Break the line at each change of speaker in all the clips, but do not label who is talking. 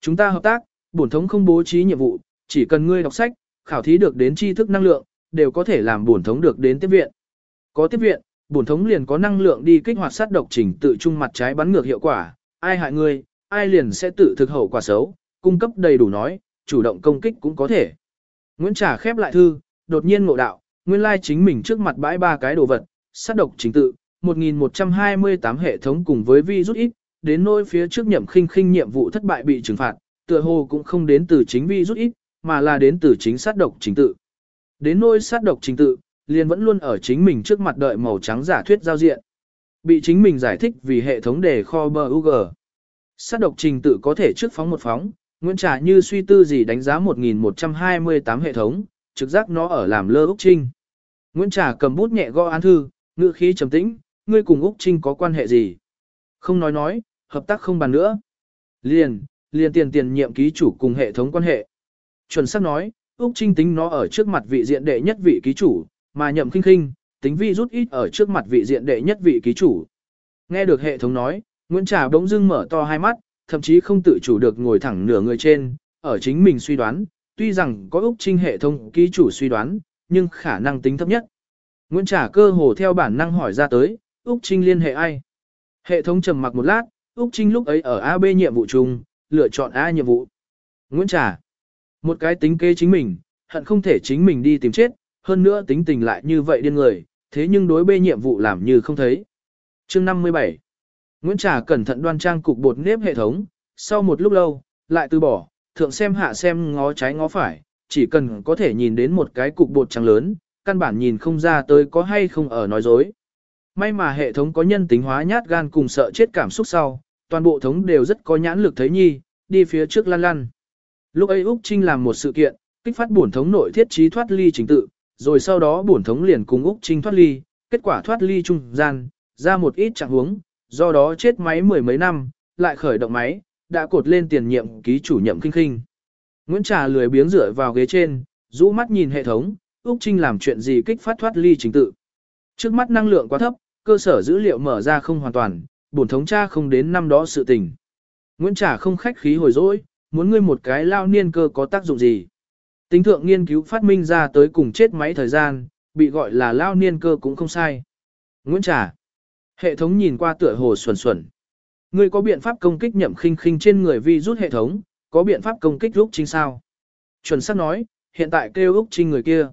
Chúng ta hợp tác, bổn thống không bố trí nhiệm vụ, chỉ cần ngươi đọc sách, khảo thí được đến tri thức năng lượng, đều có thể làm bổn thống được đến tiếp viện. Có tiếp viện, bổn thống liền có năng lượng đi kích hoạt sát độc trình tự trung mặt trái bắn ngược hiệu quả, ai hại ngươi, ai liền sẽ tự thực hậu quả xấu, cung cấp đầy đủ nói, chủ động công kích cũng có thể. Nguyễn Trà khép lại thư, đột nhiên ngộ đạo, nguyên lai chính mình trước mặt bãi ba cái đồ vật, sát độc trình tự, 1128 hệ thống cùng với virus ít, đến nỗi phía trước nhậm khinh khinh nhiệm vụ thất bại bị trừng phạt, tựa hồ cũng không đến từ chính vi rút ít, mà là đến từ chính sát độc trình tự. Đến nỗi sát độc trình tự, liền vẫn luôn ở chính mình trước mặt đợi màu trắng giả thuyết giao diện. Bị chính mình giải thích vì hệ thống đề kho bờ UG. Sát độc trình tự có thể trước phóng một phóng, Nguyễn Trà như suy tư gì đánh giá 1128 hệ thống, trực giác nó ở làm lơ Úc Trinh. Nguyễn Trà cầm bút nhẹ gõ án thư, ngữ khí trầm tĩnh, ngươi cùng Úc Trinh có quan hệ gì? Không nói nói, hợp tác không bàn nữa. Liền, liền tiền tiền nhiệm ký chủ cùng hệ thống quan hệ. Chuẩn xác nói, Úc Trinh tính nó ở trước mặt vị diện đệ nhất vị ký chủ, mà nhậm khinh khinh, tính vi rút ít ở trước mặt vị diện đệ nhất vị ký chủ. Nghe được hệ thống nói, Nguyễn Trà bỗng dưng mở to hai mắt, thậm chí không tự chủ được ngồi thẳng nửa người trên, ở chính mình suy đoán, tuy rằng có Úc Trinh hệ thống ký chủ suy đoán, nhưng khả năng tính thấp nhất. Nguyễn Trà cơ hồ theo bản năng hỏi ra tới, Úc Trinh liên hệ ai? Hệ thống trầm mặc một lát, Úc Trinh lúc ấy ở AB nhiệm vụ chung, lựa chọn A nhiệm vụ. Nguyễn Trà. Một cái tính kế chính mình, hận không thể chính mình đi tìm chết, hơn nữa tính tình lại như vậy điên người, thế nhưng đối B nhiệm vụ làm như không thấy. Chương 57 Nguyễn Trà cẩn thận đoan trang cục bột nếp hệ thống, sau một lúc lâu, lại từ bỏ, thượng xem hạ xem ngó trái ngó phải, chỉ cần có thể nhìn đến một cái cục bột trắng lớn, căn bản nhìn không ra tới có hay không ở nói dối. May mà hệ thống có nhân tính hóa nhát gan cùng sợ chết cảm xúc sau, toàn bộ thống đều rất có nhãn lực thấy nhi, đi phía trước lăn lăn. Lúc ấy Úc Trinh làm một sự kiện, kích phát bổn thống nội thiết trí thoát ly chính tự, rồi sau đó bổn thống liền cùng Úc Trinh thoát ly, kết quả thoát ly trung gian, ra một ít trạng huống, do đó chết máy mười mấy năm, lại khởi động máy, đã cột lên tiền nhiệm ký chủ nhậm kinh kinh. Nguyễn Trà lười biếng rửa vào ghế trên, rũ mắt nhìn hệ thống, Úc Trinh làm chuyện gì kích phát thoát ly chính tự. Trước mắt năng lượng quá thấp, cơ sở dữ liệu mở ra không hoàn toàn, bổn thống cha không đến năm đó sự tình. Nguyễn trả không khách khí hồi dỗi, muốn ngươi một cái lao niên cơ có tác dụng gì. Tính thượng nghiên cứu phát minh ra tới cùng chết máy thời gian, bị gọi là lao niên cơ cũng không sai. Nguyễn trả Hệ thống nhìn qua tựa hồ xuẩn xuẩn. Ngươi có biện pháp công kích nhậm khinh khinh trên người vi rút hệ thống, có biện pháp công kích Úc Trinh sao? Chuẩn xác nói, hiện tại kêu Úc Trinh người kia.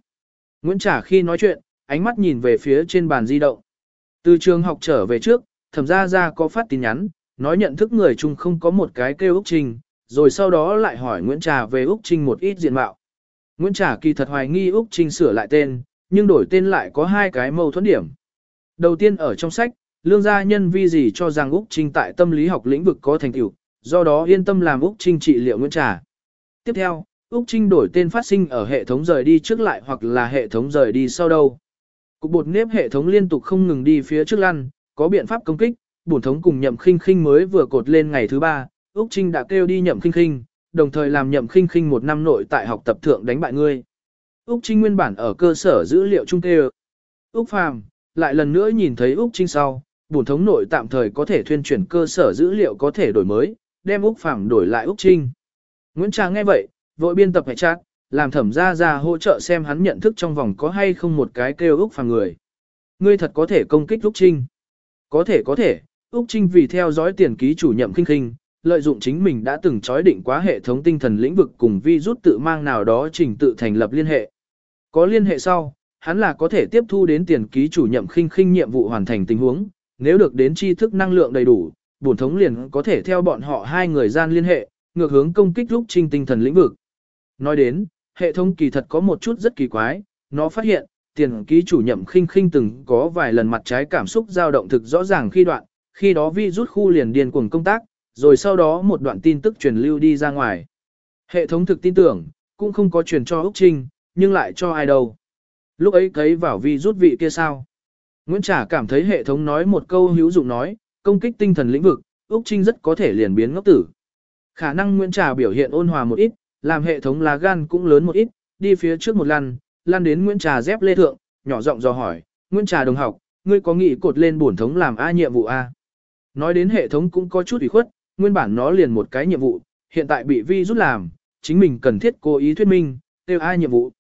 Nguyễn Trả khi nói chuyện, ánh mắt nhìn về phía trên bàn di động. Từ trường học trở về trước, thẩm ra ra có phát tin nhắn, nói nhận thức người chung không có một cái kêu Úc Trinh, rồi sau đó lại hỏi Nguyễn Trà về Úc Trinh một ít diện mạo. Nguyễn Trà kỳ thật hoài nghi Úc Trinh sửa lại tên, nhưng đổi tên lại có hai cái mâu thuẫn điểm. Đầu tiên ở trong sách, lương gia nhân vi gì cho rằng Úc Trinh tại tâm lý học lĩnh vực có thành tựu, do đó yên tâm làm Úc Trinh trị liệu Nguyễn Trà. Tiếp theo, Úc Trinh đổi tên phát sinh ở hệ thống rời đi trước lại hoặc là hệ thống rời đi sau đâu. Cục bột nếp hệ thống liên tục không ngừng đi phía trước lăn, có biện pháp công kích, bổn thống cùng nhậm khinh khinh mới vừa cột lên ngày thứ ba, Úc Trinh đã kêu đi nhậm khinh khinh, đồng thời làm nhậm khinh khinh một năm nội tại học tập thượng đánh bại ngươi. Úc Trinh nguyên bản ở cơ sở dữ liệu trung kêu. Úc Phàm, lại lần nữa nhìn thấy Úc Trinh sau, bổn thống nội tạm thời có thể thuyên chuyển cơ sở dữ liệu có thể đổi mới, đem Úc Phàm đổi lại Úc Trinh. Nguyễn Trang nghe vậy, vội biên tập hệ chat, làm thẩm ra ra hỗ trợ xem hắn nhận thức trong vòng có hay không một cái kêu Úc Phàm người. Ngươi thật có thể công kích Úc Trinh. Có thể có thể, Úc Trinh vì theo dõi tiền ký chủ nhậm kinh kinh, lợi dụng chính mình đã từng chói định quá hệ thống tinh thần lĩnh vực cùng vi rút tự mang nào đó trình tự thành lập liên hệ. Có liên hệ sau, hắn là có thể tiếp thu đến tiền ký chủ nhậm khinh khinh nhiệm vụ hoàn thành tình huống, nếu được đến tri thức năng lượng đầy đủ, bổn thống liền có thể theo bọn họ hai người gian liên hệ, ngược hướng công kích lúc trinh tinh thần lĩnh vực. Nói đến, hệ thống kỳ thật có một chút rất kỳ quái, nó phát hiện, tiền ký chủ nhậm khinh khinh từng có vài lần mặt trái cảm xúc dao động thực rõ ràng khi đoạn, khi đó vi rút khu liền điên cuồng công tác, rồi sau đó một đoạn tin tức truyền lưu đi ra ngoài. Hệ thống thực tin tưởng, cũng không có truyền cho Úc Trinh, nhưng lại cho ai đâu. Lúc ấy thấy vào vi rút vị kia sao. Nguyễn Trả cảm thấy hệ thống nói một câu hữu dụng nói, công kích tinh thần lĩnh vực, Úc Trinh rất có thể liền biến ngốc tử. Khả năng Nguyễn Trà biểu hiện ôn hòa một ít, làm hệ thống lá gan cũng lớn một ít, đi phía trước một lần, lan đến Nguyễn Trà dép lê thượng, nhỏ giọng dò hỏi, Nguyễn Trà đồng học, ngươi có nghĩ cột lên bổn thống làm A nhiệm vụ A? Nói đến hệ thống cũng có chút ủy khuất, nguyên bản nó liền một cái nhiệm vụ, hiện tại bị vi rút làm, chính mình cần thiết cố ý thuyết minh, tiêu a nhiệm vụ.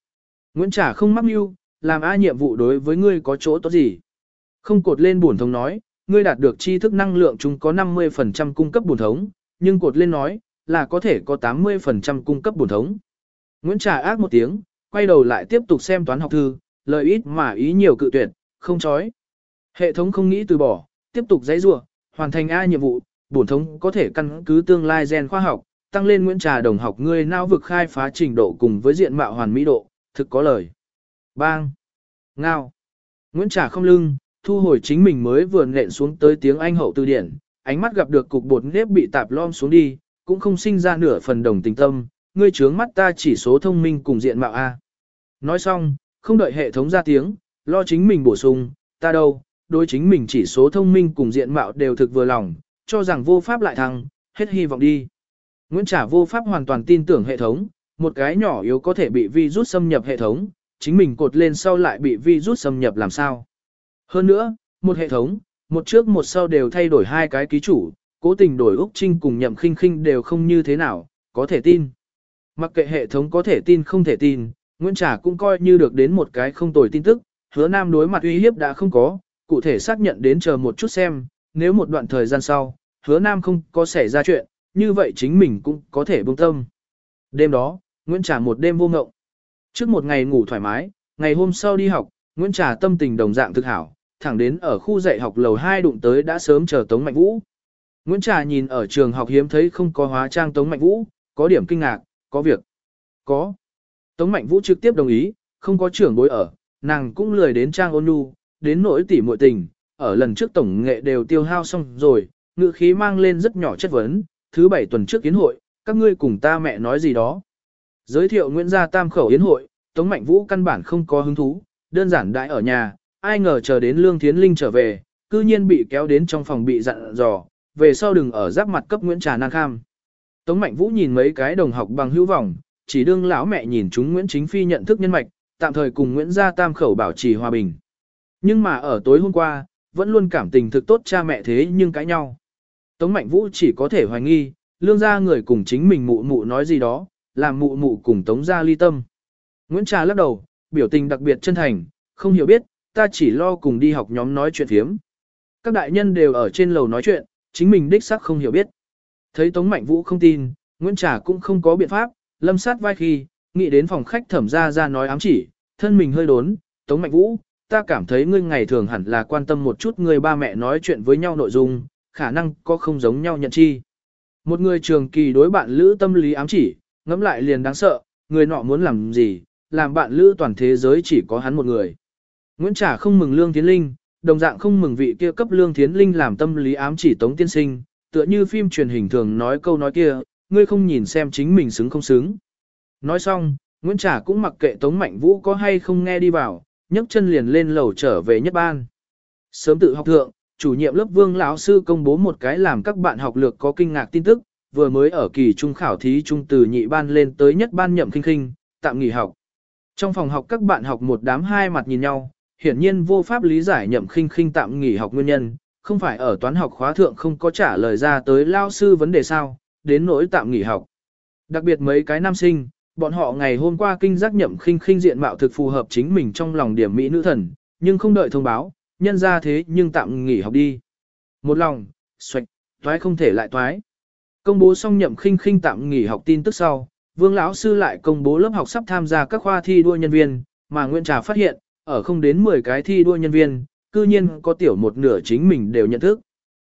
Nguyễn trà không mắc mưu, làm a nhiệm vụ đối với ngươi có chỗ tốt gì. Không cột lên bổn thống nói, ngươi đạt được tri thức năng lượng chúng có 50% cung cấp bổn thống, nhưng cột lên nói, là có thể có 80% cung cấp bổn thống. Nguyễn Trà ác một tiếng, quay đầu lại tiếp tục xem toán học thư, lời ít mà ý nhiều cự tuyệt, không chói. Hệ thống không nghĩ từ bỏ, tiếp tục dãy rủa, hoàn thành A nhiệm vụ, bổn thống có thể căn cứ tương lai gen khoa học, tăng lên Nguyễn Trà đồng học ngươi não vực khai phá trình độ cùng với diện mạo hoàn mỹ độ, thực có lời. Bang! Ngao! Nguyễn Trà không lưng, thu hồi chính mình mới vừa nện xuống tới tiếng Anh hậu từ điển, ánh mắt gặp được cục bột nếp bị tạp lom xuống đi, cũng không sinh ra nửa phần đồng tình tâm, ngươi trướng mắt ta chỉ số thông minh cùng diện mạo A. Nói xong, không đợi hệ thống ra tiếng, lo chính mình bổ sung, ta đâu, đối chính mình chỉ số thông minh cùng diện mạo đều thực vừa lòng, cho rằng vô pháp lại thăng, hết hy vọng đi. Nguyễn Trả vô pháp hoàn toàn tin tưởng hệ thống, một cái nhỏ yếu có thể bị virus xâm nhập hệ thống, chính mình cột lên sau lại bị virus xâm nhập làm sao. Hơn nữa, một hệ thống, một trước một sau đều thay đổi hai cái ký chủ, cố tình đổi Úc Trinh cùng nhậm khinh khinh đều không như thế nào, có thể tin. Mặc kệ hệ thống có thể tin không thể tin, Nguyễn Trà cũng coi như được đến một cái không tồi tin tức, hứa nam đối mặt uy hiếp đã không có, cụ thể xác nhận đến chờ một chút xem, nếu một đoạn thời gian sau, hứa nam không có xảy ra chuyện, như vậy chính mình cũng có thể buông tâm. Đêm đó, Nguyễn Trà một đêm vô ngộng. Trước một ngày ngủ thoải mái, ngày hôm sau đi học, Nguyễn Trà tâm tình đồng dạng thực hảo, thẳng đến ở khu dạy học lầu 2 đụng tới đã sớm chờ Tống Mạnh Vũ. Nguyễn Trà nhìn ở trường học hiếm thấy không có hóa trang Tống Mạnh Vũ, có điểm kinh ngạc, có việc. Có. Tống Mạnh Vũ trực tiếp đồng ý, không có trưởng bối ở, nàng cũng lười đến trang ôn nhu, đến nỗi tỉ muội tình, ở lần trước tổng nghệ đều tiêu hao xong rồi, ngữ khí mang lên rất nhỏ chất vấn, thứ bảy tuần trước kiến hội, các ngươi cùng ta mẹ nói gì đó. Giới thiệu Nguyễn Gia Tam khẩu yến hội, Tống Mạnh Vũ căn bản không có hứng thú, đơn giản đại ở nhà, ai ngờ chờ đến Lương Thiến Linh trở về, cư nhiên bị kéo đến trong phòng bị dặn dò, về sau đừng ở giáp mặt cấp Nguyễn Trà Nan Kham. Tống Mạnh Vũ nhìn mấy cái đồng học bằng hữu vọng, chỉ đương lão mẹ nhìn chúng Nguyễn Chính Phi nhận thức nhân mạch, tạm thời cùng Nguyễn Gia Tam khẩu bảo trì hòa bình. Nhưng mà ở tối hôm qua, vẫn luôn cảm tình thực tốt cha mẹ thế nhưng cãi nhau. Tống Mạnh Vũ chỉ có thể hoài nghi, lương gia người cùng chính mình mụ mụ nói gì đó, làm mụ mụ cùng Tống gia ly tâm. Nguyễn Trà lắc đầu, biểu tình đặc biệt chân thành, không hiểu biết, ta chỉ lo cùng đi học nhóm nói chuyện phiếm. Các đại nhân đều ở trên lầu nói chuyện, chính mình đích xác không hiểu biết. Thấy Tống Mạnh Vũ không tin, Nguyễn Trà cũng không có biện pháp, lâm sát vai khi, nghĩ đến phòng khách thẩm ra ra nói ám chỉ, thân mình hơi đốn, Tống Mạnh Vũ, ta cảm thấy ngươi ngày thường hẳn là quan tâm một chút người ba mẹ nói chuyện với nhau nội dung, khả năng có không giống nhau nhận chi. Một người trường kỳ đối bạn lữ tâm lý ám chỉ, ngẫm lại liền đáng sợ, người nọ muốn làm gì, làm bạn lữ toàn thế giới chỉ có hắn một người. Nguyễn Trà không mừng Lương Thiến Linh, đồng dạng không mừng vị kia cấp Lương Thiến Linh làm tâm lý ám chỉ Tống Tiên Sinh, tựa như phim truyền hình thường nói câu nói kia, ngươi không nhìn xem chính mình xứng không xứng. Nói xong, Nguyễn Trà cũng mặc kệ Tống Mạnh Vũ có hay không nghe đi vào, nhấc chân liền lên lầu trở về nhất ban. Sớm tự học thượng, chủ nhiệm lớp Vương lão sư công bố một cái làm các bạn học lược có kinh ngạc tin tức, vừa mới ở kỳ trung khảo thí trung từ nhị ban lên tới nhất ban nhậm kinh kinh, tạm nghỉ học. Trong phòng học các bạn học một đám hai mặt nhìn nhau, hiển nhiên vô pháp lý giải nhậm khinh khinh tạm nghỉ học nguyên nhân, không phải ở toán học khóa thượng không có trả lời ra tới lao sư vấn đề sao, đến nỗi tạm nghỉ học. Đặc biệt mấy cái nam sinh, bọn họ ngày hôm qua kinh giác nhậm khinh khinh diện mạo thực phù hợp chính mình trong lòng điểm mỹ nữ thần, nhưng không đợi thông báo, nhân ra thế nhưng tạm nghỉ học đi. Một lòng, xoạch, toái không thể lại toái. Công bố xong nhậm khinh khinh tạm nghỉ học tin tức sau, Vương lão sư lại công bố lớp học sắp tham gia các khoa thi đua nhân viên, mà Nguyễn Trà phát hiện, ở không đến 10 cái thi đua nhân viên, cư nhiên có tiểu một nửa chính mình đều nhận thức.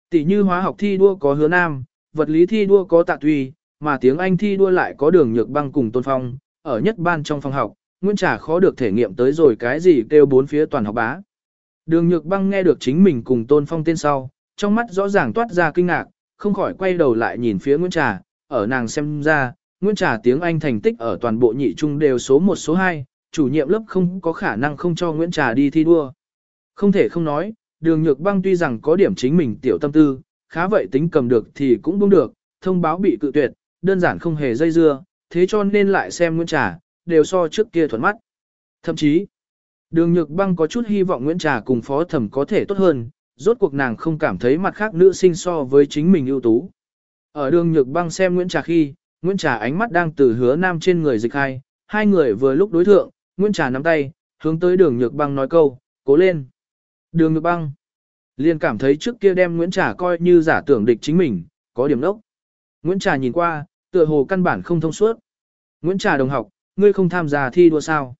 Tỷ như hóa học thi đua có hứa nam, vật lý thi đua có tạ tuy, mà tiếng Anh thi đua lại có đường nhược băng cùng tôn phong, ở nhất ban trong phòng học, Nguyễn Trà khó được thể nghiệm tới rồi cái gì kêu bốn phía toàn học bá. Đường nhược băng nghe được chính mình cùng tôn phong tên sau, trong mắt rõ ràng toát ra kinh ngạc, không khỏi quay đầu lại nhìn phía Nguyễn Trà, ở nàng xem ra, Nguyễn Trà tiếng Anh thành tích ở toàn bộ nhị trung đều số 1 số 2, chủ nhiệm lớp không có khả năng không cho Nguyễn Trà đi thi đua. Không thể không nói, đường nhược băng tuy rằng có điểm chính mình tiểu tâm tư, khá vậy tính cầm được thì cũng buông được, thông báo bị cự tuyệt, đơn giản không hề dây dưa, thế cho nên lại xem Nguyễn Trà, đều so trước kia thuận mắt. Thậm chí, đường nhược băng có chút hy vọng Nguyễn Trà cùng phó thẩm có thể tốt hơn, rốt cuộc nàng không cảm thấy mặt khác nữ sinh so với chính mình ưu tú. Ở đường nhược băng xem Nguyễn Trà khi, Nguyễn Trà ánh mắt đang từ hứa nam trên người dịch hai, hai người vừa lúc đối thượng, Nguyễn Trà nắm tay, hướng tới đường nhược băng nói câu, cố lên. Đường nhược băng, liền cảm thấy trước kia đem Nguyễn Trà coi như giả tưởng địch chính mình, có điểm đốc. Nguyễn Trà nhìn qua, tựa hồ căn bản không thông suốt. Nguyễn Trà đồng học, ngươi không tham gia thi đua sao?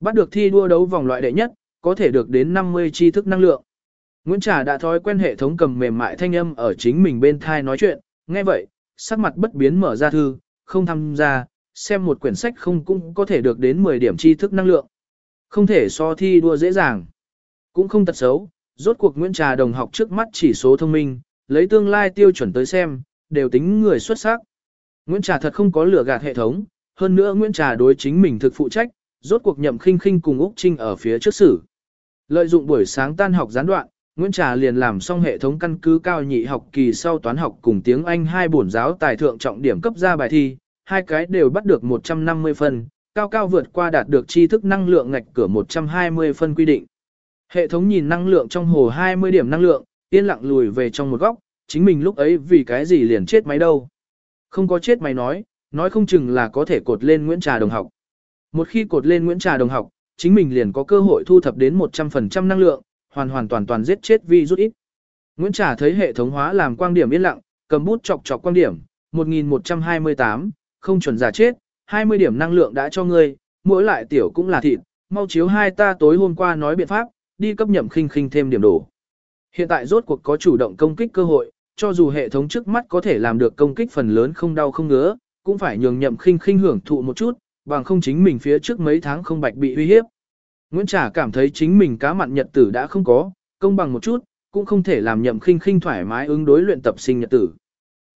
Bắt được thi đua đấu vòng loại đệ nhất, có thể được đến 50 tri thức năng lượng. Nguyễn Trà đã thói quen hệ thống cầm mềm mại thanh âm ở chính mình bên thai nói chuyện, nghe vậy, sắc mặt bất biến mở ra thư, không tham gia, xem một quyển sách không cũng có thể được đến 10 điểm tri thức năng lượng. Không thể so thi đua dễ dàng, cũng không tật xấu, rốt cuộc Nguyễn Trà đồng học trước mắt chỉ số thông minh, lấy tương lai tiêu chuẩn tới xem, đều tính người xuất sắc. Nguyễn Trà thật không có lừa gạt hệ thống, hơn nữa Nguyễn Trà đối chính mình thực phụ trách, rốt cuộc nhậm khinh khinh cùng Úc Trinh ở phía trước sử. Lợi dụng buổi sáng tan học gián đoạn, Nguyễn Trà liền làm xong hệ thống căn cứ cao nhị học kỳ sau toán học cùng tiếng Anh hai bổn giáo tài thượng trọng điểm cấp ra bài thi, hai cái đều bắt được 150 phân, cao cao vượt qua đạt được tri thức năng lượng ngạch cửa 120 phân quy định. Hệ thống nhìn năng lượng trong hồ 20 điểm năng lượng, yên lặng lùi về trong một góc, chính mình lúc ấy vì cái gì liền chết máy đâu. Không có chết máy nói, nói không chừng là có thể cột lên Nguyễn Trà đồng học. Một khi cột lên Nguyễn Trà đồng học, chính mình liền có cơ hội thu thập đến 100% năng lượng, hoàn hoàn toàn toàn giết chết vi rút ít. Nguyễn Trà thấy hệ thống hóa làm quang điểm yên lặng, cầm bút chọc chọc quang điểm, 1128, không chuẩn giả chết, 20 điểm năng lượng đã cho ngươi, mỗi lại tiểu cũng là thịt, mau chiếu hai ta tối hôm qua nói biện pháp, đi cấp nhậm khinh khinh thêm điểm đổ. Hiện tại rốt cuộc có chủ động công kích cơ hội, cho dù hệ thống trước mắt có thể làm được công kích phần lớn không đau không ngứa, cũng phải nhường nhậm khinh khinh hưởng thụ một chút, bằng không chính mình phía trước mấy tháng không bạch bị uy hiếp. Nguyễn Trà cảm thấy chính mình cá mặn nhật tử đã không có, công bằng một chút, cũng không thể làm nhậm khinh khinh thoải mái ứng đối luyện tập sinh nhật tử.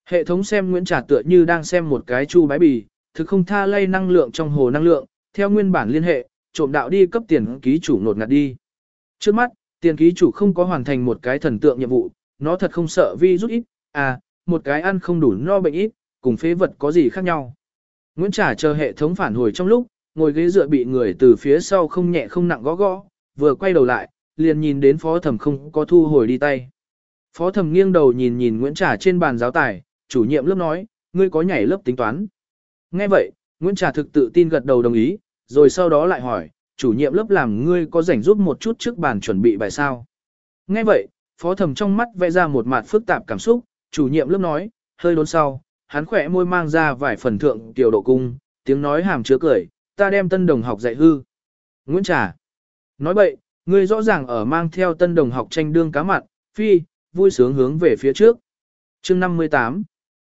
Hệ thống xem Nguyễn Trà tựa như đang xem một cái chu bái bì, thực không tha lây năng lượng trong hồ năng lượng, theo nguyên bản liên hệ, trộm đạo đi cấp tiền ký chủ nột ngạt đi. Trước mắt, tiền ký chủ không có hoàn thành một cái thần tượng nhiệm vụ, nó thật không sợ vi rút ít, à, một cái ăn không đủ no bệnh ít, cùng phế vật có gì khác nhau. Nguyễn trả chờ hệ thống phản hồi trong lúc, ngồi ghế dựa bị người từ phía sau không nhẹ không nặng gõ gõ, vừa quay đầu lại, liền nhìn đến phó thẩm không có thu hồi đi tay. Phó thẩm nghiêng đầu nhìn nhìn Nguyễn trả trên bàn giáo tài, chủ nhiệm lớp nói, ngươi có nhảy lớp tính toán. Nghe vậy, Nguyễn Trà thực tự tin gật đầu đồng ý, rồi sau đó lại hỏi, chủ nhiệm lớp làm ngươi có rảnh giúp một chút trước bàn chuẩn bị bài sao. Nghe vậy, phó thẩm trong mắt vẽ ra một mặt phức tạp cảm xúc, chủ nhiệm lớp nói, hơi đốn sau, hắn khỏe môi mang ra vài phần thượng tiểu độ cung, tiếng nói hàm chứa cười, ta đem tân đồng học dạy hư. Nguyễn Trà. Nói bậy, ngươi rõ ràng ở mang theo tân đồng học tranh đương cá mặn, phi, vui sướng hướng về phía trước. chương 58.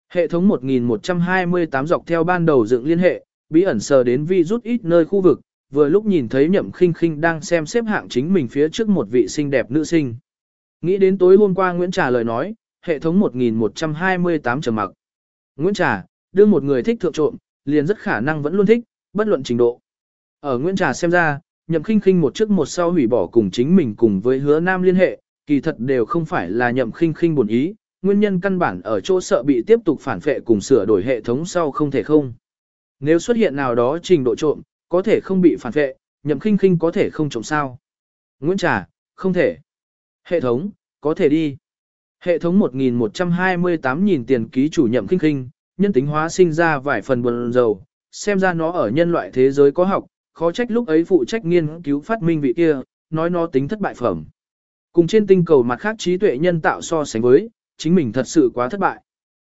Hệ thống 1128 dọc theo ban đầu dựng liên hệ, bí ẩn sờ đến vi rút ít nơi khu vực, vừa lúc nhìn thấy nhậm khinh khinh đang xem xếp hạng chính mình phía trước một vị xinh đẹp nữ sinh. Nghĩ đến tối hôm qua Nguyễn Trà lời nói, hệ thống 1128 trầm mặc. Nguyễn Trà, đưa một người thích thượng trộm, liền rất khả năng vẫn luôn thích, bất luận trình độ. Ở Nguyễn Trà xem ra, nhậm khinh khinh một trước một sau hủy bỏ cùng chính mình cùng với hứa nam liên hệ, kỳ thật đều không phải là nhậm khinh khinh buồn ý, nguyên nhân căn bản ở chỗ sợ bị tiếp tục phản phệ cùng sửa đổi hệ thống sau không thể không. Nếu xuất hiện nào đó trình độ trộm, có thể không bị phản vệ, nhậm khinh khinh có thể không trộm sao. Nguyễn Trà, không thể. Hệ thống, có thể đi. Hệ thống 1128 nhìn tiền ký chủ nhậm khinh khinh, nhân tính hóa sinh ra vài phần buồn dầu, xem ra nó ở nhân loại thế giới có học, khó trách lúc ấy phụ trách nghiên cứu phát minh vị kia, nói nó tính thất bại phẩm. Cùng trên tinh cầu mặt khác trí tuệ nhân tạo so sánh với, chính mình thật sự quá thất bại.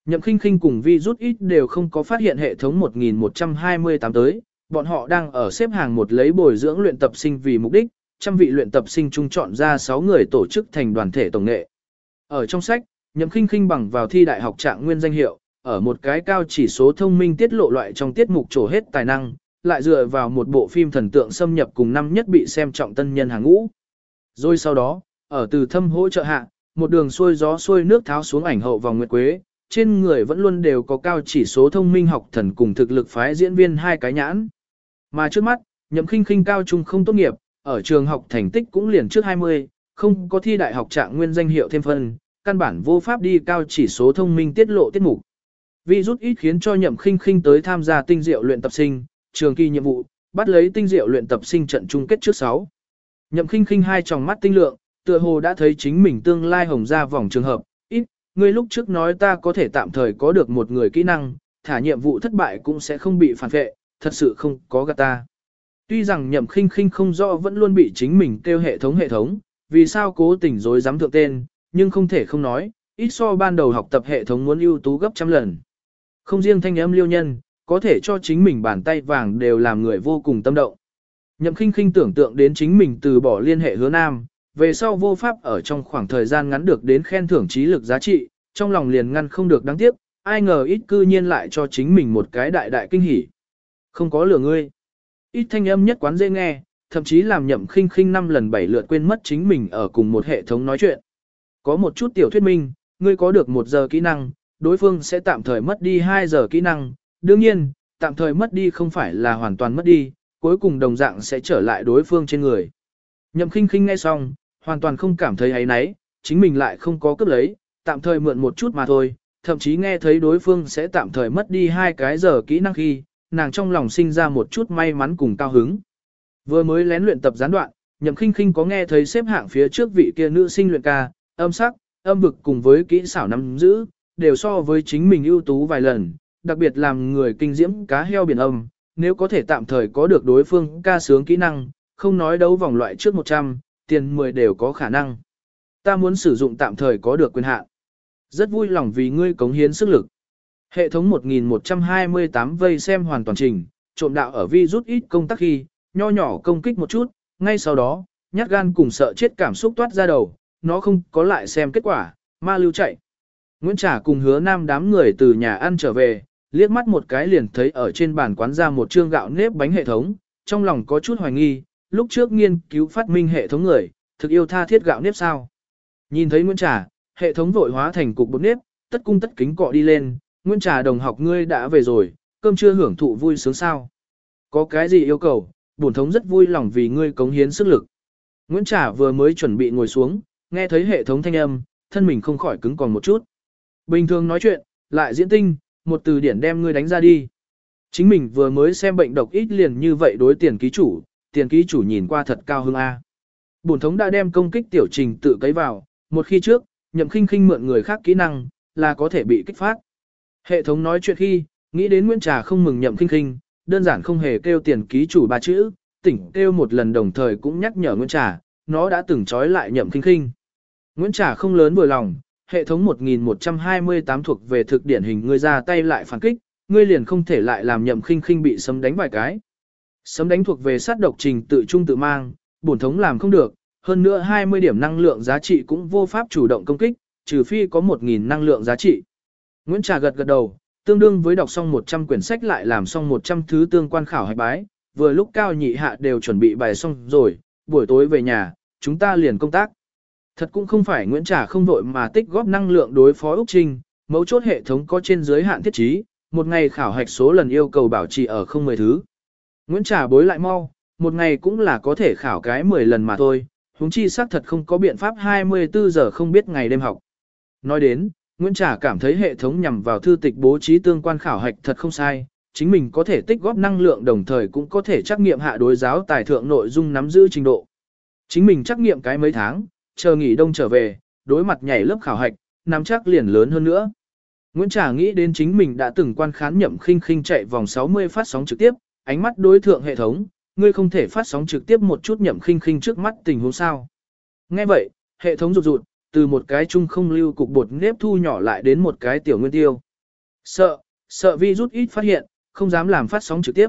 Nhậm khinh khinh cùng vi rút ít đều không có phát hiện hệ thống 1128 tới, bọn họ đang ở xếp hàng một lấy bồi dưỡng luyện tập sinh vì mục đích, trăm vị luyện tập sinh chung chọn ra 6 người tổ chức thành đoàn thể tổng nghệ. Ở trong sách, Nhậm khinh khinh bằng vào thi đại học trạng nguyên danh hiệu, ở một cái cao chỉ số thông minh tiết lộ loại trong tiết mục trổ hết tài năng, lại dựa vào một bộ phim thần tượng xâm nhập cùng năm nhất bị xem trọng tân nhân hàng ngũ. Rồi sau đó, ở từ thâm hỗ trợ hạ, một đường xuôi gió xuôi nước tháo xuống ảnh hậu vòng nguyệt quế, trên người vẫn luôn đều có cao chỉ số thông minh học thần cùng thực lực phái diễn viên hai cái nhãn. Mà trước mắt, nhậm khinh khinh cao trung không tốt nghiệp, ở trường học thành tích cũng liền trước 20, không có thi đại học trạng nguyên danh hiệu thêm phân, căn bản vô pháp đi cao chỉ số thông minh tiết lộ tiết mục. Vì rút ít khiến cho nhậm khinh khinh tới tham gia tinh diệu luyện tập sinh, trường kỳ nhiệm vụ, bắt lấy tinh diệu luyện tập sinh trận chung kết trước 6. Nhậm khinh khinh hai tròng mắt tinh lượng, tựa hồ đã thấy chính mình tương lai hồng ra vòng trường hợp, ít, ngươi lúc trước nói ta có thể tạm thời có được một người kỹ năng, thả nhiệm vụ thất bại cũng sẽ không bị phản vệ, thật sự không có gạt ta. Tuy rằng nhậm khinh khinh không rõ vẫn luôn bị chính mình kêu hệ thống hệ thống, vì sao cố tình dối dám thượng tên, nhưng không thể không nói, ít so ban đầu học tập hệ thống muốn ưu tú gấp trăm lần. Không riêng thanh âm liêu nhân, có thể cho chính mình bàn tay vàng đều làm người vô cùng tâm động. Nhậm khinh khinh tưởng tượng đến chính mình từ bỏ liên hệ hứa nam, về sau vô pháp ở trong khoảng thời gian ngắn được đến khen thưởng trí lực giá trị, trong lòng liền ngăn không được đáng tiếc, ai ngờ ít cư nhiên lại cho chính mình một cái đại đại kinh hỉ. Không có lửa ngươi. Ít thanh âm nhất quán dễ nghe, thậm chí làm nhậm khinh khinh năm lần bảy lượt quên mất chính mình ở cùng một hệ thống nói chuyện. Có một chút tiểu thuyết minh, ngươi có được một giờ kỹ năng, đối phương sẽ tạm thời mất đi 2 giờ kỹ năng. Đương nhiên, tạm thời mất đi không phải là hoàn toàn mất đi, cuối cùng đồng dạng sẽ trở lại đối phương trên người. Nhậm khinh khinh nghe xong, hoàn toàn không cảm thấy ấy náy, chính mình lại không có cướp lấy, tạm thời mượn một chút mà thôi, thậm chí nghe thấy đối phương sẽ tạm thời mất đi hai cái giờ kỹ năng khi, nàng trong lòng sinh ra một chút may mắn cùng cao hứng. Vừa mới lén luyện tập gián đoạn, Nhậm Khinh Khinh có nghe thấy xếp hạng phía trước vị kia nữ sinh luyện ca, âm sắc, âm vực cùng với kỹ xảo nắm giữ, đều so với chính mình ưu tú vài lần, đặc biệt làm người kinh diễm cá heo biển âm, nếu có thể tạm thời có được đối phương ca sướng kỹ năng, không nói đấu vòng loại trước 100, tiền 10 đều có khả năng. Ta muốn sử dụng tạm thời có được quyền hạn. Rất vui lòng vì ngươi cống hiến sức lực. Hệ thống 1128 vây xem hoàn toàn trình, trộm đạo ở vi rút ít công tác khi, nho nhỏ công kích một chút, ngay sau đó, nhát gan cùng sợ chết cảm xúc toát ra đầu, nó không có lại xem kết quả, ma lưu chạy. Nguyễn Trả cùng hứa nam đám người từ nhà ăn trở về, liếc mắt một cái liền thấy ở trên bàn quán ra một trương gạo nếp bánh hệ thống, trong lòng có chút hoài nghi, lúc trước nghiên cứu phát minh hệ thống người, thực yêu tha thiết gạo nếp sao. Nhìn thấy Nguyễn Trả, hệ thống vội hóa thành cục bột nếp, tất cung tất kính cọ đi lên, Nguyễn Trà đồng học ngươi đã về rồi, cơm chưa hưởng thụ vui sướng sao. Có cái gì yêu cầu, bổn thống rất vui lòng vì ngươi cống hiến sức lực. Nguyễn Trà vừa mới chuẩn bị ngồi xuống, nghe thấy hệ thống thanh âm, thân mình không khỏi cứng còn một chút. Bình thường nói chuyện, lại diễn tinh, một từ điển đem ngươi đánh ra đi. Chính mình vừa mới xem bệnh độc ít liền như vậy đối tiền ký chủ, tiền ký chủ nhìn qua thật cao hơn A. Bổn thống đã đem công kích tiểu trình tự cấy vào, một khi trước, nhậm khinh khinh mượn người khác kỹ năng, là có thể bị kích phát. Hệ thống nói chuyện khi, nghĩ đến Nguyễn Trà không mừng nhậm khinh khinh, đơn giản không hề kêu tiền ký chủ ba chữ, tỉnh kêu một lần đồng thời cũng nhắc nhở Nguyễn Trà, nó đã từng trói lại nhậm khinh khinh. Nguyễn Trà không lớn vừa lòng, hệ thống 1128 thuộc về thực điển hình ngươi ra tay lại phản kích, ngươi liền không thể lại làm nhậm khinh khinh bị sấm đánh vài cái. Sấm đánh thuộc về sát độc trình tự trung tự mang, bổn thống làm không được, hơn nữa 20 điểm năng lượng giá trị cũng vô pháp chủ động công kích, trừ phi có 1.000 năng lượng giá trị. Nguyễn Trà gật gật đầu, tương đương với đọc xong 100 quyển sách lại làm xong 100 thứ tương quan khảo hạch bái, vừa lúc cao nhị hạ đều chuẩn bị bài xong rồi, buổi tối về nhà, chúng ta liền công tác. Thật cũng không phải Nguyễn Trà không vội mà tích góp năng lượng đối phó Úc Trinh, mấu chốt hệ thống có trên giới hạn thiết trí, một ngày khảo hạch số lần yêu cầu bảo trì ở không 10 thứ. Nguyễn Trà bối lại mau, một ngày cũng là có thể khảo cái 10 lần mà thôi, huống chi xác thật không có biện pháp 24 giờ không biết ngày đêm học. Nói đến, Nguyễn Trà cảm thấy hệ thống nhằm vào thư tịch bố trí tương quan khảo hạch thật không sai, chính mình có thể tích góp năng lượng đồng thời cũng có thể trắc nghiệm hạ đối giáo tài thượng nội dung nắm giữ trình độ. Chính mình trắc nghiệm cái mấy tháng, chờ nghỉ đông trở về, đối mặt nhảy lớp khảo hạch, nắm chắc liền lớn hơn nữa. Nguyễn Trà nghĩ đến chính mình đã từng quan khán nhậm khinh khinh chạy vòng 60 phát sóng trực tiếp, ánh mắt đối thượng hệ thống, ngươi không thể phát sóng trực tiếp một chút nhậm khinh khinh trước mắt tình huống sao. Nghe vậy, hệ thống rụt rụt, từ một cái chung không lưu cục bột nếp thu nhỏ lại đến một cái tiểu nguyên tiêu. Sợ, sợ vi rút ít phát hiện, không dám làm phát sóng trực tiếp.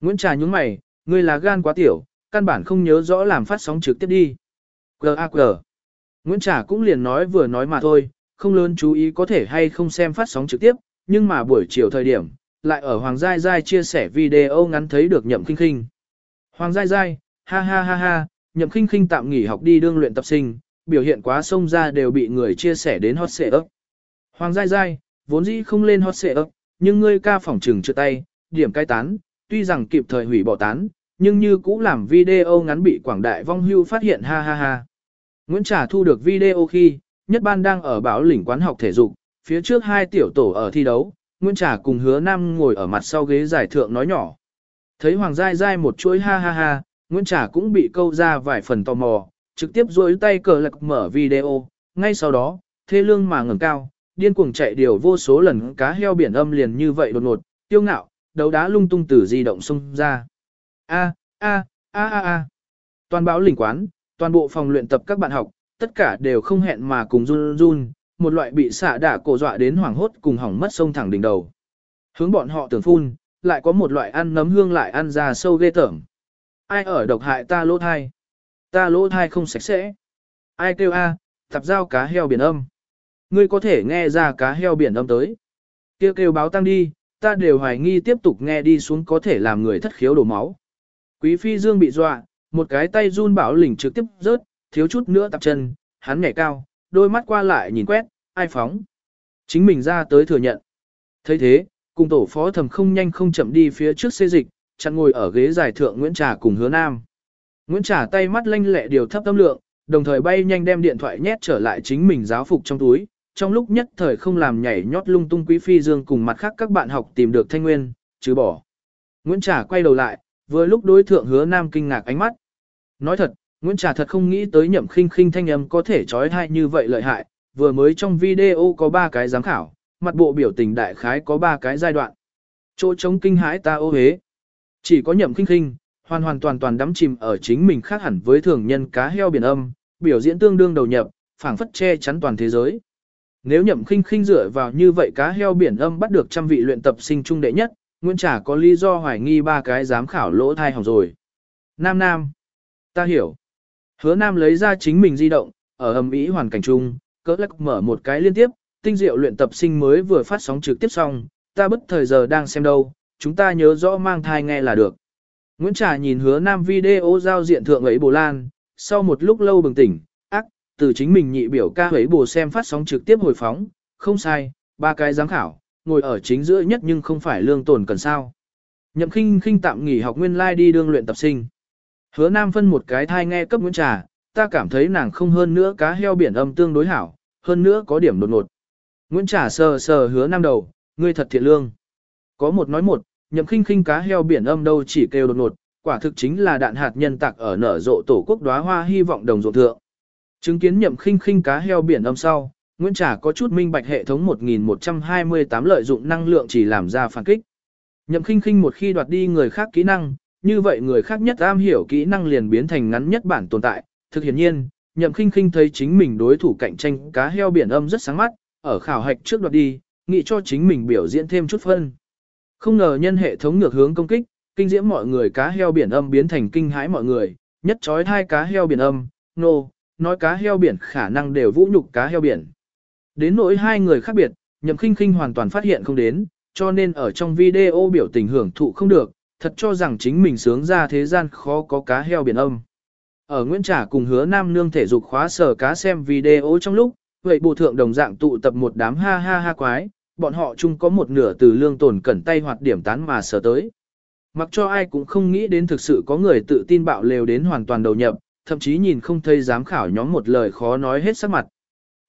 Nguyễn Trà nhúng mày, ngươi là gan quá tiểu, căn bản không nhớ rõ làm phát sóng trực tiếp đi. G.A.G. Nguyễn Trà cũng liền nói vừa nói mà thôi, không lớn chú ý có thể hay không xem phát sóng trực tiếp, nhưng mà buổi chiều thời điểm, lại ở Hoàng Giai Giai chia sẻ video ngắn thấy được nhậm kinh Kinh. Hoàng Giai Giai, ha ha ha ha, nhậm kinh Kinh tạm nghỉ học đi đương luyện tập sinh, biểu hiện quá sông ra đều bị người chia sẻ đến hot xệ ấp. Hoàng Giai Giai, vốn dĩ không lên hot xệ ấp, nhưng ngươi ca phỏng trừng chưa tay, điểm cai tán, tuy rằng kịp thời hủy bỏ tán, nhưng như cũ làm video ngắn bị quảng đại vong hưu phát hiện ha ha ha. Nguyễn Trà thu được video khi, nhất ban đang ở báo lĩnh quán học thể dục, phía trước hai tiểu tổ ở thi đấu, Nguyễn Trà cùng hứa nam ngồi ở mặt sau ghế giải thượng nói nhỏ. Thấy Hoàng Giai Giai một chuỗi ha ha ha, Nguyễn Trà cũng bị câu ra vài phần tò mò, trực tiếp duỗi tay cờ lạc mở video, ngay sau đó, thê lương mà ngẩng cao, điên cuồng chạy điều vô số lần cá heo biển âm liền như vậy đột ngột, tiêu ngạo, đấu đá lung tung từ di động xông ra. A a a a a. Toàn báo lĩnh quán, toàn bộ phòng luyện tập các bạn học, tất cả đều không hẹn mà cùng run run, một loại bị xạ đả cổ dọa đến hoảng hốt cùng hỏng mất sông thẳng đỉnh đầu. Hướng bọn họ tưởng phun, lại có một loại ăn nấm hương lại ăn ra sâu ghê tởm. Ai ở độc hại ta lỗ thai? Ta lỗ thai không sạch sẽ. Ai kêu a, tập giao cá heo biển âm. Ngươi có thể nghe ra cá heo biển âm tới. Kêu kêu báo tăng đi, ta đều hoài nghi tiếp tục nghe đi xuống có thể làm người thất khiếu đổ máu. Quý phi dương bị dọa, một cái tay run bảo lỉnh trực tiếp rớt, thiếu chút nữa tập chân, hắn nhảy cao, đôi mắt qua lại nhìn quét, ai phóng. Chính mình ra tới thừa nhận. thấy thế, cùng tổ phó thầm không nhanh không chậm đi phía trước xê dịch, chặn ngồi ở ghế giải thượng Nguyễn Trà cùng hứa nam. Nguyễn Trà tay mắt lanh lẹ điều thấp tâm lượng, đồng thời bay nhanh đem điện thoại nhét trở lại chính mình giáo phục trong túi, trong lúc nhất thời không làm nhảy nhót lung tung quý phi dương cùng mặt khác các bạn học tìm được thanh nguyên, chứ bỏ. Nguyễn Trà quay đầu lại, vừa lúc đối thượng hứa nam kinh ngạc ánh mắt. Nói thật, Nguyễn Trà thật không nghĩ tới nhậm khinh khinh thanh âm có thể trói thai như vậy lợi hại, vừa mới trong video có ba cái giám khảo, mặt bộ biểu tình đại khái có ba cái giai đoạn. Chỗ chống kinh hãi ta ô hế. Chỉ có nhậm khinh khinh, hoàn hoàn toàn toàn đắm chìm ở chính mình khác hẳn với thường nhân cá heo biển âm, biểu diễn tương đương đầu nhập, phảng phất che chắn toàn thế giới. Nếu nhậm khinh khinh dựa vào như vậy cá heo biển âm bắt được trăm vị luyện tập sinh trung đệ nhất, Nguyễn Trà có lý do hoài nghi ba cái giám khảo lỗ thai hỏng rồi. Nam Nam. Ta hiểu. Hứa Nam lấy ra chính mình di động, ở âm ý hoàn cảnh chung, cỡ lắc mở một cái liên tiếp, tinh diệu luyện tập sinh mới vừa phát sóng trực tiếp xong, ta bất thời giờ đang xem đâu, chúng ta nhớ rõ mang thai nghe là được. Nguyễn Trà nhìn hứa Nam video giao diện thượng ấy bồ lan, sau một lúc lâu bừng tỉnh, ác, từ chính mình nhị biểu ca ấy bồ xem phát sóng trực tiếp hồi phóng, không sai, ba cái giám khảo, ngồi ở chính giữa nhất nhưng không phải lương tồn cần sao. Nhậm khinh khinh tạm nghỉ học nguyên lai like đi đương luyện tập sinh. Hứa Nam phân một cái thai nghe cấp Nguyễn Trà, ta cảm thấy nàng không hơn nữa cá heo biển âm tương đối hảo, hơn nữa có điểm đột ngột. Nguyễn Trà sờ sờ hứa Nam đầu, ngươi thật thiện lương. Có một nói một, nhậm khinh khinh cá heo biển âm đâu chỉ kêu đột ngột, quả thực chính là đạn hạt nhân tạc ở nở rộ tổ quốc đóa hoa hy vọng đồng ruộng thượng. Chứng kiến nhậm khinh khinh cá heo biển âm sau, Nguyễn Trà có chút minh bạch hệ thống 1128 lợi dụng năng lượng chỉ làm ra phản kích. Nhậm khinh khinh một khi đoạt đi người khác kỹ năng, như vậy người khác nhất am hiểu kỹ năng liền biến thành ngắn nhất bản tồn tại. Thực hiện nhiên, nhậm khinh khinh thấy chính mình đối thủ cạnh tranh cá heo biển âm rất sáng mắt, ở khảo hạch trước đoạt đi, nghĩ cho chính mình biểu diễn thêm chút phân. Không ngờ nhân hệ thống ngược hướng công kích, kinh diễm mọi người cá heo biển âm biến thành kinh hãi mọi người, nhất trói hai cá heo biển âm, nô, no, nói cá heo biển khả năng đều vũ nhục cá heo biển. Đến nỗi hai người khác biệt, nhậm khinh khinh hoàn toàn phát hiện không đến, cho nên ở trong video biểu tình hưởng thụ không được, thật cho rằng chính mình sướng ra thế gian khó có cá heo biển âm. Ở Nguyễn Trà cùng hứa nam nương thể dục khóa sở cá xem video trong lúc, vậy bộ thượng đồng dạng tụ tập một đám ha ha ha quái, bọn họ chung có một nửa từ lương tồn cẩn tay hoạt điểm tán mà sở tới. Mặc cho ai cũng không nghĩ đến thực sự có người tự tin bạo lều đến hoàn toàn đầu nhập, thậm chí nhìn không thấy giám khảo nhóm một lời khó nói hết sắc mặt.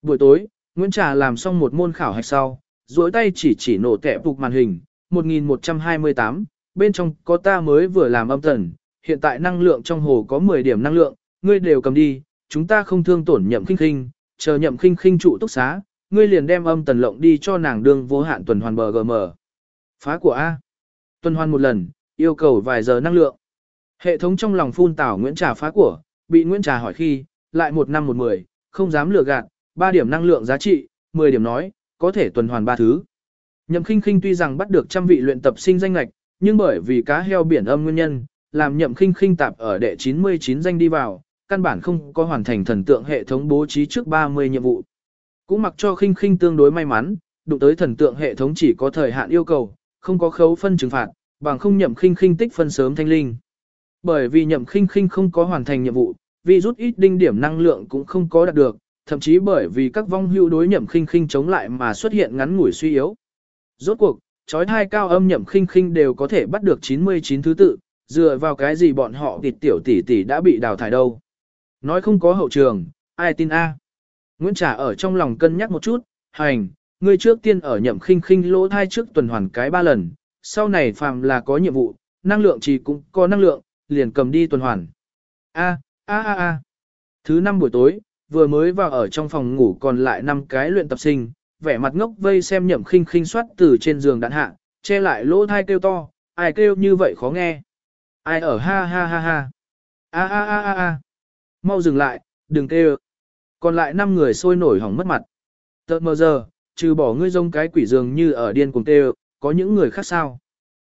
Buổi tối, Nguyễn Trà làm xong một môn khảo hạch sau, duỗi tay chỉ chỉ nổ tệ phục màn hình, 1128, bên trong có ta mới vừa làm âm thần, hiện tại năng lượng trong hồ có 10 điểm năng lượng, ngươi đều cầm đi, chúng ta không thương tổn nhậm khinh khinh, chờ nhậm khinh khinh trụ túc xá, ngươi liền đem âm tần lộng đi cho nàng đương vô hạn tuần hoàn bờ gm. Phá của A. Tuần hoàn một lần, yêu cầu vài giờ năng lượng. Hệ thống trong lòng phun tảo Nguyễn Trà phá của, bị Nguyễn Trà hỏi khi, lại một năm một mười, không dám lừa gạt, 3 điểm năng lượng giá trị, 10 điểm nói, có thể tuần hoàn ba thứ. Nhậm khinh khinh tuy rằng bắt được trăm vị luyện tập sinh danh lạch, nhưng bởi vì cá heo biển âm nguyên nhân, làm nhậm khinh khinh tạp ở đệ 99 danh đi vào, căn bản không có hoàn thành thần tượng hệ thống bố trí trước 30 nhiệm vụ. Cũng mặc cho khinh khinh tương đối may mắn, đụng tới thần tượng hệ thống chỉ có thời hạn yêu cầu, không có khấu phân trừng phạt, bằng không nhậm khinh khinh tích phân sớm thanh linh. Bởi vì nhậm khinh khinh không có hoàn thành nhiệm vụ, vì rút ít đinh điểm năng lượng cũng không có đạt được, thậm chí bởi vì các vong hưu đối nhậm khinh khinh chống lại mà xuất hiện ngắn ngủi suy yếu. Rốt cuộc, chói hai cao âm nhậm khinh khinh đều có thể bắt được 99 thứ tự, dựa vào cái gì bọn họ tịt tiểu tỷ tỷ đã bị đào thải đâu. Nói không có hậu trường, ai tin a? Nguyễn Trà ở trong lòng cân nhắc một chút, hành, ngươi trước tiên ở nhậm khinh khinh lỗ thai trước tuần hoàn cái ba lần, sau này phàm là có nhiệm vụ, năng lượng chỉ cũng có năng lượng, liền cầm đi tuần hoàn. A, a a a. Thứ năm buổi tối, vừa mới vào ở trong phòng ngủ còn lại năm cái luyện tập sinh, vẻ mặt ngốc vây xem nhậm khinh khinh soát từ trên giường đạn hạ, che lại lỗ thai kêu to, ai kêu như vậy khó nghe. Ai ở ha ha ha ha. A a a a a. Mau dừng lại, đừng kêu. Còn lại 5 người sôi nổi hỏng mất mặt. Tợt mờ giờ, trừ bỏ ngươi rông cái quỷ dường như ở điên cùng tê có những người khác sao.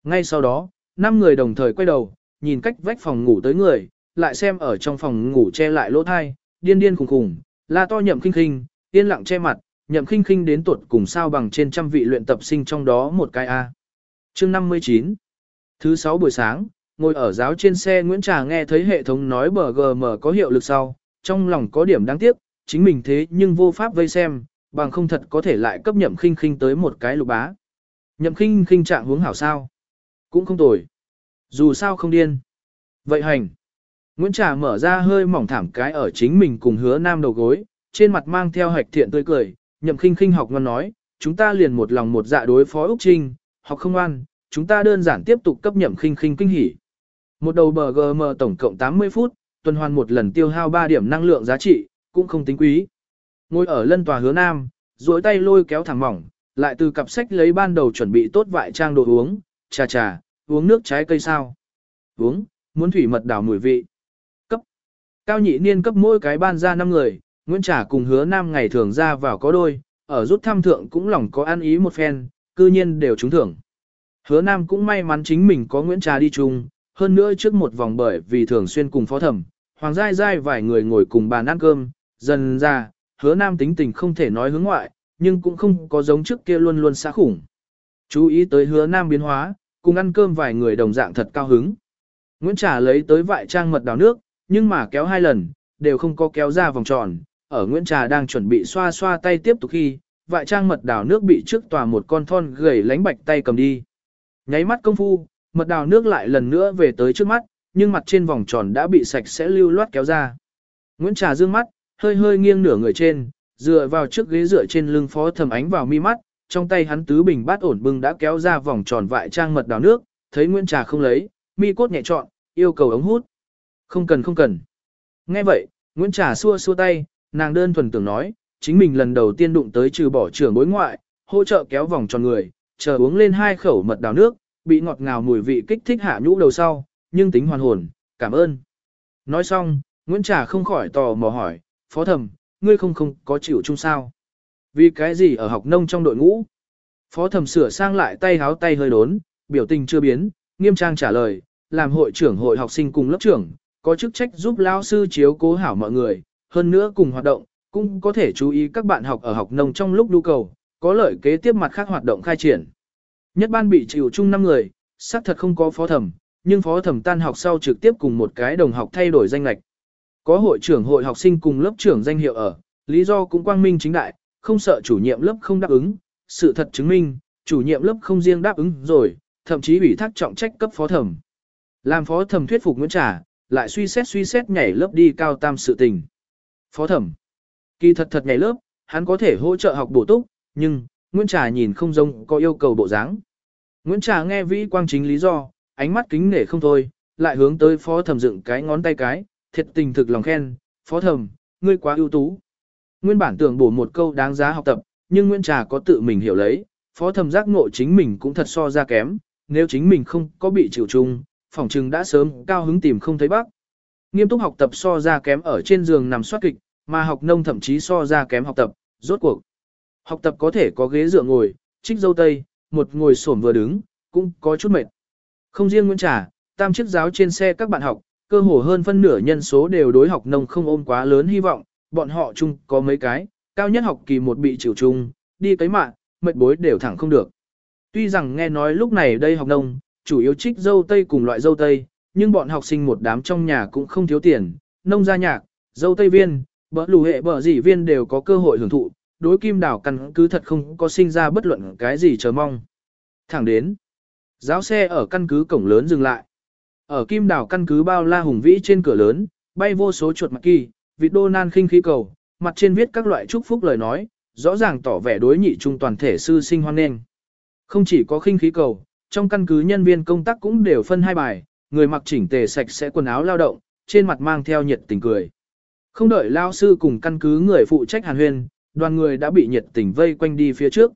Ngay sau đó, 5 người đồng thời quay đầu, nhìn cách vách phòng ngủ tới người, lại xem ở trong phòng ngủ che lại lỗ thai, điên điên khùng khùng, la to nhậm khinh khinh, yên lặng che mặt, nhậm khinh khinh đến tuột cùng sao bằng trên trăm vị luyện tập sinh trong đó một cái A. chương 59 Thứ 6 buổi sáng, ngồi ở giáo trên xe Nguyễn Trà nghe thấy hệ thống nói bờ mở có hiệu lực sau, trong lòng có điểm đáng tiếc, chính mình thế nhưng vô pháp vây xem, bằng không thật có thể lại cấp nhậm khinh khinh tới một cái lục bá. Nhậm khinh khinh trạng hướng hảo sao? Cũng không tồi. Dù sao không điên. Vậy hành. Nguyễn Trà mở ra hơi mỏng thảm cái ở chính mình cùng hứa nam đầu gối, trên mặt mang theo hạch thiện tươi cười, nhậm khinh khinh học ngon nói, chúng ta liền một lòng một dạ đối phó Úc Trinh, học không ăn, chúng ta đơn giản tiếp tục cấp nhậm khinh khinh kinh hỉ. Một đầu bờ GM tổng cộng 80 phút, tuần hoàn một lần tiêu hao 3 điểm năng lượng giá trị, cũng không tính quý. Ngồi ở lân tòa hứa nam, duỗi tay lôi kéo thẳng mỏng, lại từ cặp sách lấy ban đầu chuẩn bị tốt vại trang đồ uống, trà trà, uống nước trái cây sao. Uống, muốn thủy mật đảo mùi vị. Cấp. Cao nhị niên cấp mỗi cái ban ra 5 người, Nguyễn Trà cùng hứa nam ngày thường ra vào có đôi, ở rút thăm thượng cũng lòng có ăn ý một phen, cư nhiên đều trúng thưởng. Hứa nam cũng may mắn chính mình có Nguyễn Trà đi chung, hơn nữa trước một vòng bởi vì thường xuyên cùng phó thẩm, hoàng giai giai vài người ngồi cùng bàn ăn cơm, dần ra, hứa nam tính tình không thể nói hướng ngoại, nhưng cũng không có giống trước kia luôn luôn xa khủng. Chú ý tới hứa nam biến hóa, cùng ăn cơm vài người đồng dạng thật cao hứng. Nguyễn Trà lấy tới vại trang mật đào nước, nhưng mà kéo hai lần, đều không có kéo ra vòng tròn. Ở Nguyễn Trà đang chuẩn bị xoa xoa tay tiếp tục khi, vại trang mật đào nước bị trước tòa một con thon gầy lánh bạch tay cầm đi. Nháy mắt công phu, mật đào nước lại lần nữa về tới trước mắt, nhưng mặt trên vòng tròn đã bị sạch sẽ lưu loát kéo ra. Nguyễn Trà dương mắt, hơi hơi nghiêng nửa người trên, dựa vào trước ghế dựa trên lưng phó thầm ánh vào mi mắt, trong tay hắn tứ bình bát ổn bưng đã kéo ra vòng tròn vại trang mật đào nước, thấy Nguyễn Trà không lấy, mi cốt nhẹ trọn, yêu cầu ống hút. Không cần không cần. Nghe vậy, Nguyễn Trà xua xua tay, nàng đơn thuần tưởng nói, chính mình lần đầu tiên đụng tới trừ bỏ trưởng bối ngoại, hỗ trợ kéo vòng tròn người, chờ uống lên hai khẩu mật đào nước, bị ngọt ngào mùi vị kích thích hạ nhũ đầu sau, nhưng tính hoàn hồn, cảm ơn. Nói xong, Nguyễn Trà không khỏi tò mò hỏi, phó thẩm, ngươi không không có chịu chung sao? Vì cái gì ở học nông trong đội ngũ? Phó thẩm sửa sang lại tay háo tay hơi đốn, biểu tình chưa biến, nghiêm trang trả lời, làm hội trưởng hội học sinh cùng lớp trưởng, có chức trách giúp lao sư chiếu cố hảo mọi người, hơn nữa cùng hoạt động, cũng có thể chú ý các bạn học ở học nông trong lúc nhu cầu, có lợi kế tiếp mặt khác hoạt động khai triển. Nhất ban bị chịu chung 5 người, xác thật không có phó thẩm, nhưng phó thẩm tan học sau trực tiếp cùng một cái đồng học thay đổi danh lệch. Có hội trưởng hội học sinh cùng lớp trưởng danh hiệu ở, lý do cũng quang minh chính đại, không sợ chủ nhiệm lớp không đáp ứng, sự thật chứng minh, chủ nhiệm lớp không riêng đáp ứng rồi, thậm chí ủy thác trọng trách cấp phó thẩm. Làm phó thẩm thuyết phục Nguyễn Trà, lại suy xét suy xét nhảy lớp đi cao tam sự tình. Phó thẩm, kỳ thật thật nhảy lớp, hắn có thể hỗ trợ học bổ túc, nhưng, Nguyễn Trà nhìn không giống có yêu cầu bộ dáng. Nguyễn Trà nghe vĩ quang chính lý do, ánh mắt kính nể không thôi, lại hướng tới phó thẩm dựng cái ngón tay cái, thiệt tình thực lòng khen, phó thẩm, ngươi quá ưu tú. Nguyên bản tưởng bổ một câu đáng giá học tập, nhưng Nguyễn Trà có tự mình hiểu lấy, phó thẩm giác ngộ chính mình cũng thật so ra kém, nếu chính mình không có bị chịu chung, phỏng trừng đã sớm cao hứng tìm không thấy bác. Nghiêm túc học tập so ra kém ở trên giường nằm soát kịch, mà học nông thậm chí so ra kém học tập, rốt cuộc. Học tập có thể có ghế dựa ngồi, trích dâu tây, một ngồi xổm vừa đứng, cũng có chút mệt. Không riêng Nguyễn Trà, tam chiếc giáo trên xe các bạn học, cơ hồ hơn phân nửa nhân số đều đối học nông không ôm quá lớn hy vọng, bọn họ chung có mấy cái, cao nhất học kỳ một bị chịu chung, đi cấy mạng, mệt bối đều thẳng không được. Tuy rằng nghe nói lúc này đây học nông, chủ yếu trích dâu tây cùng loại dâu tây, nhưng bọn học sinh một đám trong nhà cũng không thiếu tiền, nông gia nhạc, dâu tây viên, bỡ lù hệ bỡ dị viên đều có cơ hội hưởng thụ, đối kim đảo căn cứ thật không có sinh ra bất luận cái gì chờ mong. Thẳng đến, giáo xe ở căn cứ cổng lớn dừng lại. Ở kim đảo căn cứ bao la hùng vĩ trên cửa lớn, bay vô số chuột mặt kỳ, vịt đô nan khinh khí cầu, mặt trên viết các loại chúc phúc lời nói, rõ ràng tỏ vẻ đối nhị trung toàn thể sư sinh hoan nghênh. Không chỉ có khinh khí cầu, trong căn cứ nhân viên công tác cũng đều phân hai bài, người mặc chỉnh tề sạch sẽ quần áo lao động, trên mặt mang theo nhiệt tình cười. Không đợi lao sư cùng căn cứ người phụ trách hàn huyên, đoàn người đã bị nhiệt tình vây quanh đi phía trước.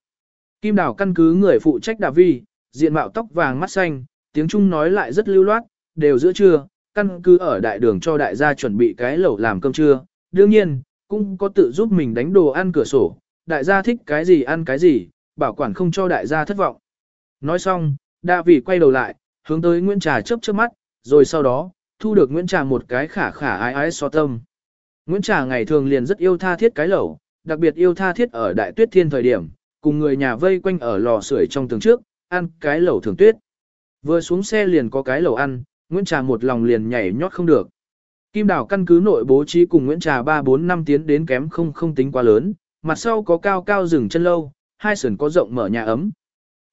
Kim đảo căn cứ người phụ trách đà vi, diện mạo tóc vàng mắt xanh, tiếng Trung nói lại rất lưu loát, đều giữa trưa, căn cứ ở đại đường cho đại gia chuẩn bị cái lẩu làm cơm trưa. Đương nhiên, cũng có tự giúp mình đánh đồ ăn cửa sổ, đại gia thích cái gì ăn cái gì, bảo quản không cho đại gia thất vọng. Nói xong, đa vị quay đầu lại, hướng tới Nguyễn Trà chớp chớp mắt, rồi sau đó, thu được Nguyễn Trà một cái khả khả ái ái so tâm. Nguyễn Trà ngày thường liền rất yêu tha thiết cái lẩu, đặc biệt yêu tha thiết ở đại tuyết thiên thời điểm, cùng người nhà vây quanh ở lò sưởi trong tường trước, ăn cái lẩu thường tuyết. Vừa xuống xe liền có cái lẩu ăn, Nguyễn Trà một lòng liền nhảy nhót không được. Kim đảo căn cứ nội bố trí cùng Nguyễn Trà 3-4 năm tiến đến kém không không tính quá lớn, mặt sau có cao cao rừng chân lâu, hai sườn có rộng mở nhà ấm.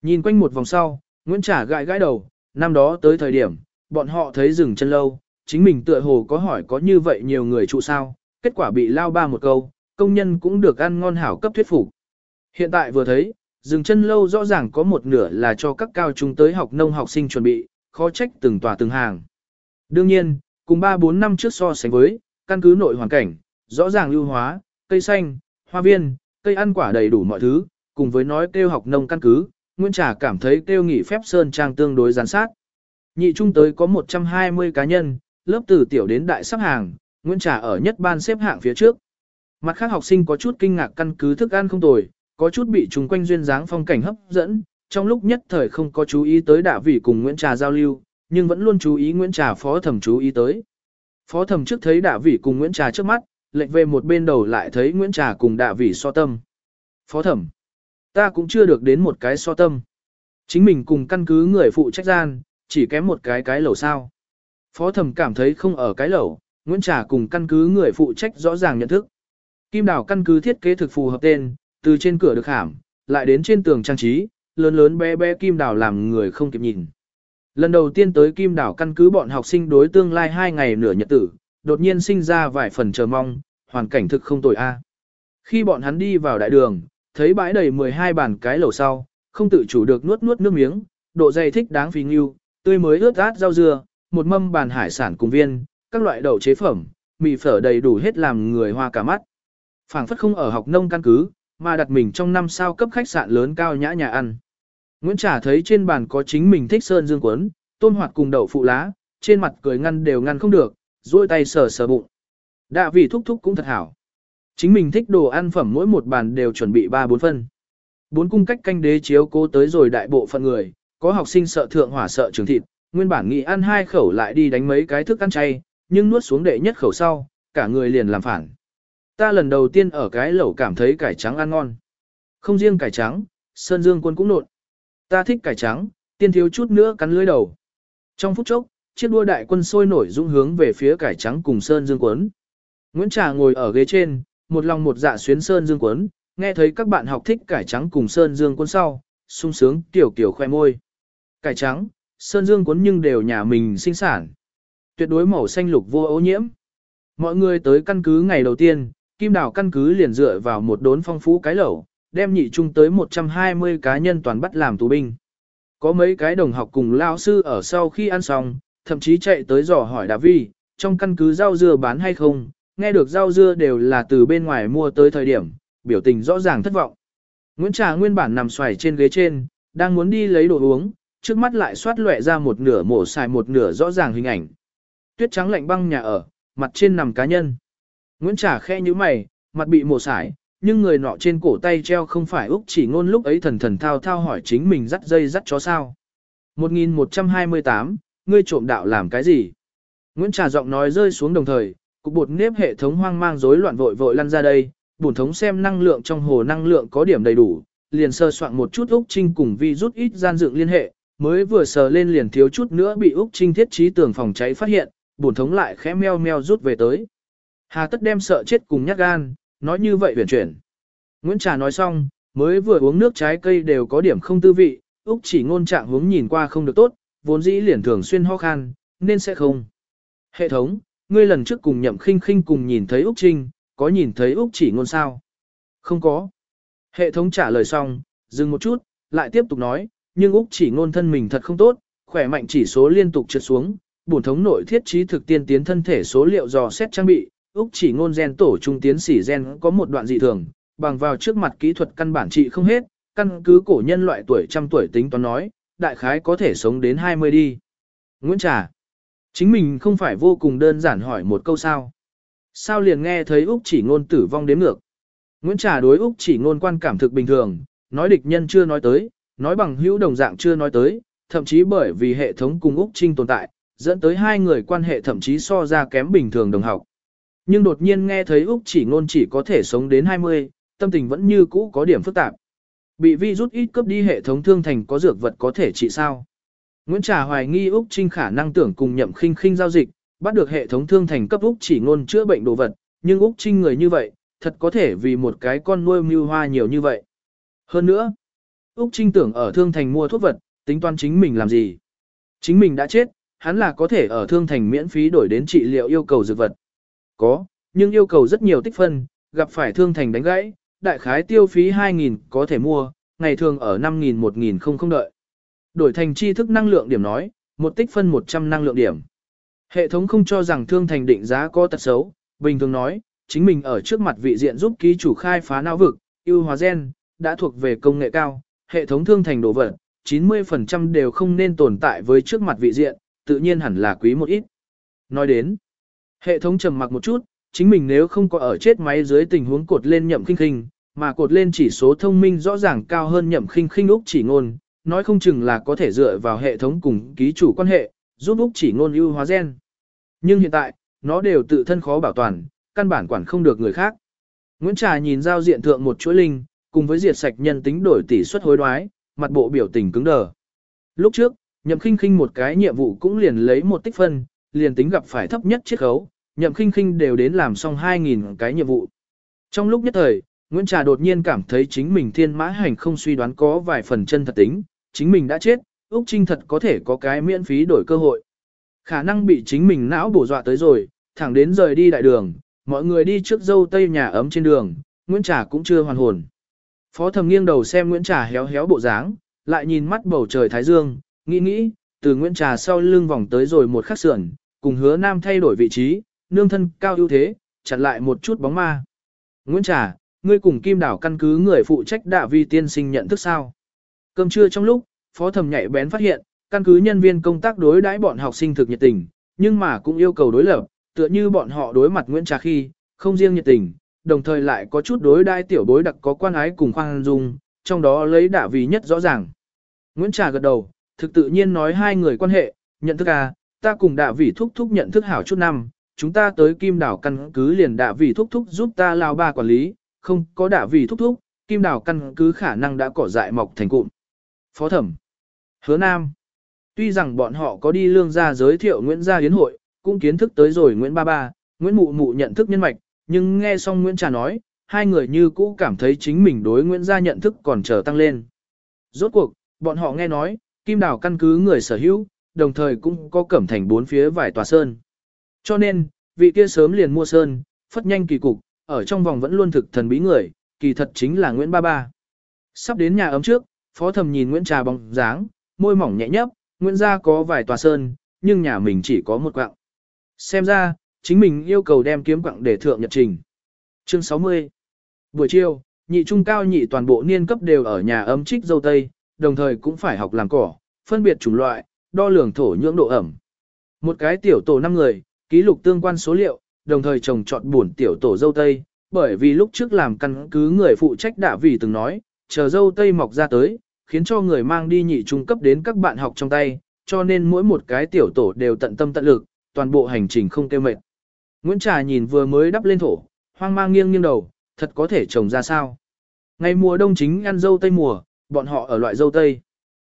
Nhìn quanh một vòng sau, Nguyễn Trà gãi gãi đầu, năm đó tới thời điểm, bọn họ thấy rừng chân lâu, chính mình tựa hồ có hỏi có như vậy nhiều người trụ sao, kết quả bị lao ba một câu, công nhân cũng được ăn ngon hảo cấp thuyết phục. Hiện tại vừa thấy, rừng chân lâu rõ ràng có một nửa là cho các cao trung tới học nông học sinh chuẩn bị, khó trách từng tòa từng hàng. Đương nhiên, cùng 3-4 năm trước so sánh với, căn cứ nội hoàn cảnh, rõ ràng lưu hóa, cây xanh, hoa viên, cây ăn quả đầy đủ mọi thứ, cùng với nói kêu học nông căn cứ, Nguyễn Trà cảm thấy kêu nghỉ phép Sơn Trang tương đối gián sát. Nhị trung tới có 120 cá nhân, lớp từ tiểu đến đại sắp hàng, Nguyễn Trà ở nhất ban xếp hạng phía trước. Mặt khác học sinh có chút kinh ngạc căn cứ thức ăn không tồi, có chút bị chúng quanh duyên dáng phong cảnh hấp dẫn, trong lúc nhất thời không có chú ý tới đạ vị cùng Nguyễn Trà giao lưu, nhưng vẫn luôn chú ý Nguyễn Trà phó thẩm chú ý tới. Phó thẩm trước thấy đạ vị cùng Nguyễn Trà trước mắt, lệnh về một bên đầu lại thấy Nguyễn Trà cùng đạ vị so tâm. Phó thẩm, ta cũng chưa được đến một cái so tâm. Chính mình cùng căn cứ người phụ trách gian, chỉ kém một cái cái lẩu sao. Phó thẩm cảm thấy không ở cái lẩu, Nguyễn Trà cùng căn cứ người phụ trách rõ ràng nhận thức. Kim đảo căn cứ thiết kế thực phù hợp tên, từ trên cửa được hàm, lại đến trên tường trang trí, lớn lớn bé bé kim đảo làm người không kịp nhìn. Lần đầu tiên tới kim đảo căn cứ bọn học sinh đối tương lai hai ngày nửa nhật tử, đột nhiên sinh ra vài phần chờ mong, hoàn cảnh thực không tồi a. Khi bọn hắn đi vào đại đường, thấy bãi đầy 12 bàn cái lẩu sau, không tự chủ được nuốt nuốt nước miếng, độ dày thích đáng phí nghiêu, tươi mới ướt át rau dưa, một mâm bàn hải sản cùng viên, các loại đậu chế phẩm, mì phở đầy đủ hết làm người hoa cả mắt. phảng phất không ở học nông căn cứ, mà đặt mình trong năm sao cấp khách sạn lớn cao nhã nhà ăn. Nguyễn Trả thấy trên bàn có chính mình thích sơn dương quấn, tôn hoạt cùng đậu phụ lá, trên mặt cười ngăn đều ngăn không được, duỗi tay sờ sờ bụng. Đạ vị thúc thúc cũng thật hảo. Chính mình thích đồ ăn phẩm mỗi một bàn đều chuẩn bị 3-4 phân. Bốn cung cách canh đế chiếu cố tới rồi đại bộ phận người, có học sinh sợ thượng hỏa sợ trường thịt, nguyên bản nghĩ ăn hai khẩu lại đi đánh mấy cái thức ăn chay, nhưng nuốt xuống đệ nhất khẩu sau, cả người liền làm phản. Ta lần đầu tiên ở cái lẩu cảm thấy cải trắng ăn ngon. Không riêng cải trắng, Sơn Dương quân cũng nộn. Ta thích cải trắng, tiên thiếu chút nữa cắn lưới đầu. Trong phút chốc, chiếc đua đại quân sôi nổi dũng hướng về phía cải trắng cùng Sơn Dương quấn. Nguyễn Trà ngồi ở ghế trên, một lòng một dạ xuyến Sơn Dương quấn, nghe thấy các bạn học thích cải trắng cùng Sơn Dương quấn sau, sung sướng tiểu kiểu khoe môi. Cải trắng, Sơn Dương quấn nhưng đều nhà mình sinh sản. Tuyệt đối màu xanh lục vô ô nhiễm. Mọi người tới căn cứ ngày đầu tiên, Kim Đào căn cứ liền dựa vào một đốn phong phú cái lẩu, đem nhị trung tới 120 cá nhân toàn bắt làm tù binh. Có mấy cái đồng học cùng lao sư ở sau khi ăn xong, thậm chí chạy tới dò hỏi Đà Vi, trong căn cứ rau dưa bán hay không, nghe được rau dưa đều là từ bên ngoài mua tới thời điểm, biểu tình rõ ràng thất vọng. Nguyễn Trà nguyên bản nằm xoài trên ghế trên, đang muốn đi lấy đồ uống, trước mắt lại xoát lệ ra một nửa mổ xài một nửa rõ ràng hình ảnh. Tuyết trắng lạnh băng nhà ở, mặt trên nằm cá nhân. Nguyễn Trà khe như mày, mặt bị mổ xải, nhưng người nọ trên cổ tay treo không phải Úc chỉ ngôn lúc ấy thần thần thao thao hỏi chính mình dắt dây dắt chó sao. 1128, ngươi trộm đạo làm cái gì? Nguyễn Trà giọng nói rơi xuống đồng thời, cục bột nếp hệ thống hoang mang rối loạn vội vội lăn ra đây, bổn thống xem năng lượng trong hồ năng lượng có điểm đầy đủ, liền sơ soạn một chút Úc Trinh cùng vi rút ít gian dựng liên hệ, mới vừa sờ lên liền thiếu chút nữa bị Úc Trinh thiết trí tường phòng cháy phát hiện, bổn thống lại khẽ meo meo rút về tới. Hà tất đem sợ chết cùng nhát gan, nói như vậy huyền chuyển. Nguyễn Trà nói xong, mới vừa uống nước trái cây đều có điểm không tư vị, Úc chỉ ngôn trạng hướng nhìn qua không được tốt, vốn dĩ liền thường xuyên ho khan, nên sẽ không. Hệ thống, ngươi lần trước cùng nhậm khinh khinh cùng nhìn thấy Úc Trinh, có nhìn thấy Úc chỉ ngôn sao? Không có. Hệ thống trả lời xong, dừng một chút, lại tiếp tục nói, nhưng Úc chỉ ngôn thân mình thật không tốt, khỏe mạnh chỉ số liên tục trượt xuống, bổn thống nội thiết trí thực tiên tiến thân thể số liệu dò xét trang bị, Úc chỉ ngôn gen tổ trung tiến sĩ gen có một đoạn dị thường, bằng vào trước mặt kỹ thuật căn bản trị không hết, căn cứ cổ nhân loại tuổi trăm tuổi tính toán nói, đại khái có thể sống đến 20 đi. Nguyễn Trà, chính mình không phải vô cùng đơn giản hỏi một câu sao. Sao liền nghe thấy Úc chỉ ngôn tử vong đến ngược. Nguyễn Trà đối Úc chỉ ngôn quan cảm thực bình thường, nói địch nhân chưa nói tới, nói bằng hữu đồng dạng chưa nói tới, thậm chí bởi vì hệ thống cùng Úc Trinh tồn tại, dẫn tới hai người quan hệ thậm chí so ra kém bình thường đồng học. Nhưng đột nhiên nghe thấy Úc chỉ ngôn chỉ có thể sống đến 20, tâm tình vẫn như cũ có điểm phức tạp. Bị vi rút ít cấp đi hệ thống thương thành có dược vật có thể trị sao? Nguyễn Trà hoài nghi Úc Trinh khả năng tưởng cùng nhậm khinh khinh giao dịch, bắt được hệ thống thương thành cấp Úc chỉ ngôn chữa bệnh đồ vật, nhưng Úc Trinh người như vậy, thật có thể vì một cái con nuôi mưu hoa nhiều như vậy. Hơn nữa, Úc Trinh tưởng ở thương thành mua thuốc vật, tính toán chính mình làm gì? Chính mình đã chết, hắn là có thể ở thương thành miễn phí đổi đến trị liệu yêu cầu dược vật. Có, nhưng yêu cầu rất nhiều tích phân, gặp phải thương thành đánh gãy, đại khái tiêu phí 2.000 có thể mua, ngày thường ở 5.000 1.000 không không đợi. Đổi thành tri thức năng lượng điểm nói, một tích phân 100 năng lượng điểm. Hệ thống không cho rằng thương thành định giá có tật xấu, bình thường nói, chính mình ở trước mặt vị diện giúp ký chủ khai phá não vực, ưu hóa gen, đã thuộc về công nghệ cao, hệ thống thương thành đồ vật, 90% đều không nên tồn tại với trước mặt vị diện, tự nhiên hẳn là quý một ít. Nói đến, hệ thống trầm mặc một chút, chính mình nếu không có ở chết máy dưới tình huống cột lên nhậm khinh khinh, mà cột lên chỉ số thông minh rõ ràng cao hơn nhậm khinh khinh Úc chỉ ngôn, nói không chừng là có thể dựa vào hệ thống cùng ký chủ quan hệ, giúp Úc chỉ ngôn ưu hóa gen. Nhưng hiện tại, nó đều tự thân khó bảo toàn, căn bản quản không được người khác. Nguyễn Trà nhìn giao diện thượng một chuỗi linh, cùng với diệt sạch nhân tính đổi tỷ suất hối đoái, mặt bộ biểu tình cứng đờ. Lúc trước, nhậm khinh khinh một cái nhiệm vụ cũng liền lấy một tích phân, liền tính gặp phải thấp nhất chiết khấu, nhậm khinh khinh đều đến làm xong 2.000 cái nhiệm vụ. Trong lúc nhất thời, Nguyễn Trà đột nhiên cảm thấy chính mình thiên mã hành không suy đoán có vài phần chân thật tính, chính mình đã chết, Úc Trinh thật có thể có cái miễn phí đổi cơ hội. Khả năng bị chính mình não bổ dọa tới rồi, thẳng đến rời đi đại đường, mọi người đi trước dâu tây nhà ấm trên đường, Nguyễn Trà cũng chưa hoàn hồn. Phó thầm nghiêng đầu xem Nguyễn Trà héo héo bộ dáng, lại nhìn mắt bầu trời thái dương, nghĩ nghĩ, từ Nguyễn Trà sau lưng vòng tới rồi một khắc sườn, cùng hứa nam thay đổi vị trí, nương thân cao ưu thế, chặn lại một chút bóng ma. Nguyễn Trà, ngươi cùng Kim Đảo căn cứ người phụ trách đạ vi tiên sinh nhận thức sao? Cơm trưa trong lúc, phó thẩm nhạy bén phát hiện, căn cứ nhân viên công tác đối đãi bọn học sinh thực nhiệt tình, nhưng mà cũng yêu cầu đối lập, tựa như bọn họ đối mặt Nguyễn Trà khi, không riêng nhiệt tình, đồng thời lại có chút đối đãi tiểu bối đặc có quan ái cùng khoan dung, trong đó lấy đạ vi nhất rõ ràng. Nguyễn Trà gật đầu, thực tự nhiên nói hai người quan hệ, nhận thức à, ta cùng đạ vị thúc thúc nhận thức hảo chút năm, chúng ta tới kim đảo căn cứ liền đạ vị thúc thúc giúp ta lao ba quản lý, không có đạ vị thúc thúc, kim đảo căn cứ khả năng đã cỏ dại mọc thành cụm. Phó thẩm, hứa nam, tuy rằng bọn họ có đi lương gia giới thiệu Nguyễn gia yến hội, cũng kiến thức tới rồi Nguyễn ba ba, Nguyễn mụ mụ nhận thức nhân mạch, nhưng nghe xong Nguyễn trà nói, hai người như cũ cảm thấy chính mình đối Nguyễn gia nhận thức còn chờ tăng lên. Rốt cuộc, bọn họ nghe nói, kim đảo căn cứ người sở hữu, đồng thời cũng có cẩm thành bốn phía vài tòa sơn. Cho nên, vị kia sớm liền mua sơn, phất nhanh kỳ cục, ở trong vòng vẫn luôn thực thần bí người, kỳ thật chính là Nguyễn Ba Ba. Sắp đến nhà ấm trước, phó thầm nhìn Nguyễn Trà bóng dáng, môi mỏng nhẹ nhấp, Nguyễn gia có vài tòa sơn, nhưng nhà mình chỉ có một quạng. Xem ra, chính mình yêu cầu đem kiếm quạng để thượng nhật trình. Chương 60 Buổi chiều, nhị trung cao nhị toàn bộ niên cấp đều ở nhà ấm trích dâu tây, đồng thời cũng phải học làm cỏ, phân biệt chủng loại, đo lường thổ nhưỡng độ ẩm. Một cái tiểu tổ 5 người, ký lục tương quan số liệu, đồng thời trồng trọt buồn tiểu tổ dâu tây, bởi vì lúc trước làm căn cứ người phụ trách đã vì từng nói, chờ dâu tây mọc ra tới, khiến cho người mang đi nhị trung cấp đến các bạn học trong tay, cho nên mỗi một cái tiểu tổ đều tận tâm tận lực, toàn bộ hành trình không tiêu mệt. Nguyễn Trà nhìn vừa mới đắp lên thổ, hoang mang nghiêng nghiêng đầu, thật có thể trồng ra sao. Ngày mùa đông chính ăn dâu tây mùa, bọn họ ở loại dâu tây.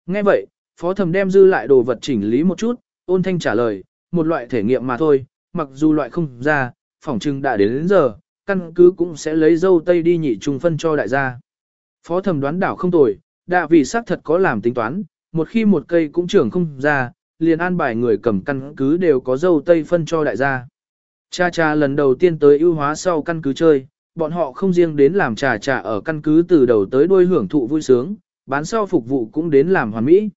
Nghe vậy, phó thầm đem dư lại đồ vật chỉnh lý một chút, ôn thanh trả lời, một loại thể nghiệm mà thôi, mặc dù loại không ra, phỏng trưng đã đến, đến giờ, căn cứ cũng sẽ lấy dâu tây đi nhị trung phân cho đại gia. Phó thẩm đoán đảo không tồi, đã vì xác thật có làm tính toán, một khi một cây cũng trưởng không ra, liền an bài người cầm căn cứ đều có dâu tây phân cho đại gia. Cha cha lần đầu tiên tới ưu hóa sau căn cứ chơi, bọn họ không riêng đến làm trà trà ở căn cứ từ đầu tới đuôi hưởng thụ vui sướng, bán sau phục vụ cũng đến làm hoàn mỹ.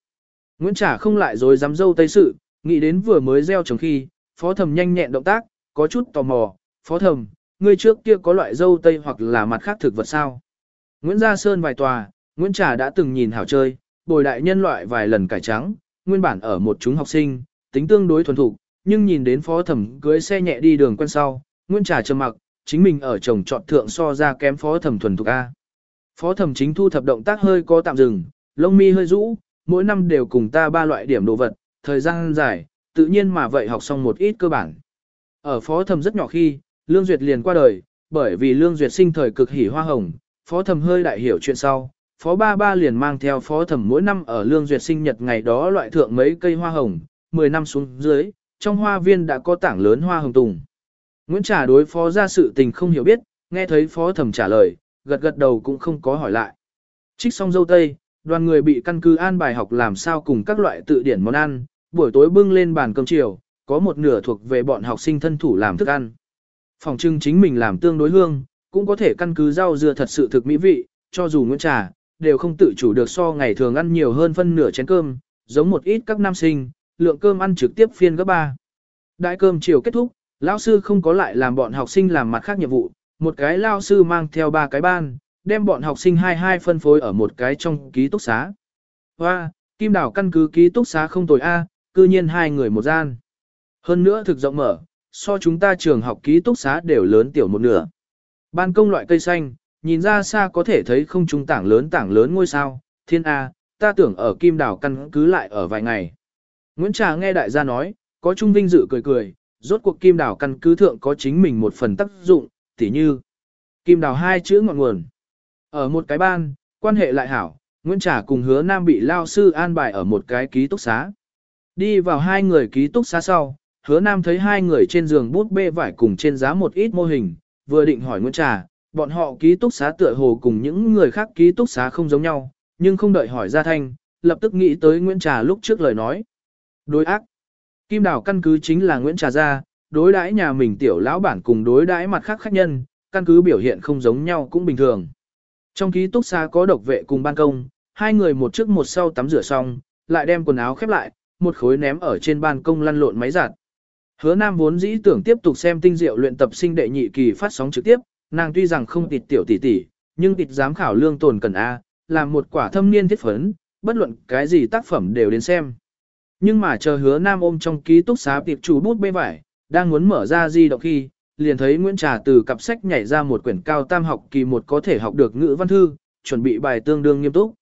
Nguyễn Trà không lại rồi dám dâu tây sự, nghĩ đến vừa mới gieo trồng khi, phó thầm nhanh nhẹn động tác, có chút tò mò, phó thầm, ngươi trước kia có loại dâu tây hoặc là mặt khác thực vật sao? Nguyễn Gia Sơn vài tòa, Nguyễn Trà đã từng nhìn hảo chơi, bồi đại nhân loại vài lần cải trắng, nguyên bản ở một chúng học sinh, tính tương đối thuần thục, nhưng nhìn đến phó thẩm cưới xe nhẹ đi đường quen sau, Nguyễn Trà trầm mặc, chính mình ở chồng chọn thượng so ra kém phó thẩm thuần thục A. Phó thẩm chính thu thập động tác hơi có tạm dừng, lông mi hơi rũ, mỗi năm đều cùng ta ba loại điểm đồ vật, thời gian dài, tự nhiên mà vậy học xong một ít cơ bản. Ở phó thẩm rất nhỏ khi, Lương Duyệt liền qua đời, bởi vì Lương Duyệt sinh thời cực hỉ hoa hồng, phó thẩm hơi đại hiểu chuyện sau, phó ba ba liền mang theo phó thẩm mỗi năm ở Lương Duyệt sinh nhật ngày đó loại thượng mấy cây hoa hồng, 10 năm xuống dưới, trong hoa viên đã có tảng lớn hoa hồng tùng. Nguyễn Trà đối phó ra sự tình không hiểu biết, nghe thấy phó thẩm trả lời, gật gật đầu cũng không có hỏi lại. Trích xong dâu tây, đoàn người bị căn cứ an bài học làm sao cùng các loại tự điển món ăn, buổi tối bưng lên bàn cơm chiều, có một nửa thuộc về bọn học sinh thân thủ làm thức ăn. Phòng trưng chính mình làm tương đối hương, cũng có thể căn cứ rau dưa thật sự thực mỹ vị, cho dù Nguyễn Trà, đều không tự chủ được so ngày thường ăn nhiều hơn phân nửa chén cơm, giống một ít các nam sinh, lượng cơm ăn trực tiếp phiên gấp ba. Đại cơm chiều kết thúc, lão sư không có lại làm bọn học sinh làm mặt khác nhiệm vụ, một cái lao sư mang theo ba cái ban, đem bọn học sinh hai hai phân phối ở một cái trong ký túc xá. Hoa, Kim Đảo căn cứ ký túc xá không tồi A, cư nhiên hai người một gian. Hơn nữa thực rộng mở, so chúng ta trường học ký túc xá đều lớn tiểu một nửa. Ban công loại cây xanh, nhìn ra xa có thể thấy không trung tảng lớn tảng lớn ngôi sao, thiên A, ta tưởng ở Kim Đảo căn cứ lại ở vài ngày. Nguyễn Trà nghe đại gia nói, có trung vinh dự cười cười, rốt cuộc Kim Đảo căn cứ thượng có chính mình một phần tác dụng, tỉ như Kim Đảo hai chữ ngọn nguồn. Ở một cái ban, quan hệ lại hảo, Nguyễn Trà cùng hứa Nam bị lao sư an bài ở một cái ký túc xá. Đi vào hai người ký túc xá sau, hứa Nam thấy hai người trên giường bút bê vải cùng trên giá một ít mô hình, vừa định hỏi Nguyễn Trà, bọn họ ký túc xá tựa hồ cùng những người khác ký túc xá không giống nhau, nhưng không đợi hỏi ra thanh, lập tức nghĩ tới Nguyễn Trà lúc trước lời nói. Đối ác. Kim Đào căn cứ chính là Nguyễn Trà Gia, đối đãi nhà mình tiểu lão bản cùng đối đãi mặt khác khách nhân, căn cứ biểu hiện không giống nhau cũng bình thường. Trong ký túc xá có độc vệ cùng ban công, hai người một trước một sau tắm rửa xong, lại đem quần áo khép lại, một khối ném ở trên ban công lăn lộn máy giặt. Hứa Nam vốn dĩ tưởng tiếp tục xem tinh diệu luyện tập sinh đệ nhị kỳ phát sóng trực tiếp, nàng tuy rằng không tịt tiểu tỷ tỷ, nhưng tịt giám khảo lương tồn cần A, làm một quả thâm niên thiết phấn, bất luận cái gì tác phẩm đều đến xem. Nhưng mà chờ hứa Nam ôm trong ký túc xá tiệp chủ bút bê vải, đang muốn mở ra di động khi, liền thấy Nguyễn Trà từ cặp sách nhảy ra một quyển cao tam học kỳ một có thể học được ngữ văn thư, chuẩn bị bài tương đương nghiêm túc.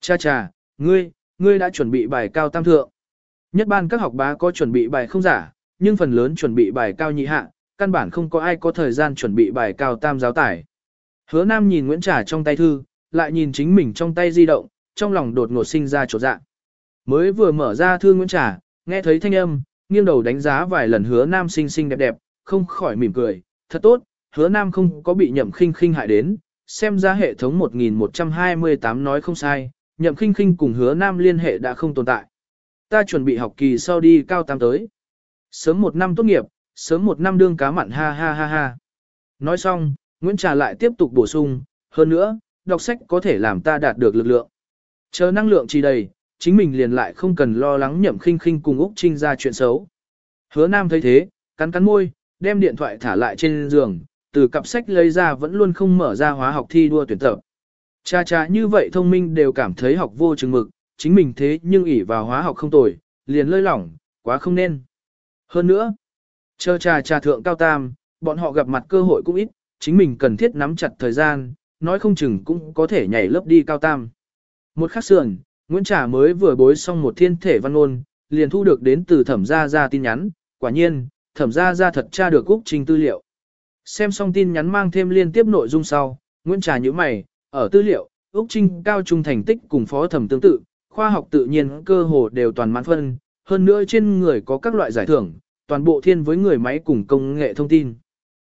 Cha cha, ngươi, ngươi đã chuẩn bị bài cao tam thượng. Nhất ban các học bá có chuẩn bị bài không giả, nhưng phần lớn chuẩn bị bài cao nhị hạ, căn bản không có ai có thời gian chuẩn bị bài cao tam giáo tải. Hứa Nam nhìn Nguyễn Trà trong tay thư, lại nhìn chính mình trong tay di động, trong lòng đột ngột sinh ra chỗ dạ. Mới vừa mở ra thư Nguyễn Trà, nghe thấy thanh âm, nghiêng đầu đánh giá vài lần hứa Nam xinh xinh đẹp đẹp, không khỏi mỉm cười, thật tốt, hứa nam không có bị nhậm khinh khinh hại đến, xem ra hệ thống 1128 nói không sai, nhậm khinh khinh cùng hứa nam liên hệ đã không tồn tại. Ta chuẩn bị học kỳ sau đi cao tam tới. Sớm một năm tốt nghiệp, sớm một năm đương cá mặn ha ha ha ha. Nói xong, Nguyễn Trà lại tiếp tục bổ sung, hơn nữa, đọc sách có thể làm ta đạt được lực lượng. Chờ năng lượng trì đầy, chính mình liền lại không cần lo lắng nhậm khinh khinh cùng Úc Trinh ra chuyện xấu. Hứa Nam thấy thế, cắn cắn môi, đem điện thoại thả lại trên giường, từ cặp sách lấy ra vẫn luôn không mở ra hóa học thi đua tuyển tập. Cha cha như vậy thông minh đều cảm thấy học vô chừng mực, chính mình thế nhưng ỷ vào hóa học không tồi, liền lơi lỏng, quá không nên. Hơn nữa, chờ trà trà thượng cao tam, bọn họ gặp mặt cơ hội cũng ít, chính mình cần thiết nắm chặt thời gian, nói không chừng cũng có thể nhảy lớp đi cao tam. Một khắc sườn, Nguyễn Trà mới vừa bối xong một thiên thể văn ngôn, liền thu được đến từ thẩm gia ra tin nhắn, quả nhiên, thẩm gia ra thật tra được Úc Trinh tư liệu. Xem xong tin nhắn mang thêm liên tiếp nội dung sau, Nguyễn Trà như mày, ở tư liệu, Úc Trinh cao trung thành tích cùng phó thẩm tương tự, khoa học tự nhiên cơ hồ đều toàn mãn phân, hơn nữa trên người có các loại giải thưởng, toàn bộ thiên với người máy cùng công nghệ thông tin.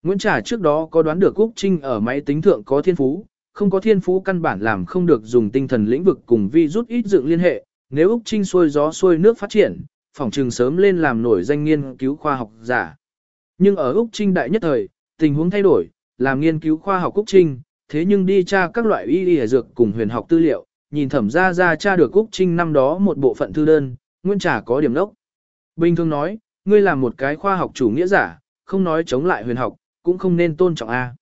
Nguyễn Trà trước đó có đoán được Úc Trinh ở máy tính thượng có thiên phú, không có thiên phú căn bản làm không được dùng tinh thần lĩnh vực cùng vi rút ít dựng liên hệ, nếu Úc Trinh xuôi gió xuôi nước phát triển, phòng trường sớm lên làm nổi danh nghiên cứu khoa học giả. Nhưng ở Úc Trinh đại nhất thời, tình huống thay đổi, làm nghiên cứu khoa học Úc Trinh, thế nhưng đi tra các loại y y dược cùng huyền học tư liệu, nhìn thẩm ra ra tra được Úc Trinh năm đó một bộ phận thư đơn, nguyên trả có điểm lốc Bình thường nói, ngươi làm một cái khoa học chủ nghĩa giả, không nói chống lại huyền học, cũng không nên tôn trọng A.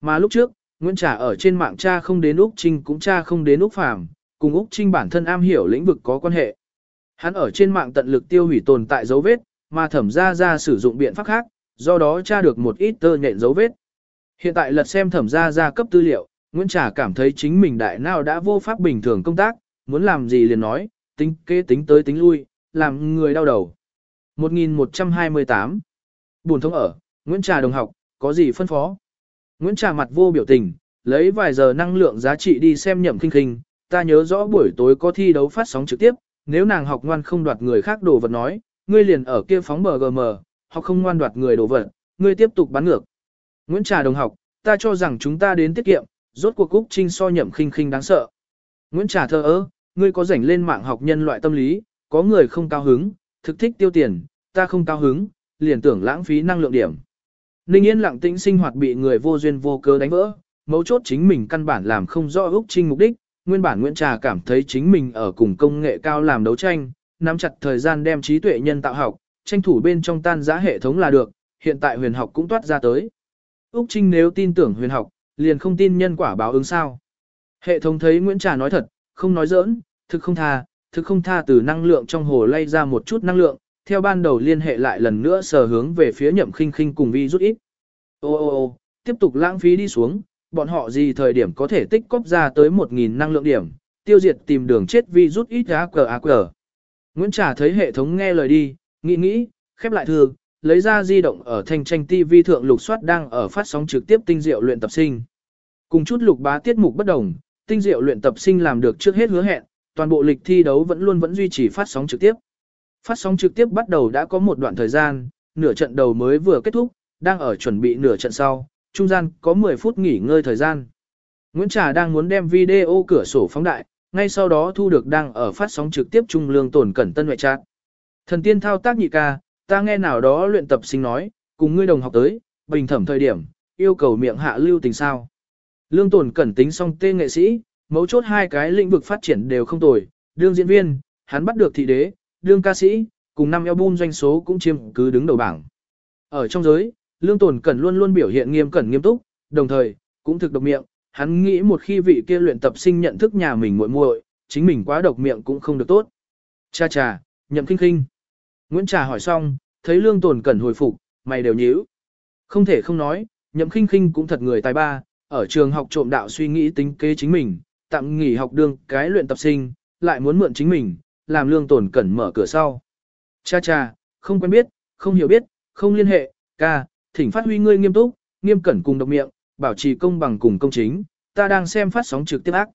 Mà lúc trước, Nguyễn Trà ở trên mạng cha không đến Úc Trinh cũng cha không đến Úc Phàm, cùng Úc Trinh bản thân am hiểu lĩnh vực có quan hệ. Hắn ở trên mạng tận lực tiêu hủy tồn tại dấu vết, mà thẩm ra ra sử dụng biện pháp khác, do đó tra được một ít tơ nhện dấu vết. Hiện tại lật xem thẩm ra ra cấp tư liệu, Nguyễn Trà cảm thấy chính mình đại nào đã vô pháp bình thường công tác, muốn làm gì liền nói, tính kế tính tới tính lui, làm người đau đầu. 1128 Buồn thống ở, Nguyễn Trà đồng học, có gì phân phó? Nguyễn Trà mặt vô biểu tình, lấy vài giờ năng lượng giá trị đi xem nhậm kinh kinh, ta nhớ rõ buổi tối có thi đấu phát sóng trực tiếp, nếu nàng học ngoan không đoạt người khác đồ vật nói, ngươi liền ở kia phóng BGM, học không ngoan đoạt người đồ vật, ngươi tiếp tục bắn ngược. Nguyễn Trà đồng học, ta cho rằng chúng ta đến tiết kiệm, rốt cuộc Cúc Trinh so nhậm khinh khinh đáng sợ. Nguyễn Trà thơ ơ, ngươi có rảnh lên mạng học nhân loại tâm lý, có người không cao hứng, thực thích tiêu tiền, ta không cao hứng, liền tưởng lãng phí năng lượng điểm. Ninh Yên lặng tĩnh sinh hoạt bị người vô duyên vô cớ đánh vỡ, mấu chốt chính mình căn bản làm không rõ Úc Trinh mục đích, nguyên bản Nguyễn Trà cảm thấy chính mình ở cùng công nghệ cao làm đấu tranh, nắm chặt thời gian đem trí tuệ nhân tạo học, tranh thủ bên trong tan giá hệ thống là được, hiện tại huyền học cũng toát ra tới. Úc Trinh nếu tin tưởng huyền học, liền không tin nhân quả báo ứng sao. Hệ thống thấy Nguyễn Trà nói thật, không nói giỡn, thực không tha, thực không tha từ năng lượng trong hồ lay ra một chút năng lượng, theo ban đầu liên hệ lại lần nữa sờ hướng về phía nhậm khinh khinh cùng vi rút ít. Ô ô ô, tiếp tục lãng phí đi xuống, bọn họ gì thời điểm có thể tích cóp ra tới 1.000 năng lượng điểm, tiêu diệt tìm đường chết vi rút ít á cờ á cờ. Nguyễn Trà thấy hệ thống nghe lời đi, nghĩ nghĩ, khép lại thư, lấy ra di động ở thanh tranh TV thượng lục soát đang ở phát sóng trực tiếp tinh diệu luyện tập sinh. Cùng chút lục bá tiết mục bất đồng, tinh diệu luyện tập sinh làm được trước hết hứa hẹn, toàn bộ lịch thi đấu vẫn luôn vẫn duy trì phát sóng trực tiếp. Phát sóng trực tiếp bắt đầu đã có một đoạn thời gian, nửa trận đầu mới vừa kết thúc, đang ở chuẩn bị nửa trận sau, trung gian có 10 phút nghỉ ngơi thời gian. Nguyễn Trà đang muốn đem video cửa sổ phóng đại, ngay sau đó thu được đang ở phát sóng trực tiếp trung lương tổn cẩn tân ngoại trạng. Thần tiên thao tác nhị ca, ta nghe nào đó luyện tập sinh nói, cùng ngươi đồng học tới, bình thẩm thời điểm, yêu cầu miệng hạ lưu tình sao. Lương tổn cẩn tính xong tên nghệ sĩ, mấu chốt hai cái lĩnh vực phát triển đều không tồi, đương diễn viên, hắn bắt được thị đế, đương ca sĩ, cùng năm album doanh số cũng chiếm cứ đứng đầu bảng. Ở trong giới, lương tổn cẩn luôn luôn biểu hiện nghiêm cẩn nghiêm túc, đồng thời, cũng thực độc miệng, hắn nghĩ một khi vị kia luyện tập sinh nhận thức nhà mình muội muội, chính mình quá độc miệng cũng không được tốt. Cha cha, nhậm kinh kinh. Nguyễn Trà hỏi xong, thấy lương tồn cẩn hồi phục, mày đều nhíu. Không thể không nói, nhậm kinh kinh cũng thật người tài ba, ở trường học trộm đạo suy nghĩ tính kế chính mình, tạm nghỉ học đương cái luyện tập sinh, lại muốn mượn chính mình, làm lương tồn cẩn mở cửa sau. Cha cha, không quen biết, không hiểu biết, không liên hệ, ca, thỉnh phát huy ngươi nghiêm túc, nghiêm cẩn cùng độc miệng, bảo trì công bằng cùng công chính, ta đang xem phát sóng trực tiếp ác.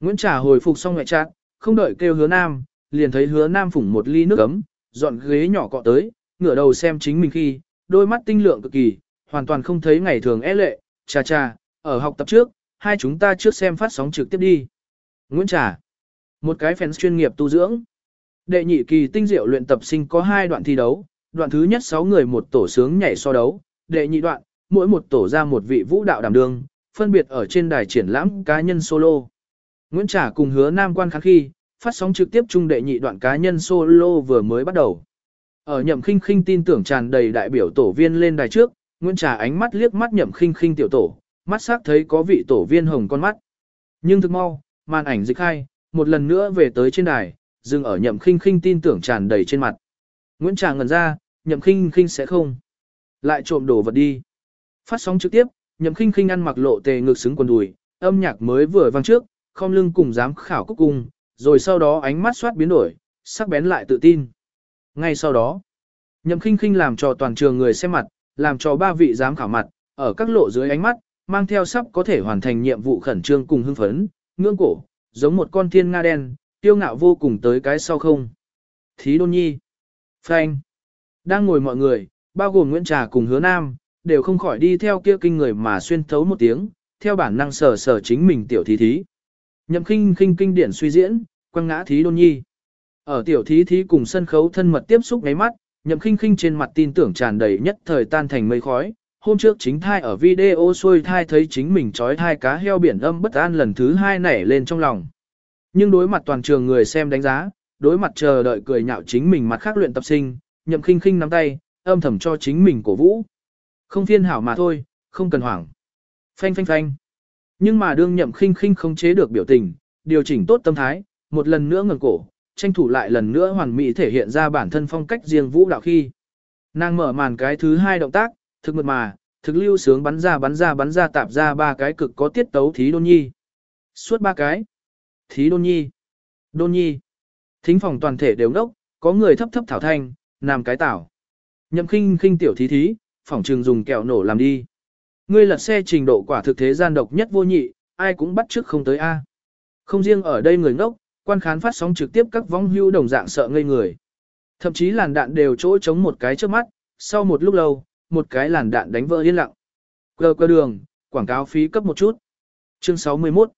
Nguyễn Trà hồi phục xong ngoại trạng, không đợi kêu hứa nam, liền thấy hứa nam phủng một ly nước ấm, dọn ghế nhỏ cọ tới, ngửa đầu xem chính mình khi, đôi mắt tinh lượng cực kỳ, hoàn toàn không thấy ngày thường é lệ, cha cha, ở học tập trước, hai chúng ta trước xem phát sóng trực tiếp đi. Nguyễn Trà, một cái fans chuyên nghiệp tu dưỡng. Đệ nhị kỳ tinh diệu luyện tập sinh có hai đoạn thi đấu, đoạn thứ nhất 6 người một tổ sướng nhảy so đấu, đệ nhị đoạn, mỗi một tổ ra một vị vũ đạo đảm đương, phân biệt ở trên đài triển lãm cá nhân solo. Nguyễn Trà cùng hứa nam quan kháng khi, phát sóng trực tiếp trung đệ nhị đoạn cá nhân solo vừa mới bắt đầu. Ở nhậm khinh khinh tin tưởng tràn đầy đại biểu tổ viên lên đài trước, Nguyễn Trà ánh mắt liếc mắt nhậm khinh khinh tiểu tổ, mắt sắc thấy có vị tổ viên hồng con mắt. Nhưng thực mau, màn ảnh dịch khai, một lần nữa về tới trên đài, dừng ở nhậm khinh khinh tin tưởng tràn đầy trên mặt. Nguyễn Trà ngẩn ra, nhậm khinh khinh sẽ không. Lại trộm đồ vật đi. Phát sóng trực tiếp, nhậm khinh khinh ăn mặc lộ tề ngực xứng quần đùi, âm nhạc mới vừa vang trước, không lưng cùng giám khảo cúc cung, rồi sau đó ánh mắt soát biến đổi, sắc bén lại tự tin. Ngay sau đó, nhậm khinh khinh làm cho toàn trường người xem mặt, làm cho ba vị giám khảo mặt, ở các lộ dưới ánh mắt, mang theo sắp có thể hoàn thành nhiệm vụ khẩn trương cùng hưng phấn, ngưỡng cổ, giống một con thiên nga đen, tiêu ngạo vô cùng tới cái sau không. Thí đôn nhi. Phanh. Đang ngồi mọi người, bao gồm Nguyễn Trà cùng Hứa Nam, đều không khỏi đi theo kia kinh người mà xuyên thấu một tiếng, theo bản năng sở sở chính mình tiểu thí thí. Nhậm khinh khinh kinh điển suy diễn, quăng ngã thí đôn nhi. Ở tiểu thí thí cùng sân khấu thân mật tiếp xúc ngáy mắt, nhậm khinh khinh trên mặt tin tưởng tràn đầy nhất thời tan thành mây khói. Hôm trước chính thai ở video xuôi thai thấy chính mình trói thai cá heo biển âm bất an lần thứ hai nảy lên trong lòng. Nhưng đối mặt toàn trường người xem đánh giá, đối mặt chờ đợi cười nhạo chính mình mặt khác luyện tập sinh, nhậm khinh khinh nắm tay, âm thầm cho chính mình cổ vũ. Không phiên hảo mà thôi, không cần hoảng. Phanh phanh phanh. Nhưng mà đương nhậm khinh khinh không chế được biểu tình, điều chỉnh tốt tâm thái, một lần nữa ngẩng cổ, tranh thủ lại lần nữa hoàn mỹ thể hiện ra bản thân phong cách riêng vũ đạo khi. Nàng mở màn cái thứ hai động tác, thực mượt mà, thực lưu sướng bắn ra bắn ra bắn ra tạp ra ba cái cực có tiết tấu thí đôn nhi. Suốt ba cái. Thí đôn nhi. Đôn nhi. Thính phòng toàn thể đều nốc có người thấp thấp thảo thanh, làm cái tảo. Nhậm khinh khinh tiểu thí thí, phòng trường dùng kẹo nổ làm đi. Ngươi lật xe trình độ quả thực thế gian độc nhất vô nhị, ai cũng bắt trước không tới A. Không riêng ở đây người ngốc, quan khán phát sóng trực tiếp các vong hưu đồng dạng sợ ngây người. Thậm chí làn đạn đều chỗ chống một cái trước mắt, sau một lúc lâu, một cái làn đạn đánh vỡ yên lặng. Quờ cơ đường, quảng cáo phí cấp một chút. Chương 61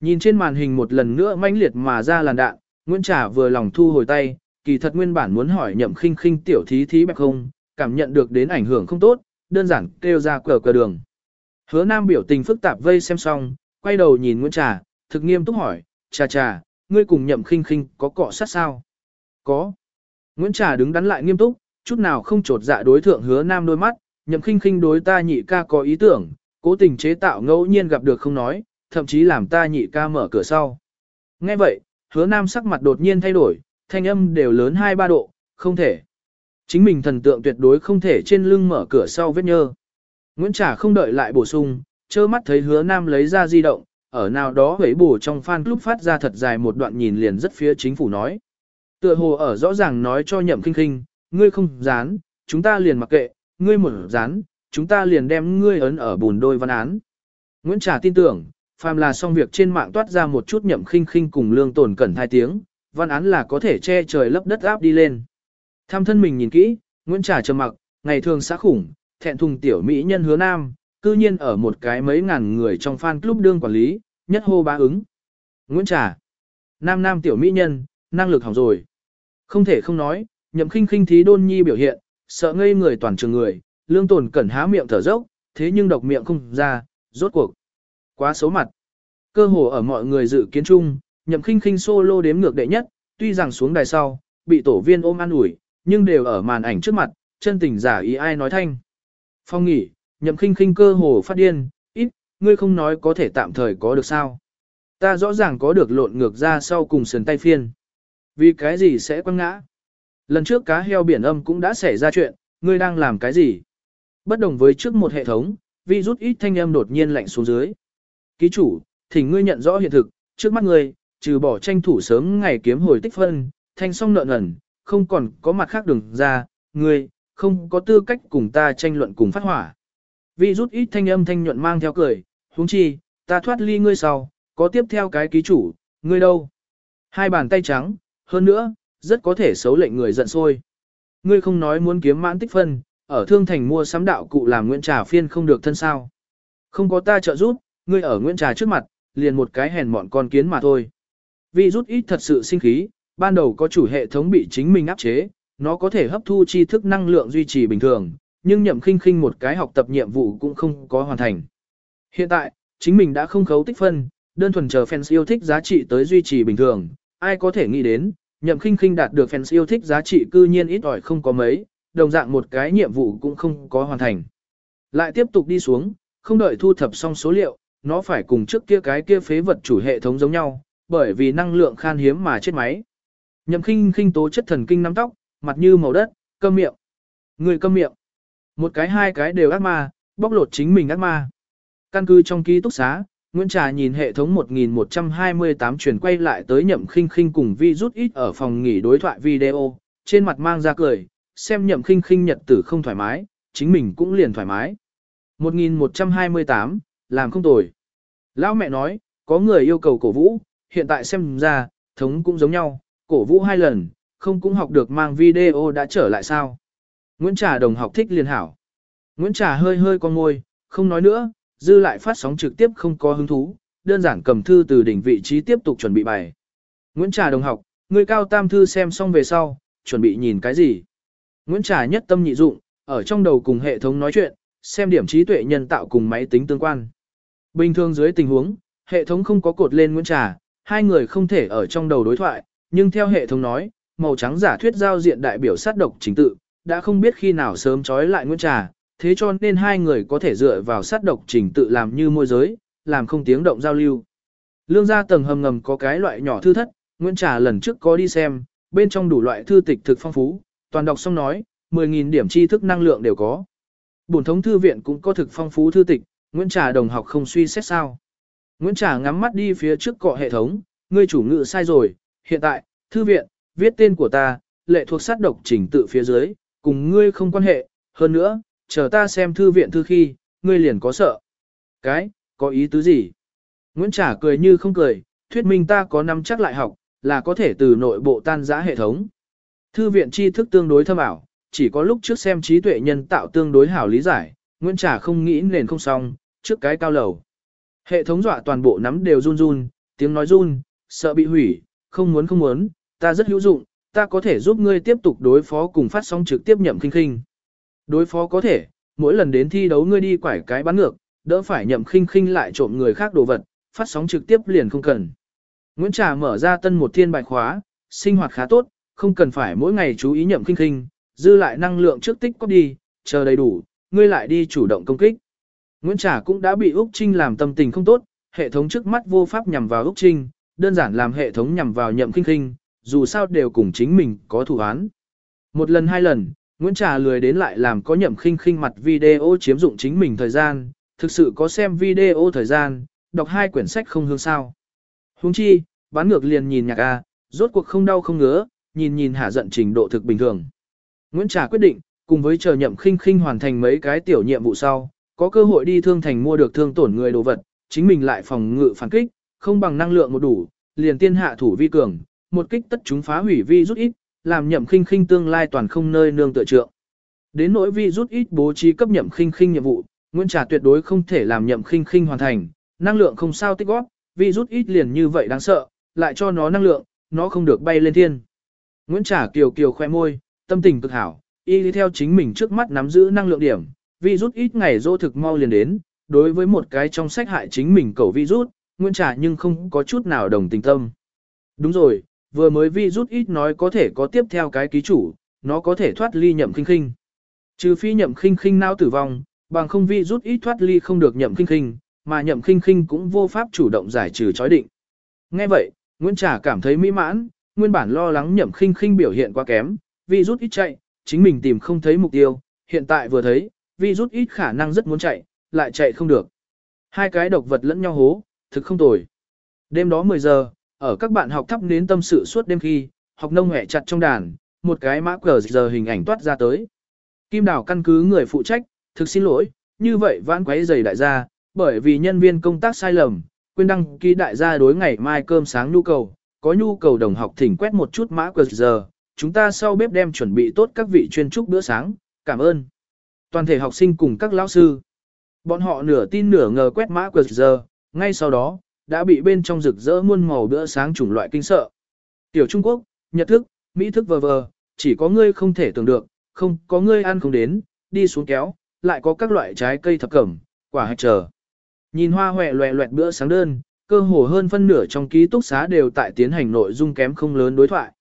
Nhìn trên màn hình một lần nữa mãnh liệt mà ra làn đạn, Nguyễn trả vừa lòng thu hồi tay, kỳ thật nguyên bản muốn hỏi nhậm khinh khinh tiểu thí thí bẹp không, cảm nhận được đến ảnh hưởng không tốt, đơn giản kêu ra cờ cờ đường. Hứa Nam biểu tình phức tạp vây xem xong, quay đầu nhìn Nguyễn Trà, thực nghiêm túc hỏi, trà trà, ngươi cùng nhậm khinh khinh có cọ sát sao? Có. Nguyễn Trà đứng đắn lại nghiêm túc, chút nào không trột dạ đối thượng hứa Nam đôi mắt, nhậm khinh khinh đối ta nhị ca có ý tưởng, cố tình chế tạo ngẫu nhiên gặp được không nói, thậm chí làm ta nhị ca mở cửa sau. Nghe vậy, hứa Nam sắc mặt đột nhiên thay đổi, thanh âm đều lớn 2-3 độ, không thể. Chính mình thần tượng tuyệt đối không thể trên lưng mở cửa sau vết nhơ. Nguyễn trả không đợi lại bổ sung, trơ mắt thấy hứa nam lấy ra di động, ở nào đó hấy bổ trong fan club phát ra thật dài một đoạn nhìn liền rất phía chính phủ nói. Tựa hồ ở rõ ràng nói cho nhậm kinh kinh, ngươi không dán, chúng ta liền mặc kệ, ngươi một dán, chúng ta liền đem ngươi ấn ở bùn đôi văn án. Nguyễn Trà tin tưởng, phàm là xong việc trên mạng toát ra một chút nhậm khinh khinh cùng lương tồn cẩn hai tiếng, văn án là có thể che trời lấp đất áp đi lên. Tham thân mình nhìn kỹ, Nguyễn Trà trầm mặc, ngày thường xã khủng, thẹn thùng tiểu mỹ nhân hứa nam, cư nhiên ở một cái mấy ngàn người trong fan club đương quản lý, nhất hô bá ứng. Nguyễn Trà, nam nam tiểu mỹ nhân, năng lực hỏng rồi. Không thể không nói, nhậm khinh khinh thí đôn nhi biểu hiện, sợ ngây người toàn trường người, lương tồn cẩn há miệng thở dốc, thế nhưng độc miệng không ra, rốt cuộc. Quá xấu mặt. Cơ hồ ở mọi người dự kiến chung, nhậm khinh khinh solo đếm ngược đệ nhất, tuy rằng xuống đài sau, bị tổ viên ôm ăn ủi, nhưng đều ở màn ảnh trước mặt, chân tình giả ý ai nói thanh. Phong nghỉ, nhậm khinh khinh cơ hồ phát điên, ít, ngươi không nói có thể tạm thời có được sao. Ta rõ ràng có được lộn ngược ra sau cùng sườn tay phiên. Vì cái gì sẽ quăng ngã? Lần trước cá heo biển âm cũng đã xảy ra chuyện, ngươi đang làm cái gì? Bất đồng với trước một hệ thống, vi rút ít thanh âm đột nhiên lạnh xuống dưới. Ký chủ, thỉnh ngươi nhận rõ hiện thực, trước mắt ngươi, trừ bỏ tranh thủ sớm ngày kiếm hồi tích phân, thanh xong nợ nần, không còn có mặt khác đường ra, ngươi, không có tư cách cùng ta tranh luận cùng phát hỏa. Vi rút ít thanh âm thanh nhuận mang theo cười, huống chi, ta thoát ly ngươi sau, có tiếp theo cái ký chủ, ngươi đâu? Hai bàn tay trắng, hơn nữa, rất có thể xấu lệnh người giận sôi. Ngươi không nói muốn kiếm mãn tích phân, ở thương thành mua sắm đạo cụ làm Nguyễn Trà phiên không được thân sao. Không có ta trợ giúp, ngươi ở Nguyễn Trà trước mặt, liền một cái hèn mọn con kiến mà thôi. Vi rút ít thật sự sinh khí, ban đầu có chủ hệ thống bị chính mình áp chế, nó có thể hấp thu tri thức năng lượng duy trì bình thường, nhưng nhậm khinh khinh một cái học tập nhiệm vụ cũng không có hoàn thành. Hiện tại, chính mình đã không khấu tích phân, đơn thuần chờ fans yêu thích giá trị tới duy trì bình thường, ai có thể nghĩ đến, nhậm khinh khinh đạt được fans yêu thích giá trị cư nhiên ít ỏi không có mấy, đồng dạng một cái nhiệm vụ cũng không có hoàn thành. Lại tiếp tục đi xuống, không đợi thu thập xong số liệu, nó phải cùng trước kia cái kia phế vật chủ hệ thống giống nhau, bởi vì năng lượng khan hiếm mà chết máy. Nhậm khinh khinh tố chất thần kinh nắm tóc, mặt như màu đất, câm miệng. Người câm miệng. Một cái hai cái đều ác ma, bóc lột chính mình ác ma. Căn cứ trong ký túc xá, Nguyễn Trà nhìn hệ thống 1128 chuyển quay lại tới nhậm khinh khinh cùng vi rút ít ở phòng nghỉ đối thoại video, trên mặt mang ra cười, xem nhậm khinh khinh nhật tử không thoải mái, chính mình cũng liền thoải mái. 1128, làm không tồi. Lão mẹ nói, có người yêu cầu cổ vũ, hiện tại xem ra, thống cũng giống nhau, cổ vũ hai lần, không cũng học được mang video đã trở lại sao. Nguyễn Trà đồng học thích liền hảo. Nguyễn Trà hơi hơi con ngôi, không nói nữa, dư lại phát sóng trực tiếp không có hứng thú, đơn giản cầm thư từ đỉnh vị trí tiếp tục chuẩn bị bài. Nguyễn Trà đồng học, người cao tam thư xem xong về sau, chuẩn bị nhìn cái gì? Nguyễn Trà nhất tâm nhị dụng, ở trong đầu cùng hệ thống nói chuyện, xem điểm trí tuệ nhân tạo cùng máy tính tương quan. Bình thường dưới tình huống, hệ thống không có cột lên Nguyễn Trà, hai người không thể ở trong đầu đối thoại, nhưng theo hệ thống nói, màu trắng giả thuyết giao diện đại biểu sát độc chính tự, đã không biết khi nào sớm trói lại Nguyễn Trà, thế cho nên hai người có thể dựa vào sát độc trình tự làm như môi giới, làm không tiếng động giao lưu. Lương gia tầng hầm ngầm có cái loại nhỏ thư thất, Nguyễn Trà lần trước có đi xem, bên trong đủ loại thư tịch thực phong phú, toàn đọc xong nói, 10.000 điểm tri thức năng lượng đều có. Bổn thống thư viện cũng có thực phong phú thư tịch, Nguyễn Trà đồng học không suy xét sao. Nguyễn Trà ngắm mắt đi phía trước cọ hệ thống, ngươi chủ ngữ sai rồi, hiện tại, thư viện, viết tên của ta, lệ thuộc sát độc trình tự phía dưới, cùng ngươi không quan hệ, hơn nữa, chờ ta xem thư viện thư khi, ngươi liền có sợ. Cái, có ý tứ gì? Nguyễn trả cười như không cười, thuyết minh ta có năm chắc lại học, là có thể từ nội bộ tan giã hệ thống. Thư viện tri thức tương đối thâm ảo, chỉ có lúc trước xem trí tuệ nhân tạo tương đối hảo lý giải, Nguyễn trả không nghĩ nền không xong, trước cái cao lầu. Hệ thống dọa toàn bộ nắm đều run run, tiếng nói run, sợ bị hủy, không muốn không muốn, ta rất hữu dụng, ta có thể giúp ngươi tiếp tục đối phó cùng phát sóng trực tiếp nhậm khinh khinh. Đối phó có thể, mỗi lần đến thi đấu ngươi đi quải cái bán ngược, đỡ phải nhậm khinh khinh lại trộm người khác đồ vật, phát sóng trực tiếp liền không cần. Nguyễn Trà mở ra tân một thiên bài khóa, sinh hoạt khá tốt, không cần phải mỗi ngày chú ý nhậm khinh khinh, dư lại năng lượng trước tích có đi, chờ đầy đủ, ngươi lại đi chủ động công kích. Nguyễn Trà cũng đã bị Úc Trinh làm tâm tình không tốt, hệ thống trước mắt vô pháp nhằm vào Úc Trinh, đơn giản làm hệ thống nhằm vào nhậm khinh khinh, dù sao đều cùng chính mình có thủ án. Một lần hai lần, Nguyễn Trà lười đến lại làm có nhậm khinh khinh mặt video chiếm dụng chính mình thời gian, thực sự có xem video thời gian, đọc hai quyển sách không hương sao. Huống chi, bán ngược liền nhìn nhạc A, rốt cuộc không đau không ngứa, nhìn nhìn hạ giận trình độ thực bình thường. Nguyễn Trà quyết định, cùng với chờ nhậm khinh khinh hoàn thành mấy cái tiểu nhiệm vụ sau, có cơ hội đi thương thành mua được thương tổn người đồ vật, chính mình lại phòng ngự phản kích, không bằng năng lượng một đủ, liền tiên hạ thủ vi cường, một kích tất chúng phá hủy vi rút ít, làm nhậm khinh khinh tương lai toàn không nơi nương tựa trượng. Đến nỗi vi rút ít bố trí cấp nhậm khinh khinh nhiệm vụ, Nguyễn Trà tuyệt đối không thể làm nhậm khinh khinh hoàn thành, năng lượng không sao tích góp, vi rút ít liền như vậy đáng sợ, lại cho nó năng lượng, nó không được bay lên thiên. Nguyễn Trà kiều kiều khoe môi, tâm tình cực hảo, y đi theo chính mình trước mắt nắm giữ năng lượng điểm, vi rút ít ngày dỗ thực mau liền đến, đối với một cái trong sách hại chính mình cầu vi rút, Nguyễn Trà nhưng không có chút nào đồng tình tâm. Đúng rồi, vừa mới vi rút ít nói có thể có tiếp theo cái ký chủ, nó có thể thoát ly nhậm khinh khinh. Trừ phi nhậm khinh khinh não tử vong, bằng không vi rút ít thoát ly không được nhậm khinh khinh, mà nhậm khinh khinh cũng vô pháp chủ động giải trừ chói định. Nghe vậy, Nguyễn Trà cảm thấy mỹ mãn, nguyên bản lo lắng nhậm khinh khinh biểu hiện quá kém, vi rút ít chạy, chính mình tìm không thấy mục tiêu, hiện tại vừa thấy, vi rút ít khả năng rất muốn chạy, lại chạy không được. Hai cái độc vật lẫn nhau hố, thực không tồi. Đêm đó 10 giờ, ở các bạn học thắp nến tâm sự suốt đêm khi, học nông hẹ chặt trong đàn, một cái mã cờ giờ hình ảnh toát ra tới. Kim Đào căn cứ người phụ trách, thực xin lỗi, như vậy vãn quấy giày đại gia, bởi vì nhân viên công tác sai lầm, quên đăng ký đại gia đối ngày mai cơm sáng nhu cầu, có nhu cầu đồng học thỉnh quét một chút mã cờ giờ, chúng ta sau bếp đem chuẩn bị tốt các vị chuyên trúc bữa sáng, cảm ơn. Toàn thể học sinh cùng các lão sư. Bọn họ nửa tin nửa ngờ quét mã cờ giờ, ngay sau đó, đã bị bên trong rực rỡ muôn màu bữa sáng chủng loại kinh sợ. Tiểu Trung Quốc, Nhật thức, Mỹ thức vờ vờ, chỉ có ngươi không thể tưởng được, không có ngươi ăn không đến, đi xuống kéo, lại có các loại trái cây thập cẩm, quả hạch trở. Nhìn hoa hoẹ loẹ loẹt bữa sáng đơn, cơ hồ hơn phân nửa trong ký túc xá đều tại tiến hành nội dung kém không lớn đối thoại.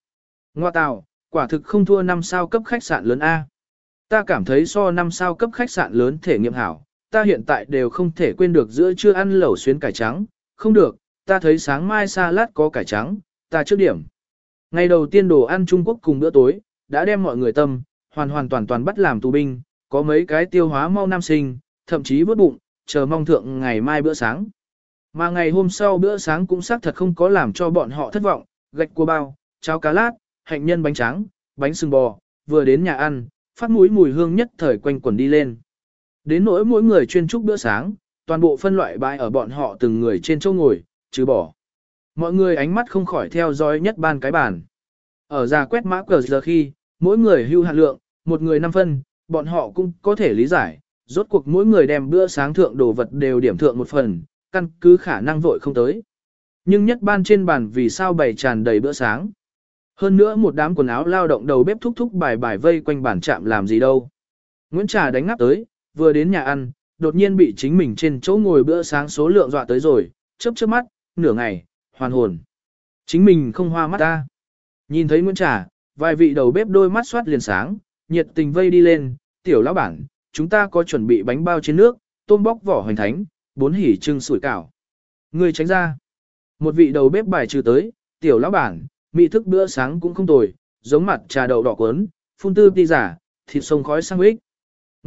Ngoa tào, quả thực không thua năm sao cấp khách sạn lớn A. Ta cảm thấy so năm sao cấp khách sạn lớn thể nghiệm hảo, ta hiện tại đều không thể quên được giữa trưa ăn lẩu xuyến cải trắng, không được, ta thấy sáng mai salad có cải trắng, ta trước điểm. Ngày đầu tiên đồ ăn Trung Quốc cùng bữa tối, đã đem mọi người tâm, hoàn hoàn toàn toàn bắt làm tù binh, có mấy cái tiêu hóa mau nam sinh, thậm chí vớt bụng, chờ mong thượng ngày mai bữa sáng. Mà ngày hôm sau bữa sáng cũng xác thật không có làm cho bọn họ thất vọng, gạch cua bao, cháo cá lát, hạnh nhân bánh trắng, bánh sừng bò, vừa đến nhà ăn, phát mũi mùi hương nhất thời quanh quẩn đi lên. Đến nỗi mỗi người chuyên trúc bữa sáng, toàn bộ phân loại bãi ở bọn họ từng người trên chỗ ngồi, chứ bỏ. Mọi người ánh mắt không khỏi theo dõi nhất ban cái bàn. Ở ra quét mã cờ giờ khi, mỗi người hưu hạn lượng, một người năm phân, bọn họ cũng có thể lý giải, rốt cuộc mỗi người đem bữa sáng thượng đồ vật đều điểm thượng một phần, căn cứ khả năng vội không tới. Nhưng nhất ban trên bàn vì sao bày tràn đầy bữa sáng. Hơn nữa một đám quần áo lao động đầu bếp thúc thúc bài bài vây quanh bàn chạm làm gì đâu. Nguyễn Trà đánh ngáp tới, vừa đến nhà ăn, đột nhiên bị chính mình trên chỗ ngồi bữa sáng số lượng dọa tới rồi, chớp chớp mắt, nửa ngày, hoàn hồn. Chính mình không hoa mắt ta. Nhìn thấy Nguyễn Trà, vài vị đầu bếp đôi mắt soát liền sáng, nhiệt tình vây đi lên, tiểu lão bản, chúng ta có chuẩn bị bánh bao trên nước, tôm bóc vỏ hoành thánh, bốn hỉ trưng sủi cảo. Người tránh ra. Một vị đầu bếp bài trừ tới, tiểu lão bản, mỹ thức bữa sáng cũng không tồi, giống mặt trà đậu đỏ cuốn, phun tư ti giả, thịt sông khói sang ích.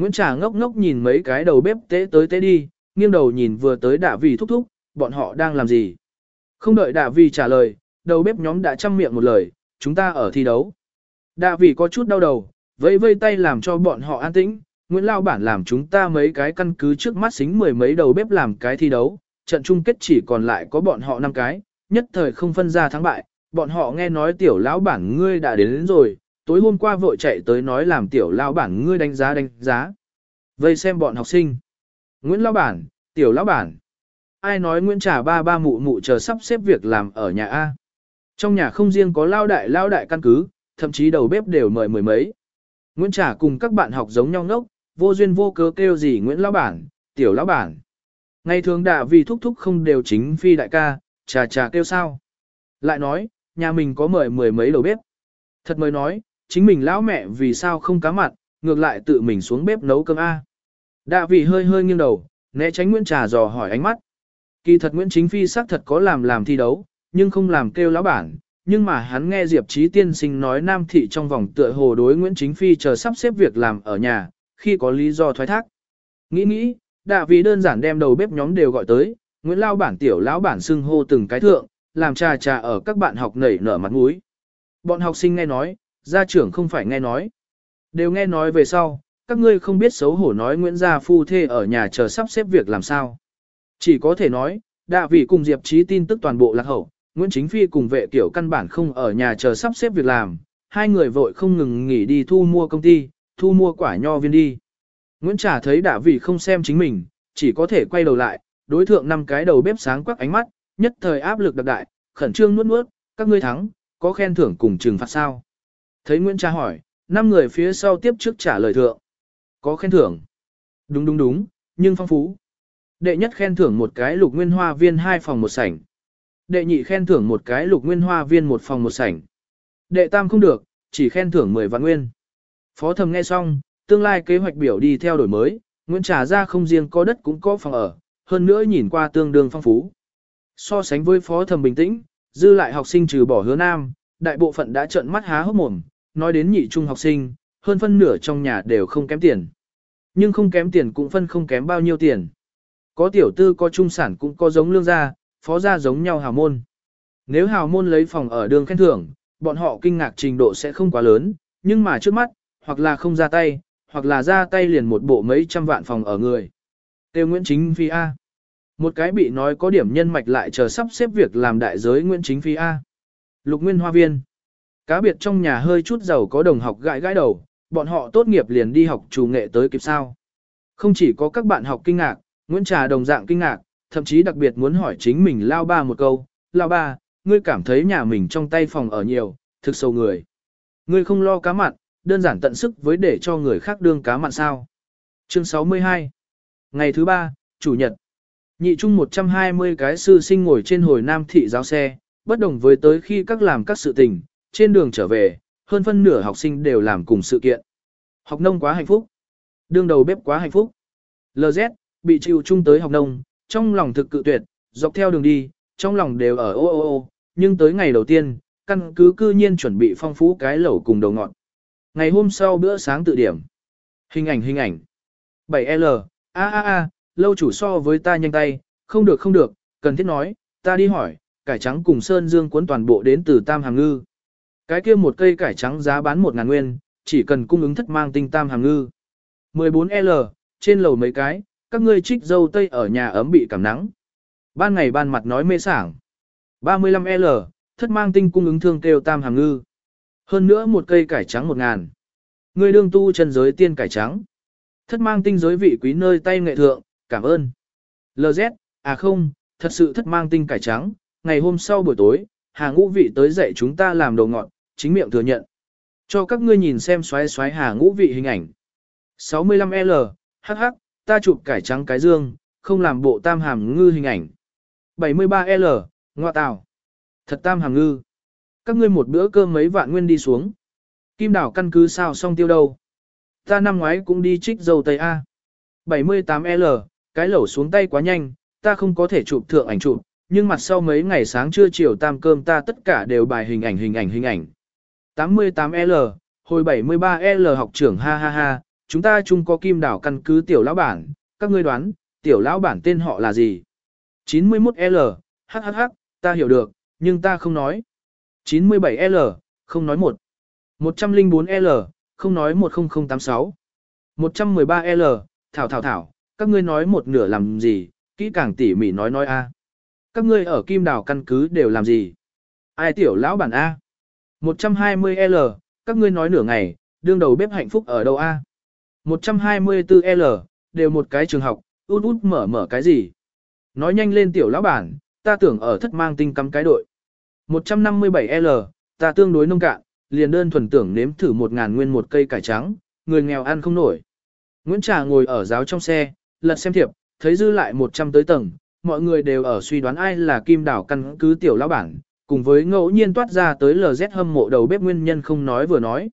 Nguyễn Trà ngốc ngốc nhìn mấy cái đầu bếp tế tới tế đi, nghiêng đầu nhìn vừa tới đạ vì thúc thúc, bọn họ đang làm gì. Không đợi đạ vì trả lời, đầu bếp nhóm đã chăm miệng một lời, chúng ta ở thi đấu. Đạ vì có chút đau đầu, vẫy vây tay làm cho bọn họ an tĩnh, Nguyễn Lao Bản làm chúng ta mấy cái căn cứ trước mắt xính mười mấy đầu bếp làm cái thi đấu, trận chung kết chỉ còn lại có bọn họ năm cái, nhất thời không phân ra thắng bại, bọn họ nghe nói tiểu lão bản ngươi đã đến, đến rồi, tối hôm qua vội chạy tới nói làm tiểu lão bản ngươi đánh giá đánh giá. Vây xem bọn học sinh. Nguyễn lão bản, tiểu lão bản. Ai nói Nguyễn Trà ba ba mụ mụ chờ sắp xếp việc làm ở nhà A. Trong nhà không riêng có lao đại lao đại căn cứ, thậm chí đầu bếp đều mời mười mấy. Nguyễn Trà cùng các bạn học giống nhau ngốc, vô duyên vô cớ kêu gì Nguyễn lão bản, tiểu lão bản. Ngày thường đã vì thúc thúc không đều chính phi đại ca, trà trà kêu sao. Lại nói, nhà mình có mời mười mấy đầu bếp. Thật mới nói, chính mình lão mẹ vì sao không cá mặn, ngược lại tự mình xuống bếp nấu cơm A. Đạ vị hơi hơi nghiêng đầu, né tránh Nguyễn Trà dò hỏi ánh mắt. Kỳ thật Nguyễn Chính Phi xác thật có làm làm thi đấu, nhưng không làm kêu lão bản, nhưng mà hắn nghe Diệp Trí tiên sinh nói Nam Thị trong vòng tựa hồ đối Nguyễn Chính Phi chờ sắp xếp việc làm ở nhà, khi có lý do thoái thác. Nghĩ nghĩ, đạ vị đơn giản đem đầu bếp nhóm đều gọi tới, Nguyễn Lao bản tiểu lão bản xưng hô từng cái thượng, làm trà trà ở các bạn học nảy nở mặt mũi. Bọn học sinh nghe nói, gia trưởng không phải nghe nói. Đều nghe nói về sau, các ngươi không biết xấu hổ nói Nguyễn Gia Phu Thê ở nhà chờ sắp xếp việc làm sao. Chỉ có thể nói, đạ vị cùng Diệp Trí tin tức toàn bộ lạc hậu, Nguyễn Chính Phi cùng vệ kiểu căn bản không ở nhà chờ sắp xếp việc làm, hai người vội không ngừng nghỉ đi thu mua công ty, thu mua quả nho viên đi. Nguyễn Trà thấy đạ vị không xem chính mình, chỉ có thể quay đầu lại, đối thượng năm cái đầu bếp sáng quắc ánh mắt, nhất thời áp lực đặc đại, khẩn trương nuốt nuốt, các ngươi thắng, có khen thưởng cùng trừng phạt sao? Thấy Nguyễn Trà hỏi, năm người phía sau tiếp trước trả lời thượng. Có khen thưởng. Đúng đúng đúng, nhưng phong phú. Đệ nhất khen thưởng một cái lục nguyên hoa viên hai phòng một sảnh. Đệ nhị khen thưởng một cái lục nguyên hoa viên một phòng một sảnh. Đệ tam không được, chỉ khen thưởng 10 vạn nguyên. Phó thầm nghe xong, tương lai kế hoạch biểu đi theo đổi mới, Nguyễn Trà ra không riêng có đất cũng có phòng ở, hơn nữa nhìn qua tương đương phong phú. So sánh với phó thầm bình tĩnh, dư lại học sinh trừ bỏ hứa nam, đại bộ phận đã trợn mắt há hốc mồm, nói đến nhị trung học sinh, hơn phân nửa trong nhà đều không kém tiền. Nhưng không kém tiền cũng phân không kém bao nhiêu tiền. Có tiểu tư có trung sản cũng có giống lương gia, phó gia giống nhau hào môn. Nếu hào môn lấy phòng ở đường khen thưởng, bọn họ kinh ngạc trình độ sẽ không quá lớn, nhưng mà trước mắt, hoặc là không ra tay, hoặc là ra tay liền một bộ mấy trăm vạn phòng ở người. Tiêu Nguyễn Chính Phi A. Một cái bị nói có điểm nhân mạch lại chờ sắp xếp việc làm đại giới Nguyễn Chính Phi A. Lục Nguyên Hoa Viên. Cá biệt trong nhà hơi chút giàu có đồng học gãi gãi đầu, bọn họ tốt nghiệp liền đi học chủ nghệ tới kịp sao. Không chỉ có các bạn học kinh ngạc, Nguyễn Trà đồng dạng kinh ngạc, thậm chí đặc biệt muốn hỏi chính mình lao ba một câu, lao ba, ngươi cảm thấy nhà mình trong tay phòng ở nhiều, thực sâu người. Ngươi không lo cá mặn, đơn giản tận sức với để cho người khác đương cá mặn sao. Chương 62 Ngày thứ ba, Chủ nhật. Nhị trung 120 cái sư sinh ngồi trên hồi nam thị giáo xe, bất đồng với tới khi các làm các sự tình, trên đường trở về, hơn phân nửa học sinh đều làm cùng sự kiện. Học nông quá hạnh phúc. Đương đầu bếp quá hạnh phúc. LZ, bị chịu chung tới học nông, trong lòng thực cự tuyệt, dọc theo đường đi, trong lòng đều ở ô ô ô, nhưng tới ngày đầu tiên, căn cứ cư nhiên chuẩn bị phong phú cái lẩu cùng đầu ngọt. Ngày hôm sau bữa sáng tự điểm. Hình ảnh hình ảnh. 7L, a a a, lâu chủ so với ta nhanh tay, không được không được, cần thiết nói, ta đi hỏi, cải trắng cùng sơn dương cuốn toàn bộ đến từ Tam Hàng Ngư. Cái kia một cây cải trắng giá bán 1 ngàn nguyên, chỉ cần cung ứng thất mang tinh Tam Hàng Ngư. 14L, trên lầu mấy cái, các ngươi trích dâu tây ở nhà ấm bị cảm nắng. Ban ngày ban mặt nói mê sảng. 35L, thất mang tinh cung ứng thương kêu Tam Hàng Ngư. Hơn nữa một cây cải trắng một ngàn. Ngươi đương tu chân giới tiên cải trắng. Thất mang tinh giới vị quý nơi tay nghệ thượng, cảm ơn. LZ, à không, thật sự thất mang tinh cải trắng, ngày hôm sau buổi tối, Hà Ngũ Vị tới dạy chúng ta làm đồ ngọt, chính miệng thừa nhận. Cho các ngươi nhìn xem xoáy xoáy Hà Ngũ Vị hình ảnh. 65L, hắc hắc, ta chụp cải trắng cái dương, không làm bộ tam hàm ngư hình ảnh. 73L, ngoa tào. Thật tam hàm ngư. Các ngươi một bữa cơm mấy vạn nguyên đi xuống. Kim đảo căn cứ sao xong tiêu đâu. Ta năm ngoái cũng đi trích dầu tây A. 78L, cái lẩu xuống tay quá nhanh, ta không có thể chụp thượng ảnh chụp, nhưng mặt sau mấy ngày sáng trưa chiều tam cơm ta tất cả đều bài hình ảnh hình ảnh hình ảnh. 88L, hồi 73L học trưởng ha ha ha, chúng ta chung có kim đảo căn cứ tiểu lão bản, các ngươi đoán, tiểu lão bản tên họ là gì? 91L, hhh, ta hiểu được, nhưng ta không nói. 97L, không nói một. 104L, không nói 10086. 113L, thảo thảo thảo, các ngươi nói một nửa làm gì, kỹ càng tỉ mỉ nói nói a. Các ngươi ở kim đảo căn cứ đều làm gì? Ai tiểu lão bản A? 120L, các ngươi nói nửa ngày, đương đầu bếp hạnh phúc ở đâu A? 124L, đều một cái trường học, út út mở mở cái gì? Nói nhanh lên tiểu lão bản, ta tưởng ở thất mang tinh cắm cái đội. 157L, ta tương đối nông cạn, liền đơn thuần tưởng nếm thử một ngàn nguyên một cây cải trắng, người nghèo ăn không nổi. Nguyễn Trà ngồi ở giáo trong xe, lật xem thiệp, thấy dư lại 100 tới tầng, mọi người đều ở suy đoán ai là kim đảo căn cứ tiểu lão bản, cùng với ngẫu nhiên toát ra tới LZ hâm mộ đầu bếp nguyên nhân không nói vừa nói.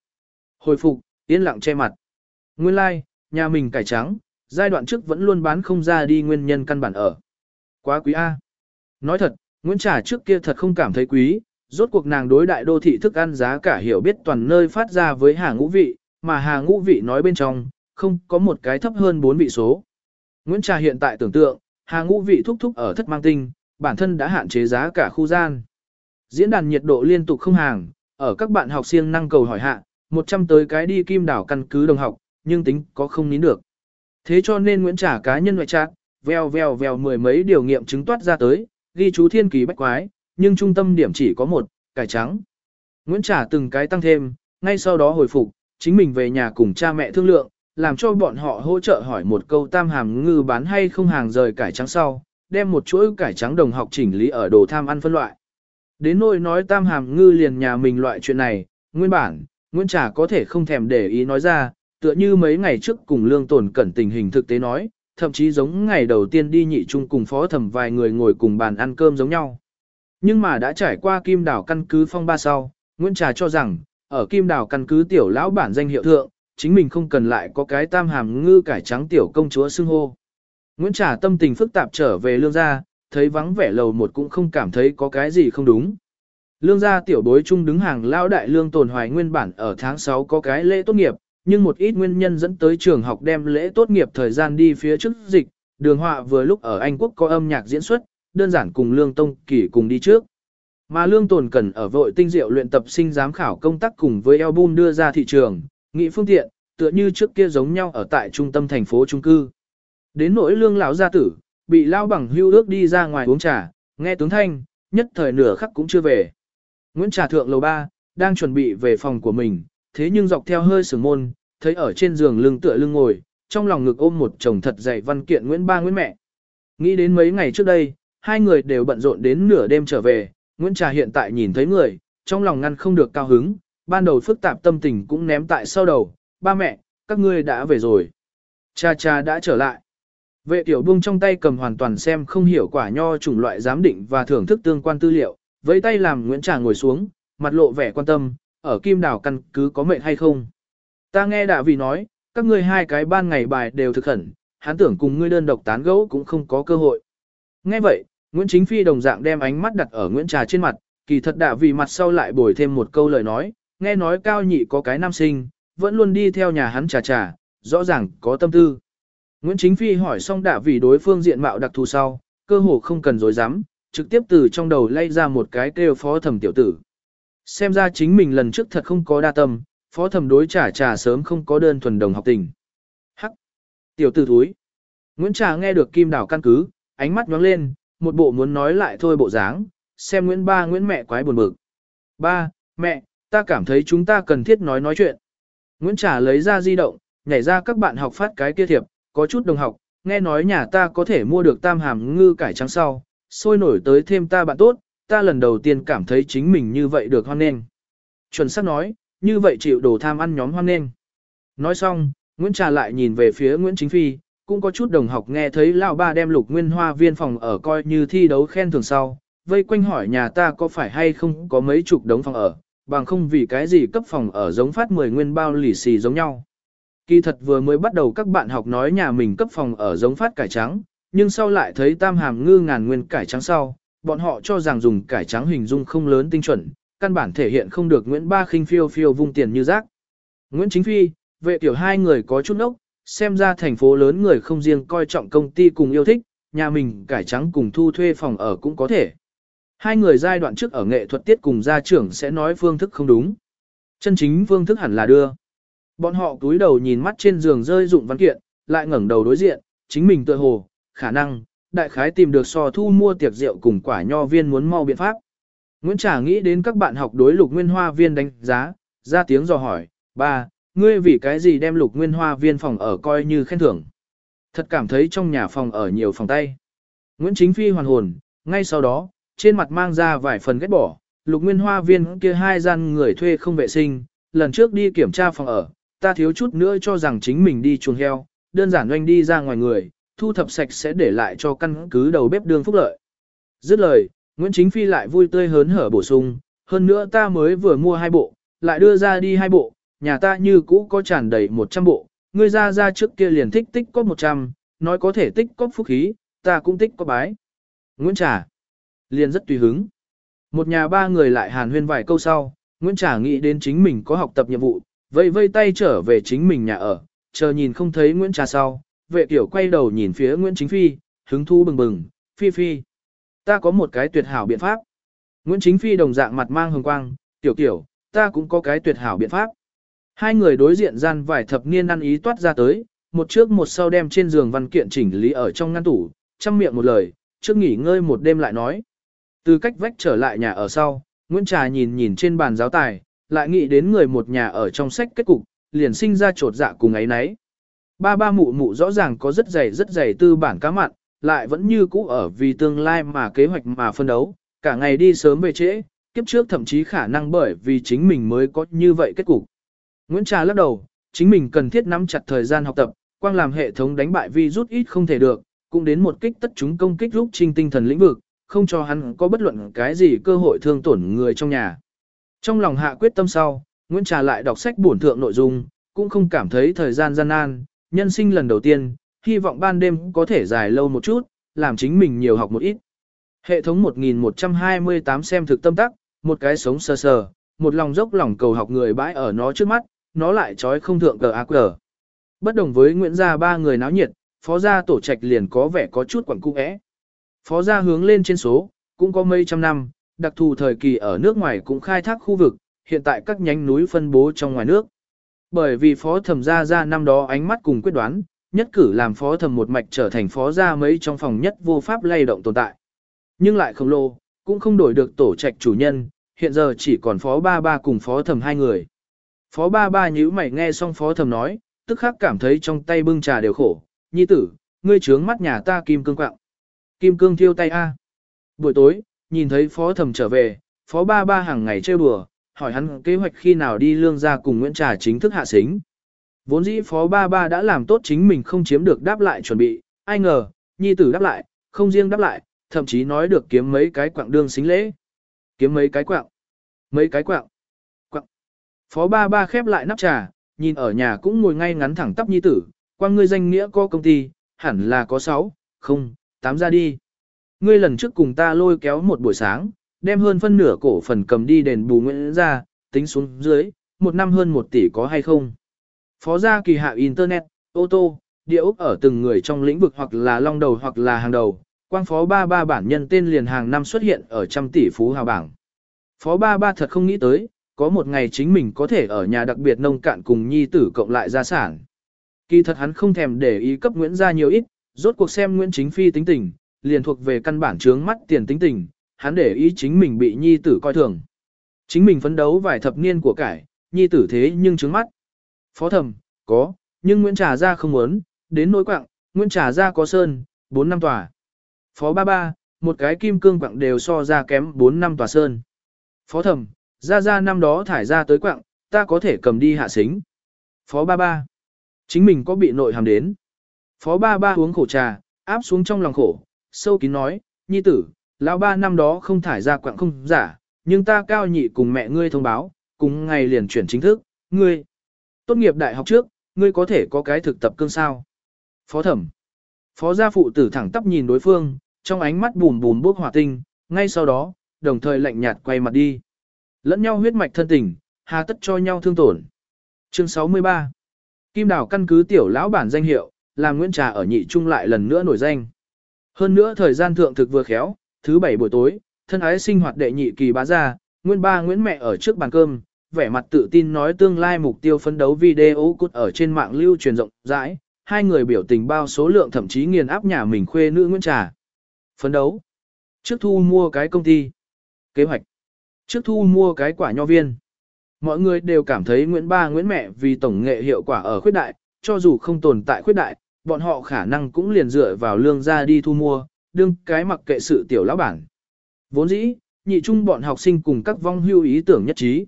Hồi phục, yên lặng che mặt. Nguyên lai, like, nhà mình cải trắng, giai đoạn trước vẫn luôn bán không ra đi nguyên nhân căn bản ở. Quá quý A. Nói thật, Nguyễn Trà trước kia thật không cảm thấy quý, rốt cuộc nàng đối đại đô thị thức ăn giá cả hiểu biết toàn nơi phát ra với hàng ngũ vị, mà hàng ngũ vị nói bên trong, không có một cái thấp hơn 4 vị số. Nguyễn Trà hiện tại tưởng tượng, hàng ngũ vị thúc thúc ở thất mang tinh, bản thân đã hạn chế giá cả khu gian. Diễn đàn nhiệt độ liên tục không hàng, ở các bạn học siêng năng cầu hỏi hạ, 100 tới cái đi kim đảo căn cứ đồng học, nhưng tính có không nín được. Thế cho nên Nguyễn Trả cá nhân ngoại trạng, veo veo veo mười mấy điều nghiệm chứng toát ra tới, ghi chú thiên kỳ bách quái, nhưng trung tâm điểm chỉ có một, cải trắng. Nguyễn Trả từng cái tăng thêm, ngay sau đó hồi phục, chính mình về nhà cùng cha mẹ thương lượng, làm cho bọn họ hỗ trợ hỏi một câu tam hàm ngư bán hay không hàng rời cải trắng sau, đem một chuỗi cải trắng đồng học chỉnh lý ở đồ tham ăn phân loại. Đến nỗi nói tam hàm ngư liền nhà mình loại chuyện này, nguyên bản, Nguyễn Trà có thể không thèm để ý nói ra, tựa như mấy ngày trước cùng lương tổn cẩn tình hình thực tế nói, thậm chí giống ngày đầu tiên đi nhị chung cùng phó thẩm vài người ngồi cùng bàn ăn cơm giống nhau. Nhưng mà đã trải qua kim đảo căn cứ phong ba sau, Nguyễn Trà cho rằng, ở kim đảo căn cứ tiểu lão bản danh hiệu thượng, chính mình không cần lại có cái tam hàm ngư cải trắng tiểu công chúa xưng hô. Nguyễn Trà tâm tình phức tạp trở về lương gia, thấy vắng vẻ lầu một cũng không cảm thấy có cái gì không đúng. Lương gia tiểu bối chung đứng hàng lão đại lương tồn hoài nguyên bản ở tháng 6 có cái lễ tốt nghiệp, nhưng một ít nguyên nhân dẫn tới trường học đem lễ tốt nghiệp thời gian đi phía trước dịch, đường họa vừa lúc ở Anh Quốc có âm nhạc diễn xuất, đơn giản cùng lương tông kỷ cùng đi trước. Mà lương tồn cần ở vội tinh diệu luyện tập sinh giám khảo công tác cùng với album đưa ra thị trường, nghị phương tiện, tựa như trước kia giống nhau ở tại trung tâm thành phố trung cư. Đến nỗi lương lão gia tử, bị lao bằng hưu ước đi ra ngoài uống trà, nghe tướng thanh, nhất thời nửa khắc cũng chưa về. Nguyễn Trà Thượng lầu 3, đang chuẩn bị về phòng của mình, thế nhưng dọc theo hơi sừng môn, thấy ở trên giường lưng tựa lưng ngồi, trong lòng ngực ôm một chồng thật dày văn kiện Nguyễn Ba Nguyễn Mẹ. Nghĩ đến mấy ngày trước đây, hai người đều bận rộn đến nửa đêm trở về, Nguyễn Trà hiện tại nhìn thấy người, trong lòng ngăn không được cao hứng, ban đầu phức tạp tâm tình cũng ném tại sau đầu, ba mẹ, các ngươi đã về rồi. Cha cha đã trở lại. Vệ tiểu buông trong tay cầm hoàn toàn xem không hiểu quả nho chủng loại giám định và thưởng thức tương quan tư liệu, với tay làm Nguyễn Trà ngồi xuống, mặt lộ vẻ quan tâm, ở kim đảo căn cứ có mệnh hay không. Ta nghe đạ vì nói, các ngươi hai cái ban ngày bài đều thực khẩn, hắn tưởng cùng ngươi đơn độc tán gẫu cũng không có cơ hội. Nghe vậy, Nguyễn Chính Phi đồng dạng đem ánh mắt đặt ở Nguyễn Trà trên mặt, kỳ thật đạ vì mặt sau lại bồi thêm một câu lời nói, nghe nói cao nhị có cái nam sinh, vẫn luôn đi theo nhà hắn trà trà, rõ ràng có tâm tư. Nguyễn Chính Phi hỏi xong đã vì đối phương diện mạo đặc thù sau, cơ hồ không cần dối dám, trực tiếp từ trong đầu lay ra một cái kêu phó thẩm tiểu tử. Xem ra chính mình lần trước thật không có đa tâm, phó thẩm đối trả trà sớm không có đơn thuần đồng học tình. Hắc! Tiểu tử thúi! Nguyễn Trà nghe được kim đảo căn cứ, ánh mắt nhóng lên, một bộ muốn nói lại thôi bộ dáng, xem Nguyễn ba Nguyễn mẹ quái buồn bực. Ba, mẹ, ta cảm thấy chúng ta cần thiết nói nói chuyện. Nguyễn Trà lấy ra di động, nhảy ra các bạn học phát cái kia thiệp, có chút đồng học, nghe nói nhà ta có thể mua được tam hàm ngư cải trắng sau, sôi nổi tới thêm ta bạn tốt, ta lần đầu tiên cảm thấy chính mình như vậy được hoan nghênh. Chuẩn xác nói, như vậy chịu đồ tham ăn nhóm hoan nghênh. Nói xong, Nguyễn Trà lại nhìn về phía Nguyễn Chính Phi, cũng có chút đồng học nghe thấy lão ba đem lục nguyên hoa viên phòng ở coi như thi đấu khen thường sau, vây quanh hỏi nhà ta có phải hay không có mấy chục đống phòng ở, bằng không vì cái gì cấp phòng ở giống phát 10 nguyên bao lì xì giống nhau. Kỳ thật vừa mới bắt đầu các bạn học nói nhà mình cấp phòng ở giống phát cải trắng, nhưng sau lại thấy tam hàm ngư ngàn nguyên cải trắng sau, bọn họ cho rằng dùng cải trắng hình dung không lớn tinh chuẩn, căn bản thể hiện không được Nguyễn Ba khinh phiêu phiêu vung tiền như rác. Nguyễn Chính Phi, vệ tiểu hai người có chút ốc, xem ra thành phố lớn người không riêng coi trọng công ty cùng yêu thích, nhà mình cải trắng cùng thu thuê phòng ở cũng có thể. Hai người giai đoạn trước ở nghệ thuật tiết cùng gia trưởng sẽ nói phương thức không đúng. Chân chính phương thức hẳn là đưa. Bọn họ túi đầu nhìn mắt trên giường rơi dụng văn kiện, lại ngẩng đầu đối diện, chính mình tự hồ, khả năng, đại khái tìm được so thu mua tiệc rượu cùng quả nho viên muốn mau biện pháp. Nguyễn Trà nghĩ đến các bạn học đối lục nguyên hoa viên đánh giá, ra tiếng dò hỏi, ba, ngươi vì cái gì đem lục nguyên hoa viên phòng ở coi như khen thưởng. Thật cảm thấy trong nhà phòng ở nhiều phòng tay. Nguyễn Chính Phi hoàn hồn, ngay sau đó, trên mặt mang ra vài phần ghét bỏ, lục nguyên hoa viên kia hai gian người thuê không vệ sinh, lần trước đi kiểm tra phòng ở, ta thiếu chút nữa cho rằng chính mình đi chuồng heo, đơn giản doanh đi ra ngoài người, thu thập sạch sẽ để lại cho căn cứ đầu bếp đường phúc lợi. Dứt lời, Nguyễn Chính Phi lại vui tươi hớn hở bổ sung, hơn nữa ta mới vừa mua hai bộ, lại đưa ra đi hai bộ, nhà ta như cũ có tràn đầy 100 bộ, ngươi ra ra trước kia liền thích tích có 100, nói có thể tích có phúc khí, ta cũng tích có bái. Nguyễn Trà liền rất tùy hứng. Một nhà ba người lại hàn huyên vài câu sau, Nguyễn Trà nghĩ đến chính mình có học tập nhiệm vụ, vây vây tay trở về chính mình nhà ở, chờ nhìn không thấy Nguyễn Trà sau, vệ tiểu quay đầu nhìn phía Nguyễn Chính Phi, hứng thu bừng bừng, Phi Phi. Ta có một cái tuyệt hảo biện pháp. Nguyễn Chính Phi đồng dạng mặt mang hồng quang, tiểu tiểu, ta cũng có cái tuyệt hảo biện pháp. Hai người đối diện gian vài thập niên ăn ý toát ra tới, một trước một sau đem trên giường văn kiện chỉnh lý ở trong ngăn tủ, chăm miệng một lời, trước nghỉ ngơi một đêm lại nói. Từ cách vách trở lại nhà ở sau, Nguyễn Trà nhìn nhìn trên bàn giáo tài, lại nghĩ đến người một nhà ở trong sách kết cục, liền sinh ra trột dạ cùng ấy nấy. Ba ba mụ mụ rõ ràng có rất dày rất dày tư bản cá mặn, lại vẫn như cũ ở vì tương lai mà kế hoạch mà phân đấu, cả ngày đi sớm về trễ, kiếp trước thậm chí khả năng bởi vì chính mình mới có như vậy kết cục. Nguyễn Trà lắc đầu, chính mình cần thiết nắm chặt thời gian học tập, quang làm hệ thống đánh bại vi rút ít không thể được, cũng đến một kích tất chúng công kích lúc trinh tinh thần lĩnh vực, không cho hắn có bất luận cái gì cơ hội thương tổn người trong nhà. Trong lòng hạ quyết tâm sau, Nguyễn Trà lại đọc sách bổn thượng nội dung, cũng không cảm thấy thời gian gian nan, nhân sinh lần đầu tiên, hy vọng ban đêm có thể dài lâu một chút, làm chính mình nhiều học một ít. Hệ thống 1128 xem thực tâm tắc, một cái sống sờ sờ, một lòng dốc lòng cầu học người bãi ở nó trước mắt, nó lại trói không thượng cờ ác cờ. Bất đồng với Nguyễn gia ba người náo nhiệt, phó gia tổ trạch liền có vẻ có chút quẳng cung ẽ. Phó gia hướng lên trên số, cũng có mấy trăm năm, đặc thù thời kỳ ở nước ngoài cũng khai thác khu vực, hiện tại các nhánh núi phân bố trong ngoài nước. Bởi vì phó thẩm gia gia năm đó ánh mắt cùng quyết đoán, nhất cử làm phó thẩm một mạch trở thành phó gia mấy trong phòng nhất vô pháp lay động tồn tại. Nhưng lại không lô, cũng không đổi được tổ trạch chủ nhân, hiện giờ chỉ còn phó ba ba cùng phó thẩm hai người. Phó ba ba nhíu mày nghe xong phó thẩm nói, tức khắc cảm thấy trong tay bưng trà đều khổ, nhi tử, ngươi trướng mắt nhà ta kim cương quạng. Kim cương thiêu tay A. Buổi tối, nhìn thấy phó thẩm trở về, phó ba ba hàng ngày trêu đùa, hỏi hắn kế hoạch khi nào đi lương ra cùng Nguyễn Trà chính thức hạ xính. Vốn dĩ phó ba ba đã làm tốt chính mình không chiếm được đáp lại chuẩn bị, ai ngờ, nhi tử đáp lại, không riêng đáp lại, thậm chí nói được kiếm mấy cái quạng đương xính lễ. Kiếm mấy cái quạng. Mấy cái quạng. Quạng. Phó ba ba khép lại nắp trà, nhìn ở nhà cũng ngồi ngay ngắn thẳng tắp nhi tử, qua ngươi danh nghĩa có công ty, hẳn là có 6, không, 8 ra đi. Ngươi lần trước cùng ta lôi kéo một buổi sáng, đem hơn phân nửa cổ phần cầm đi đền bù nguyễn ra, tính xuống dưới, một năm hơn một tỷ có hay không. Phó gia kỳ hạ Internet, ô tô, địa ốc ở từng người trong lĩnh vực hoặc là long đầu hoặc là hàng đầu, quang phó ba ba bản nhân tên liền hàng năm xuất hiện ở trăm tỷ phú hào bảng. Phó ba ba thật không nghĩ tới, có một ngày chính mình có thể ở nhà đặc biệt nông cạn cùng nhi tử cộng lại gia sản. Kỳ thật hắn không thèm để ý cấp Nguyễn gia nhiều ít, rốt cuộc xem Nguyễn Chính Phi tính tình, liền thuộc về căn bản trướng mắt tiền tính tình, hắn để ý chính mình bị nhi tử coi thường. Chính mình phấn đấu vài thập niên của cải, nhi tử thế nhưng trướng mắt. Phó thẩm có, nhưng Nguyễn Trà Gia không muốn, đến nỗi quạng, Nguyễn Trà Gia có sơn, 4 năm tòa. Phó ba ba, một cái kim cương quạng đều so ra kém 4 năm tòa sơn. Phó thẩm Gia Gia năm đó thải ra tới quạng, ta có thể cầm đi hạ xính. Phó ba ba, chính mình có bị nội hàm đến. Phó ba ba uống khổ trà, áp xuống trong lòng khổ, sâu kín nói, nhi tử, lão ba năm đó không thải ra quạng không giả, nhưng ta cao nhị cùng mẹ ngươi thông báo, cùng ngày liền chuyển chính thức, ngươi. Tốt nghiệp đại học trước, ngươi có thể có cái thực tập cương sao. Phó thẩm. Phó gia phụ tử thẳng tắp nhìn đối phương, trong ánh mắt bùm bùm bốc hỏa tinh, ngay sau đó, đồng thời lạnh nhạt quay mặt đi. Lẫn nhau huyết mạch thân tình, hà tất cho nhau thương tổn. Chương 63 Kim Đào căn cứ tiểu lão bản danh hiệu, làm Nguyễn Trà ở nhị trung lại lần nữa nổi danh. Hơn nữa thời gian thượng thực vừa khéo, thứ bảy buổi tối, thân ái sinh hoạt đệ nhị kỳ bá gia, Nguyễn ba Nguyễn mẹ ở trước bàn cơm, vẻ mặt tự tin nói tương lai mục tiêu phấn đấu video cút ở trên mạng lưu truyền rộng rãi, hai người biểu tình bao số lượng thậm chí nghiền áp nhà mình khuê nữ Nguyễn Trà. Phấn đấu. Trước thu mua cái công ty. Kế hoạch. Trước thu mua cái quả nho viên. Mọi người đều cảm thấy Nguyễn Ba Nguyễn Mẹ vì tổng nghệ hiệu quả ở khuyết đại, cho dù không tồn tại khuyết đại, bọn họ khả năng cũng liền dựa vào lương ra đi thu mua, đương cái mặc kệ sự tiểu lão bản. Vốn dĩ, nhị trung bọn học sinh cùng các vong hưu ý tưởng nhất trí.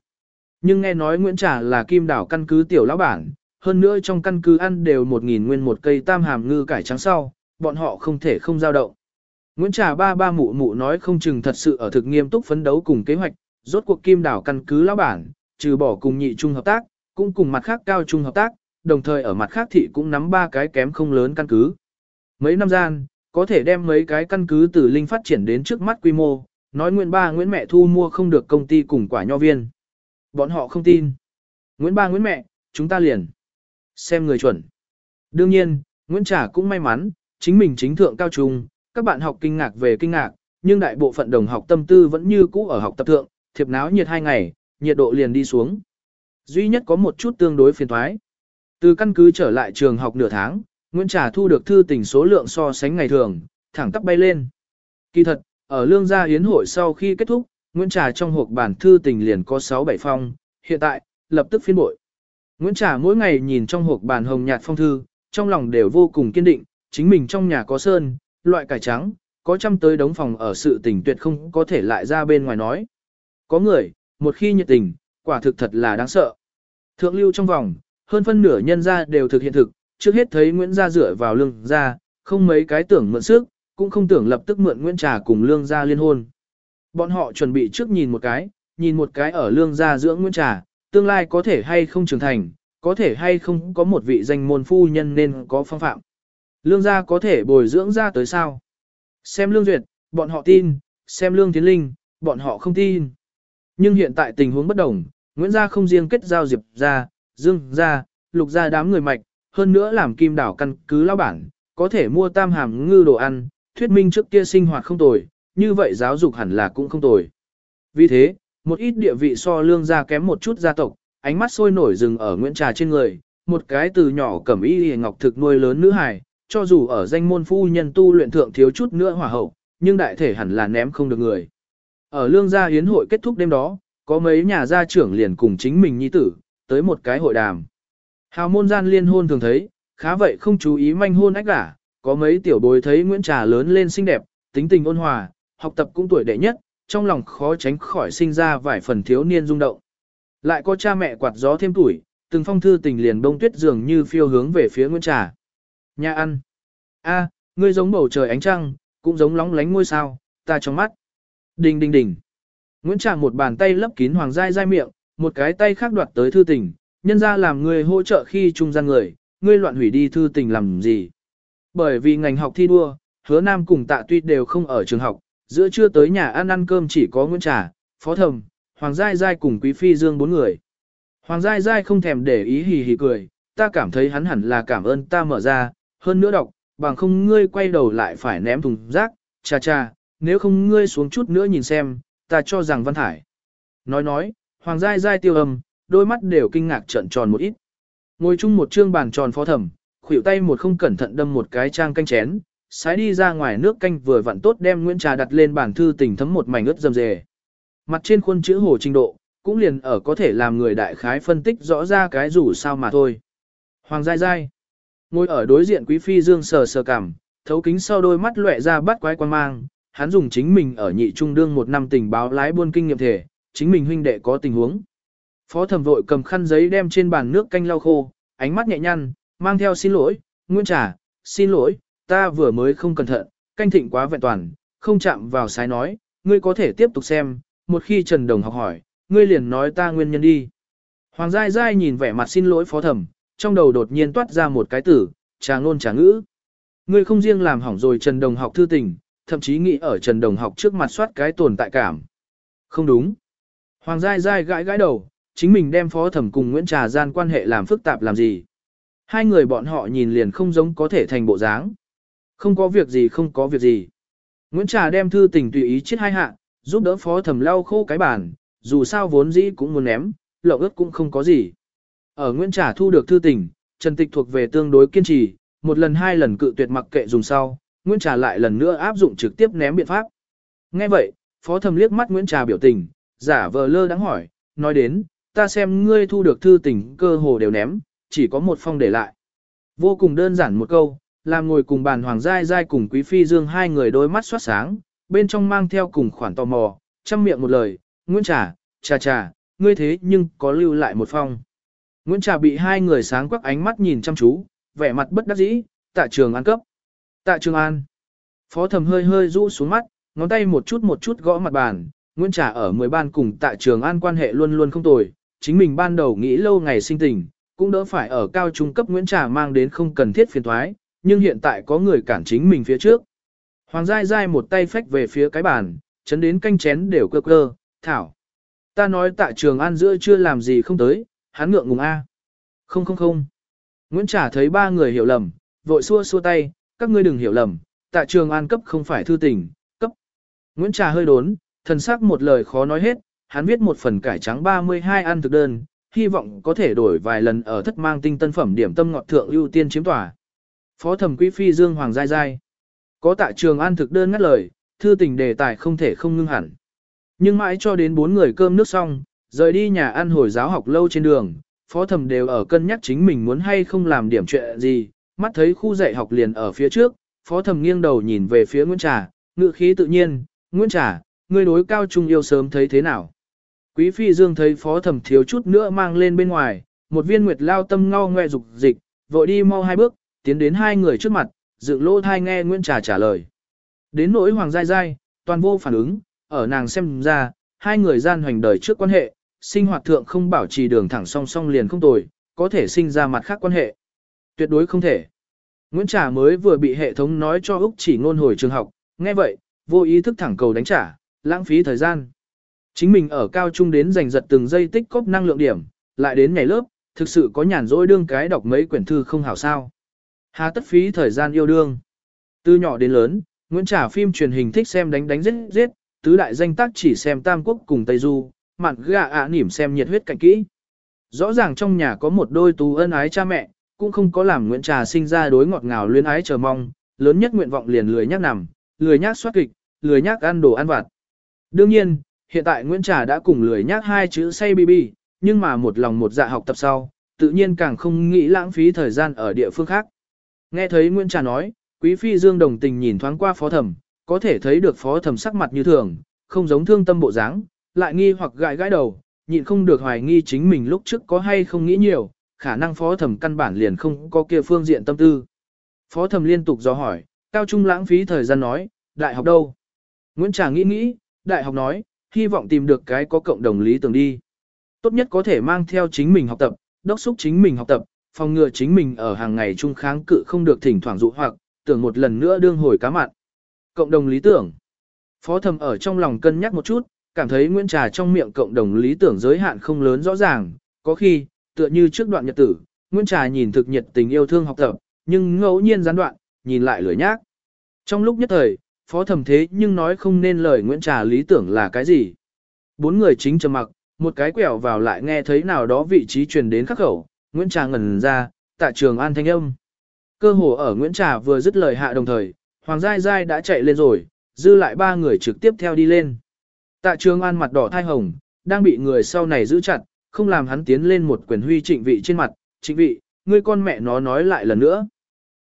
Nhưng nghe nói Nguyễn Trà là kim đảo căn cứ tiểu lão bản, hơn nữa trong căn cứ ăn đều một nghìn nguyên một cây tam hàm ngư cải trắng sau, bọn họ không thể không giao động. Nguyễn Trà ba ba mụ mụ nói không chừng thật sự ở thực nghiêm túc phấn đấu cùng kế hoạch, rốt cuộc kim đảo căn cứ lão bản, trừ bỏ cùng nhị trung hợp tác, cũng cùng mặt khác cao trung hợp tác, đồng thời ở mặt khác thị cũng nắm ba cái kém không lớn căn cứ. Mấy năm gian, có thể đem mấy cái căn cứ từ linh phát triển đến trước mắt quy mô, nói Nguyễn Ba Nguyễn Mẹ thu mua không được công ty cùng quả nho viên. Bọn họ không tin. Nguyễn Ba Nguyễn Mẹ, chúng ta liền. Xem người chuẩn. Đương nhiên, Nguyễn Trả cũng may mắn, chính mình chính thượng cao trung, các bạn học kinh ngạc về kinh ngạc, nhưng đại bộ phận đồng học tâm tư vẫn như cũ ở học tập thượng, thiệp náo nhiệt hai ngày, nhiệt độ liền đi xuống. Duy nhất có một chút tương đối phiền thoái. Từ căn cứ trở lại trường học nửa tháng, Nguyễn Trà thu được thư tình số lượng so sánh ngày thường, thẳng tắp bay lên. Kỳ thật, ở lương gia hiến hội sau khi kết thúc, Nguyễn Trà trong hộp bản thư tình liền có 6-7 phong, hiện tại, lập tức phiên bội. Nguyễn Trà mỗi ngày nhìn trong hộp bản hồng nhạt phong thư, trong lòng đều vô cùng kiên định, chính mình trong nhà có sơn, loại cải trắng, có trăm tới đống phòng ở sự tình tuyệt không có thể lại ra bên ngoài nói. Có người, một khi nhiệt tình, quả thực thật là đáng sợ. Thượng lưu trong vòng, hơn phân nửa nhân gia đều thực hiện thực, trước hết thấy Nguyễn gia dựa vào lương gia, không mấy cái tưởng mượn sức, cũng không tưởng lập tức mượn Nguyễn Trà cùng lương gia liên hôn. Bọn họ chuẩn bị trước nhìn một cái, nhìn một cái ở lương gia dưỡng Nguyễn Trà, tương lai có thể hay không trưởng thành, có thể hay không có một vị danh môn phu nhân nên có phong phạm. Lương gia có thể bồi dưỡng ra tới sao? Xem lương duyệt, bọn họ tin, xem lương tiến linh, bọn họ không tin. Nhưng hiện tại tình huống bất đồng, Nguyễn gia không riêng kết giao diệp gia, dương gia, lục gia đám người mạch, hơn nữa làm kim đảo căn cứ lao bản, có thể mua tam hàm ngư đồ ăn, thuyết minh trước kia sinh hoạt không tồi, như vậy giáo dục hẳn là cũng không tồi. Vì thế, một ít địa vị so lương gia kém một chút gia tộc, ánh mắt sôi nổi dừng ở Nguyễn Trà trên người, một cái từ nhỏ cẩm y ngọc thực nuôi lớn nữ hài, cho dù ở danh môn phu nhân tu luyện thượng thiếu chút nữa hỏa hậu, nhưng đại thể hẳn là ném không được người. Ở lương gia hiến hội kết thúc đêm đó, có mấy nhà gia trưởng liền cùng chính mình nhi tử, tới một cái hội đàm. Hào môn gian liên hôn thường thấy, khá vậy không chú ý manh hôn ách gả, có mấy tiểu bối thấy Nguyễn Trà lớn lên xinh đẹp, tính tình ôn hòa, học tập cũng tuổi đệ nhất, trong lòng khó tránh khỏi sinh ra vài phần thiếu niên rung động. Lại có cha mẹ quạt gió thêm tuổi, từng phong thư tình liền bông tuyết dường như phiêu hướng về phía Nguyễn Trà. Nhà ăn. a ngươi giống bầu trời ánh trăng, cũng giống lóng lánh ngôi sao, ta trong mắt. Đình đình đình. Nguyễn Trà một bàn tay lấp kín hoàng dai giai miệng, một cái tay khác đoạt tới thư tình, nhân ra làm người hỗ trợ khi trung gian người, ngươi loạn hủy đi thư tình làm gì. Bởi vì ngành học thi đua, hứa nam cùng tạ tuy đều không ở trường học, giữa trưa tới nhà ăn ăn cơm chỉ có Nguyễn Trà, Phó Thầm, Hoàng Giai Giai cùng Quý Phi Dương bốn người. Hoàng Giai Giai không thèm để ý hì hì cười, ta cảm thấy hắn hẳn là cảm ơn ta mở ra, hơn nữa đọc, bằng không ngươi quay đầu lại phải ném thùng rác, cha cha, nếu không ngươi xuống chút nữa nhìn xem, ta cho rằng văn thải. Nói nói, Hoàng Giai Giai tiêu âm, đôi mắt đều kinh ngạc trợn tròn một ít. Ngồi chung một trương bàn tròn phó thẩm, khuỷu tay một không cẩn thận đâm một cái trang canh chén, sái đi ra ngoài nước canh vừa vặn tốt đem Nguyễn Trà đặt lên bàn thư tình thấm một mảnh ướt dầm dề. Mặt trên khuôn chữ hồ trình độ, cũng liền ở có thể làm người đại khái phân tích rõ ra cái rủ sao mà thôi. Hoàng Giai Giai Ngồi ở đối diện Quý Phi Dương sờ sờ cảm, thấu kính sau đôi mắt lóe ra bắt quái quan mang, hắn dùng chính mình ở nhị trung đương một năm tình báo lái buôn kinh nghiệm thể, chính mình huynh đệ có tình huống. Phó thẩm vội cầm khăn giấy đem trên bàn nước canh lau khô, ánh mắt nhẹ nhăn, mang theo xin lỗi, Nguyễn Trà, xin lỗi, ta vừa mới không cẩn thận, canh thịnh quá vẹn toàn, không chạm vào sái nói, ngươi có thể tiếp tục xem, một khi Trần Đồng học hỏi, ngươi liền nói ta nguyên nhân đi. Hoàng Giai Giai nhìn vẻ mặt xin lỗi phó thẩm, trong đầu đột nhiên toát ra một cái tử, trà ngôn trà ngữ. Ngươi không riêng làm hỏng rồi Trần Đồng học thư tình, thậm chí nghĩ ở Trần Đồng học trước mặt soát cái tồn tại cảm. Không đúng. Hoàng Giai Giai gãi gãi đầu, chính mình đem phó thẩm cùng Nguyễn Trà gian quan hệ làm phức tạp làm gì. Hai người bọn họ nhìn liền không giống có thể thành bộ dáng. Không có việc gì không có việc gì. Nguyễn Trà đem thư tình tùy ý chết hai hạ, giúp đỡ phó thẩm lau khô cái bàn, dù sao vốn dĩ cũng muốn ném, lậu ước cũng không có gì. Ở Nguyễn Trà thu được thư tình, Trần Tịch thuộc về tương đối kiên trì, một lần hai lần cự tuyệt mặc kệ dùng sau, Nguyễn Trà lại lần nữa áp dụng trực tiếp ném biện pháp. Nghe vậy, phó thẩm liếc mắt Nguyễn Trà biểu tình, giả vờ lơ đáng hỏi, nói đến, ta xem ngươi thu được thư tình cơ hồ đều ném, chỉ có một phong để lại. Vô cùng đơn giản một câu, làm ngồi cùng bàn Hoàng Giai Giai cùng Quý Phi Dương hai người đôi mắt soát sáng, bên trong mang theo cùng khoản tò mò, chăm miệng một lời, Nguyễn Trà, trà trà, ngươi thế nhưng có lưu lại một phong. Nguyễn Trà bị hai người sáng quắc ánh mắt nhìn chăm chú, vẻ mặt bất đắc dĩ, tạ trường an cấp. Tạ trường an. Phó thầm hơi hơi rũ xuống mắt, ngón tay một chút một chút gõ mặt bàn, Nguyễn Trà ở 10 ban cùng tại trường an quan hệ luôn luôn không tồi, chính mình ban đầu nghĩ lâu ngày sinh tình, cũng đỡ phải ở cao trung cấp Nguyễn Trà mang đến không cần thiết phiền thoái, nhưng hiện tại có người cản chính mình phía trước. Hoàng Giai Giai một tay phách về phía cái bàn, chấn đến canh chén đều cơ cơ, thảo. Ta nói tại trường an giữa chưa làm gì không tới, hắn ngượng ngùng A. Không không không. Nguyễn Trà thấy ba người hiểu lầm, vội xua xua tay, các ngươi đừng hiểu lầm, tại trường an cấp không phải thư tình, cấp. Nguyễn Trà hơi đốn, thần sắc một lời khó nói hết, hắn viết một phần cải trắng 32 ăn thực đơn, hy vọng có thể đổi vài lần ở thất mang tinh tân phẩm điểm tâm ngọt thượng ưu tiên chiếm tòa. Phó thẩm quý phi Dương Hoàng Giai Giai. Có tạ trường an thực đơn ngắt lời, thư tình đề tài không thể không ngưng hẳn. Nhưng mãi cho đến bốn người cơm nước xong, rời đi nhà ăn hồi giáo học lâu trên đường, phó thẩm đều ở cân nhắc chính mình muốn hay không làm điểm chuyện gì, mắt thấy khu dạy học liền ở phía trước, phó thẩm nghiêng đầu nhìn về phía Nguyễn Trà, ngự khí tự nhiên, Nguyễn Trà, ngươi đối cao trung yêu sớm thấy thế nào? Quý phi dương thấy phó thẩm thiếu chút nữa mang lên bên ngoài, một viên nguyệt lao tâm ngao ngoe dục dịch, vội đi mau hai bước, tiến đến hai người trước mặt, dựng lỗ thai nghe Nguyễn Trà trả lời. Đến nỗi hoàng dai dai, toàn vô phản ứng, ở nàng xem ra, hai người gian hoành đời trước quan hệ, sinh hoạt thượng không bảo trì đường thẳng song song liền không tồi, có thể sinh ra mặt khác quan hệ. Tuyệt đối không thể. Nguyễn Trà mới vừa bị hệ thống nói cho Úc chỉ ngôn hồi trường học, nghe vậy, vô ý thức thẳng cầu đánh trả, lãng phí thời gian. Chính mình ở cao trung đến giành giật từng giây tích cóp năng lượng điểm, lại đến ngày lớp, thực sự có nhàn rỗi đương cái đọc mấy quyển thư không hảo sao. Hà tất phí thời gian yêu đương. Từ nhỏ đến lớn, Nguyễn Trà phim truyền hình thích xem đánh đánh giết giết, tứ đại danh tác chỉ xem Tam Quốc cùng Tây Du, mặn gà ạ nỉm xem nhiệt huyết cạnh kỹ. Rõ ràng trong nhà có một đôi tú ân ái cha mẹ, cũng không có làm Nguyễn Trà sinh ra đối ngọt ngào luyến ái chờ mong, lớn nhất nguyện vọng liền lười nhác nằm, lười nhác soát kịch, lười nhác ăn đồ ăn vặt. Đương nhiên, hiện tại Nguyễn Trà đã cùng lười nhác hai chữ say bi nhưng mà một lòng một dạ học tập sau, tự nhiên càng không nghĩ lãng phí thời gian ở địa phương khác. Nghe thấy Nguyễn Trà nói, Quý Phi Dương đồng tình nhìn thoáng qua phó thẩm, có thể thấy được phó thẩm sắc mặt như thường, không giống thương tâm bộ dáng, lại nghi hoặc gãi gãi đầu, nhịn không được hoài nghi chính mình lúc trước có hay không nghĩ nhiều, khả năng phó thẩm căn bản liền không có kia phương diện tâm tư. Phó thẩm liên tục do hỏi, cao trung lãng phí thời gian nói, đại học đâu? Nguyễn Trà nghĩ nghĩ, đại học nói, hy vọng tìm được cái có cộng đồng lý tưởng đi. Tốt nhất có thể mang theo chính mình học tập, đốc xúc chính mình học tập, phòng ngừa chính mình ở hàng ngày trung kháng cự không được thỉnh thoảng dụ hoặc, tưởng một lần nữa đương hồi cá mặn. Cộng đồng lý tưởng. Phó thầm ở trong lòng cân nhắc một chút, cảm thấy Nguyễn Trà trong miệng cộng đồng lý tưởng giới hạn không lớn rõ ràng, có khi, tựa như trước đoạn nhật tử, Nguyễn Trà nhìn thực nhiệt tình yêu thương học tập, nhưng ngẫu nhiên gián đoạn, nhìn lại lười nhác. Trong lúc nhất thời, phó thẩm thế nhưng nói không nên lời Nguyễn Trà lý tưởng là cái gì. Bốn người chính trầm mặc, một cái quẹo vào lại nghe thấy nào đó vị trí truyền đến khắc khẩu, Nguyễn Trà ngẩn ra, tạ trường an thanh âm. Cơ hồ ở Nguyễn Trà vừa dứt lời hạ đồng thời, Hoàng Giai Giai đã chạy lên rồi, dư lại ba người trực tiếp theo đi lên. Tạ trường an mặt đỏ thai hồng, đang bị người sau này giữ chặt, không làm hắn tiến lên một quyền huy trịnh vị trên mặt. Trịnh vị, ngươi con mẹ nó nói lại lần nữa.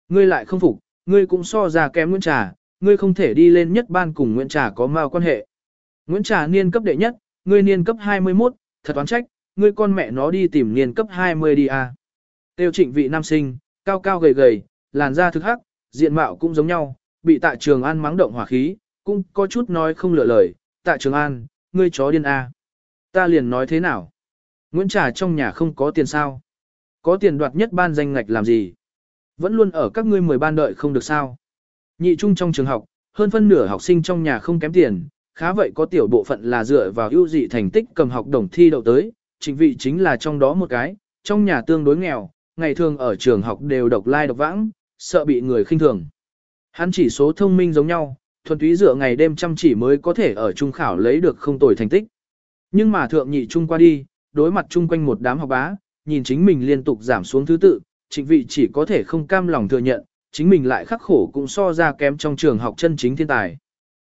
Ngươi lại không phục, ngươi cũng so ra kém Nguyễn Trà, ngươi không thể đi lên nhất ban cùng Nguyễn Trà có mao quan hệ. Nguyễn Trà niên cấp đệ nhất, ngươi niên cấp 21, thật toán trách, ngươi con mẹ nó đi tìm niên cấp 20 đi à. Tiêu trịnh vị nam sinh, cao cao gầy gầy, làn da thực hắc, diện mạo cũng giống nhau, bị tạ trường an mắng động hỏa khí, cũng có chút nói không lựa lời, tạ trường an, ngươi chó điên à. Ta liền nói thế nào? Nguyễn Trà trong nhà không có tiền sao? có tiền đoạt nhất ban danh ngạch làm gì? Vẫn luôn ở các ngươi mười ban đợi không được sao? Nhị trung trong trường học, hơn phân nửa học sinh trong nhà không kém tiền, khá vậy có tiểu bộ phận là dựa vào ưu dị thành tích cầm học đồng thi đậu tới, chính vị chính là trong đó một cái, trong nhà tương đối nghèo, ngày thường ở trường học đều độc lai độc vãng, sợ bị người khinh thường. Hắn chỉ số thông minh giống nhau, thuần túy dựa ngày đêm chăm chỉ mới có thể ở trung khảo lấy được không tồi thành tích. Nhưng mà thượng nhị trung qua đi, đối mặt chung quanh một đám học bá, nhìn chính mình liên tục giảm xuống thứ tự, trịnh vị chỉ có thể không cam lòng thừa nhận, chính mình lại khắc khổ cũng so ra kém trong trường học chân chính thiên tài.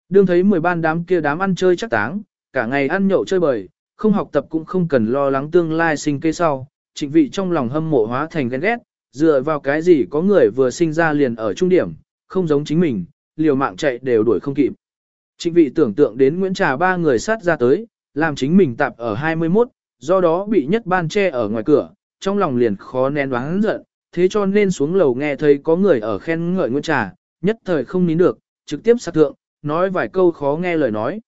Đương thấy 10 ban đám kia đám ăn chơi chắc táng, cả ngày ăn nhậu chơi bời, không học tập cũng không cần lo lắng tương lai sinh kế sau, trịnh vị trong lòng hâm mộ hóa thành ghen ghét, dựa vào cái gì có người vừa sinh ra liền ở trung điểm, không giống chính mình, liều mạng chạy đều đuổi không kịp. Trịnh vị tưởng tượng đến Nguyễn Trà ba người sát ra tới, làm chính mình tạp ở 21, do đó bị nhất ban che ở ngoài cửa, trong lòng liền khó nén đoán giận, thế cho nên xuống lầu nghe thấy có người ở khen ngợi Nguyễn Trà, nhất thời không nín được, trực tiếp sát thượng, nói vài câu khó nghe lời nói.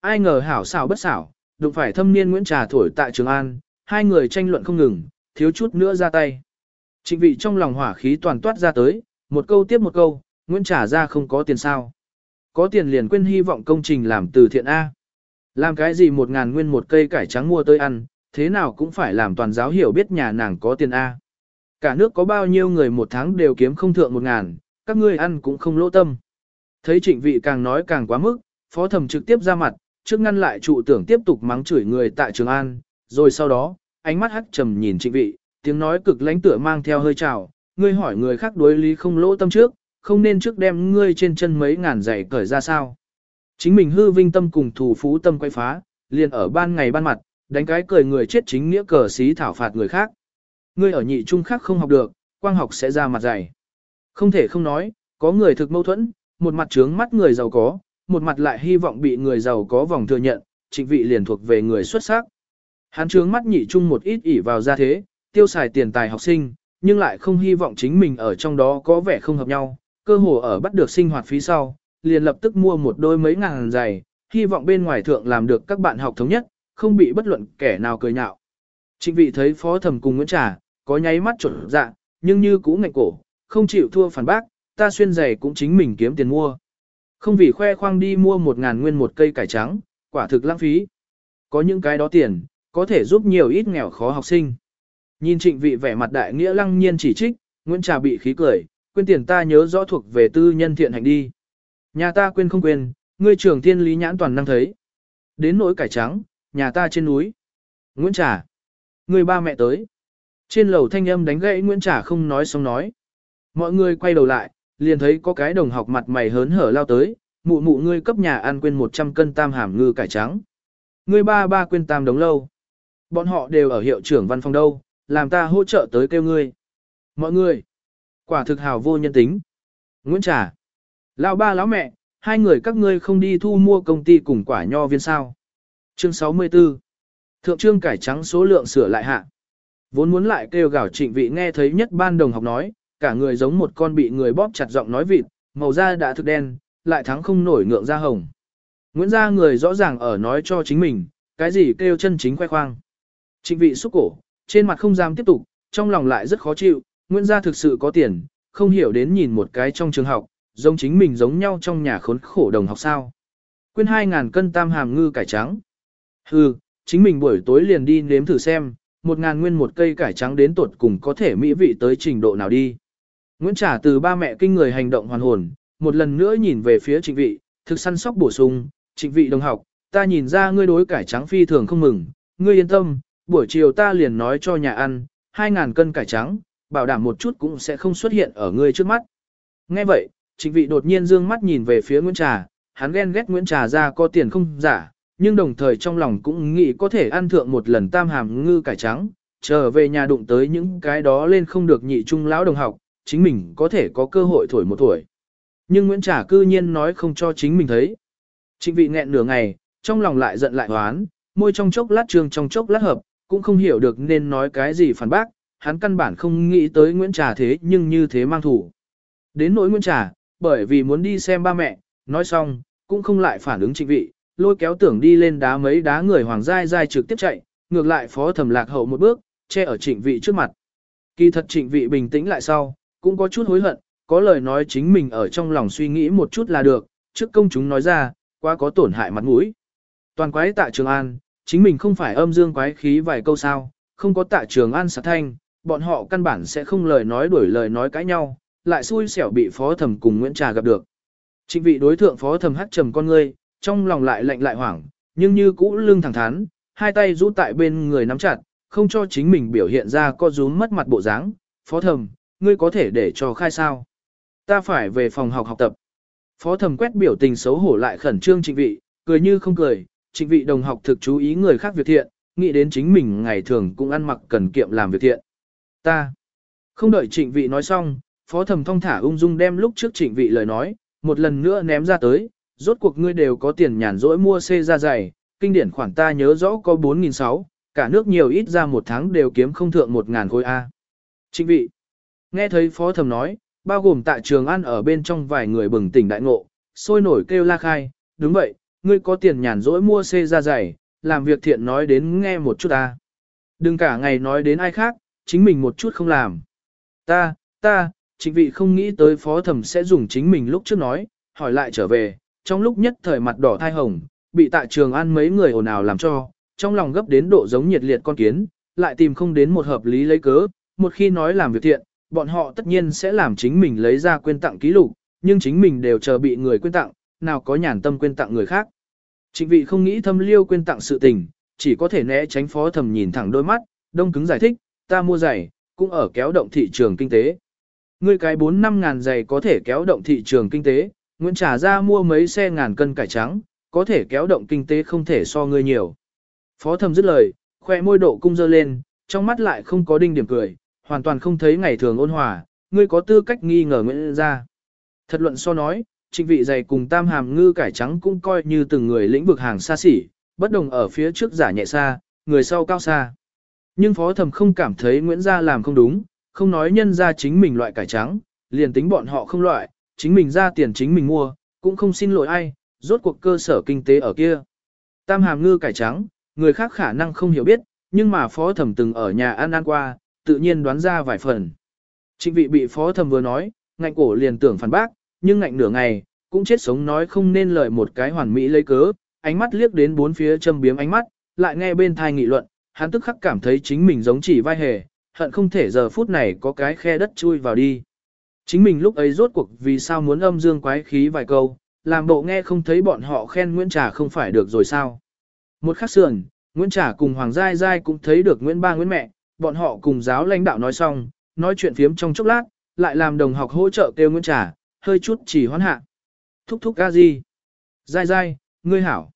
Ai ngờ hảo xảo bất xảo, đụng phải thâm niên Nguyễn Trà thổi tại Trường An, hai người tranh luận không ngừng, thiếu chút nữa ra tay. Trịnh vị trong lòng hỏa khí toàn toát ra tới, một câu tiếp một câu, Nguyễn Trà ra không có tiền sao. Có tiền liền quên hy vọng công trình làm từ thiện A. Làm cái gì một ngàn nguyên một cây cải trắng mua tới ăn, thế nào cũng phải làm toàn giáo hiểu biết nhà nàng có tiền A. Cả nước có bao nhiêu người một tháng đều kiếm không thượng một ngàn, các ngươi ăn cũng không lỗ tâm. Thấy trịnh vị càng nói càng quá mức, phó thẩm trực tiếp ra mặt, trước ngăn lại trụ tưởng tiếp tục mắng chửi người tại Trường An, rồi sau đó, ánh mắt hắt trầm nhìn trịnh vị, tiếng nói cực lãnh tựa mang theo hơi trào, ngươi hỏi người khác đối lý không lỗ tâm trước, không nên trước đem ngươi trên chân mấy ngàn giày cởi ra sao. Chính mình hư vinh tâm cùng thủ phú tâm quay phá, liền ở ban ngày ban mặt, đánh cái cười người chết chính nghĩa cờ xí thảo phạt người khác. Ngươi ở nhị trung khác không học được, quang học sẽ ra mặt dày. Không thể không nói, có người thực mâu thuẫn, một mặt trướng mắt người giàu có, một mặt lại hy vọng bị người giàu có vòng thừa nhận, trịnh vị liền thuộc về người xuất sắc. Hắn trướng mắt nhị trung một ít ỉ vào gia thế, tiêu xài tiền tài học sinh, nhưng lại không hy vọng chính mình ở trong đó có vẻ không hợp nhau, cơ hồ ở bắt được sinh hoạt phí sau, liền lập tức mua một đôi mấy ngàn giày, hy vọng bên ngoài thượng làm được các bạn học thống nhất, không bị bất luận kẻ nào cười nhạo. Trịnh vị thấy phó thẩm cùng Nguyễn Trà, có nháy mắt trộn dạ, nhưng như cũ ngạnh cổ, không chịu thua phản bác, ta xuyên giày cũng chính mình kiếm tiền mua. Không vì khoe khoang đi mua một ngàn nguyên một cây cải trắng, quả thực lãng phí. Có những cái đó tiền, có thể giúp nhiều ít nghèo khó học sinh. Nhìn trịnh vị vẻ mặt đại nghĩa lăng nhiên chỉ trích, Nguyễn Trà bị khí cười, quên tiền ta nhớ rõ thuộc về tư nhân thiện hành đi. Nhà ta quên không quên, ngươi trưởng thiên lý nhãn toàn năng thấy. Đến nỗi cải trắng, nhà ta trên núi. Nguyễn Trà. Người ba mẹ tới. Trên lầu thanh âm đánh gãy Nguyễn Trà không nói xong nói. Mọi người quay đầu lại, liền thấy có cái đồng học mặt mày hớn hở lao tới, mụ mụ ngươi cấp nhà ăn quên 100 cân tam hàm ngư cải trắng. Ngươi ba ba quên tam đống lâu. Bọn họ đều ở hiệu trưởng văn phòng đâu, làm ta hỗ trợ tới kêu ngươi. Mọi người, quả thực hào vô nhân tính. Nguyễn Trà, lão ba lão mẹ, hai người các ngươi không đi thu mua công ty cùng quả nho viên sao. Chương 64 Thượng trương cải trắng số lượng sửa lại hạ. Vốn muốn lại kêu gào trịnh vị nghe thấy nhất ban đồng học nói, cả người giống một con bị người bóp chặt giọng nói vịt, màu da đã thực đen, lại thắng không nổi ngượng da hồng. Nguyễn gia người rõ ràng ở nói cho chính mình, cái gì kêu chân chính khoe khoang. Trịnh vị xúc cổ, trên mặt không dám tiếp tục, trong lòng lại rất khó chịu, Nguyễn gia thực sự có tiền, không hiểu đến nhìn một cái trong trường học, giống chính mình giống nhau trong nhà khốn khổ đồng học sao. Quyên 2.000 cân tam hàm ngư cải trắng. Hừ, chính mình buổi tối liền đi nếm thử xem, một ngàn nguyên một cây cải trắng đến tuột cùng có thể mỹ vị tới trình độ nào đi. Nguyễn Trả từ ba mẹ kinh người hành động hoàn hồn, một lần nữa nhìn về phía trịnh vị, thực săn sóc bổ sung, trịnh vị đồng học, ta nhìn ra ngươi đối cải trắng phi thường không mừng, ngươi yên tâm, buổi chiều ta liền nói cho nhà ăn, 2.000 cân cải trắng, bảo đảm một chút cũng sẽ không xuất hiện ở ngươi trước mắt. Nghe vậy, trịnh vị đột nhiên dương mắt nhìn về phía Nguyễn Trà, hắn ghen ghét Nguyễn Trà ra có tiền không giả, nhưng đồng thời trong lòng cũng nghĩ có thể ăn thượng một lần tam hàm ngư cải trắng, trở về nhà đụng tới những cái đó lên không được nhị trung lão đồng học, chính mình có thể có cơ hội thổi một tuổi. Nhưng Nguyễn trả cư nhiên nói không cho chính mình thấy. Trịnh vị nghẹn nửa ngày, trong lòng lại giận lại hoán, môi trong chốc lát trường trong chốc lát hợp, cũng không hiểu được nên nói cái gì phản bác, hắn căn bản không nghĩ tới Nguyễn Trà thế nhưng như thế mang thủ. Đến nỗi Nguyễn Trà, bởi vì muốn đi xem ba mẹ, nói xong, cũng không lại phản ứng trịnh vị, lôi kéo tưởng đi lên đá mấy đá người hoàng giai giai trực tiếp chạy, ngược lại phó thẩm lạc hậu một bước, che ở trịnh vị trước mặt. Kỳ thật trịnh vị bình tĩnh lại sau, cũng có chút hối hận, có lời nói chính mình ở trong lòng suy nghĩ một chút là được, trước công chúng nói ra, quá có tổn hại mặt mũi. Toàn quái tạ Trường An, chính mình không phải âm dương quái khí vài câu sao, không có tạ Trường An sát thanh, bọn họ căn bản sẽ không lời nói đuổi lời nói cãi nhau, lại xui xẻo bị phó thẩm cùng Nguyễn Trà gặp được. Trịnh vị đối thượng phó thẩm hắt trầm con ngươi, trong lòng lại lạnh lại hoảng, nhưng như cũ lưng thẳng thắn, hai tay rũ tại bên người nắm chặt, không cho chính mình biểu hiện ra co rúm mất mặt bộ dáng. Phó Thầm, ngươi có thể để cho khai sao? Ta phải về phòng học học tập. Phó Thầm quét biểu tình xấu hổ lại khẩn trương trịnh vị, cười như không cười, trịnh vị đồng học thực chú ý người khác việc thiện, nghĩ đến chính mình ngày thường cũng ăn mặc cần kiệm làm việc thiện. Ta. Không đợi trịnh vị nói xong, phó Thầm thong thả ung dung đem lúc trước trịnh vị lời nói, một lần nữa ném ra tới, rốt cuộc ngươi đều có tiền nhàn rỗi mua xe ra giày, kinh điển khoản ta nhớ rõ có 4.600, cả nước nhiều ít ra một tháng đều kiếm không thượng 1.000 khối A. Trịnh vị. Nghe thấy phó thẩm nói, bao gồm tại trường ăn ở bên trong vài người bừng tỉnh đại ngộ, sôi nổi kêu la khai, đúng vậy, ngươi có tiền nhàn rỗi mua xe ra giày, làm việc thiện nói đến nghe một chút ta. Đừng cả ngày nói đến ai khác, chính mình một chút không làm. Ta, ta, chính vị không nghĩ tới phó thẩm sẽ dùng chính mình lúc trước nói, hỏi lại trở về, trong lúc nhất thời mặt đỏ thai hồng, bị tại trường ăn mấy người ồn ào làm cho, trong lòng gấp đến độ giống nhiệt liệt con kiến, lại tìm không đến một hợp lý lấy cớ, một khi nói làm việc thiện, bọn họ tất nhiên sẽ làm chính mình lấy ra quên tặng ký lục, nhưng chính mình đều chờ bị người quên tặng, nào có nhàn tâm quên tặng người khác. Trịnh vị không nghĩ thâm liêu quên tặng sự tình, chỉ có thể né tránh phó thầm nhìn thẳng đôi mắt, đông cứng giải thích, ta mua giày, cũng ở kéo động thị trường kinh tế. Ngươi cái 4-5 ngàn giày có thể kéo động thị trường kinh tế, Nguyễn trả ra mua mấy xe ngàn cân cải trắng, có thể kéo động kinh tế không thể so ngươi nhiều. Phó thầm dứt lời, khoe môi độ cung dơ lên, trong mắt lại không có đinh điểm cười, hoàn toàn không thấy ngày thường ôn hòa, ngươi có tư cách nghi ngờ Nguyễn ra. Thật luận so nói, trịnh vị dày cùng tam hàm ngư cải trắng cũng coi như từng người lĩnh vực hàng xa xỉ, bất đồng ở phía trước giả nhẹ xa, người sau cao xa. Nhưng phó thầm không cảm thấy Nguyễn Gia làm không đúng, không nói nhân ra chính mình loại cải trắng, liền tính bọn họ không loại, chính mình ra tiền chính mình mua, cũng không xin lỗi ai, rốt cuộc cơ sở kinh tế ở kia. Tam hàm ngư cải trắng, người khác khả năng không hiểu biết, nhưng mà phó thẩm từng ở nhà ăn ăn qua, tự nhiên đoán ra vài phần. Trịnh vị bị phó thẩm vừa nói, ngạnh cổ liền tưởng phản bác, nhưng ngạnh nửa ngày, cũng chết sống nói không nên lời một cái hoàn mỹ lấy cớ, ánh mắt liếc đến bốn phía châm biếm ánh mắt, lại nghe bên thai nghị luận, hắn tức khắc cảm thấy chính mình giống chỉ vai hề, hận không thể giờ phút này có cái khe đất chui vào đi. Chính mình lúc ấy rốt cuộc vì sao muốn âm dương quái khí vài câu, làm bộ nghe không thấy bọn họ khen Nguyễn Trà không phải được rồi sao. Một khắc sườn, Nguyễn Trà cùng Hoàng Giai Giai cũng thấy được Nguyễn Ba Nguyễn Mẹ, bọn họ cùng giáo lãnh đạo nói xong, nói chuyện phiếm trong chốc lát, lại làm đồng học hỗ trợ kêu Nguyễn Trà, hơi chút chỉ hoán hạ. Thúc thúc ca gì? Giai Giai, ngươi hảo.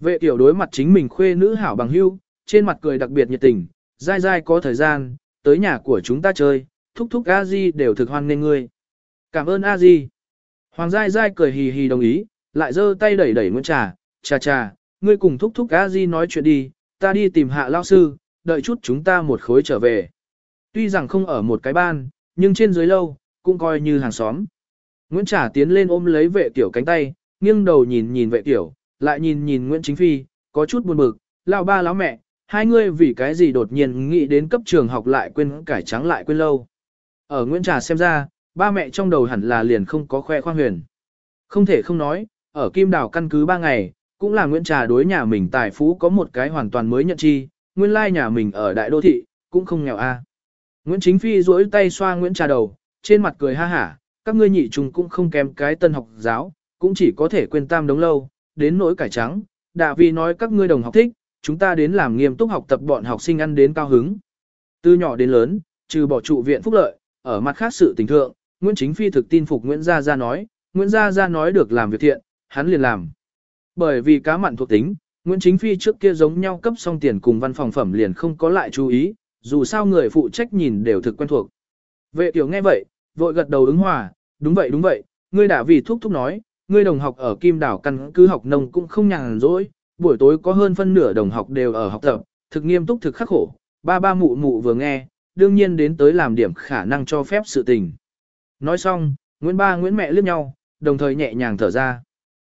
Vệ tiểu đối mặt chính mình khuê nữ hảo bằng hưu, trên mặt cười đặc biệt nhiệt tình, Giai Giai có thời gian, tới nhà của chúng ta chơi, thúc thúc a di đều thực hoan nên ngươi. Cảm ơn a di. Hoàng Giai Giai cười hì hì đồng ý, lại giơ tay đẩy đẩy Nguyễn Trà, trà trà, ngươi cùng thúc thúc a di nói chuyện đi, ta đi tìm hạ lao sư, đợi chút chúng ta một khối trở về. Tuy rằng không ở một cái ban, nhưng trên dưới lâu, cũng coi như hàng xóm. Nguyễn Trà tiến lên ôm lấy vệ tiểu cánh tay, nghiêng đầu nhìn nhìn vệ tiểu, lại nhìn nhìn Nguyễn Chính Phi, có chút buồn bực, lao ba lão mẹ, hai ngươi vì cái gì đột nhiên nghĩ đến cấp trường học lại quên cải trắng lại quên lâu. Ở Nguyễn Trà xem ra, ba mẹ trong đầu hẳn là liền không có khoe khoang huyền. Không thể không nói, ở Kim Đào căn cứ ba ngày, cũng là Nguyễn Trà đối nhà mình tài phú có một cái hoàn toàn mới nhận chi, nguyên lai nhà mình ở đại đô thị, cũng không nghèo a. Nguyễn Chính Phi duỗi tay xoa Nguyễn Trà đầu, trên mặt cười ha hả, các ngươi nhị trùng cũng không kém cái tân học giáo, cũng chỉ có thể quên tam đống lâu, đến nỗi cải trắng, đạ vì nói các ngươi đồng học thích, chúng ta đến làm nghiêm túc học tập bọn học sinh ăn đến cao hứng. Từ nhỏ đến lớn, trừ bỏ trụ viện phúc lợi, ở mặt khác sự tình thượng, Nguyễn Chính Phi thực tin phục Nguyễn Gia Gia nói, Nguyễn Gia Gia nói được làm việc thiện, hắn liền làm. Bởi vì cá mặn thuộc tính, Nguyễn Chính Phi trước kia giống nhau cấp xong tiền cùng văn phòng phẩm liền không có lại chú ý, dù sao người phụ trách nhìn đều thực quen thuộc. Vệ tiểu nghe vậy, vội gật đầu ứng hòa, đúng vậy đúng vậy, ngươi đã vì thúc thúc nói, ngươi đồng học ở Kim Đảo căn cứ học nông cũng không nhàn rỗi, buổi tối có hơn phân nửa đồng học đều ở học tập, thực nghiêm túc thực khắc khổ, ba ba mụ mụ vừa nghe, đương nhiên đến tới làm điểm khả năng cho phép sự tình. Nói xong, Nguyễn ba Nguyễn mẹ liếc nhau, đồng thời nhẹ nhàng thở ra.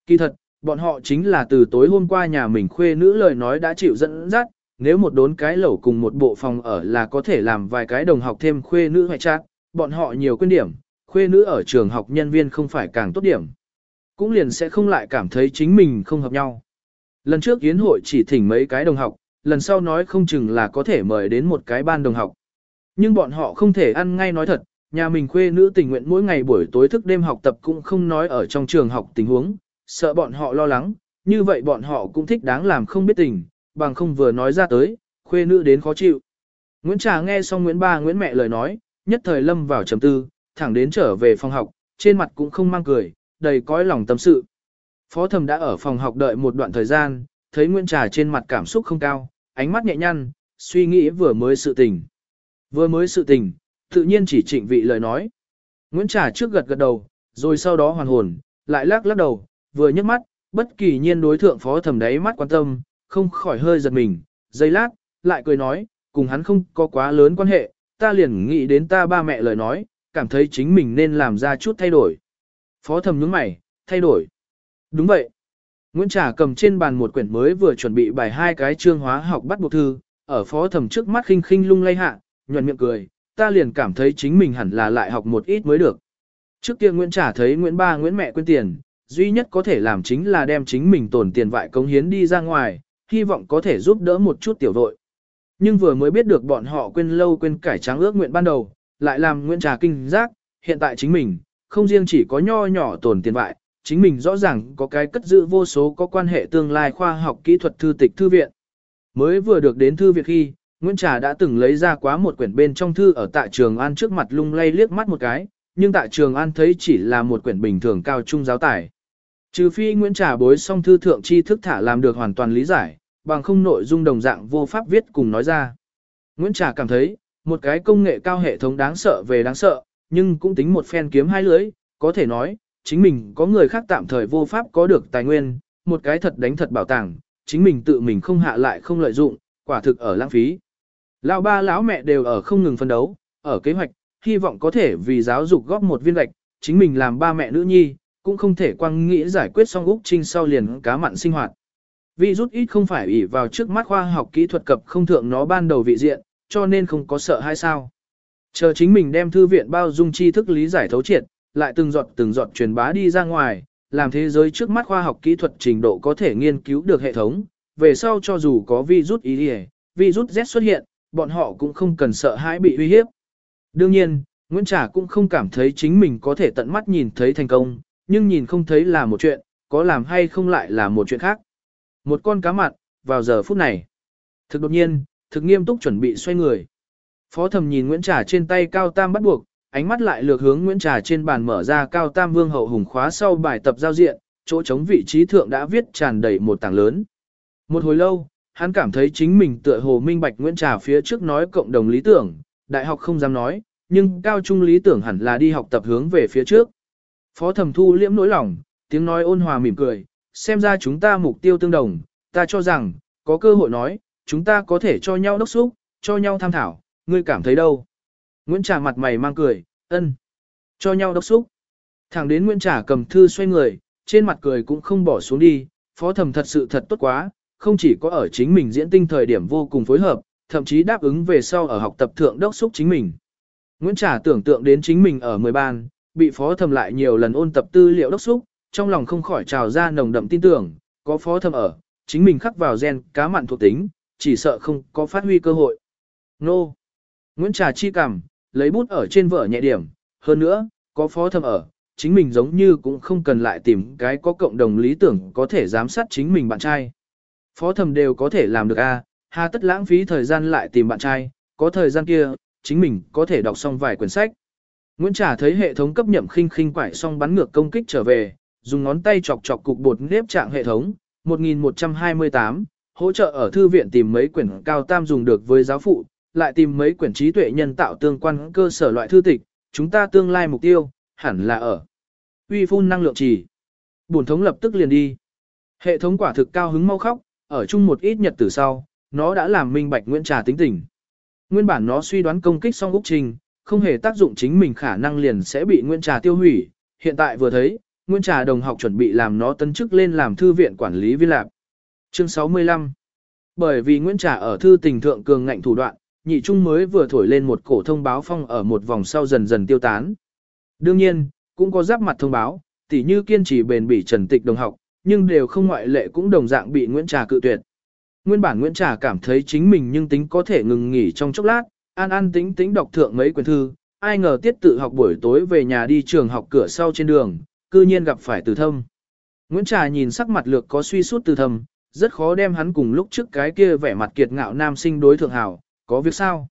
Kỳ thật, bọn họ chính là từ tối hôm qua nhà mình khuê nữ lời nói đã chịu dẫn dắt, nếu một đốn cái lẩu cùng một bộ phòng ở là có thể làm vài cái đồng học thêm khuê nữ hoại trát, bọn họ nhiều quyên điểm, khuê nữ ở trường học nhân viên không phải càng tốt điểm. Cũng liền sẽ không lại cảm thấy chính mình không hợp nhau. Lần trước yến hội chỉ thỉnh mấy cái đồng học, lần sau nói không chừng là có thể mời đến một cái ban đồng học. Nhưng bọn họ không thể ăn ngay nói thật, nhà mình khuê nữ tình nguyện mỗi ngày buổi tối thức đêm học tập cũng không nói ở trong trường học tình huống, sợ bọn họ lo lắng, như vậy bọn họ cũng thích đáng làm không biết tình, bằng không vừa nói ra tới, khuê nữ đến khó chịu. Nguyễn Trà nghe xong Nguyễn Ba Nguyễn mẹ lời nói, nhất thời lâm vào trầm tư, thẳng đến trở về phòng học, trên mặt cũng không mang cười, đầy cõi lòng tâm sự. Phó thầm đã ở phòng học đợi một đoạn thời gian, thấy Nguyễn Trà trên mặt cảm xúc không cao, ánh mắt nhẹ nhăn, suy nghĩ vừa mới sự tình. Vừa mới sự tình, tự nhiên chỉ trịnh vị lời nói. Nguyễn Trà trước gật gật đầu, rồi sau đó hoàn hồn, lại lắc lắc đầu, vừa nhấc mắt, bất kỳ nhiên đối thượng phó thẩm đáy mắt quan tâm, không khỏi hơi giật mình, giây lát, lại cười nói, cùng hắn không có quá lớn quan hệ, ta liền nghĩ đến ta ba mẹ lời nói, cảm thấy chính mình nên làm ra chút thay đổi. Phó thầm nhướng mày, thay đổi. Đúng vậy. Nguyễn Trà cầm trên bàn một quyển mới vừa chuẩn bị bài hai cái chương hóa học bắt buộc thư, ở phó thầm trước mắt khinh khinh lung lay hạ, nhuận miệng cười, ta liền cảm thấy chính mình hẳn là lại học một ít mới được. Trước kia Nguyễn Trà thấy Nguyễn Ba Nguyễn mẹ quên tiền, duy nhất có thể làm chính là đem chính mình tổn tiền vại công hiến đi ra ngoài, hy vọng có thể giúp đỡ một chút tiểu đội. Nhưng vừa mới biết được bọn họ quên lâu quên cải trắng ước nguyện ban đầu, lại làm Nguyễn Trà kinh giác, hiện tại chính mình, không riêng chỉ có nho nhỏ tổn tiền vại, chính mình rõ ràng có cái cất giữ vô số có quan hệ tương lai khoa học kỹ thuật thư tịch thư viện. Mới vừa được đến thư viện khi, Nguyễn Trà đã từng lấy ra quá một quyển bên trong thư ở tại trường An trước mặt lung lay liếc mắt một cái, nhưng tại trường An thấy chỉ là một quyển bình thường cao trung giáo tải. Trừ phi Nguyễn Trà bối xong thư thượng tri thức thả làm được hoàn toàn lý giải, bằng không nội dung đồng dạng vô pháp viết cùng nói ra. Nguyễn Trà cảm thấy, một cái công nghệ cao hệ thống đáng sợ về đáng sợ, nhưng cũng tính một phen kiếm hai lưỡi, có thể nói, chính mình có người khác tạm thời vô pháp có được tài nguyên, một cái thật đánh thật bảo tàng, chính mình tự mình không hạ lại không lợi dụng, quả thực ở lãng phí. Lão ba lão mẹ đều ở không ngừng phân đấu, ở kế hoạch, hy vọng có thể vì giáo dục góp một viên gạch, chính mình làm ba mẹ nữ nhi, cũng không thể quăng nghĩ giải quyết xong Úc Trinh sau liền cá mặn sinh hoạt. Vì rút ít không phải ỷ vào trước mắt khoa học kỹ thuật cập không thượng nó ban đầu vị diện, cho nên không có sợ hay sao. Chờ chính mình đem thư viện bao dung tri thức lý giải thấu triệt, lại từng giọt từng giọt truyền bá đi ra ngoài, làm thế giới trước mắt khoa học kỹ thuật trình độ có thể nghiên cứu được hệ thống, về sau cho dù có virus ý virus Z xuất hiện, bọn họ cũng không cần sợ hãi bị uy hiếp. Đương nhiên, Nguyễn Trà cũng không cảm thấy chính mình có thể tận mắt nhìn thấy thành công, nhưng nhìn không thấy là một chuyện, có làm hay không lại là một chuyện khác. Một con cá mặn, vào giờ phút này. Thực đột nhiên, thực nghiêm túc chuẩn bị xoay người. Phó thầm nhìn Nguyễn Trà trên tay cao tam bắt buộc, ánh mắt lại lược hướng Nguyễn Trà trên bàn mở ra cao tam vương hậu hùng khóa sau bài tập giao diện, chỗ chống vị trí thượng đã viết tràn đầy một tảng lớn. Một hồi lâu, hắn cảm thấy chính mình tựa hồ minh bạch Nguyễn Trà phía trước nói cộng đồng lý tưởng, đại học không dám nói, nhưng cao trung lý tưởng hẳn là đi học tập hướng về phía trước. Phó thẩm thu liễm nỗi lòng, tiếng nói ôn hòa mỉm cười, xem ra chúng ta mục tiêu tương đồng, ta cho rằng, có cơ hội nói, chúng ta có thể cho nhau đốc xúc, cho nhau tham thảo, ngươi cảm thấy đâu? Nguyễn Trà mặt mày mang cười, ân, cho nhau đốc xúc. Thẳng đến Nguyễn Trà cầm thư xoay người, trên mặt cười cũng không bỏ xuống đi, phó thẩm thật sự thật tốt quá, không chỉ có ở chính mình diễn tinh thời điểm vô cùng phối hợp, thậm chí đáp ứng về sau ở học tập thượng đốc xúc chính mình. Nguyễn Trà tưởng tượng đến chính mình ở 10 ban, bị phó thầm lại nhiều lần ôn tập tư liệu đốc xúc, trong lòng không khỏi trào ra nồng đậm tin tưởng, có phó thầm ở, chính mình khắc vào gen cá mặn thuộc tính, chỉ sợ không có phát huy cơ hội. Nô! Nguyễn Trà chi cảm, lấy bút ở trên vở nhẹ điểm, hơn nữa, có phó thầm ở, chính mình giống như cũng không cần lại tìm cái có cộng đồng lý tưởng có thể giám sát chính mình bạn trai. Phó thầm đều có thể làm được a, à, hà tất lãng phí thời gian lại tìm bạn trai, có thời gian kia, chính mình có thể đọc xong vài quyển sách. Nguyễn Trà thấy hệ thống cấp nhậm khinh khinh quải xong bắn ngược công kích trở về, dùng ngón tay chọc chọc cục bột nếp trạng hệ thống, 1128, hỗ trợ ở thư viện tìm mấy quyển cao tam dùng được với giáo phụ, lại tìm mấy quyển trí tuệ nhân tạo tương quan cơ sở loại thư tịch, chúng ta tương lai mục tiêu, hẳn là ở. Uy phun năng lượng trì. Bổn thống lập tức liền đi. Hệ thống quả thực cao hứng mau khóc, ở chung một ít nhật từ sau, nó đã làm minh bạch Nguyễn Trà tính tình. Nguyên bản nó suy đoán công kích xong Úc Trình, không hề tác dụng chính mình khả năng liền sẽ bị Nguyễn Trà tiêu hủy. Hiện tại vừa thấy, Nguyễn Trà đồng học chuẩn bị làm nó tân chức lên làm thư viện quản lý vi lạc. Chương 65 Bởi vì Nguyễn Trà ở thư tình thượng cường ngạnh thủ đoạn, nhị trung mới vừa thổi lên một cổ thông báo phong ở một vòng sau dần dần tiêu tán. Đương nhiên, cũng có giáp mặt thông báo, tỉ như kiên trì bền bỉ trần tịch đồng học, nhưng đều không ngoại lệ cũng đồng dạng bị Nguyễn Trà cự tuyệt. Nguyên bản Nguyễn Trà cảm thấy chính mình nhưng tính có thể ngừng nghỉ trong chốc lát, an an tính tính đọc thượng mấy quyển thư, ai ngờ tiết tự học buổi tối về nhà đi trường học cửa sau trên đường, cư nhiên gặp phải từ thâm. Nguyễn Trà nhìn sắc mặt lược có suy sút từ thâm, rất khó đem hắn cùng lúc trước cái kia vẻ mặt kiệt ngạo nam sinh đối thượng hảo, có việc sao?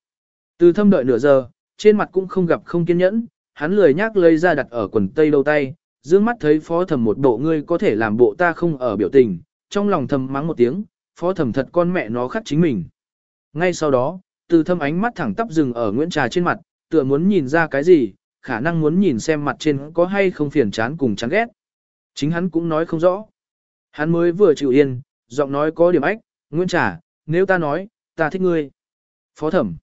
Từ thâm đợi nửa giờ, trên mặt cũng không gặp không kiên nhẫn, hắn lười nhác lấy ra đặt ở quần tây đầu tay, dương mắt thấy phó thẩm một bộ ngươi có thể làm bộ ta không ở biểu tình, trong lòng thầm mắng một tiếng, phó thẩm thật con mẹ nó khắc chính mình. Ngay sau đó, từ thâm ánh mắt thẳng tắp dừng ở Nguyễn Trà trên mặt, tựa muốn nhìn ra cái gì, khả năng muốn nhìn xem mặt trên có hay không phiền chán cùng chán ghét. Chính hắn cũng nói không rõ. Hắn mới vừa chịu yên, giọng nói có điểm ách, Nguyễn Trà, nếu ta nói, ta thích ngươi. Phó thẩm.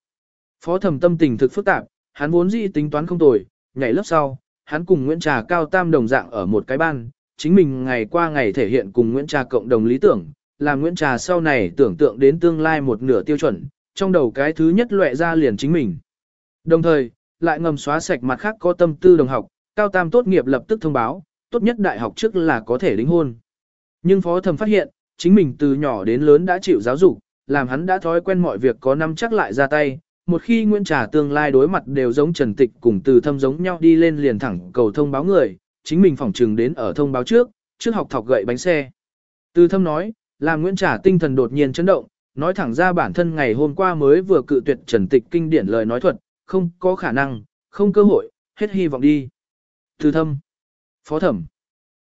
Phó thẩm tâm tình thực phức tạp, hắn vốn dĩ tính toán không tồi, nhảy lớp sau, hắn cùng Nguyễn Trà cao tam đồng dạng ở một cái ban, chính mình ngày qua ngày thể hiện cùng Nguyễn Trà cộng đồng lý tưởng, làm Nguyễn Trà sau này tưởng tượng đến tương lai một nửa tiêu chuẩn, trong đầu cái thứ nhất lệ ra liền chính mình. Đồng thời, lại ngầm xóa sạch mặt khác có tâm tư đồng học, cao tam tốt nghiệp lập tức thông báo, tốt nhất đại học trước là có thể đính hôn. Nhưng phó thầm phát hiện, chính mình từ nhỏ đến lớn đã chịu giáo dục, làm hắn đã thói quen mọi việc có năm chắc lại ra tay. Một khi Nguyễn Trà tương lai đối mặt đều giống Trần Tịch cùng từ thâm giống nhau đi lên liền thẳng cầu thông báo người, chính mình phỏng trừng đến ở thông báo trước, trước học thọc gậy bánh xe. Từ thâm nói, làm Nguyễn Trà tinh thần đột nhiên chấn động, nói thẳng ra bản thân ngày hôm qua mới vừa cự tuyệt Trần Tịch kinh điển lời nói thuật, không có khả năng, không cơ hội, hết hy vọng đi. Từ thâm, phó thẩm,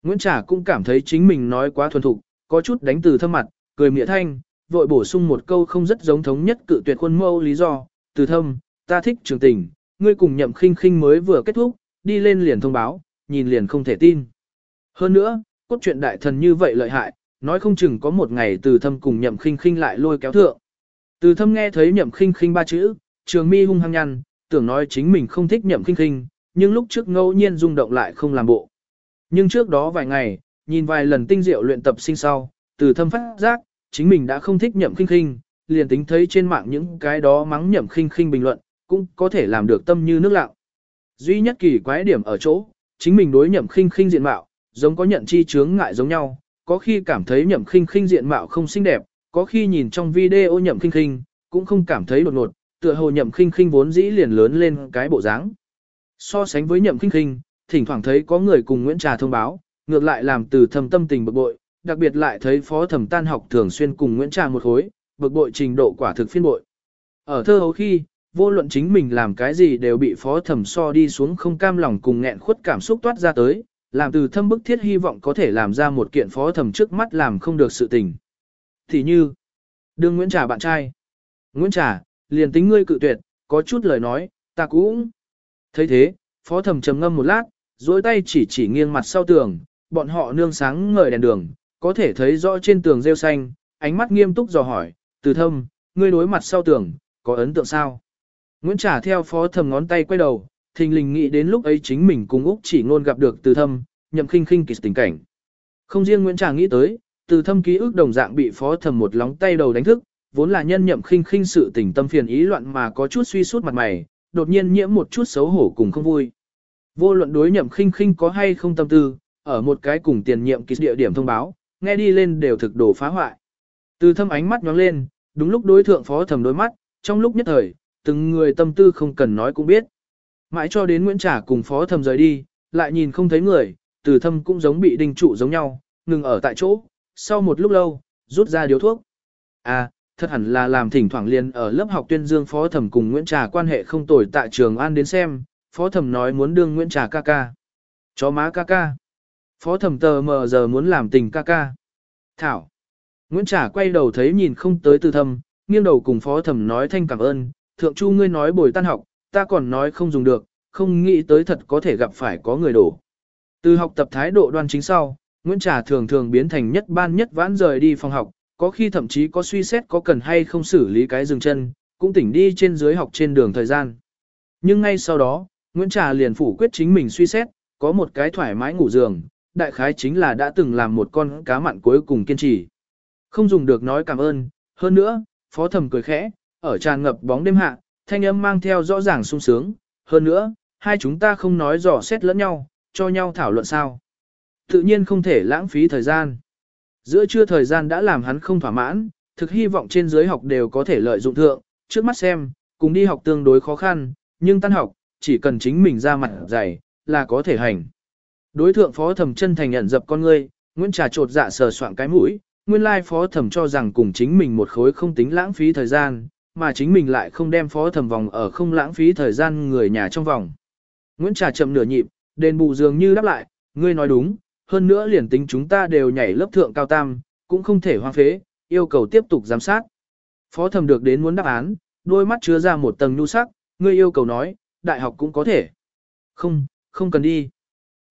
Nguyễn Trà cũng cảm thấy chính mình nói quá thuần thục, có chút đánh từ thâm mặt, cười mỉa thanh, vội bổ sung một câu không rất giống thống nhất cự tuyệt khuôn mẫu lý do, từ thâm, ta thích trường tình, ngươi cùng nhậm khinh khinh mới vừa kết thúc, đi lên liền thông báo, nhìn liền không thể tin. Hơn nữa, cốt truyện đại thần như vậy lợi hại, nói không chừng có một ngày từ thâm cùng nhậm khinh khinh lại lôi kéo thượng. Từ thâm nghe thấy nhậm khinh khinh ba chữ, trường mi hung hăng nhăn, tưởng nói chính mình không thích nhậm khinh khinh, nhưng lúc trước ngẫu nhiên rung động lại không làm bộ. Nhưng trước đó vài ngày, nhìn vài lần tinh diệu luyện tập sinh sau, từ thâm phát giác, chính mình đã không thích nhậm khinh khinh, liền tính thấy trên mạng những cái đó mắng nhậm khinh khinh bình luận, cũng có thể làm được tâm như nước lặng. Duy nhất kỳ quái điểm ở chỗ, chính mình đối nhậm khinh khinh diện mạo, giống có nhận chi chướng ngại giống nhau, có khi cảm thấy nhậm khinh khinh diện mạo không xinh đẹp, có khi nhìn trong video nhậm khinh khinh, cũng không cảm thấy đột ngột, tựa hồ nhậm khinh khinh vốn dĩ liền lớn lên cái bộ dáng. So sánh với nhậm khinh khinh, thỉnh thoảng thấy có người cùng Nguyễn Trà thông báo, ngược lại làm từ thầm tâm tình bực bội, đặc biệt lại thấy phó thẩm tan học thường xuyên cùng Nguyễn Trà một khối, bực bội trình độ quả thực phiên bội. Ở thơ hấu khi, vô luận chính mình làm cái gì đều bị phó thẩm so đi xuống không cam lòng cùng nghẹn khuất cảm xúc toát ra tới, làm từ thâm bức thiết hy vọng có thể làm ra một kiện phó thẩm trước mắt làm không được sự tình. Thì như, đương Nguyễn Trà bạn trai. Nguyễn Trà, liền tính ngươi cự tuyệt, có chút lời nói, ta cũng. thấy thế, phó thẩm trầm ngâm một lát, dối tay chỉ chỉ nghiêng mặt sau tường, bọn họ nương sáng ngời đèn đường, có thể thấy rõ trên tường rêu xanh, ánh mắt nghiêm túc dò hỏi, từ thâm, ngươi đối mặt sau tưởng, có ấn tượng sao? Nguyễn Trả theo phó thầm ngón tay quay đầu, thình lình nghĩ đến lúc ấy chính mình cùng Úc chỉ ngôn gặp được từ thâm, nhậm khinh khinh kỳ tình cảnh. Không riêng Nguyễn Trả nghĩ tới, từ thâm ký ức đồng dạng bị phó thầm một lóng tay đầu đánh thức, vốn là nhân nhậm khinh khinh sự tình tâm phiền ý loạn mà có chút suy suốt mặt mày, đột nhiên nhiễm một chút xấu hổ cùng không vui. Vô luận đối nhậm khinh khinh có hay không tâm tư, ở một cái cùng tiền nhiệm kỳ địa điểm thông báo, nghe đi lên đều thực đồ phá hoại. Từ thâm ánh mắt nhóng lên, đúng lúc đối thượng phó thẩm đối mắt, trong lúc nhất thời, từng người tâm tư không cần nói cũng biết. Mãi cho đến Nguyễn Trả cùng phó thẩm rời đi, lại nhìn không thấy người, từ thâm cũng giống bị đinh trụ giống nhau, ngừng ở tại chỗ, sau một lúc lâu, rút ra điếu thuốc. À, thật hẳn là làm thỉnh thoảng liền ở lớp học tuyên dương phó thẩm cùng Nguyễn Trà quan hệ không tồi tại trường An đến xem, phó thẩm nói muốn đương Nguyễn Trà ca ca. Chó má ca ca. Phó thẩm tờ mờ giờ muốn làm tình ca ca. Thảo. Nguyễn Trả quay đầu thấy nhìn không tới từ thâm, nghiêng đầu cùng phó thẩm nói thanh cảm ơn, thượng chu ngươi nói bồi tan học, ta còn nói không dùng được, không nghĩ tới thật có thể gặp phải có người đổ. Từ học tập thái độ đoan chính sau, Nguyễn Trà thường thường biến thành nhất ban nhất vãn rời đi phòng học, có khi thậm chí có suy xét có cần hay không xử lý cái dừng chân, cũng tỉnh đi trên dưới học trên đường thời gian. Nhưng ngay sau đó, Nguyễn Trà liền phủ quyết chính mình suy xét, có một cái thoải mái ngủ giường, đại khái chính là đã từng làm một con cá mặn cuối cùng kiên trì. Không dùng được nói cảm ơn, hơn nữa, phó thẩm cười khẽ, ở tràn ngập bóng đêm hạ, thanh âm mang theo rõ ràng sung sướng, hơn nữa, hai chúng ta không nói dò xét lẫn nhau, cho nhau thảo luận sao. Tự nhiên không thể lãng phí thời gian. Giữa trưa thời gian đã làm hắn không thỏa mãn, thực hy vọng trên dưới học đều có thể lợi dụng thượng, trước mắt xem, cùng đi học tương đối khó khăn, nhưng tan học, chỉ cần chính mình ra mặt dày, là có thể hành. Đối thượng phó thẩm chân thành nhận dập con ngươi, Nguyễn Trà trột dạ sờ soạn cái mũi, nguyên lai phó thẩm cho rằng cùng chính mình một khối không tính lãng phí thời gian, mà chính mình lại không đem phó thẩm vòng ở không lãng phí thời gian người nhà trong vòng. Nguyễn Trà chậm nửa nhịp, đền bù dường như đáp lại, ngươi nói đúng, hơn nữa liền tính chúng ta đều nhảy lớp thượng cao tam, cũng không thể hoang phế, yêu cầu tiếp tục giám sát. Phó thẩm được đến muốn đáp án, đôi mắt chứa ra một tầng nhu sắc, ngươi yêu cầu nói, đại học cũng có thể. Không, không cần đi.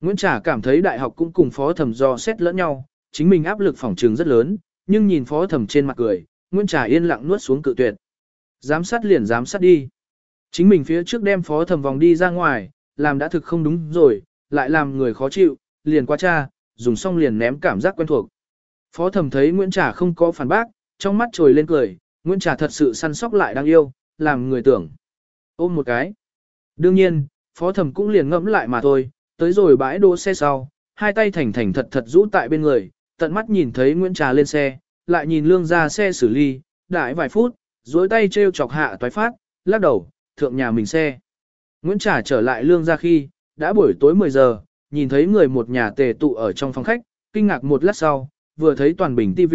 Nguyễn Trà cảm thấy đại học cũng cùng phó thẩm do xét lẫn nhau, chính mình áp lực phòng trường rất lớn, nhưng nhìn phó thẩm trên mặt cười, Nguyễn Trà yên lặng nuốt xuống cự tuyệt. Giám sát liền giám sát đi. Chính mình phía trước đem phó thẩm vòng đi ra ngoài, làm đã thực không đúng rồi, lại làm người khó chịu, liền qua cha, dùng xong liền ném cảm giác quen thuộc. Phó thẩm thấy Nguyễn Trà không có phản bác, trong mắt trồi lên cười, Nguyễn Trà thật sự săn sóc lại đáng yêu, làm người tưởng. Ôm một cái. Đương nhiên, phó thẩm cũng liền ngẫm lại mà thôi, tới rồi bãi đỗ xe sau, hai tay thành thành thật thật rũ tại bên người, tận mắt nhìn thấy Nguyễn Trà lên xe, lại nhìn lương ra xe xử lý, đại vài phút, dối tay treo chọc hạ toái phát, lắc đầu, thượng nhà mình xe. Nguyễn Trà trở lại lương ra khi, đã buổi tối 10 giờ, nhìn thấy người một nhà tề tụ ở trong phòng khách, kinh ngạc một lát sau, vừa thấy toàn bình TV,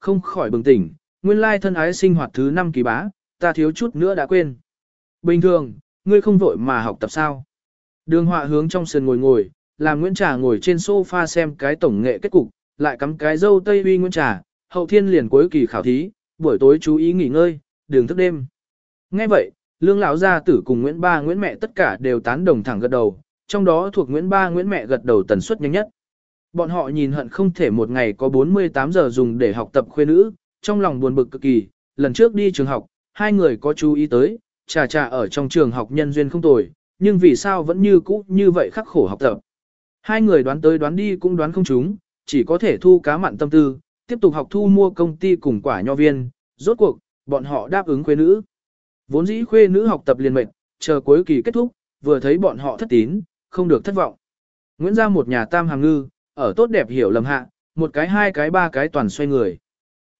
không khỏi bừng tỉnh, nguyên lai thân ái sinh hoạt thứ 5 kỳ bá, ta thiếu chút nữa đã quên. Bình thường, ngươi không vội mà học tập sao? Đường họa hướng trong sườn ngồi ngồi, làm Nguyễn Trà ngồi trên sofa xem cái tổng nghệ kết cục, lại cắm cái dâu tây uy Nguyễn Trà, hậu thiên liền cuối kỳ khảo thí, buổi tối chú ý nghỉ ngơi, đường thức đêm. Ngay vậy, lương lão gia tử cùng Nguyễn Ba Nguyễn mẹ tất cả đều tán đồng thẳng gật đầu, trong đó thuộc Nguyễn Ba Nguyễn mẹ gật đầu tần suất nhanh nhất. Bọn họ nhìn hận không thể một ngày có 48 giờ dùng để học tập khuê nữ, trong lòng buồn bực cực kỳ, lần trước đi trường học, hai người có chú ý tới, trà trà ở trong trường học nhân duyên không tồi, nhưng vì sao vẫn như cũ như vậy khắc khổ học tập. Hai người đoán tới đoán đi cũng đoán không chúng, chỉ có thể thu cá mặn tâm tư, tiếp tục học thu mua công ty cùng quả nho viên, rốt cuộc, bọn họ đáp ứng khuê nữ. Vốn dĩ khuê nữ học tập liền mệnh, chờ cuối kỳ kết thúc, vừa thấy bọn họ thất tín, không được thất vọng. Nguyễn ra một nhà tam hàng ngư, ở tốt đẹp hiểu lầm hạ, một cái hai cái ba cái toàn xoay người.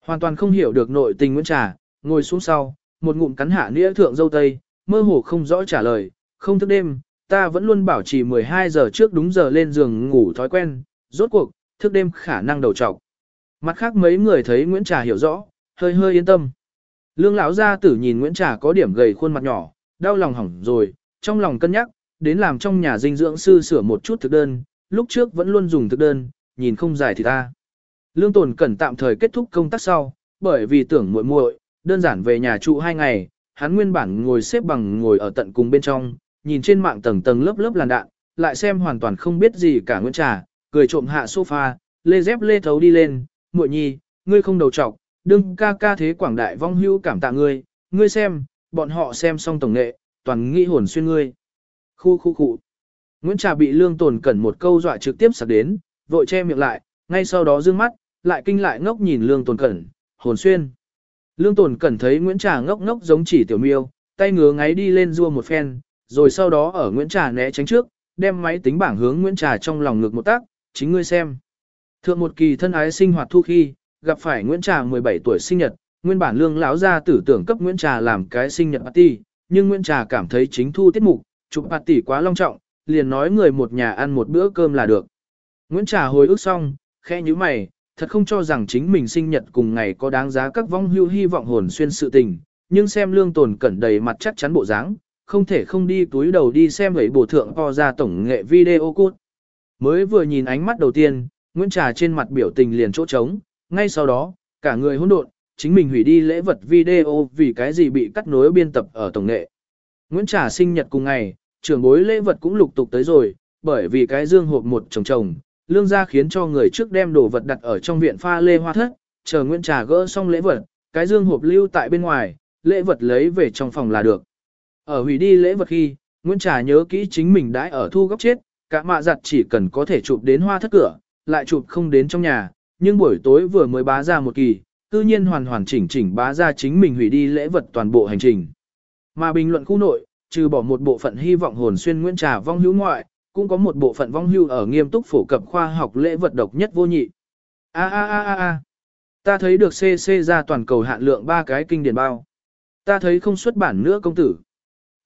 Hoàn toàn không hiểu được nội tình Nguyễn Trà, ngồi xuống sau, một ngụm cắn hạ nĩa thượng dâu tây, mơ hồ không rõ trả lời, không thức đêm, ta vẫn luôn bảo trì 12 giờ trước đúng giờ lên giường ngủ thói quen, rốt cuộc, thức đêm khả năng đầu trọc. Mặt khác mấy người thấy Nguyễn Trà hiểu rõ, hơi hơi yên tâm. Lương lão gia tử nhìn Nguyễn Trà có điểm gầy khuôn mặt nhỏ, đau lòng hỏng rồi, trong lòng cân nhắc, đến làm trong nhà dinh dưỡng sư sửa một chút thực đơn, lúc trước vẫn luôn dùng thực đơn, nhìn không dài thì ta. Lương Tồn Cẩn tạm thời kết thúc công tác sau, bởi vì tưởng muội muội, đơn giản về nhà trụ hai ngày, hắn nguyên bản ngồi xếp bằng ngồi ở tận cùng bên trong, nhìn trên mạng tầng tầng lớp lớp làn đạn, lại xem hoàn toàn không biết gì cả Nguyễn Trà, cười trộm hạ sofa, lê dép lê thấu đi lên, muội nhi, ngươi không đầu trọc, đừng ca ca thế quảng đại vong hưu cảm tạ ngươi, ngươi xem, bọn họ xem xong tổng nghệ, toàn nghĩ hồn xuyên ngươi. Khu khu khu. Nguyễn Trà bị lương tồn cẩn một câu dọa trực tiếp sạc đến, vội che miệng lại, ngay sau đó dương mắt, lại kinh lại ngốc nhìn lương tồn cẩn, hồn xuyên. Lương tồn cẩn thấy Nguyễn Trà ngốc ngốc giống chỉ tiểu miêu, tay ngứa ngáy đi lên rua một phen, rồi sau đó ở Nguyễn Trà né tránh trước, đem máy tính bảng hướng Nguyễn Trà trong lòng ngực một tác, chính ngươi xem. Thượng một kỳ thân ái sinh hoạt thu khi, gặp phải Nguyễn Trà 17 tuổi sinh nhật, nguyên bản lương lão ra tử tưởng cấp Nguyễn Trà làm cái sinh nhật party, nhưng Nguyễn Trà cảm thấy chính thu tiết mục, chụp party quá long trọng, liền nói người một nhà ăn một bữa cơm là được. Nguyễn Trà hồi ức xong, khẽ như mày, thật không cho rằng chính mình sinh nhật cùng ngày có đáng giá các vong hưu hy vọng hồn xuyên sự tình, nhưng xem lương tồn cẩn đầy mặt chắc chắn bộ dáng, không thể không đi túi đầu đi xem ấy bổ thượng to ra tổng nghệ video cút. Mới vừa nhìn ánh mắt đầu tiên, Nguyễn Trà trên mặt biểu tình liền chỗ trống, ngay sau đó, cả người hỗn độn, chính mình hủy đi lễ vật video vì cái gì bị cắt nối biên tập ở tổng nghệ. Nguyễn Trà sinh nhật cùng ngày, trưởng bối lễ vật cũng lục tục tới rồi, bởi vì cái dương hộp một chồng chồng, lương gia khiến cho người trước đem đồ vật đặt ở trong viện pha lê hoa thất, chờ Nguyễn Trà gỡ xong lễ vật, cái dương hộp lưu tại bên ngoài, lễ vật lấy về trong phòng là được. Ở hủy đi lễ vật khi, Nguyễn Trà nhớ kỹ chính mình đã ở thu góc chết, cả mạ giặt chỉ cần có thể chụp đến hoa thất cửa, lại chụp không đến trong nhà, nhưng buổi tối vừa mới bá ra một kỳ, tự nhiên hoàn hoàn chỉnh chỉnh bá ra chính mình hủy đi lễ vật toàn bộ hành trình. Mà bình luận khu nội, trừ bỏ một bộ phận hy vọng hồn xuyên Nguyễn Trà vong hữu ngoại, cũng có một bộ phận vong hưu ở nghiêm túc phổ cập khoa học lễ vật độc nhất vô nhị. A a a a a. Ta thấy được CC ra toàn cầu hạn lượng ba cái kinh điển bao. Ta thấy không xuất bản nữa công tử.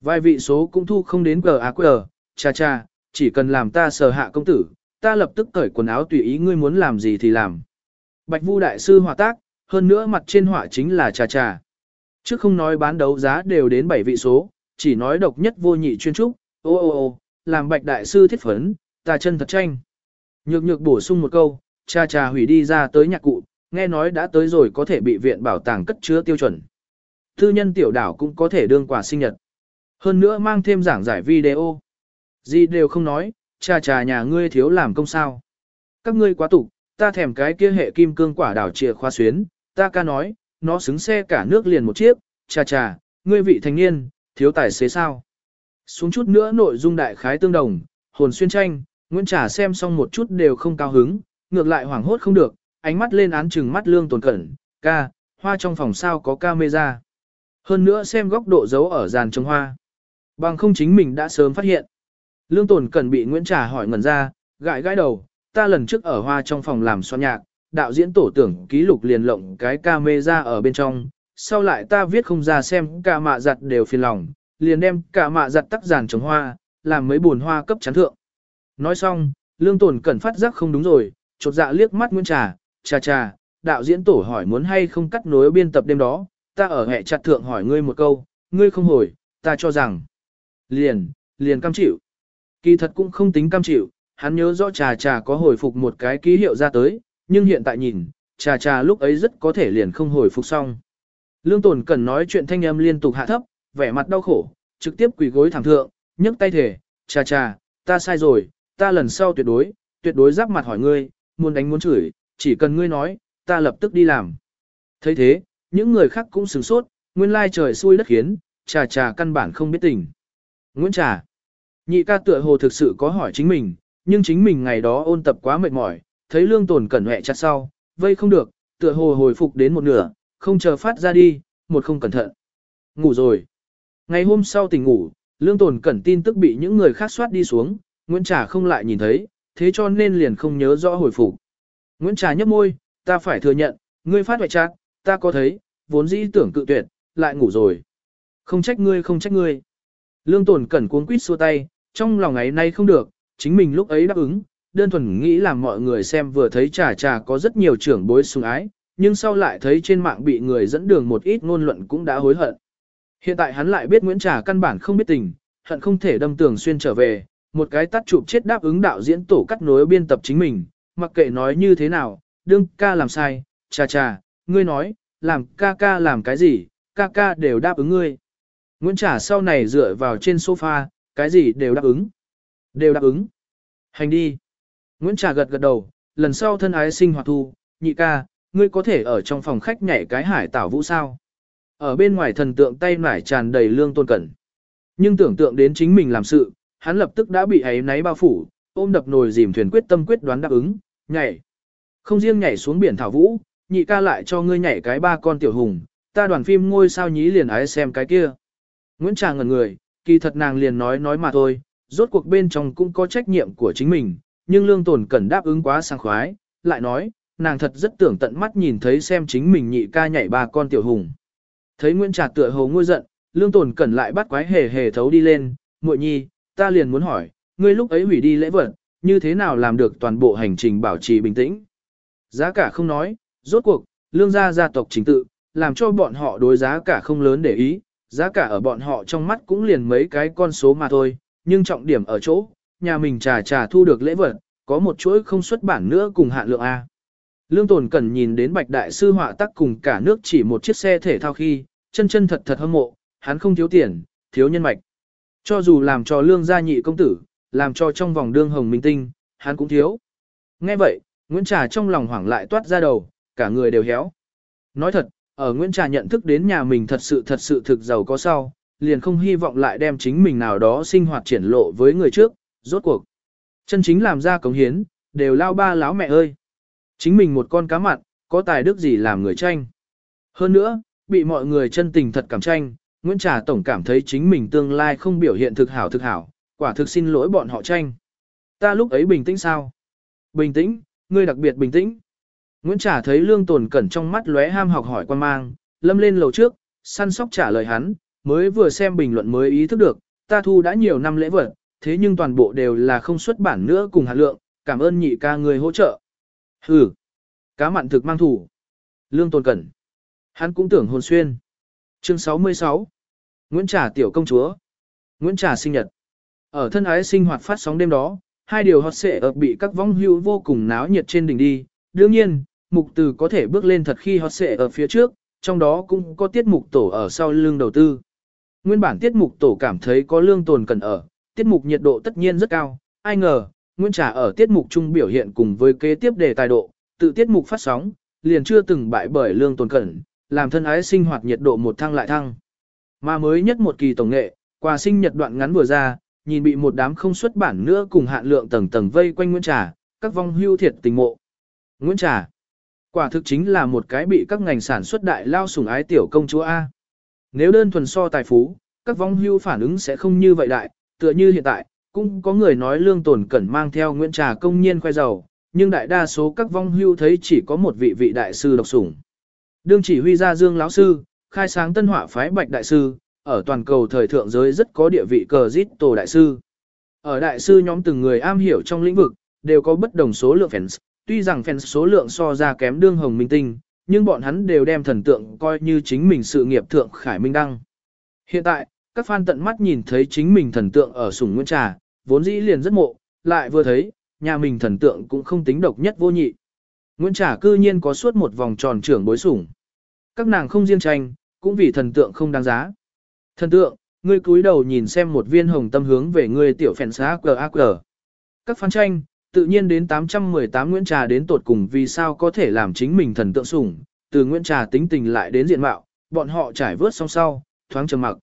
Vài vị số cũng thu không đến GAQ, cha cha, chỉ cần làm ta sờ hạ công tử, ta lập tức cởi quần áo tùy ý ngươi muốn làm gì thì làm. Bạch Vu đại sư họa tác, hơn nữa mặt trên họa chính là trà trà, Chứ không nói bán đấu giá đều đến 7 vị số, chỉ nói độc nhất vô nhị chuyên trúc, ô ô ô, làm bạch đại sư thiết phấn, ta chân thật tranh. Nhược nhược bổ sung một câu, cha cha hủy đi ra tới nhạc cụ, nghe nói đã tới rồi có thể bị viện bảo tàng cất chứa tiêu chuẩn. Thư nhân tiểu đảo cũng có thể đương quà sinh nhật. Hơn nữa mang thêm giảng giải video. Gì đều không nói, cha cha nhà ngươi thiếu làm công sao. Các ngươi quá tục, ta thèm cái kia hệ kim cương quả đảo chìa khoa xuyến, ta ca nói, nó xứng xe cả nước liền một chiếc, cha cha, ngươi vị thành niên, thiếu tài xế sao. Xuống chút nữa nội dung đại khái tương đồng, hồn xuyên tranh, Nguyễn Trà xem xong một chút đều không cao hứng, ngược lại hoảng hốt không được, ánh mắt lên án chừng mắt lương tồn cẩn, ca, hoa trong phòng sao có camera. Hơn nữa xem góc độ giấu ở dàn trồng hoa. Bằng không chính mình đã sớm phát hiện. Lương tồn cẩn bị Nguyễn Trà hỏi ngẩn ra, gãi gãi đầu, ta lần trước ở hoa trong phòng làm soạn nhạc, đạo diễn tổ tưởng ký lục liền lộng cái camera ở bên trong, sau lại ta viết không ra xem ca mạ giặt đều phiền lòng, liền đem cả mạ giặt tắc giàn trồng hoa, làm mấy buồn hoa cấp chán thượng. Nói xong, lương tồn cẩn phát giác không đúng rồi, chột dạ liếc mắt Nguyễn Trà, trà trà, đạo diễn tổ hỏi muốn hay không cắt nối biên tập đêm đó, ta ở hệ chặt thượng hỏi ngươi một câu, ngươi không hồi, ta cho rằng, liền, liền cam chịu. Kỳ thật cũng không tính cam chịu, hắn nhớ rõ trà trà có hồi phục một cái ký hiệu ra tới, nhưng hiện tại nhìn, trà trà lúc ấy rất có thể liền không hồi phục xong. Lương tồn cần nói chuyện thanh âm liên tục hạ thấp, vẻ mặt đau khổ, trực tiếp quỳ gối thẳng thượng, nhấc tay thể, trà trà, ta sai rồi, ta lần sau tuyệt đối, tuyệt đối giáp mặt hỏi ngươi, muốn đánh muốn chửi, chỉ cần ngươi nói, ta lập tức đi làm. thấy thế, những người khác cũng sửng sốt, nguyên lai trời xui đất khiến, trà trà căn bản không biết tình. Nguyễn Trà, nhị ca tựa hồ thực sự có hỏi chính mình, nhưng chính mình ngày đó ôn tập quá mệt mỏi, thấy lương tồn cẩn hẹ chặt sau, vây không được, tựa hồ hồi phục đến một nửa, không chờ phát ra đi, một không cẩn thận. Ngủ rồi. Ngày hôm sau tỉnh ngủ, lương tồn cẩn tin tức bị những người khác soát đi xuống, Nguyễn Trà không lại nhìn thấy, thế cho nên liền không nhớ rõ hồi phục. Nguyễn Trà nhấp môi, ta phải thừa nhận, ngươi phát hoại chát, ta có thấy, vốn dĩ tưởng cự tuyệt, lại ngủ rồi. Không trách ngươi không trách ngươi. Lương tồn cẩn cuống quýt xua tay, trong lòng ấy nay không được, chính mình lúc ấy đáp ứng, đơn thuần nghĩ làm mọi người xem vừa thấy trà trà có rất nhiều trưởng bối sùng ái, nhưng sau lại thấy trên mạng bị người dẫn đường một ít ngôn luận cũng đã hối hận. Hiện tại hắn lại biết Nguyễn Trà căn bản không biết tình, hận không thể đâm tường xuyên trở về, một cái tắt chụp chết đáp ứng đạo diễn tổ cắt nối biên tập chính mình, mặc kệ nói như thế nào, đương ca làm sai, trà trà, ngươi nói, làm ca ca làm cái gì, ca ca đều đáp ứng ngươi. Nguyễn Trà sau này dựa vào trên sofa, cái gì đều đáp ứng. Đều đáp ứng. Hành đi. Nguyễn Trà gật gật đầu, lần sau thân ái sinh hoạt thu, nhị ca, ngươi có thể ở trong phòng khách nhảy cái hải tảo vũ sao. Ở bên ngoài thần tượng tay nải tràn đầy lương tôn cẩn. Nhưng tưởng tượng đến chính mình làm sự, hắn lập tức đã bị ấy náy bao phủ, ôm đập nồi dìm thuyền quyết tâm quyết đoán đáp ứng, nhảy. Không riêng nhảy xuống biển thảo vũ, nhị ca lại cho ngươi nhảy cái ba con tiểu hùng, ta đoàn phim ngôi sao nhí liền ái xem cái kia. Nguyễn trà ngẩn người, kỳ thật nàng liền nói nói mà thôi, rốt cuộc bên trong cũng có trách nhiệm của chính mình, nhưng lương tồn Cần đáp ứng quá sang khoái, lại nói, nàng thật rất tưởng tận mắt nhìn thấy xem chính mình nhị ca nhảy ba con tiểu hùng. Thấy Nguyễn Trà tựa hồ ngôi giận, lương tồn Cần lại bắt quái hề hề thấu đi lên, muội nhi, ta liền muốn hỏi, ngươi lúc ấy hủy đi lễ vật, như thế nào làm được toàn bộ hành trình bảo trì bình tĩnh? Giá cả không nói, rốt cuộc, lương gia gia tộc chính tự, làm cho bọn họ đối giá cả không lớn để ý, giá cả ở bọn họ trong mắt cũng liền mấy cái con số mà thôi, nhưng trọng điểm ở chỗ, nhà mình trà trà thu được lễ vật, có một chuỗi không xuất bản nữa cùng hạn lượng A. Lương Tồn Cẩn nhìn đến Bạch Đại Sư họa tác cùng cả nước chỉ một chiếc xe thể thao khi, chân chân thật thật hâm mộ, hắn không thiếu tiền, thiếu nhân mạch. Cho dù làm cho lương gia nhị công tử, làm cho trong vòng đương hồng minh tinh, hắn cũng thiếu. Nghe vậy, Nguyễn Trà trong lòng hoảng lại toát ra đầu, cả người đều héo. Nói thật, ở Nguyễn Trà nhận thức đến nhà mình thật sự thật sự thực giàu có sau, liền không hy vọng lại đem chính mình nào đó sinh hoạt triển lộ với người trước, rốt cuộc. Chân chính làm ra cống hiến, đều lao ba láo mẹ ơi. Chính mình một con cá mặn, có tài đức gì làm người tranh. Hơn nữa, bị mọi người chân tình thật cảm tranh, Nguyễn Trà Tổng cảm thấy chính mình tương lai không biểu hiện thực hảo thực hảo, quả thực xin lỗi bọn họ tranh. Ta lúc ấy bình tĩnh sao? Bình tĩnh, ngươi đặc biệt bình tĩnh. Nguyễn Trà thấy Lương Tồn Cẩn trong mắt lóe ham học hỏi quan mang, lâm lên lầu trước, săn sóc trả lời hắn, mới vừa xem bình luận mới ý thức được, ta thu đã nhiều năm lễ vật, thế nhưng toàn bộ đều là không xuất bản nữa cùng hạt lượng, cảm ơn nhị ca người hỗ trợ. Hừ, cá mặn thực mang thủ. Lương Tồn Cẩn. Hắn cũng tưởng hồn xuyên. Chương 66. Nguyễn Trà tiểu công chúa. Nguyễn Trà sinh nhật. Ở thân ái sinh hoạt phát sóng đêm đó, hai điều hot xệ ập bị các vong hưu vô cùng náo nhiệt trên đỉnh đi. Đương nhiên, mục từ có thể bước lên thật khi hot xệ ở phía trước, trong đó cũng có tiết mục tổ ở sau lưng đầu tư. Nguyên bản tiết mục tổ cảm thấy có lương tồn cần ở, tiết mục nhiệt độ tất nhiên rất cao, ai ngờ, Nguyễn Trà ở tiết mục chung biểu hiện cùng với kế tiếp đề tài độ, tự tiết mục phát sóng, liền chưa từng bại bởi lương tồn cẩn, làm thân ái sinh hoạt nhiệt độ một thăng lại thăng. Mà mới nhất một kỳ tổng nghệ, quà sinh nhật đoạn ngắn vừa ra, nhìn bị một đám không xuất bản nữa cùng hạn lượng tầng tầng vây quanh Nguyễn Trà, các vong hưu thiệt tình mộ. Nguyễn Trà, quả thực chính là một cái bị các ngành sản xuất đại lao sủng ái tiểu công chúa A. Nếu đơn thuần so tài phú, các vong hưu phản ứng sẽ không như vậy đại, tựa như hiện tại, cũng có người nói lương tồn cẩn mang theo Nguyễn Trà công nhiên khoe giàu, nhưng đại đa số các vong hưu thấy chỉ có một vị vị đại sư độc sủng. Đương chỉ huy gia Dương lão sư, khai sáng tân họa phái Bạch đại sư, ở toàn cầu thời thượng giới rất có địa vị cờ giết tổ đại sư. Ở đại sư nhóm từng người am hiểu trong lĩnh vực, đều có bất đồng số lượng fans, tuy rằng fans số lượng so ra kém đương hồng minh tinh, nhưng bọn hắn đều đem thần tượng coi như chính mình sự nghiệp thượng khải minh đăng. Hiện tại, các fan tận mắt nhìn thấy chính mình thần tượng ở sủng Nguyễn Trà, vốn dĩ liền rất mộ, lại vừa thấy, nhà mình thần tượng cũng không tính độc nhất vô nhị. Nguyễn Trà cư nhiên có suốt một vòng tròn trưởng bối sủng. Các nàng không riêng tranh, cũng vì thần tượng không đáng giá. Thần tượng, ngươi cúi đầu nhìn xem một viên hồng tâm hướng về ngươi tiểu phèn xá QAQ. Các phán tranh, tự nhiên đến 818 Nguyễn Trà đến tột cùng vì sao có thể làm chính mình thần tượng sủng, từ Nguyễn Trà tính tình lại đến diện mạo, bọn họ trải vớt song sau, thoáng trầm mặc.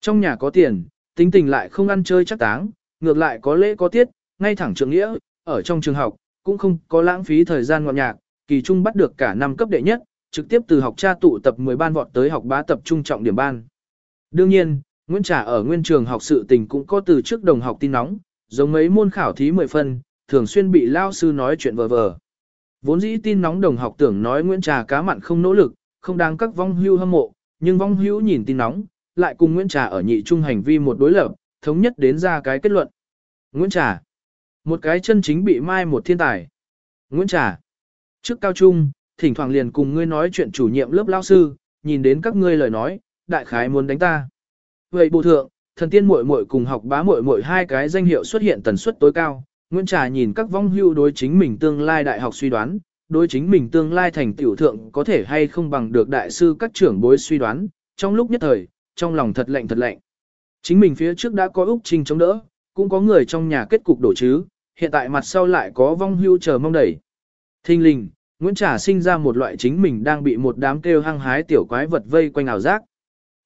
Trong nhà có tiền, tính tình lại không ăn chơi chắc táng, ngược lại có lễ có tiết, ngay thẳng trường nghĩa, ở trong trường học, cũng không có lãng phí thời gian ngọn nhạc, kỳ trung bắt được cả năm cấp đệ nhất, trực tiếp từ học tra tụ tập 10 ban vọt tới học bá tập trung trọng điểm ban. Đương nhiên, Nguyễn Trà ở nguyên trường học sự tình cũng có từ trước đồng học tin nóng, giống mấy môn khảo thí 10 phân, thường xuyên bị lao sư nói chuyện vờ vờ. Vốn dĩ tin nóng đồng học tưởng nói Nguyễn Trà cá mặn không nỗ lực, không đáng các vong hưu hâm mộ, nhưng vong hưu nhìn tin nóng, lại cùng Nguyễn Trà ở nhị trung hành vi một đối lập, thống nhất đến ra cái kết luận. Nguyễn Trà, một cái chân chính bị mai một thiên tài. Nguyễn Trà, trước cao trung, thỉnh thoảng liền cùng ngươi nói chuyện chủ nhiệm lớp lao sư, nhìn đến các ngươi lời nói, đại khái muốn đánh ta. Vậy bộ thượng, thần tiên muội muội cùng học bá muội muội hai cái danh hiệu xuất hiện tần suất tối cao, Nguyễn Trà nhìn các vong hưu đối chính mình tương lai đại học suy đoán, đối chính mình tương lai thành tiểu thượng có thể hay không bằng được đại sư các trưởng bối suy đoán, trong lúc nhất thời, trong lòng thật lạnh thật lạnh. Chính mình phía trước đã có Úc Trinh chống đỡ, cũng có người trong nhà kết cục đổ chứ, hiện tại mặt sau lại có vong hưu chờ mong đẩy. Thinh linh, Nguyễn Trà sinh ra một loại chính mình đang bị một đám kêu hăng hái tiểu quái vật vây quanh ảo giác.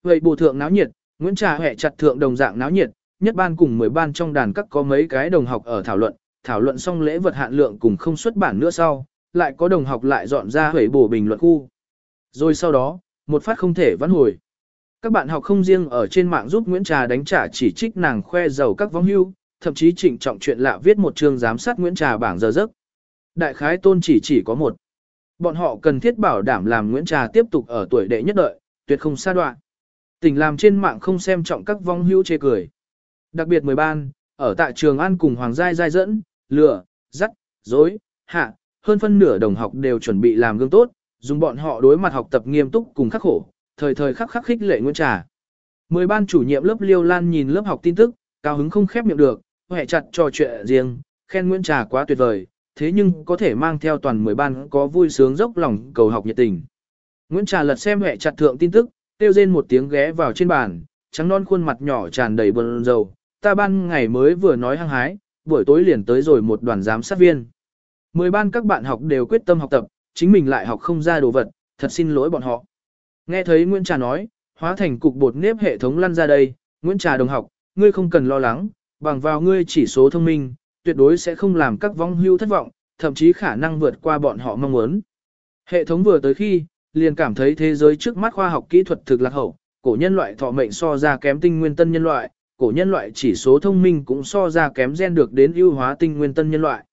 Vậy bù thượng náo nhiệt, Nguyễn Trà hẹ chặt thượng đồng dạng náo nhiệt, nhất ban cùng 10 ban trong đàn các có mấy cái đồng học ở thảo luận, thảo luận xong lễ vật hạn lượng cùng không xuất bản nữa sau, lại có đồng học lại dọn ra hủy bổ bình luận khu. Rồi sau đó, một phát không thể vãn hồi. Các bạn học không riêng ở trên mạng giúp Nguyễn Trà đánh trả chỉ trích nàng khoe giàu các vong hưu, thậm chí trịnh trọng chuyện lạ viết một chương giám sát Nguyễn Trà bảng giờ giấc. Đại khái tôn chỉ chỉ có một. Bọn họ cần thiết bảo đảm làm Nguyễn Trà tiếp tục ở tuổi đệ nhất đợi, tuyệt không xa đoạn. Tình làm trên mạng không xem trọng các vong hữu chê cười. Đặc biệt mười ban, ở tại trường An cùng Hoàng Giai Giai dẫn, lừa, dắt, dối, hạ, hơn phân nửa đồng học đều chuẩn bị làm gương tốt, dùng bọn họ đối mặt học tập nghiêm túc cùng khắc khổ, thời thời khắc khắc khích lệ Nguyễn Trà. Mười ban chủ nhiệm lớp Liêu Lan nhìn lớp học tin tức, cao hứng không khép miệng được, hệ chặt trò chuyện riêng, khen Nguyễn Trà quá tuyệt vời, thế nhưng có thể mang theo toàn mười ban có vui sướng dốc lòng cầu học nhiệt tình. Nguyễn Trà lật xem hệ chặt thượng tin tức, tiêu rên một tiếng ghé vào trên bàn, trắng non khuôn mặt nhỏ tràn đầy bờn dầu ta ban ngày mới vừa nói hăng hái, buổi tối liền tới rồi một đoàn giám sát viên. Mười ban các bạn học đều quyết tâm học tập, chính mình lại học không ra đồ vật, thật xin lỗi bọn họ. Nghe thấy Nguyễn Trà nói, hóa thành cục bột nếp hệ thống lăn ra đây, Nguyễn Trà đồng học, ngươi không cần lo lắng, bằng vào ngươi chỉ số thông minh, tuyệt đối sẽ không làm các vong hưu thất vọng, thậm chí khả năng vượt qua bọn họ mong muốn. Hệ thống vừa tới khi, liền cảm thấy thế giới trước mắt khoa học kỹ thuật thực lạc hậu, cổ nhân loại thọ mệnh so ra kém tinh nguyên tân nhân loại, cổ nhân loại chỉ số thông minh cũng so ra kém gen được đến ưu hóa tinh nguyên tân nhân loại.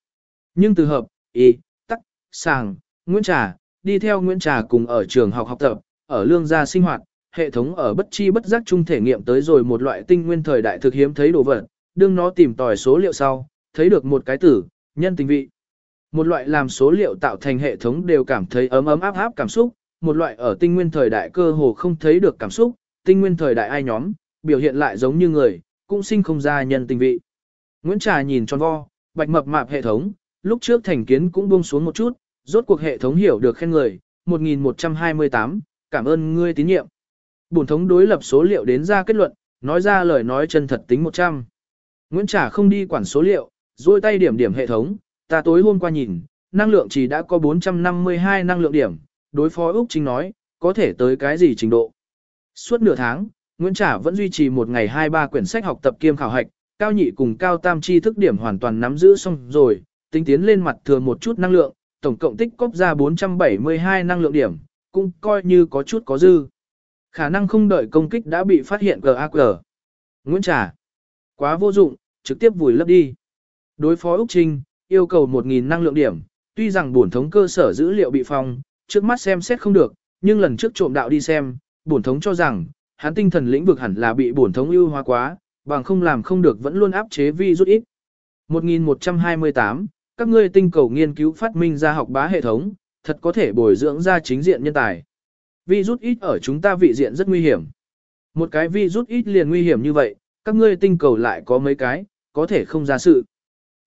Nhưng từ hợp, y, tắc, sàng, Nguyễn Trà, đi theo Nguyễn Trà cùng ở trường học học tập, ở lương gia sinh hoạt, hệ thống ở bất chi bất giác chung thể nghiệm tới rồi một loại tinh nguyên thời đại thực hiếm thấy đồ vật, đương nó tìm tòi số liệu sau, thấy được một cái tử, nhân tình vị. Một loại làm số liệu tạo thành hệ thống đều cảm thấy ấm ấm áp áp cảm xúc, một loại ở tinh nguyên thời đại cơ hồ không thấy được cảm xúc, tinh nguyên thời đại ai nhóm, biểu hiện lại giống như người, cũng sinh không ra nhân tình vị. Nguyễn Trà nhìn tròn vo, bạch mập mạp hệ thống, lúc trước thành kiến cũng buông xuống một chút, rốt cuộc hệ thống hiểu được khen người, 1128, cảm ơn ngươi tín nhiệm. Bổn thống đối lập số liệu đến ra kết luận, nói ra lời nói chân thật tính 100. Nguyễn Trà không đi quản số liệu, duỗi tay điểm điểm hệ thống, ta tối hôm qua nhìn, năng lượng chỉ đã có 452 năng lượng điểm, đối phó Úc Trinh nói, có thể tới cái gì trình độ. Suốt nửa tháng, Nguyễn Trả vẫn duy trì một ngày 2-3 quyển sách học tập kiêm khảo hạch, cao nhị cùng cao tam chi thức điểm hoàn toàn nắm giữ xong rồi, tính tiến lên mặt thừa một chút năng lượng, tổng cộng tích cóp ra 472 năng lượng điểm, cũng coi như có chút có dư. Khả năng không đợi công kích đã bị phát hiện GAQ. Nguyễn Trả, Quá vô dụng, trực tiếp vùi lấp đi. Đối phó Úc Trinh, yêu cầu 1.000 năng lượng điểm, tuy rằng bổn thống cơ sở dữ liệu bị phong, trước mắt xem xét không được, nhưng lần trước trộm đạo đi xem, bổn thống cho rằng, hắn tinh thần lĩnh vực hẳn là bị bổn thống ưu hóa quá, bằng không làm không được vẫn luôn áp chế vi rút ít. 1128, các ngươi tinh cầu nghiên cứu phát minh ra học bá hệ thống, thật có thể bồi dưỡng ra chính diện nhân tài. Vi rút ít ở chúng ta vị diện rất nguy hiểm. Một cái vi rút ít liền nguy hiểm như vậy, các ngươi tinh cầu lại có mấy cái, có thể không ra sự.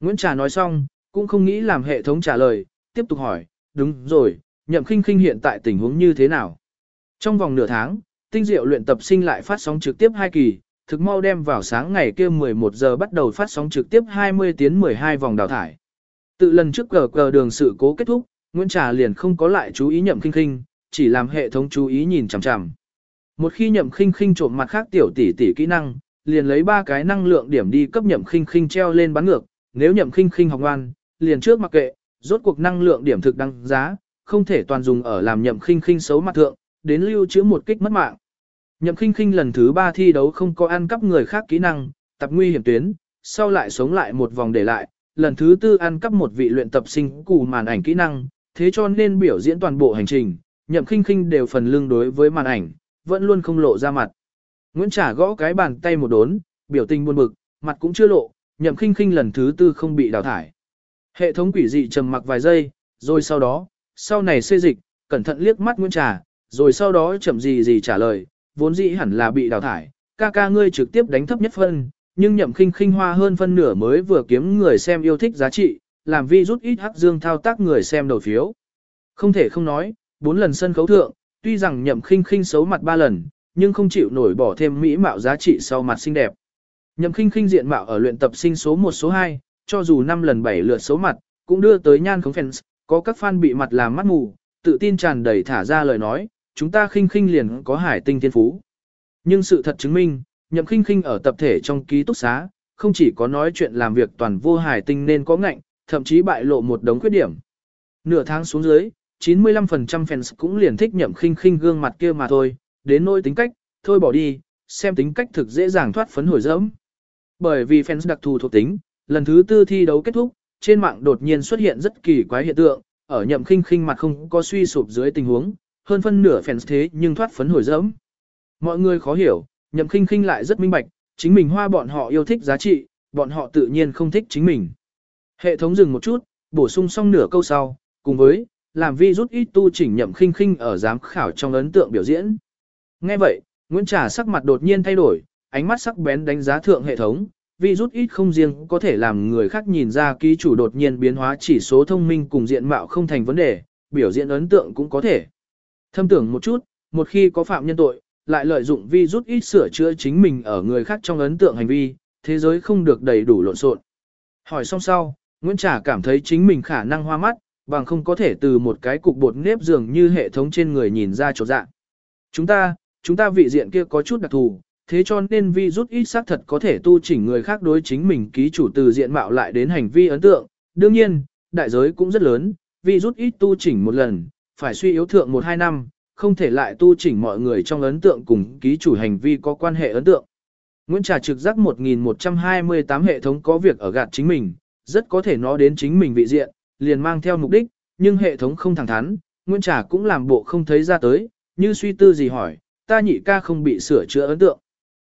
Nguyễn Trà nói xong, cũng không nghĩ làm hệ thống trả lời, tiếp tục hỏi, đúng rồi, nhậm khinh khinh hiện tại tình huống như thế nào? Trong vòng nửa tháng, tinh diệu luyện tập sinh lại phát sóng trực tiếp 2 kỳ, thực mau đem vào sáng ngày kia 11 giờ bắt đầu phát sóng trực tiếp 20 tiếng 12 vòng đào thải. Tự lần trước cờ cờ đường sự cố kết thúc, Nguyễn Trà liền không có lại chú ý nhậm Kinh khinh, chỉ làm hệ thống chú ý nhìn chằm chằm. Một khi nhậm khinh khinh trộm mặt khác tiểu tỷ tỷ kỹ năng, liền lấy ba cái năng lượng điểm đi cấp nhậm khinh khinh treo lên bắn ngược, nếu nhậm khinh khinh học ngoan, liền trước mặc kệ, rốt cuộc năng lượng điểm thực đăng giá, không thể toàn dùng ở làm nhậm khinh khinh xấu mặt thượng, đến lưu trữ một kích mất mạng. Nhậm khinh khinh lần thứ ba thi đấu không có ăn cắp người khác kỹ năng, tập nguy hiểm tuyến, sau lại sống lại một vòng để lại, lần thứ tư ăn cắp một vị luyện tập sinh cũ màn ảnh kỹ năng, thế cho nên biểu diễn toàn bộ hành trình, nhậm khinh khinh đều phần lương đối với màn ảnh, vẫn luôn không lộ ra mặt. Nguyễn Trả gõ cái bàn tay một đốn, biểu tình buồn bực, mặt cũng chưa lộ, nhậm khinh khinh lần thứ tư không bị đào thải. Hệ thống quỷ dị trầm mặc vài giây, rồi sau đó, sau này xê dịch, cẩn thận liếc mắt Nguyễn Trà, rồi sau đó chậm gì gì trả lời, vốn dĩ hẳn là bị đào thải, ca ca ngươi trực tiếp đánh thấp nhất phân, nhưng nhậm khinh khinh hoa hơn phân nửa mới vừa kiếm người xem yêu thích giá trị, làm vi rút ít hắc dương thao tác người xem đầu phiếu. Không thể không nói, bốn lần sân khấu thượng, tuy rằng nhậm khinh khinh xấu mặt ba lần, nhưng không chịu nổi bỏ thêm mỹ mạo giá trị sau mặt xinh đẹp. Nhậm khinh khinh diện mạo ở luyện tập sinh số 1 số 2, cho dù 5 lần 7 lượt xấu mặt, cũng đưa tới nhan khống fans, có các fan bị mặt làm mắt mù, tự tin tràn đầy thả ra lời nói, chúng ta khinh khinh liền có hải tinh thiên phú. Nhưng sự thật chứng minh, nhậm khinh khinh ở tập thể trong ký túc xá, không chỉ có nói chuyện làm việc toàn vô hải tinh nên có ngạnh, thậm chí bại lộ một đống khuyết điểm. Nửa tháng xuống dưới, 95% fans cũng liền thích nhậm khinh khinh gương mặt kia mà thôi, đến nỗi tính cách, thôi bỏ đi, xem tính cách thực dễ dàng thoát phấn hồi dẫm. Bởi vì fans đặc thù thuộc tính, lần thứ tư thi đấu kết thúc, trên mạng đột nhiên xuất hiện rất kỳ quái hiện tượng, ở nhậm khinh khinh mặt không có suy sụp dưới tình huống, hơn phân nửa fans thế nhưng thoát phấn hồi dẫm. Mọi người khó hiểu, nhậm khinh khinh lại rất minh bạch, chính mình hoa bọn họ yêu thích giá trị, bọn họ tự nhiên không thích chính mình. Hệ thống dừng một chút, bổ sung xong nửa câu sau, cùng với, làm vi rút ít tu chỉnh nhậm khinh khinh ở giám khảo trong ấn tượng biểu diễn. Nghe vậy, Nguyễn Trà sắc mặt đột nhiên thay đổi, ánh mắt sắc bén đánh giá thượng hệ thống, vi rút ít không riêng có thể làm người khác nhìn ra ký chủ đột nhiên biến hóa chỉ số thông minh cùng diện mạo không thành vấn đề, biểu diễn ấn tượng cũng có thể. Thâm tưởng một chút, một khi có phạm nhân tội, lại lợi dụng vi rút ít sửa chữa chính mình ở người khác trong ấn tượng hành vi, thế giới không được đầy đủ lộn xộn. Hỏi xong sau, Nguyễn Trà cảm thấy chính mình khả năng hoa mắt, bằng không có thể từ một cái cục bột nếp dường như hệ thống trên người nhìn ra chỗ dạng. Chúng ta, chúng ta vị diện kia có chút đặc thù, thế cho nên vi rút ít xác thật có thể tu chỉnh người khác đối chính mình ký chủ từ diện mạo lại đến hành vi ấn tượng. Đương nhiên, đại giới cũng rất lớn, vi rút ít tu chỉnh một lần, phải suy yếu thượng 1-2 năm, không thể lại tu chỉnh mọi người trong ấn tượng cùng ký chủ hành vi có quan hệ ấn tượng. Nguyễn Trà trực giác 1128 hệ thống có việc ở gạt chính mình, rất có thể nó đến chính mình vị diện, liền mang theo mục đích, nhưng hệ thống không thẳng thắn, Nguyễn Trà cũng làm bộ không thấy ra tới, như suy tư gì hỏi, ta nhị ca không bị sửa chữa ấn tượng.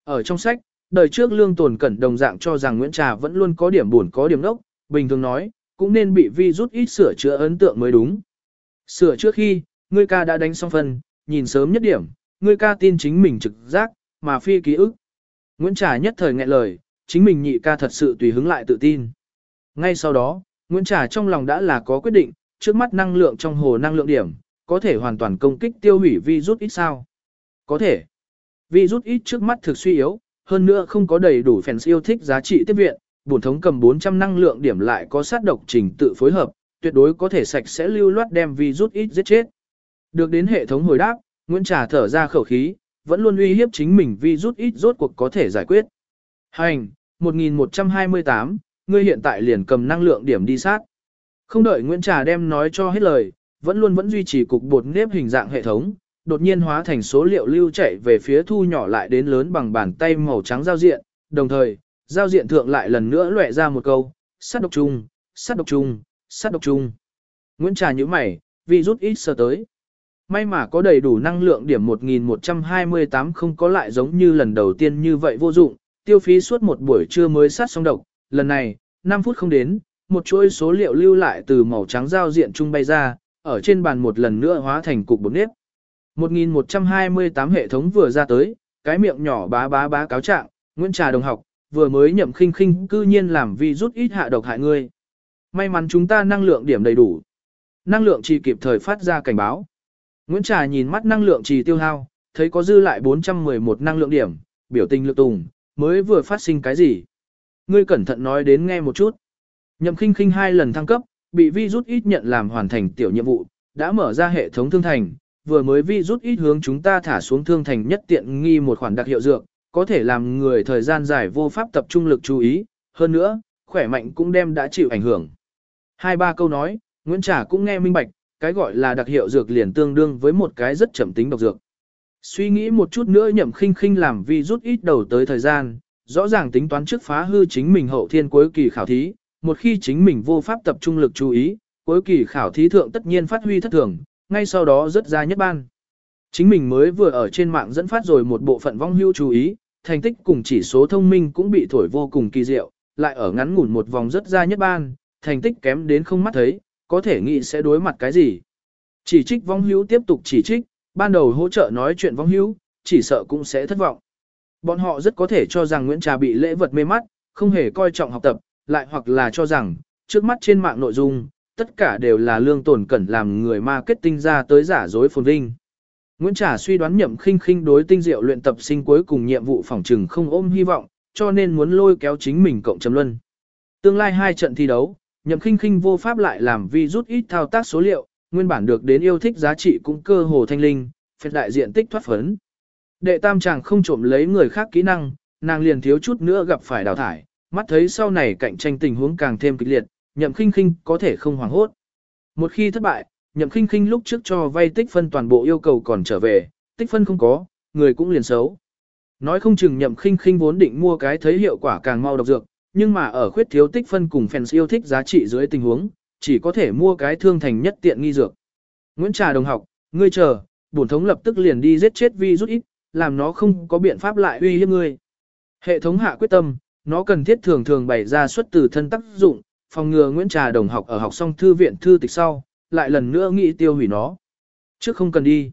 Ở trong sách, đời trước lương tồn cẩn đồng dạng cho rằng Nguyễn Trà vẫn luôn có điểm buồn có điểm đốc, bình thường nói, cũng nên bị vi rút ít sửa chữa ấn tượng mới đúng. Sửa trước khi, ngươi ca đã đánh xong phần, nhìn sớm nhất điểm, ngươi ca tin chính mình trực giác, mà phi ký ức. Nguyễn Trà nhất thời nghẹn lời, chính mình nhị ca thật sự tùy hứng lại tự tin. Ngay sau đó, Nguyễn Trà trong lòng đã là có quyết định, trước mắt năng lượng trong hồ năng lượng điểm, có thể hoàn toàn công kích tiêu hủy vi rút ít sao. Có thể. Vi rút ít trước mắt thực suy yếu, hơn nữa không có đầy đủ fans yêu thích giá trị tiếp viện, bổn thống cầm 400 năng lượng điểm lại có sát độc trình tự phối hợp, tuyệt đối có thể sạch sẽ lưu loát đem vi rút ít giết chết. Được đến hệ thống hồi đáp, Nguyễn Trà thở ra khẩu khí, vẫn luôn uy hiếp chính mình vi rút ít rốt cuộc có thể giải quyết. Hành, 1128, ngươi hiện tại liền cầm năng lượng điểm đi sát. Không đợi Nguyễn Trà đem nói cho hết lời, vẫn luôn vẫn duy trì cục bột nếp hình dạng hệ thống, đột nhiên hóa thành số liệu lưu chạy về phía thu nhỏ lại đến lớn bằng bàn tay màu trắng giao diện, đồng thời, giao diện thượng lại lần nữa lệ ra một câu, sát độc trùng sát độc trùng sát độc chung. Nguyễn Trà như mày, vì rút ít sơ tới. May mà có đầy đủ năng lượng điểm 1128 không có lại giống như lần đầu tiên như vậy vô dụng, tiêu phí suốt một buổi trưa mới sát xong độc, lần này, 5 phút không đến, một chuỗi số liệu lưu lại từ màu trắng giao diện trung bay ra, ở trên bàn một lần nữa hóa thành cục bột nếp. 1128 hệ thống vừa ra tới, cái miệng nhỏ bá bá bá cáo trạng, Nguyễn Trà đồng học, vừa mới nhậm khinh khinh cư nhiên làm vì rút ít hạ độc hại ngươi. May mắn chúng ta năng lượng điểm đầy đủ. Năng lượng trì kịp thời phát ra cảnh báo. Nguyễn Trà nhìn mắt năng lượng trì tiêu hao, thấy có dư lại 411 năng lượng điểm, biểu tình lực tùng, mới vừa phát sinh cái gì. Ngươi cẩn thận nói đến nghe một chút. Nhậm khinh khinh hai lần thăng cấp, bị vi rút ít nhận làm hoàn thành tiểu nhiệm vụ, đã mở ra hệ thống thương thành, vừa mới vi rút ít hướng chúng ta thả xuống thương thành nhất tiện nghi một khoản đặc hiệu dược, có thể làm người thời gian dài vô pháp tập trung lực chú ý, hơn nữa, khỏe mạnh cũng đem đã chịu ảnh hưởng. Hai ba câu nói, Nguyễn Trà cũng nghe minh bạch, cái gọi là đặc hiệu dược liền tương đương với một cái rất chậm tính độc dược. Suy nghĩ một chút nữa nhậm khinh khinh làm vi rút ít đầu tới thời gian, rõ ràng tính toán trước phá hư chính mình hậu thiên cuối kỳ khảo thí, một khi chính mình vô pháp tập trung lực chú ý, cuối kỳ khảo thí thượng tất nhiên phát huy thất thường, ngay sau đó rất ra nhất ban. Chính mình mới vừa ở trên mạng dẫn phát rồi một bộ phận vong hưu chú ý, thành tích cùng chỉ số thông minh cũng bị thổi vô cùng kỳ diệu, lại ở ngắn ngủn một vòng rất ra nhất ban, thành tích kém đến không mắt thấy, có thể nghĩ sẽ đối mặt cái gì. Chỉ trích vong hữu tiếp tục chỉ trích, ban đầu hỗ trợ nói chuyện vong hữu, chỉ sợ cũng sẽ thất vọng. Bọn họ rất có thể cho rằng Nguyễn Trà bị lễ vật mê mắt, không hề coi trọng học tập, lại hoặc là cho rằng, trước mắt trên mạng nội dung, tất cả đều là lương tổn cẩn làm người marketing ra tới giả dối phồn vinh. Nguyễn Trà suy đoán nhậm khinh khinh đối tinh diệu luyện tập sinh cuối cùng nhiệm vụ phòng trừng không ôm hy vọng, cho nên muốn lôi kéo chính mình cộng chấm luân. Tương lai hai trận thi đấu, nhậm khinh khinh vô pháp lại làm vi rút ít thao tác số liệu, nguyên bản được đến yêu thích giá trị cũng cơ hồ thanh linh, phép đại diện tích thoát phấn. Đệ tam chàng không trộm lấy người khác kỹ năng, nàng liền thiếu chút nữa gặp phải đào thải, mắt thấy sau này cạnh tranh tình huống càng thêm kịch liệt, nhậm khinh khinh có thể không hoảng hốt. Một khi thất bại, nhậm khinh khinh lúc trước cho vay tích phân toàn bộ yêu cầu còn trở về, tích phân không có, người cũng liền xấu. Nói không chừng nhậm khinh khinh vốn định mua cái thấy hiệu quả càng mau độc dược, nhưng mà ở khuyết thiếu tích phân cùng fans yêu thích giá trị dưới tình huống, chỉ có thể mua cái thương thành nhất tiện nghi dược. Nguyễn Trà đồng học, ngươi chờ, bổn thống lập tức liền đi giết chết vi rút ít, làm nó không có biện pháp lại uy hiếp ngươi. Hệ thống hạ quyết tâm, nó cần thiết thường thường bày ra xuất từ thân tác dụng, phòng ngừa Nguyễn Trà đồng học ở học xong thư viện thư tịch sau, lại lần nữa nghĩ tiêu hủy nó. Trước không cần đi.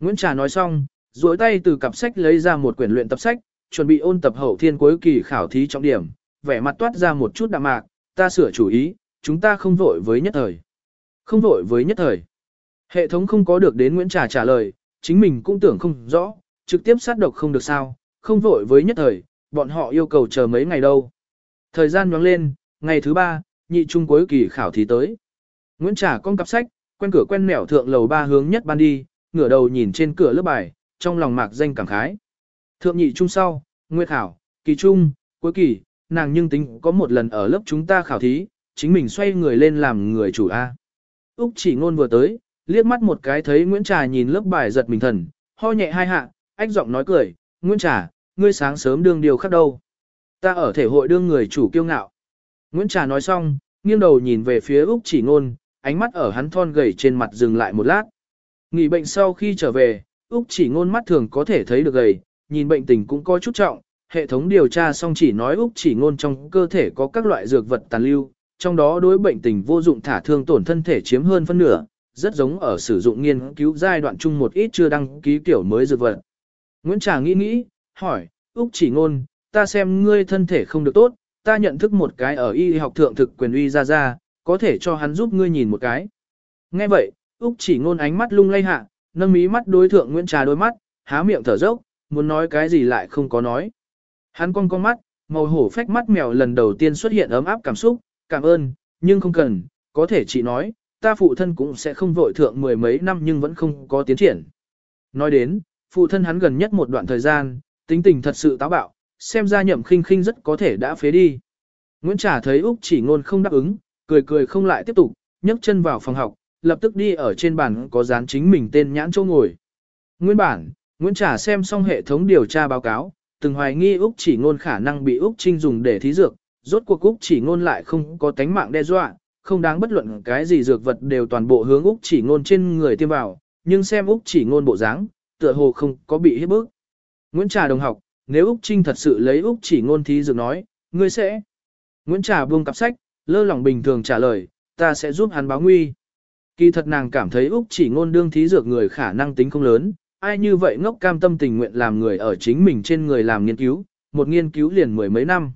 Nguyễn Trà nói xong, duỗi tay từ cặp sách lấy ra một quyển luyện tập sách, chuẩn bị ôn tập hậu thiên cuối kỳ khảo thí trọng điểm, vẻ mặt toát ra một chút đạm mạc, ta sửa chủ ý, chúng ta không vội với nhất thời. Không vội với nhất thời. Hệ thống không có được đến Nguyễn Trà trả lời, chính mình cũng tưởng không rõ, trực tiếp sát độc không được sao, không vội với nhất thời, bọn họ yêu cầu chờ mấy ngày đâu. Thời gian nhoáng lên, ngày thứ ba, nhị trung cuối kỳ khảo thí tới. Nguyễn Trà con cặp sách, quen cửa quen mẻo thượng lầu ba hướng nhất ban đi, ngửa đầu nhìn trên cửa lớp bài, trong lòng mạc danh cảm khái. Thượng nhị trung sau, Nguyệt thảo, kỳ trung, cuối kỳ, nàng nhưng tính có một lần ở lớp chúng ta khảo thí, chính mình xoay người lên làm người chủ A. Úc chỉ ngôn vừa tới, liếc mắt một cái thấy Nguyễn Trà nhìn lớp bài giật mình thần, ho nhẹ hai hạ, ách giọng nói cười, Nguyễn Trà, ngươi sáng sớm đương điều khác đâu. Ta ở thể hội đương người chủ kiêu ngạo. Nguyễn Trà nói xong, nghiêng đầu nhìn về phía Úc chỉ ngôn, ánh mắt ở hắn thon gầy trên mặt dừng lại một lát. Nghỉ bệnh sau khi trở về, Úc chỉ ngôn mắt thường có thể thấy được gầy, nhìn bệnh tình cũng có chút trọng, hệ thống điều tra xong chỉ nói Úc chỉ ngôn trong cơ thể có các loại dược vật tàn lưu, trong đó đối bệnh tình vô dụng thả thương tổn thân thể chiếm hơn phân nửa, rất giống ở sử dụng nghiên cứu giai đoạn chung một ít chưa đăng ký kiểu mới dược vật. Nguyễn Trà nghĩ nghĩ, hỏi, Úc chỉ ngôn, ta xem ngươi thân thể không được tốt, ta nhận thức một cái ở y học thượng thực quyền uy ra ra, có thể cho hắn giúp ngươi nhìn một cái. Nghe vậy, Úc chỉ ngôn ánh mắt lung lay hạ, nâng mí mắt đối thượng Nguyễn Trà đôi mắt, há miệng thở dốc, muốn nói cái gì lại không có nói. Hắn cong con mắt, màu hổ phách mắt mèo lần đầu tiên xuất hiện ấm áp cảm xúc, cảm ơn, nhưng không cần, có thể chị nói, ta phụ thân cũng sẽ không vội thượng mười mấy năm nhưng vẫn không có tiến triển. Nói đến, phụ thân hắn gần nhất một đoạn thời gian, tính tình thật sự táo bạo, xem ra nhậm khinh khinh rất có thể đã phế đi. Nguyễn Trà thấy Úc chỉ ngôn không đáp ứng, cười cười không lại tiếp tục, nhấc chân vào phòng học, lập tức đi ở trên bàn có dán chính mình tên nhãn chỗ ngồi. Nguyên bản, Nguyễn Trà xem xong hệ thống điều tra báo cáo, từng hoài nghi Úc chỉ ngôn khả năng bị Úc Trinh dùng để thí dược, rốt cuộc Úc chỉ ngôn lại không có tánh mạng đe dọa, không đáng bất luận cái gì dược vật đều toàn bộ hướng Úc chỉ ngôn trên người tiêm vào, nhưng xem Úc chỉ ngôn bộ dáng, tựa hồ không có bị hiếp bức. Nguyễn Trà đồng học, nếu Úc Trinh thật sự lấy Úc chỉ ngôn thí dược nói, ngươi sẽ. Nguyễn Trà buông cặp sách, lơ lỏng bình thường trả lời, ta sẽ giúp hắn báo nguy. Kỳ thật nàng cảm thấy Úc chỉ ngôn đương thí dược người khả năng tính không lớn, ai như vậy ngốc cam tâm tình nguyện làm người ở chính mình trên người làm nghiên cứu, một nghiên cứu liền mười mấy năm.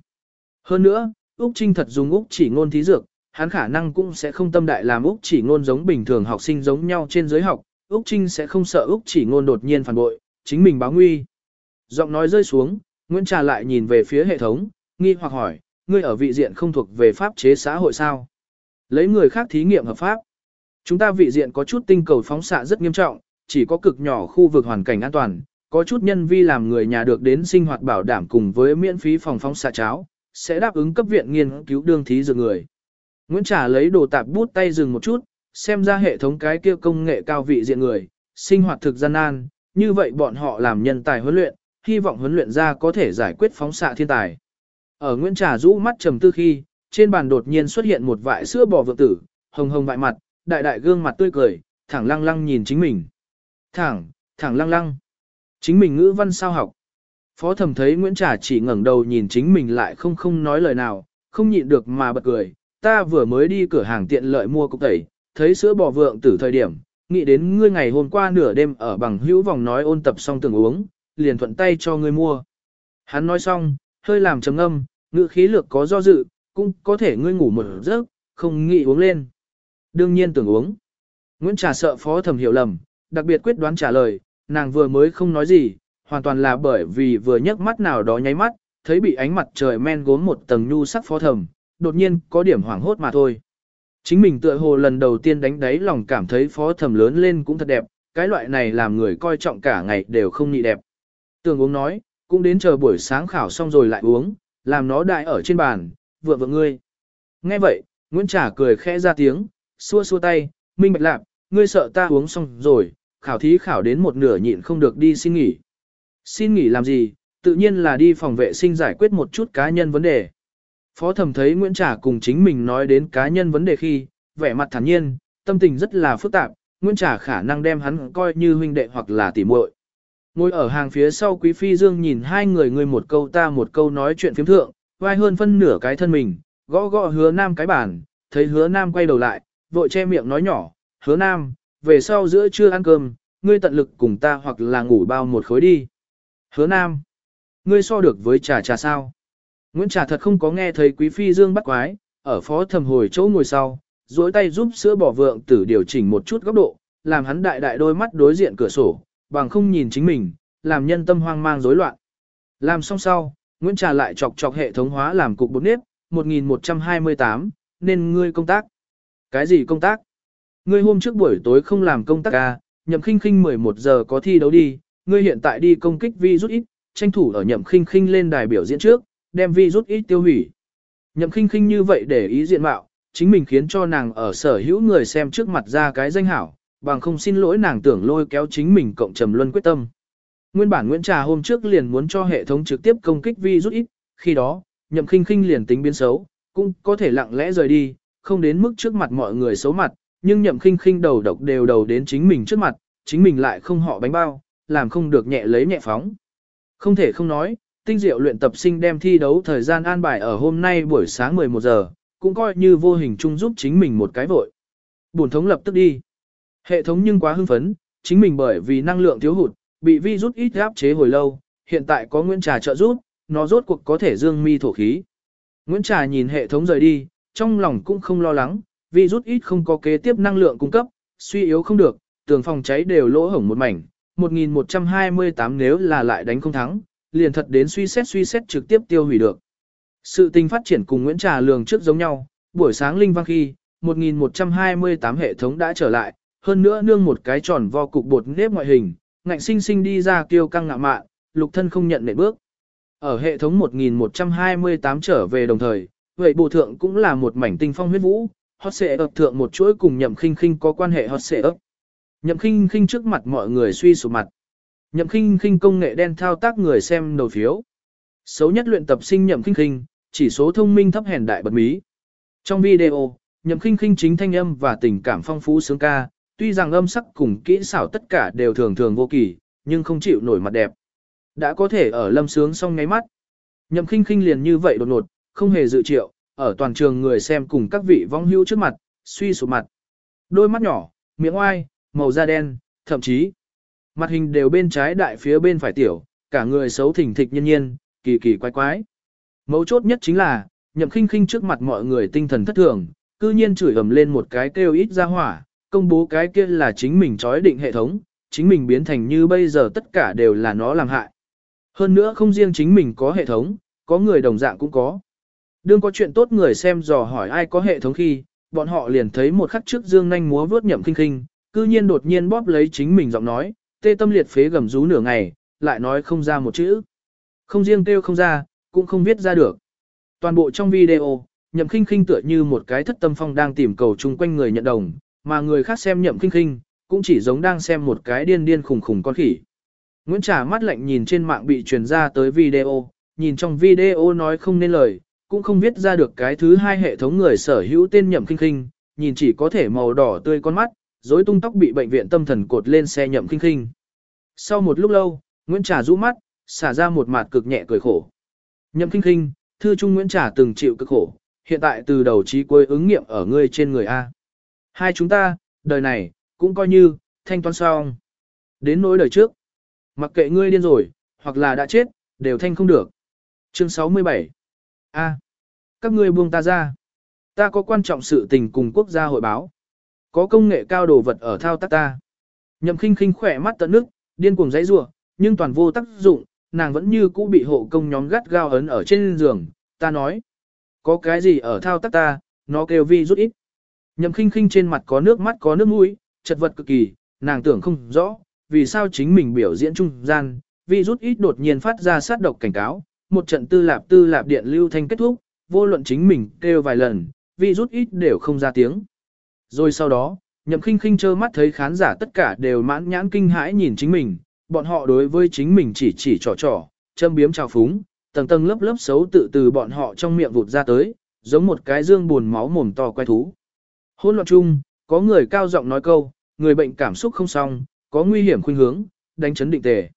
Hơn nữa, Úc Trinh thật dùng Úc chỉ ngôn thí dược, hắn khả năng cũng sẽ không tâm đại làm Úc chỉ ngôn giống bình thường học sinh giống nhau trên giới học, Úc Trinh sẽ không sợ Úc chỉ ngôn đột nhiên phản bội, chính mình báo nguy. Giọng nói rơi xuống, Nguyễn Trà lại nhìn về phía hệ thống, nghi hoặc hỏi, ngươi ở vị diện không thuộc về pháp chế xã hội sao? Lấy người khác thí nghiệm hợp pháp. Chúng ta vị diện có chút tinh cầu phóng xạ rất nghiêm trọng, chỉ có cực nhỏ khu vực hoàn cảnh an toàn, có chút nhân vi làm người nhà được đến sinh hoạt bảo đảm cùng với miễn phí phòng phóng xạ cháo, sẽ đáp ứng cấp viện nghiên cứu đương thí dược người. Nguyễn Trà lấy đồ tạp bút tay dừng một chút, xem ra hệ thống cái kia công nghệ cao vị diện người, sinh hoạt thực gian nan, như vậy bọn họ làm nhân tài huấn luyện, hy vọng huấn luyện ra có thể giải quyết phóng xạ thiên tài. Ở Nguyễn Trà rũ mắt trầm tư khi, trên bàn đột nhiên xuất hiện một vại sữa bò vượng tử, hồng hồng vại mặt, đại đại gương mặt tươi cười, thẳng lăng lăng nhìn chính mình. Thẳng, thẳng lăng lăng. Chính mình ngữ văn sao học. Phó thẩm thấy Nguyễn Trà chỉ ngẩng đầu nhìn chính mình lại không không nói lời nào, không nhịn được mà bật cười. Ta vừa mới đi cửa hàng tiện lợi mua cục tẩy, thấy sữa bò vượng từ thời điểm, nghĩ đến ngươi ngày hôm qua nửa đêm ở bằng hữu vòng nói ôn tập xong từng uống, liền thuận tay cho ngươi mua. Hắn nói xong, hơi làm trầm ngâm, ngữ khí lược có do dự, cũng có thể ngươi ngủ một giấc, không nghĩ uống lên. Đương nhiên tưởng uống. Nguyễn Trà sợ phó thẩm hiểu lầm, đặc biệt quyết đoán trả lời, nàng vừa mới không nói gì, hoàn toàn là bởi vì vừa nhấc mắt nào đó nháy mắt, thấy bị ánh mặt trời men gốm một tầng nhu sắc phó thẩm, đột nhiên có điểm hoảng hốt mà thôi. Chính mình tựa hồ lần đầu tiên đánh đáy lòng cảm thấy phó thẩm lớn lên cũng thật đẹp, cái loại này làm người coi trọng cả ngày đều không nhị đẹp. Tường uống nói, cũng đến chờ buổi sáng khảo xong rồi lại uống, làm nó đại ở trên bàn, vừa vượng ngươi. Nghe vậy, Nguyễn Trả cười khẽ ra tiếng, xua xua tay, minh bạch lạc, ngươi sợ ta uống xong rồi, khảo thí khảo đến một nửa nhịn không được đi xin nghỉ. Xin nghỉ làm gì, tự nhiên là đi phòng vệ sinh giải quyết một chút cá nhân vấn đề. Phó thẩm thấy Nguyễn Trả cùng chính mình nói đến cá nhân vấn đề khi, vẻ mặt thản nhiên, tâm tình rất là phức tạp, Nguyễn Trả khả năng đem hắn coi như huynh đệ hoặc là tỉ muội. Ngồi ở hàng phía sau Quý Phi Dương nhìn hai người người một câu ta một câu nói chuyện phiếm thượng, vai hơn phân nửa cái thân mình, gõ gõ hứa nam cái bàn, thấy hứa nam quay đầu lại, vội che miệng nói nhỏ, hứa nam, về sau giữa trưa ăn cơm, ngươi tận lực cùng ta hoặc là ngủ bao một khối đi. Hứa nam, ngươi so được với trà trà sao? Nguyễn Trà thật không có nghe thấy Quý Phi Dương bắt quái, ở phó thầm hồi chỗ ngồi sau, duỗi tay giúp sữa bỏ vượng tử điều chỉnh một chút góc độ, làm hắn đại đại đôi mắt đối diện cửa sổ, bằng không nhìn chính mình, làm nhân tâm hoang mang rối loạn. Làm xong sau, Nguyễn Trà lại chọc chọc hệ thống hóa làm cục bột nếp, 1128, nên ngươi công tác. Cái gì công tác? Ngươi hôm trước buổi tối không làm công tác ca, nhậm khinh khinh 11 giờ có thi đấu đi, ngươi hiện tại đi công kích vi rút ít, tranh thủ ở nhậm khinh khinh lên đài biểu diễn trước, đem vi rút ít tiêu hủy. Nhậm khinh khinh như vậy để ý diện mạo, chính mình khiến cho nàng ở sở hữu người xem trước mặt ra cái danh hảo, bằng không xin lỗi nàng tưởng lôi kéo chính mình cộng trầm luân quyết tâm. Nguyên bản Nguyễn Trà hôm trước liền muốn cho hệ thống trực tiếp công kích vi rút ít, khi đó, nhậm khinh khinh liền tính biến xấu, cũng có thể lặng lẽ rời đi, không đến mức trước mặt mọi người xấu mặt, nhưng nhậm khinh khinh đầu độc đều đầu đến chính mình trước mặt, chính mình lại không họ bánh bao, làm không được nhẹ lấy nhẹ phóng. Không thể không nói, tinh diệu luyện tập sinh đem thi đấu thời gian an bài ở hôm nay buổi sáng 11 giờ, cũng coi như vô hình chung giúp chính mình một cái vội. Bổn thống lập tức đi. Hệ thống nhưng quá hưng phấn, chính mình bởi vì năng lượng thiếu hụt, bị vi rút ít áp chế hồi lâu, hiện tại có Nguyễn Trà trợ giúp, nó rốt cuộc có thể dương mi thổ khí. Nguyễn Trà nhìn hệ thống rời đi, trong lòng cũng không lo lắng, vì rút ít không có kế tiếp năng lượng cung cấp, suy yếu không được, tường phòng cháy đều lỗ hổng một mảnh, 1128 nếu là lại đánh không thắng, liền thật đến suy xét suy xét trực tiếp tiêu hủy được. Sự tình phát triển cùng Nguyễn Trà lường trước giống nhau, buổi sáng linh vang khi, 1128 hệ thống đã trở lại, hơn nữa nương một cái tròn vo cục bột nếp ngoại hình, ngạnh sinh sinh đi ra kiêu căng ngạ mạn, lục thân không nhận nệ bước. Ở hệ thống 1128 trở về đồng thời, vậy bộ thượng cũng là một mảnh tinh phong huyết vũ, hot xệ ập thượng một chuỗi cùng nhậm khinh khinh có quan hệ hot xệ ấp. Nhậm khinh khinh trước mặt mọi người suy sụp mặt. Nhậm khinh khinh công nghệ đen thao tác người xem đầu phiếu. Xấu nhất luyện tập sinh nhậm khinh khinh, chỉ số thông minh thấp hèn đại bật mí. Trong video, nhậm khinh khinh chính thanh âm và tình cảm phong phú sướng ca, tuy rằng âm sắc cùng kỹ xảo tất cả đều thường thường vô kỳ, nhưng không chịu nổi mặt đẹp. Đã có thể ở lâm sướng xong ngáy mắt. Nhậm khinh khinh liền như vậy đột ngột, không hề dự triệu, ở toàn trường người xem cùng các vị vong hữu trước mặt, suy sụp mặt. Đôi mắt nhỏ, miệng oai, màu da đen, thậm chí mặt hình đều bên trái đại phía bên phải tiểu, cả người xấu thỉnh thịch nhân nhiên, kỳ kỳ quái quái. Mấu chốt nhất chính là, nhậm khinh khinh trước mặt mọi người tinh thần thất thường, cư nhiên chửi ầm lên một cái kêu ít ra hỏa, công bố cái kia là chính mình trói định hệ thống, chính mình biến thành như bây giờ tất cả đều là nó làm hại. Hơn nữa không riêng chính mình có hệ thống, có người đồng dạng cũng có. Đương có chuyện tốt người xem dò hỏi ai có hệ thống khi, bọn họ liền thấy một khắc trước dương nhanh múa vớt nhậm kinh kinh, cư nhiên đột nhiên bóp lấy chính mình giọng nói, tê tâm liệt phế gầm rú nửa ngày, lại nói không ra một chữ. Không riêng kêu không ra, cũng không viết ra được. Toàn bộ trong video, nhậm kinh kinh tựa như một cái thất tâm phong đang tìm cầu chung quanh người nhận đồng, mà người khác xem nhậm kinh kinh, cũng chỉ giống đang xem một cái điên điên khùng khùng con khỉ. Nguyễn Trà mắt lạnh nhìn trên mạng bị truyền ra tới video, nhìn trong video nói không nên lời, cũng không viết ra được cái thứ hai hệ thống người sở hữu tên nhậm kinh kinh, nhìn chỉ có thể màu đỏ tươi con mắt, rối tung tóc bị bệnh viện tâm thần cột lên xe nhậm kinh kinh. Sau một lúc lâu, Nguyễn Trà rũ mắt, xả ra một mặt cực nhẹ cười khổ. Nhậm kinh kinh, thư trung Nguyễn Trà từng chịu cực khổ, hiện tại từ đầu chí cuối ứng nghiệm ở ngươi trên người A. Hai chúng ta, đời này, cũng coi như, thanh toán xong. Đến nỗi đời trước, mặc kệ ngươi điên rồi, hoặc là đã chết, đều thanh không được. Chương 67 A. các ngươi buông ta ra. Ta có quan trọng sự tình cùng quốc gia hội báo. Có công nghệ cao đồ vật ở thao tác ta. Nhậm khinh khinh khỏe mắt tận nước, điên cuồng giấy rủa nhưng toàn vô tác dụng, nàng vẫn như cũ bị hộ công nhóm gắt gao ấn ở trên giường. Ta nói, có cái gì ở thao tác ta, nó kêu vi rút ít. Nhậm khinh khinh trên mặt có nước mắt có nước mũi, chật vật cực kỳ, nàng tưởng không rõ, vì sao chính mình biểu diễn trung gian, vi rút ít đột nhiên phát ra sát độc cảnh cáo, một trận tư lạp tư lạp điện lưu thanh kết thúc, vô luận chính mình kêu vài lần, vi rút ít đều không ra tiếng. Rồi sau đó, nhậm khinh khinh trơ mắt thấy khán giả tất cả đều mãn nhãn kinh hãi nhìn chính mình, bọn họ đối với chính mình chỉ chỉ trò trò, châm biếm trào phúng, tầng tầng lớp lớp xấu tự từ bọn họ trong miệng vụt ra tới, giống một cái dương buồn máu mồm to quay thú. Hôn loạn chung, có người cao giọng nói câu, người bệnh cảm xúc không xong, có nguy hiểm khuynh hướng, đánh chấn định tề.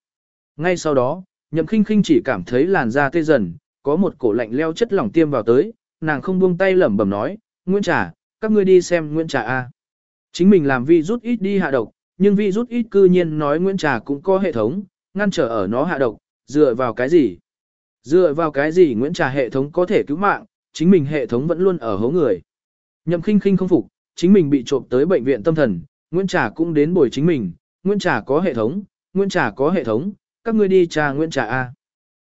Ngay sau đó, nhậm khinh khinh chỉ cảm thấy làn da tê dần, có một cổ lạnh leo chất lỏng tiêm vào tới, nàng không buông tay lẩm bẩm nói, Nguyễn Trà, các ngươi đi xem Nguyễn Trà A. Chính mình làm vi rút ít đi hạ độc, nhưng vi rút ít cư nhiên nói Nguyễn Trà cũng có hệ thống, ngăn trở ở nó hạ độc, dựa vào cái gì? Dựa vào cái gì Nguyễn Trà hệ thống có thể cứu mạng, chính mình hệ thống vẫn luôn ở hố người. Nhậm khinh khinh không phục, chính mình bị trộm tới bệnh viện tâm thần, Nguyễn Trà cũng đến bồi chính mình, Nguyễn Trà có hệ thống, Nguyễn Trà có hệ thống, các ngươi đi trà Nguyễn Trà A.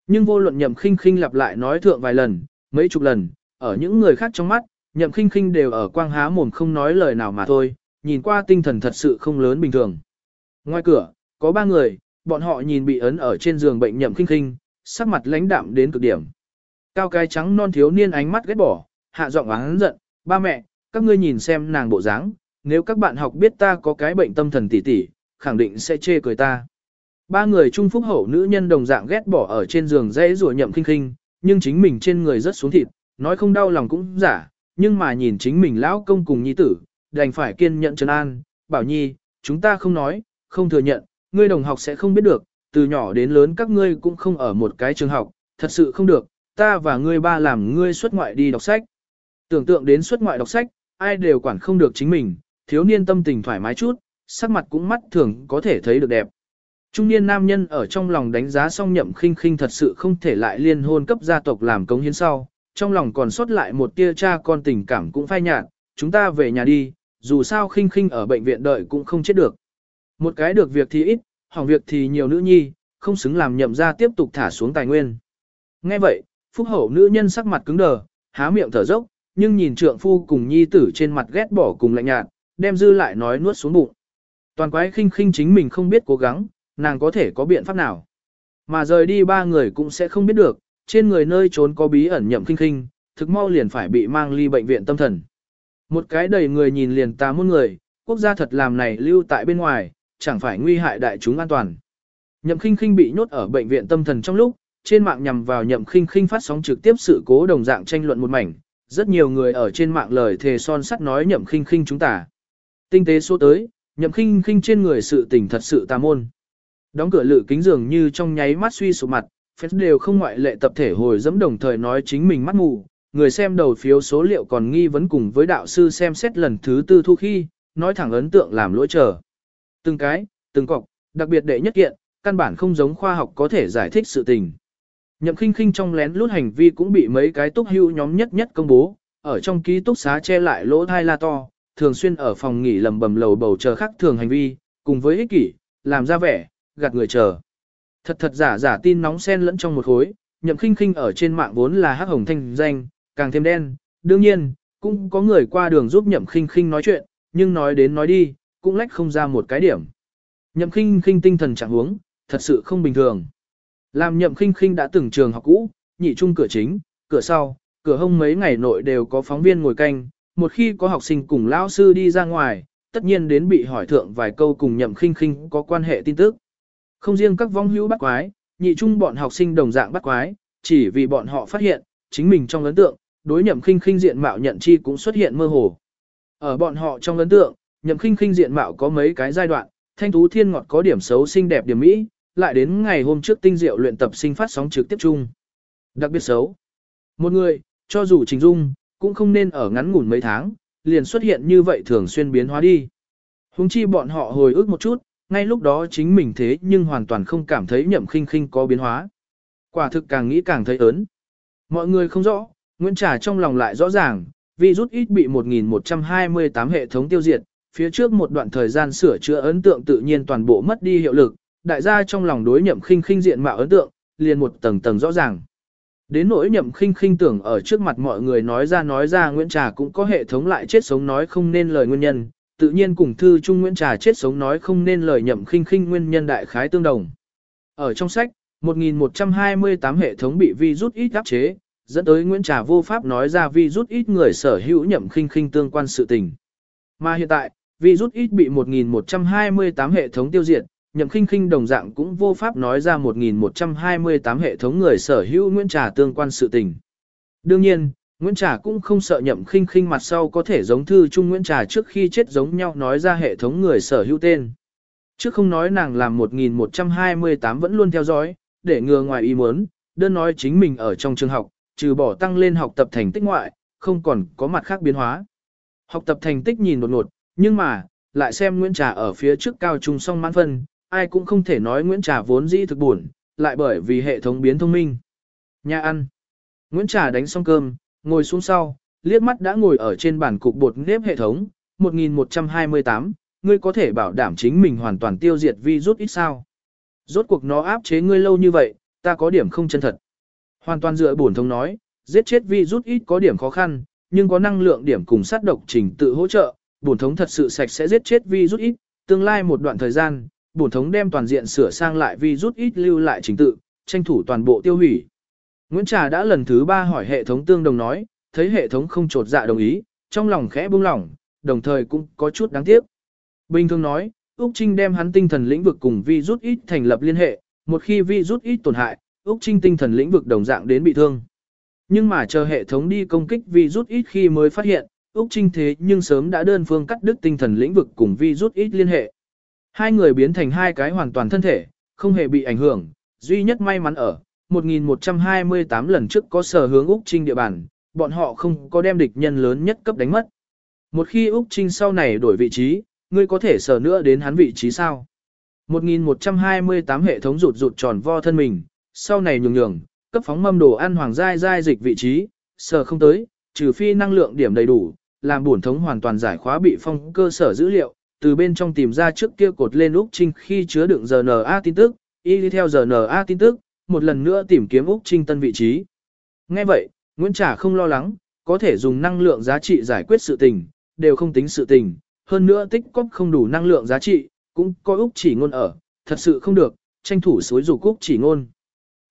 Nhưng vô luận nhậm khinh khinh lặp lại nói thượng vài lần, mấy chục lần, ở những người khác trong mắt, nhậm khinh khinh đều ở quang há mồm không nói lời nào mà thôi, nhìn qua tinh thần thật sự không lớn bình thường. Ngoài cửa, có ba người, bọn họ nhìn bị ấn ở trên giường bệnh nhậm khinh khinh, sắc mặt lãnh đạm đến cực điểm. Cao cái trắng non thiếu niên ánh mắt ghét bỏ, hạ giọng oán giận, ba mẹ, các ngươi nhìn xem nàng bộ dáng, nếu các bạn học biết ta có cái bệnh tâm thần tỉ tỉ, khẳng định sẽ chê cười ta. Ba người trung phúc hậu nữ nhân đồng dạng ghét bỏ ở trên giường dây rùa nhậm kinh khinh, nhưng chính mình trên người rất xuống thịt, nói không đau lòng cũng giả, nhưng mà nhìn chính mình lão công cùng nhi tử, đành phải kiên nhận trấn an, bảo nhi, chúng ta không nói, không thừa nhận, ngươi đồng học sẽ không biết được, từ nhỏ đến lớn các ngươi cũng không ở một cái trường học, thật sự không được, ta và ngươi ba làm ngươi xuất ngoại đi đọc sách. Tưởng tượng đến xuất ngoại đọc sách, ai đều quản không được chính mình, thiếu niên tâm tình thoải mái chút, sắc mặt cũng mắt thường có thể thấy được đẹp. Trung niên nam nhân ở trong lòng đánh giá xong nhậm khinh khinh thật sự không thể lại liên hôn cấp gia tộc làm cống hiến sau, trong lòng còn sót lại một tia cha con tình cảm cũng phai nhạt, chúng ta về nhà đi, dù sao khinh khinh ở bệnh viện đợi cũng không chết được. Một cái được việc thì ít, hỏng việc thì nhiều nữ nhi, không xứng làm nhậm ra tiếp tục thả xuống tài nguyên. Nghe vậy, phúc hậu nữ nhân sắc mặt cứng đờ, há miệng thở dốc, nhưng nhìn trượng phu cùng nhi tử trên mặt ghét bỏ cùng lạnh nhạt, đem dư lại nói nuốt xuống bụng. Toàn quái khinh khinh chính mình không biết cố gắng, nàng có thể có biện pháp nào. Mà rời đi ba người cũng sẽ không biết được, trên người nơi trốn có bí ẩn nhậm kinh kinh thực mau liền phải bị mang ly bệnh viện tâm thần. Một cái đầy người nhìn liền ta muôn người, quốc gia thật làm này lưu tại bên ngoài, chẳng phải nguy hại đại chúng an toàn. Nhậm khinh khinh bị nhốt ở bệnh viện tâm thần trong lúc, trên mạng nhằm vào nhậm khinh khinh phát sóng trực tiếp sự cố đồng dạng tranh luận một mảnh, rất nhiều người ở trên mạng lời thề son sắt nói nhậm khinh khinh chúng ta. Tinh tế số tới, nhậm khinh khinh trên người sự tình thật sự tà môn. Đóng cửa lự kính dường như trong nháy mắt suy sụp mặt, phép đều không ngoại lệ tập thể hồi dẫm đồng thời nói chính mình mắt mù, người xem đầu phiếu số liệu còn nghi vấn cùng với đạo sư xem xét lần thứ tư thu khi, nói thẳng ấn tượng làm lỗi trở. Từng cái, từng cọc, đặc biệt đệ nhất kiện, căn bản không giống khoa học có thể giải thích sự tình. Nhậm khinh khinh trong lén lút hành vi cũng bị mấy cái túc hưu nhóm nhất nhất công bố, ở trong ký túc xá che lại lỗ thai la to, thường xuyên ở phòng nghỉ lầm bầm lầu bầu chờ khác thường hành vi, cùng với ích kỷ, làm ra vẻ, gạt người chờ. Thật thật giả giả tin nóng sen lẫn trong một khối, nhậm khinh khinh ở trên mạng vốn là hắc hồng thanh danh, càng thêm đen, đương nhiên, cũng có người qua đường giúp nhậm khinh khinh nói chuyện, nhưng nói đến nói đi, cũng lách không ra một cái điểm. Nhậm khinh khinh tinh thần trạng huống, thật sự không bình thường. Làm nhậm khinh khinh đã từng trường học cũ, nhị trung cửa chính, cửa sau, cửa hông mấy ngày nội đều có phóng viên ngồi canh, một khi có học sinh cùng lão sư đi ra ngoài, tất nhiên đến bị hỏi thượng vài câu cùng nhậm khinh khinh có quan hệ tin tức. Không riêng các vong hữu bắt quái, nhị trung bọn học sinh đồng dạng bắt quái, chỉ vì bọn họ phát hiện, chính mình trong ấn tượng, đối nhậm khinh khinh diện mạo nhận chi cũng xuất hiện mơ hồ. Ở bọn họ trong ấn tượng, nhậm khinh khinh diện mạo có mấy cái giai đoạn, thanh tú thiên ngọt có điểm xấu xinh đẹp điểm mỹ, lại đến ngày hôm trước tinh diệu luyện tập sinh phát sóng trực tiếp chung. Đặc biệt xấu. Một người, cho dù trình dung, cũng không nên ở ngắn ngủn mấy tháng, liền xuất hiện như vậy thường xuyên biến hóa đi. Hùng chi bọn họ hồi ức một chút, ngay lúc đó chính mình thế nhưng hoàn toàn không cảm thấy nhậm khinh khinh có biến hóa. Quả thực càng nghĩ càng thấy ớn. Mọi người không rõ, Nguyễn Trà trong lòng lại rõ ràng, vì rút ít bị 1128 hệ thống tiêu diệt, phía trước một đoạn thời gian sửa chữa ấn tượng tự nhiên toàn bộ mất đi hiệu lực, đại gia trong lòng đối nhậm khinh khinh diện mạo ấn tượng, liền một tầng tầng rõ ràng. Đến nỗi nhậm khinh khinh tưởng ở trước mặt mọi người nói ra nói ra Nguyễn Trà cũng có hệ thống lại chết sống nói không nên lời nguyên nhân, tự nhiên cùng thư Trung Nguyễn Trà chết sống nói không nên lời nhậm khinh khinh nguyên nhân đại khái tương đồng. Ở trong sách, 1128 hệ thống bị vi rút ít áp chế, dẫn tới Nguyễn Trà vô pháp nói ra vi rút ít người sở hữu nhậm khinh khinh tương quan sự tình. Mà hiện tại, vi rút ít bị 1128 hệ thống tiêu diệt, nhậm khinh khinh đồng dạng cũng vô pháp nói ra 1128 hệ thống người sở hữu Nguyễn Trà tương quan sự tình. Đương nhiên, Nguyễn Trà cũng không sợ nhậm khinh khinh mặt sau có thể giống thư trung Nguyễn Trà trước khi chết giống nhau nói ra hệ thống người sở hữu tên. Trước không nói nàng làm 1128 vẫn luôn theo dõi, để ngừa ngoài ý muốn, đơn nói chính mình ở trong trường học, trừ bỏ tăng lên học tập thành tích ngoại, không còn có mặt khác biến hóa. Học tập thành tích nhìn đột ngột, nhưng mà, lại xem Nguyễn Trà ở phía trước cao trung song mãn phân, ai cũng không thể nói Nguyễn Trà vốn dĩ thực buồn, lại bởi vì hệ thống biến thông minh. Nhà ăn. Nguyễn Trà đánh xong cơm, ngồi xuống sau, liếc mắt đã ngồi ở trên bàn cục bột nếp hệ thống, 1128, ngươi có thể bảo đảm chính mình hoàn toàn tiêu diệt virus ít sao. Rốt cuộc nó áp chế ngươi lâu như vậy, ta có điểm không chân thật. Hoàn toàn dựa bổn thông nói, giết chết virus ít có điểm khó khăn, nhưng có năng lượng điểm cùng sát độc trình tự hỗ trợ, bổn thống thật sự sạch sẽ giết chết virus ít, tương lai một đoạn thời gian, bổn thống đem toàn diện sửa sang lại virus ít lưu lại trình tự, tranh thủ toàn bộ tiêu hủy. Nguyễn Trà đã lần thứ ba hỏi hệ thống tương đồng nói, thấy hệ thống không trột dạ đồng ý, trong lòng khẽ buông lỏng, đồng thời cũng có chút đáng tiếc. Bình thường nói, Úc Trinh đem hắn tinh thần lĩnh vực cùng vi rút ít thành lập liên hệ, một khi vi rút ít tổn hại, Úc Trinh tinh thần lĩnh vực đồng dạng đến bị thương. Nhưng mà chờ hệ thống đi công kích vi rút ít khi mới phát hiện, Úc Trinh thế nhưng sớm đã đơn phương cắt đứt tinh thần lĩnh vực cùng vi rút ít liên hệ. Hai người biến thành hai cái hoàn toàn thân thể, không hề bị ảnh hưởng, duy nhất may mắn ở, 1128 lần trước có sở hướng Úc Trinh địa bàn, bọn họ không có đem địch nhân lớn nhất cấp đánh mất. Một khi Úc Trinh sau này đổi vị trí, ngươi có thể sở nữa đến hắn vị trí sao? 1128 hệ thống rụt rụt tròn vo thân mình, sau này nhường nhường, cấp phóng mâm đồ ăn hoàng giai giai dịch vị trí, sở không tới, trừ phi năng lượng điểm đầy đủ, làm bổn thống hoàn toàn giải khóa bị phong cơ sở dữ liệu, từ bên trong tìm ra trước kia cột lên Úc Trinh khi chứa đựng RNA tin tức, y đi theo RNA tin tức, một lần nữa tìm kiếm Úc Trinh tân vị trí. Nghe vậy, Nguyễn Trà không lo lắng, có thể dùng năng lượng giá trị giải quyết sự tình, đều không tính sự tình, hơn nữa tích cóp không đủ năng lượng giá trị, cũng có Úc chỉ ngôn ở, thật sự không được, tranh thủ suối rủ Úc chỉ ngôn.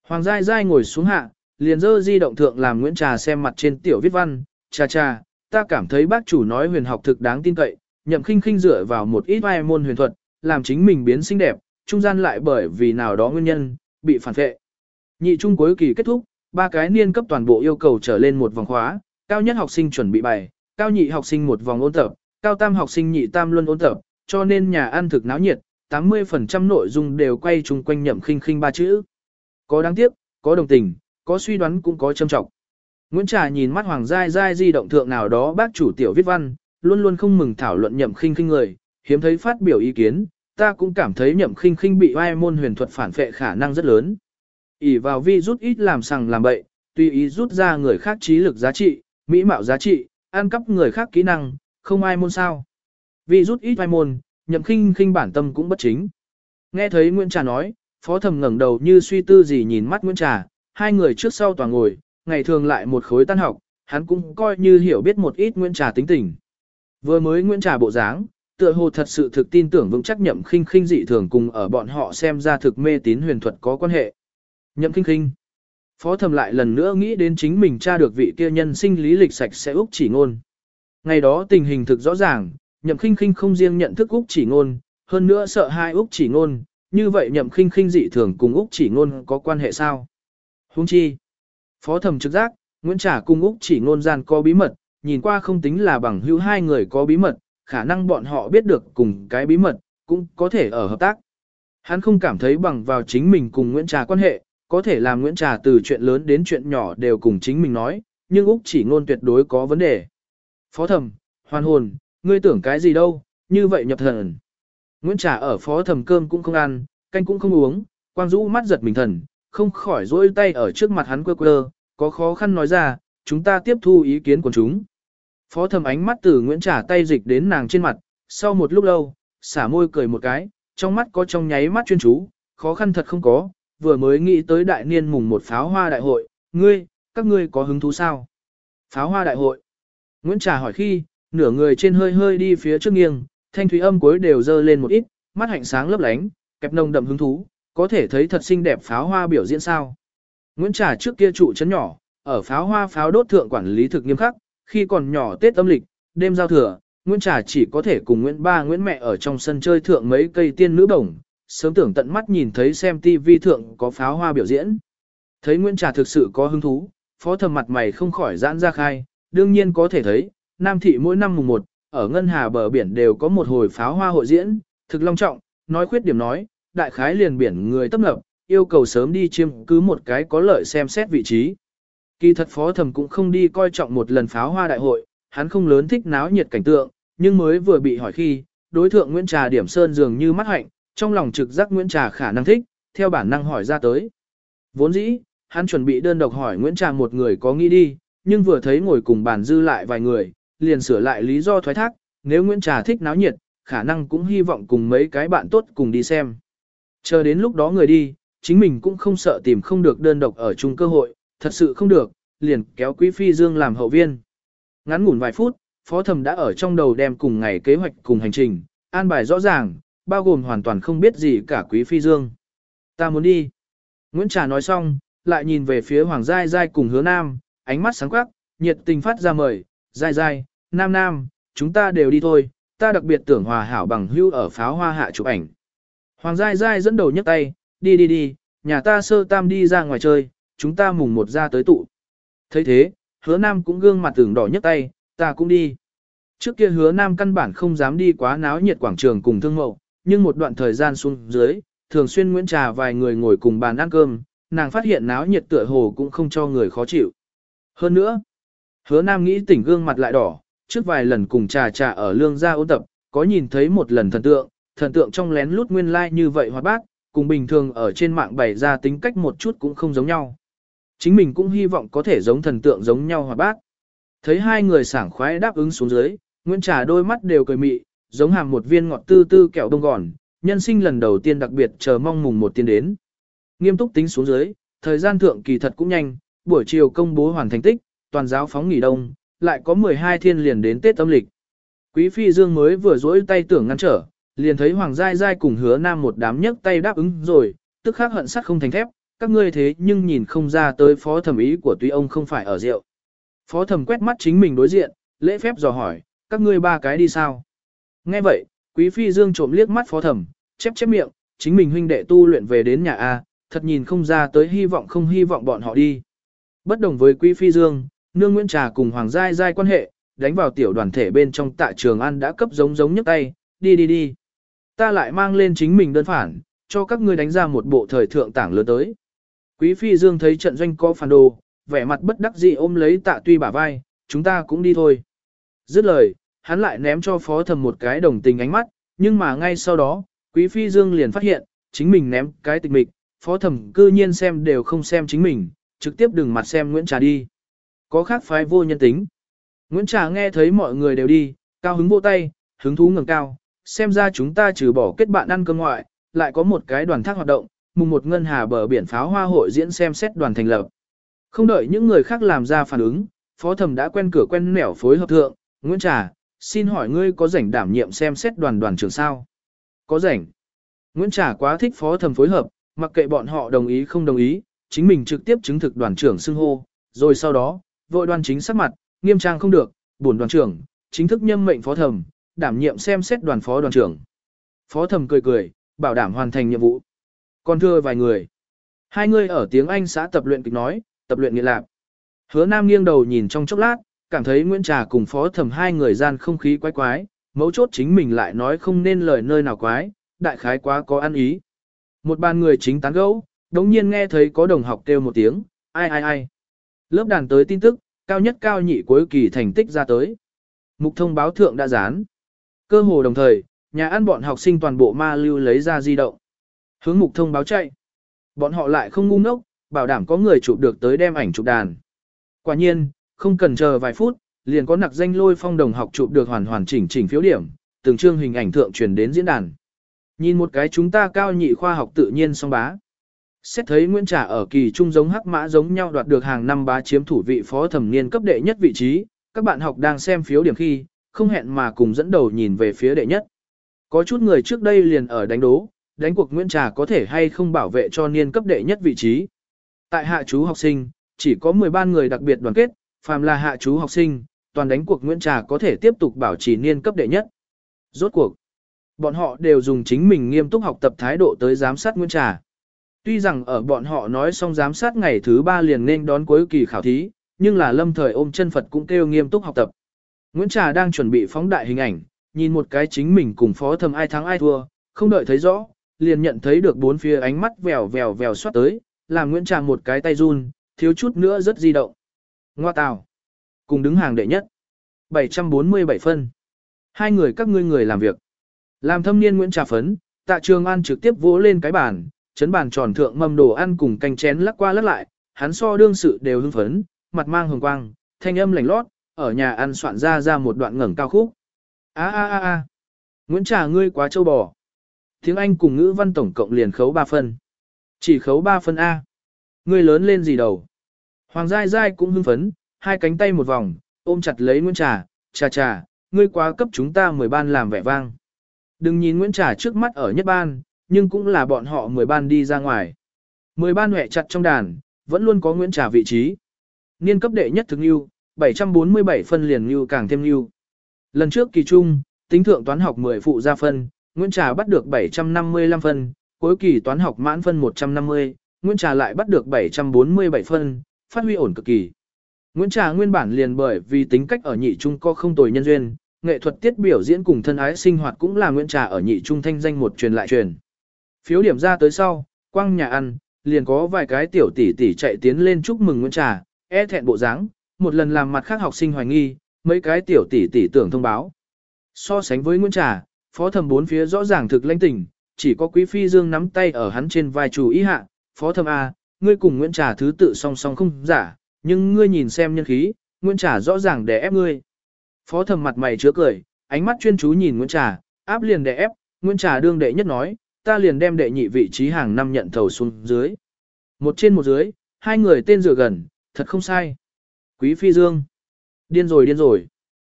Hoàng Giai Giai ngồi xuống hạ, liền dơ di động thượng làm Nguyễn Trà xem mặt trên tiểu viết văn, cha cha, ta cảm thấy bác chủ nói huyền học thực đáng tin cậy, nhậm khinh khinh dựa vào một ít vai môn huyền thuật, làm chính mình biến xinh đẹp, trung gian lại bởi vì nào đó nguyên nhân, bị phản vệ. Nhị trung cuối kỳ kết thúc, ba cái niên cấp toàn bộ yêu cầu trở lên một vòng khóa, cao nhất học sinh chuẩn bị bài, cao nhị học sinh một vòng ôn tập, cao tam học sinh nhị tam luân ôn tập, cho nên nhà ăn thực náo nhiệt, 80% nội dung đều quay chung quanh nhậm khinh khinh ba chữ. Có đáng tiếc, có đồng tình, có suy đoán cũng có châm trọng. Nguyễn Trà nhìn mắt Hoàng Giai Giai di động thượng nào đó bác chủ tiểu viết văn, luôn luôn không mừng thảo luận nhậm khinh khinh người, hiếm thấy phát biểu ý kiến, ta cũng cảm thấy nhậm khinh khinh bị ai môn huyền thuật phản phệ khả năng rất lớn ỉ vào vi rút ít làm sằng làm bậy, tùy ý rút ra người khác trí lực giá trị, mỹ mạo giá trị, ăn cắp người khác kỹ năng, không ai môn sao. Vi rút ít ai môn, nhậm khinh khinh bản tâm cũng bất chính. Nghe thấy Nguyễn Trà nói, phó thầm ngẩng đầu như suy tư gì nhìn mắt Nguyễn Trà, hai người trước sau toàn ngồi, ngày thường lại một khối tan học, hắn cũng coi như hiểu biết một ít Nguyễn Trà tính tình. Vừa mới Nguyễn Trà bộ dáng, tựa hồ thật sự thực tin tưởng vững chắc nhậm khinh khinh dị thường cùng ở bọn họ xem ra thực mê tín huyền thuật có quan hệ. Nhậm Kinh Kinh, Phó thầm lại lần nữa nghĩ đến chính mình tra được vị kia nhân sinh lý lịch sạch sẽ Úc chỉ ngôn. Ngày đó tình hình thực rõ ràng, nhậm Kinh Kinh không riêng nhận thức Úc chỉ ngôn, hơn nữa sợ hai Úc chỉ ngôn, như vậy nhậm Kinh Kinh dị thường cùng Úc chỉ ngôn có quan hệ sao? Hung chi. Phó thẩm trực giác, Nguyễn Trà cùng Úc chỉ ngôn gian có bí mật, nhìn qua không tính là bằng hữu hai người có bí mật, khả năng bọn họ biết được cùng cái bí mật, cũng có thể ở hợp tác. Hắn không cảm thấy bằng vào chính mình cùng Nguyễn Trà quan hệ, có thể làm Nguyễn Trà từ chuyện lớn đến chuyện nhỏ đều cùng chính mình nói, nhưng Úc chỉ ngôn tuyệt đối có vấn đề. Phó thẩm, hoàn hồn, ngươi tưởng cái gì đâu, như vậy nhập thần. Nguyễn Trà ở phó thẩm cơm cũng không ăn, canh cũng không uống, quang rũ mắt giật mình thần, không khỏi rôi tay ở trước mặt hắn quơ quơ, có khó khăn nói ra, chúng ta tiếp thu ý kiến của chúng. Phó thầm ánh mắt từ Nguyễn trà tay dịch đến nàng trên mặt, sau một lúc lâu, xả môi cười một cái, trong mắt có trong nháy mắt chuyên chú, khó khăn thật không có, vừa mới nghĩ tới đại niên mùng một pháo hoa đại hội, ngươi, các ngươi có hứng thú sao? Pháo hoa đại hội. Nguyễn Trà hỏi khi, nửa người trên hơi hơi đi phía trước nghiêng, thanh thúy âm cuối đều dơ lên một ít, mắt hạnh sáng lấp lánh, kẹp nồng đậm hứng thú, có thể thấy thật xinh đẹp pháo hoa biểu diễn sao. Nguyễn Trà trước kia trụ chấn nhỏ, ở pháo hoa pháo đốt thượng quản lý thực nghiêm khắc, khi còn nhỏ Tết âm lịch, đêm giao thừa, Nguyễn Trà chỉ có thể cùng Nguyễn Ba Nguyễn Mẹ ở trong sân chơi thượng mấy cây tiên nữ đồng sớm tưởng tận mắt nhìn thấy xem TV thượng có pháo hoa biểu diễn. Thấy Nguyễn Trà thực sự có hứng thú, phó thầm mặt mày không khỏi giãn ra khai, đương nhiên có thể thấy, Nam Thị mỗi năm mùng 1, ở Ngân Hà bờ biển đều có một hồi pháo hoa hội diễn, thực long trọng, nói khuyết điểm nói, đại khái liền biển người tấp lập, yêu cầu sớm đi chiêm cứ một cái có lợi xem xét vị trí. Kỳ thật phó thầm cũng không đi coi trọng một lần pháo hoa đại hội, hắn không lớn thích náo nhiệt cảnh tượng, nhưng mới vừa bị hỏi khi, đối thượng Nguyễn Trà điểm sơn dường như mắt hạnh, trong lòng trực giác Nguyễn Trà khả năng thích, theo bản năng hỏi ra tới. Vốn dĩ, hắn chuẩn bị đơn độc hỏi Nguyễn Trà một người có nghĩ đi, nhưng vừa thấy ngồi cùng bàn dư lại vài người, liền sửa lại lý do thoái thác, nếu Nguyễn Trà thích náo nhiệt, khả năng cũng hy vọng cùng mấy cái bạn tốt cùng đi xem. Chờ đến lúc đó người đi, chính mình cũng không sợ tìm không được đơn độc ở chung cơ hội, thật sự không được, liền kéo Quý Phi Dương làm hậu viên. Ngắn ngủn vài phút, Phó Thầm đã ở trong đầu đem cùng ngày kế hoạch cùng hành trình, an bài rõ ràng, bao gồm hoàn toàn không biết gì cả Quý Phi Dương. Ta muốn đi. Nguyễn Trà nói xong, lại nhìn về phía Hoàng Giai Giai cùng hứa Nam, ánh mắt sáng quắc, nhiệt tình phát ra mời, Giai Giai, Nam Nam, chúng ta đều đi thôi, ta đặc biệt tưởng hòa hảo bằng hưu ở pháo hoa hạ chụp ảnh. Hoàng Giai Giai dẫn đầu nhấc tay, đi đi đi, nhà ta sơ tam đi ra ngoài chơi, chúng ta mùng một ra tới tụ. thấy thế, hứa nam cũng gương mặt tưởng đỏ nhấc tay, ta cũng đi. Trước kia hứa nam căn bản không dám đi quá náo nhiệt quảng trường cùng thương mậu, nhưng một đoạn thời gian xuống dưới, thường xuyên Nguyễn Trà vài người ngồi cùng bàn ăn cơm, nàng phát hiện náo nhiệt tựa hồ cũng không cho người khó chịu. Hơn nữa, hứa nam nghĩ tỉnh gương mặt lại đỏ, trước vài lần cùng trà trà ở lương gia ôn tập, có nhìn thấy một lần thần tượng, thần tượng trong lén lút nguyên lai like như vậy hoạt bát, cùng bình thường ở trên mạng bày ra tính cách một chút cũng không giống nhau. Chính mình cũng hy vọng có thể giống thần tượng giống nhau hoạt bát. Thấy hai người sảng khoái đáp ứng xuống dưới, Nguyễn Trà đôi mắt đều cười mị, giống hàm một viên ngọt tư tư kẹo đông gòn, nhân sinh lần đầu tiên đặc biệt chờ mong mùng một tiên đến. Nghiêm túc tính xuống dưới, thời gian thượng kỳ thật cũng nhanh, buổi chiều công bố hoàn thành tích, toàn giáo phóng nghỉ đông, lại có 12 thiên liền đến Tết âm lịch. Quý phi Dương mới vừa dỗi tay tưởng ngăn trở, liền thấy Hoàng Giai Giai cùng hứa nam một đám nhấc tay đáp ứng rồi, tức khắc hận sắt không thành thép, các ngươi thế nhưng nhìn không ra tới phó thẩm ý của tuy ông không phải ở rượu. Phó thẩm quét mắt chính mình đối diện, lễ phép dò hỏi, các ngươi ba cái đi sao? Nghe vậy, quý phi dương trộm liếc mắt phó thẩm, chép chép miệng, chính mình huynh đệ tu luyện về đến nhà A, thật nhìn không ra tới hy vọng không hy vọng bọn họ đi. Bất đồng với quý phi dương, nương Nguyễn Trà cùng Hoàng Giai Giai quan hệ, đánh vào tiểu đoàn thể bên trong tạ trường ăn đã cấp giống giống nhấc tay, đi đi đi. Ta lại mang lên chính mình đơn phản, cho các ngươi đánh ra một bộ thời thượng tảng lớn tới. Quý phi dương thấy trận doanh có phản đồ, vẻ mặt bất đắc dĩ ôm lấy tạ tuy bả vai, chúng ta cũng đi thôi. Dứt lời, hắn lại ném cho phó thầm một cái đồng tình ánh mắt, nhưng mà ngay sau đó, quý phi dương liền phát hiện, chính mình ném cái tịch mịch, phó thầm cư nhiên xem đều không xem chính mình, trực tiếp đừng mặt xem Nguyễn Trà đi. Có khác phái vô nhân tính. Nguyễn Trà nghe thấy mọi người đều đi, cao hứng vô tay, hứng thú ngẩng cao, xem ra chúng ta trừ bỏ kết bạn ăn cơm ngoại, lại có một cái đoàn thác hoạt động, mùng một ngân hà bờ biển pháo hoa hội diễn xem xét đoàn thành lập. Không đợi những người khác làm ra phản ứng, phó thẩm đã quen cửa quen nẻo phối hợp thượng, Nguyễn Trà, xin hỏi ngươi có rảnh đảm nhiệm xem xét đoàn đoàn trưởng sao? Có rảnh. Nguyễn Trà quá thích phó thẩm phối hợp, mặc kệ bọn họ đồng ý không đồng ý, chính mình trực tiếp chứng thực đoàn trưởng xưng hô, rồi sau đó, vội đoàn chính sắc mặt, nghiêm trang không được, buồn đoàn trưởng, chính thức nhâm mệnh phó thẩm, đảm nhiệm xem xét đoàn phó đoàn trưởng. Phó thẩm cười cười, bảo đảm hoàn thành nhiệm vụ. Còn thưa vài người. Hai người ở tiếng Anh xã tập luyện kịch nói, tập luyện nghiện lạc. Hứa Nam nghiêng đầu nhìn trong chốc lát, cảm thấy Nguyễn Trà cùng phó thẩm hai người gian không khí quái quái, mấu chốt chính mình lại nói không nên lời nơi nào quái, đại khái quá có ăn ý. Một bàn người chính tán gẫu, đống nhiên nghe thấy có đồng học kêu một tiếng, ai ai ai. Lớp đàn tới tin tức, cao nhất cao nhị cuối kỳ thành tích ra tới. Mục thông báo thượng đã dán. Cơ hồ đồng thời, nhà ăn bọn học sinh toàn bộ ma lưu lấy ra di động. Hướng mục thông báo chạy. Bọn họ lại không ngu ngốc, bảo đảm có người chụp được tới đem ảnh chụp đàn. Quả nhiên, không cần chờ vài phút, liền có nặc danh lôi phong đồng học chụp được hoàn hoàn chỉnh chỉnh phiếu điểm, từng chương hình ảnh thượng truyền đến diễn đàn. Nhìn một cái chúng ta cao nhị khoa học tự nhiên song bá. Xét thấy Nguyễn Trà ở kỳ trung giống hắc mã giống nhau đoạt được hàng năm bá chiếm thủ vị phó thẩm niên cấp đệ nhất vị trí, các bạn học đang xem phiếu điểm khi, không hẹn mà cùng dẫn đầu nhìn về phía đệ nhất. Có chút người trước đây liền ở đánh đố, đánh cuộc Nguyễn Trà có thể hay không bảo vệ cho niên cấp đệ nhất vị trí. Tại hạ chú học sinh, chỉ có 10 ban người đặc biệt đoàn kết, phàm là hạ chú học sinh, toàn đánh cuộc Nguyễn Trà có thể tiếp tục bảo trì niên cấp đệ nhất. Rốt cuộc, bọn họ đều dùng chính mình nghiêm túc học tập thái độ tới giám sát Nguyễn Trà. Tuy rằng ở bọn họ nói xong giám sát ngày thứ ba liền nên đón cuối kỳ khảo thí, nhưng là lâm thời ôm chân Phật cũng kêu nghiêm túc học tập. Nguyễn Trà đang chuẩn bị phóng đại hình ảnh, nhìn một cái chính mình cùng phó thầm ai thắng ai thua, không đợi thấy rõ, liền nhận thấy được bốn phía ánh mắt vèo vèo vèo xoát tới, làm Nguyễn Trà một cái tay run, thiếu chút nữa rất di động. Ngoa tào. Cùng đứng hàng đệ nhất. 747 phân. Hai người các ngươi người làm việc. Làm thâm niên Nguyễn Trà phấn, tạ trường an trực tiếp vỗ lên cái bàn, chấn bàn tròn thượng mâm đồ ăn cùng canh chén lắc qua lắc lại, hắn so đương sự đều hưng phấn, mặt mang hồng quang, thanh âm lành lót, ở nhà ăn soạn ra ra một đoạn ngẩng cao khúc. A a a a. Nguyễn Trà ngươi quá châu bò. Tiếng Anh cùng ngữ văn tổng cộng liền khấu 3 phân. Chỉ khấu 3 phân A. Ngươi lớn lên gì đầu. Hoàng Giai Giai cũng hưng phấn, hai cánh tay một vòng, ôm chặt lấy Nguyễn Trà, trà trà, ngươi quá cấp chúng ta 10 ban làm vẻ vang. Đừng nhìn Nguyễn Trà trước mắt ở nhất ban, nhưng cũng là bọn họ 10 ban đi ra ngoài. 10 ban hẹ chặt trong đàn, vẫn luôn có Nguyễn Trà vị trí. Niên cấp đệ nhất thực yêu, 747 phân liền yêu càng thêm yêu. Lần trước kỳ trung, tính thượng toán học 10 phụ gia phân, Nguyễn Trà bắt được 755 phân, cuối kỳ toán học mãn phân 150, Nguyễn Trà lại bắt được 747 phân, phát huy ổn cực kỳ. Nguyễn Trà nguyên bản liền bởi vì tính cách ở nhị trung có không tồi nhân duyên, nghệ thuật tiết biểu diễn cùng thân ái sinh hoạt cũng là Nguyễn Trà ở nhị trung thanh danh một truyền lại truyền. Phiếu điểm ra tới sau, quăng nhà ăn, liền có vài cái tiểu tỷ tỷ chạy tiến lên chúc mừng Nguyễn Trà, e thẹn bộ dáng, một lần làm mặt khác học sinh hoài nghi, mấy cái tiểu tỷ tỷ tưởng thông báo. So sánh với Nguyễn Trà, phó thẩm bốn phía rõ ràng thực lãnh tình, chỉ có quý phi dương nắm tay ở hắn trên vai chủ ý hạ, phó thẩm A, ngươi cùng Nguyễn Trà thứ tự song song không giả, nhưng ngươi nhìn xem nhân khí, Nguyễn Trà rõ ràng để ép ngươi. Phó thẩm mặt mày chứa cười, ánh mắt chuyên chú nhìn Nguyễn Trà, áp liền để ép, Nguyễn Trà đương đệ nhất nói, ta liền đem đệ nhị vị trí hàng năm nhận thầu xuống dưới. Một trên một dưới, hai người tên dựa gần, thật không sai. Quý phi dương. Điên rồi điên rồi.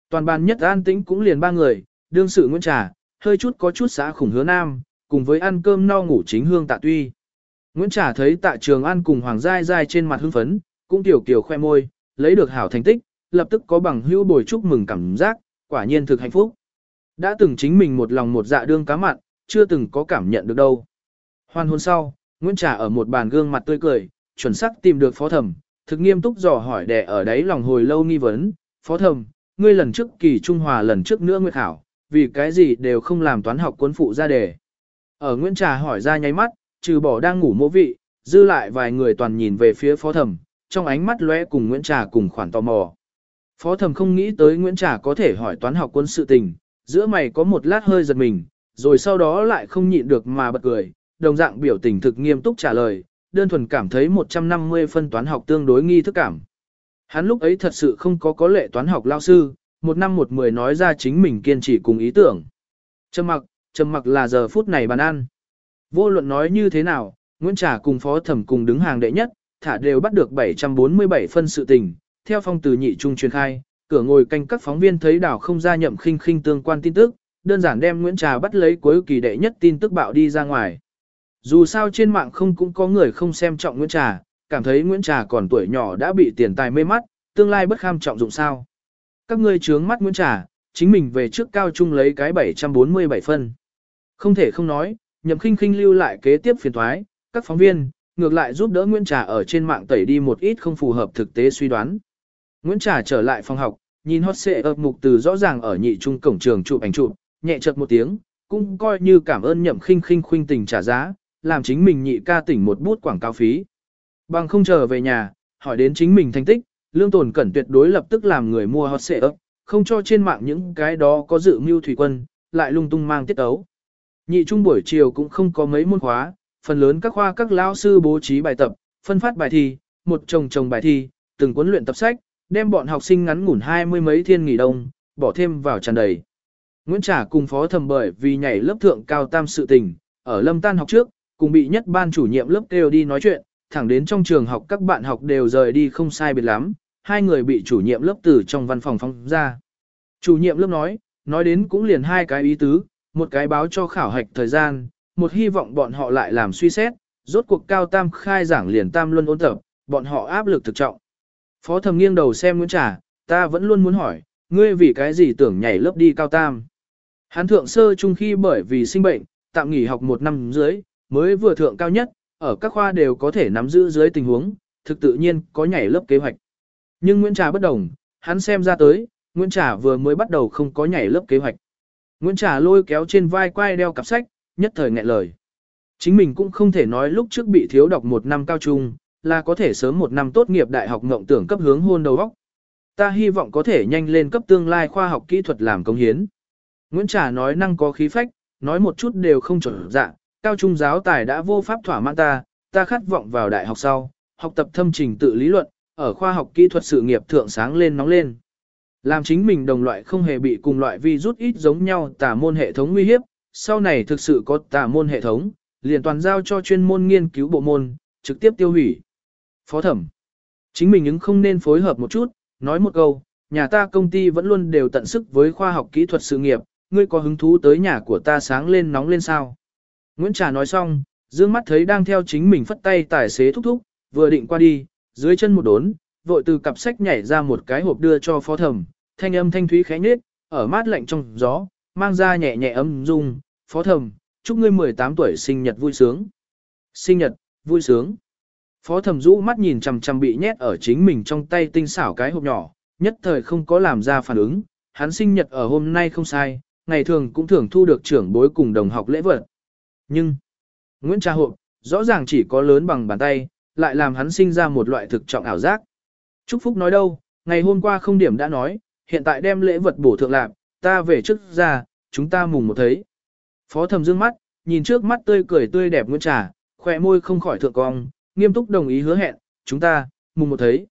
Toàn bàn nhất an tĩnh cũng liền ba người, đương sự Nguyễn Trà, hơi chút có chút xã khủng hứa nam, cùng với ăn cơm no ngủ chính hương tạ tuy. Nguyễn Trà thấy tạ trường ăn cùng Hoàng Giai Giai trên mặt hưng phấn, cũng tiểu kiều khoe môi, lấy được hảo thành tích, lập tức có bằng hữu bồi chúc mừng cảm giác, quả nhiên thực hạnh phúc. Đã từng chính mình một lòng một dạ đương cá mặn, chưa từng có cảm nhận được đâu. Hoan hôn sau, Nguyễn Trà ở một bàn gương mặt tươi cười, chuẩn xác tìm được phó thẩm, thực nghiêm túc dò hỏi đè ở đấy lòng hồi lâu nghi vấn, phó thẩm, ngươi lần trước kỳ trung hòa lần trước nữa nguyệt khảo, vì cái gì đều không làm toán học cuốn phụ ra đề. Ở Nguyễn Trà hỏi ra nháy mắt, trừ bỏ đang ngủ mỗ vị, dư lại vài người toàn nhìn về phía phó thẩm, trong ánh mắt lóe cùng Nguyễn Trà cùng khoản tò mò. Phó thẩm không nghĩ tới Nguyễn Trà có thể hỏi toán học quân sự tình, giữa mày có một lát hơi giật mình, rồi sau đó lại không nhịn được mà bật cười, đồng dạng biểu tình thực nghiêm túc trả lời, đơn thuần cảm thấy 150 phân toán học tương đối nghi thức cảm. Hắn lúc ấy thật sự không có có lệ toán học lao sư, một năm một mười nói ra chính mình kiên trì cùng ý tưởng. Trầm mặc, trầm mặc là giờ phút này bàn ăn. Vô luận nói như thế nào, Nguyễn Trà cùng phó thẩm cùng đứng hàng đệ nhất, thả đều bắt được 747 phân sự tình, theo phong từ nhị trung truyền khai, cửa ngồi canh các phóng viên thấy đảo không ra nhậm khinh khinh tương quan tin tức, đơn giản đem Nguyễn Trà bắt lấy cuối kỳ đệ nhất tin tức bạo đi ra ngoài. Dù sao trên mạng không cũng có người không xem trọng Nguyễn Trà, cảm thấy Nguyễn Trà còn tuổi nhỏ đã bị tiền tài mê mắt, tương lai bất kham trọng dụng sao. Các ngươi chướng mắt Nguyễn Trà, chính mình về trước cao trung lấy cái 747 phân. Không thể không nói, nhậm khinh khinh lưu lại kế tiếp phiền thoái, các phóng viên, ngược lại giúp đỡ Nguyễn Trà ở trên mạng tẩy đi một ít không phù hợp thực tế suy đoán. Nguyễn Trà trở lại phòng học, nhìn hot xệ ập mục từ rõ ràng ở nhị trung cổng trường chụp ảnh chụp, nhẹ chợt một tiếng, cũng coi như cảm ơn nhậm khinh khinh khuynh tình trả giá, làm chính mình nhị ca tỉnh một bút quảng cáo phí. Bằng không chờ về nhà, hỏi đến chính mình thành tích, lương tồn cẩn tuyệt đối lập tức làm người mua hot xệ ấp, không cho trên mạng những cái đó có dự mưu thủy quân, lại lung tung mang tiết ấu. Nhị trung buổi chiều cũng không có mấy môn khóa, phần lớn các khoa các lao sư bố trí bài tập, phân phát bài thi, một chồng chồng bài thi, từng cuốn luyện tập sách, đem bọn học sinh ngắn ngủn hai mươi mấy thiên nghỉ đông, bỏ thêm vào tràn đầy. Nguyễn Trả cùng phó thầm bởi vì nhảy lớp thượng cao tam sự tình, ở lâm tan học trước, cùng bị nhất ban chủ nhiệm lớp kêu đi nói chuyện, thẳng đến trong trường học các bạn học đều rời đi không sai biệt lắm, hai người bị chủ nhiệm lớp từ trong văn phòng phong ra. Chủ nhiệm lớp nói, nói đến cũng liền hai cái ý tứ, một cái báo cho khảo hạch thời gian, một hy vọng bọn họ lại làm suy xét, rốt cuộc cao tam khai giảng liền tam luân ôn tập, bọn họ áp lực thực trọng. Phó thầm nghiêng đầu xem Nguyễn Trà, ta vẫn luôn muốn hỏi, ngươi vì cái gì tưởng nhảy lớp đi cao tam. Hán thượng sơ trung khi bởi vì sinh bệnh, tạm nghỉ học một năm dưới, mới vừa thượng cao nhất, ở các khoa đều có thể nắm giữ dưới tình huống, thực tự nhiên có nhảy lớp kế hoạch. Nhưng Nguyễn Trà bất đồng, hắn xem ra tới, Nguyễn Trà vừa mới bắt đầu không có nhảy lớp kế hoạch. Nguyễn Trà lôi kéo trên vai quai đeo cặp sách, nhất thời nghẹn lời. Chính mình cũng không thể nói lúc trước bị thiếu đọc một năm cao trung, là có thể sớm một năm tốt nghiệp đại học ngộng tưởng cấp hướng hôn đầu óc. Ta hy vọng có thể nhanh lên cấp tương lai khoa học kỹ thuật làm công hiến. Nguyễn Trà nói năng có khí phách, nói một chút đều không chuẩn dạ, cao trung giáo tài đã vô pháp thỏa mãn ta, ta khát vọng vào đại học sau, học tập thâm trình tự lý luận, ở khoa học kỹ thuật sự nghiệp thượng sáng lên nóng lên. Làm chính mình đồng loại không hề bị cùng loại virus ít giống nhau tả môn hệ thống nguy hiếp, sau này thực sự có tả môn hệ thống, liền toàn giao cho chuyên môn nghiên cứu bộ môn, trực tiếp tiêu hủy. Phó thẩm, chính mình những không nên phối hợp một chút, nói một câu, nhà ta công ty vẫn luôn đều tận sức với khoa học kỹ thuật sự nghiệp, ngươi có hứng thú tới nhà của ta sáng lên nóng lên sao. Nguyễn Trà nói xong, dương mắt thấy đang theo chính mình phất tay tài xế thúc thúc, vừa định qua đi, dưới chân một đốn, vội từ cặp sách nhảy ra một cái hộp đưa cho phó thẩm, thanh âm thanh thúy khẽ nhết, ở mát lạnh trong gió, mang ra nhẹ nhẹ âm dung, phó Thẩm chúc ngươi 18 tuổi sinh nhật vui sướng. Sinh nhật, vui sướng. Phó Thẩm rũ mắt nhìn chằm chằm bị nhét ở chính mình trong tay tinh xảo cái hộp nhỏ, nhất thời không có làm ra phản ứng, hắn sinh nhật ở hôm nay không sai, ngày thường cũng thường thu được trưởng bối cùng đồng học lễ vật. Nhưng, Nguyễn Trà hộp, rõ ràng chỉ có lớn bằng bàn tay, lại làm hắn sinh ra một loại thực trọng ảo giác. Trúc Phúc nói đâu, ngày hôm qua không điểm đã nói, hiện tại đem lễ vật bổ thượng lạc, ta về trước ra, chúng ta mùng một thấy. Phó thầm dương mắt, nhìn trước mắt tươi cười tươi đẹp Nguyễn Trà, khỏe môi không khỏi thượng cong, nghiêm túc đồng ý hứa hẹn, chúng ta, mùng một thấy.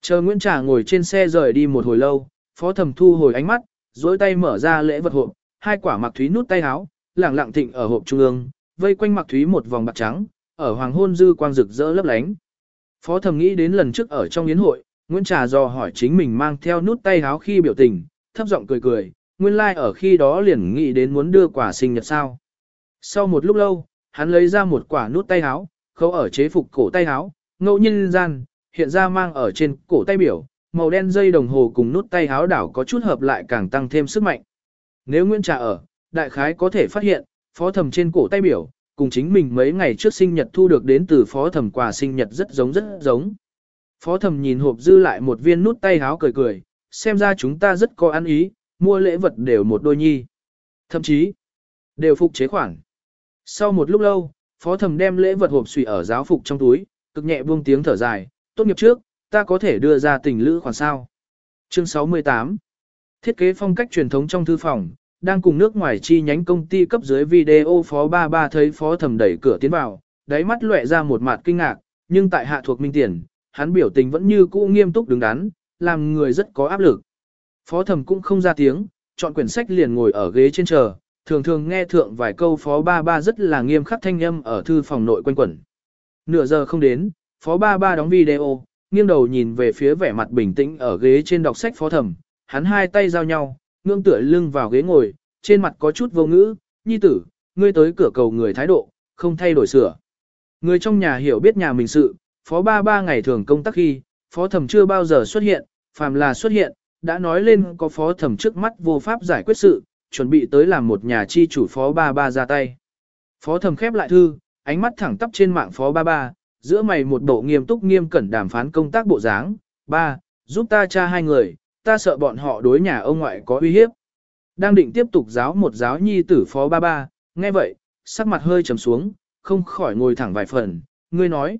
Chờ Nguyễn Trà ngồi trên xe rời đi một hồi lâu, phó thầm thu hồi ánh mắt, dối tay mở ra lễ vật hộp, hai quả mặc thúy nút tay áo, lẳng lặng thịnh ở hộp trung ương, vây quanh mặc thúy một vòng bạc trắng, ở hoàng hôn dư quang rực rỡ lấp lánh. Phó thầm nghĩ đến lần trước ở trong yến hội, Nguyễn Trà do hỏi chính mình mang theo nút tay áo khi biểu tình, thấp giọng cười cười, nguyên lai like ở khi đó liền nghĩ đến muốn đưa quả sinh nhật sao. Sau một lúc lâu, hắn lấy ra một quả nút tay áo, khâu ở chế phục cổ tay áo, ngẫu nhiên gian, hiện ra mang ở trên cổ tay biểu, màu đen dây đồng hồ cùng nút tay áo đảo có chút hợp lại càng tăng thêm sức mạnh. Nếu Nguyễn Trà ở, đại khái có thể phát hiện, phó thầm trên cổ tay biểu, cùng chính mình mấy ngày trước sinh nhật thu được đến từ phó thầm quà sinh nhật rất giống rất giống. Phó thầm nhìn hộp dư lại một viên nút tay háo cười cười, xem ra chúng ta rất có ăn ý, mua lễ vật đều một đôi nhi. Thậm chí, đều phục chế khoản. Sau một lúc lâu, phó thầm đem lễ vật hộp xùy ở giáo phục trong túi, cực nhẹ buông tiếng thở dài, tốt nghiệp trước, ta có thể đưa ra tình lữ khoản sao. Chương 68 Thiết kế phong cách truyền thống trong thư phòng, đang cùng nước ngoài chi nhánh công ty cấp dưới video phó ba ba thấy phó thầm đẩy cửa tiến vào, đáy mắt lóe ra một mặt kinh ngạc, nhưng tại hạ thuộc minh tiền, hắn biểu tình vẫn như cũ nghiêm túc đứng đắn, làm người rất có áp lực. Phó Thẩm cũng không ra tiếng, chọn quyển sách liền ngồi ở ghế trên chờ, thường thường nghe thượng vài câu phó ba ba rất là nghiêm khắc thanh âm ở thư phòng nội quanh quẩn. Nửa giờ không đến, phó ba ba đóng video, nghiêng đầu nhìn về phía vẻ mặt bình tĩnh ở ghế trên đọc sách phó thẩm, hắn hai tay giao nhau, ngưỡng tựa lưng vào ghế ngồi, trên mặt có chút vô ngữ, nhi tử, ngươi tới cửa cầu người thái độ, không thay đổi sửa. Người trong nhà hiểu biết nhà mình sự, phó ba ba ngày thường công tác khi, phó thẩm chưa bao giờ xuất hiện, phàm là xuất hiện, đã nói lên có phó thẩm trước mắt vô pháp giải quyết sự, chuẩn bị tới làm một nhà chi chủ phó ba ba ra tay. Phó thẩm khép lại thư, ánh mắt thẳng tắp trên mạng phó ba ba, giữa mày một bộ nghiêm túc nghiêm cẩn đàm phán công tác bộ dáng. Ba, giúp ta tra hai người, ta sợ bọn họ đối nhà ông ngoại có uy hiếp. Đang định tiếp tục giáo một giáo nhi tử phó ba ba, nghe vậy, sắc mặt hơi trầm xuống, không khỏi ngồi thẳng vài phần, ngươi nói.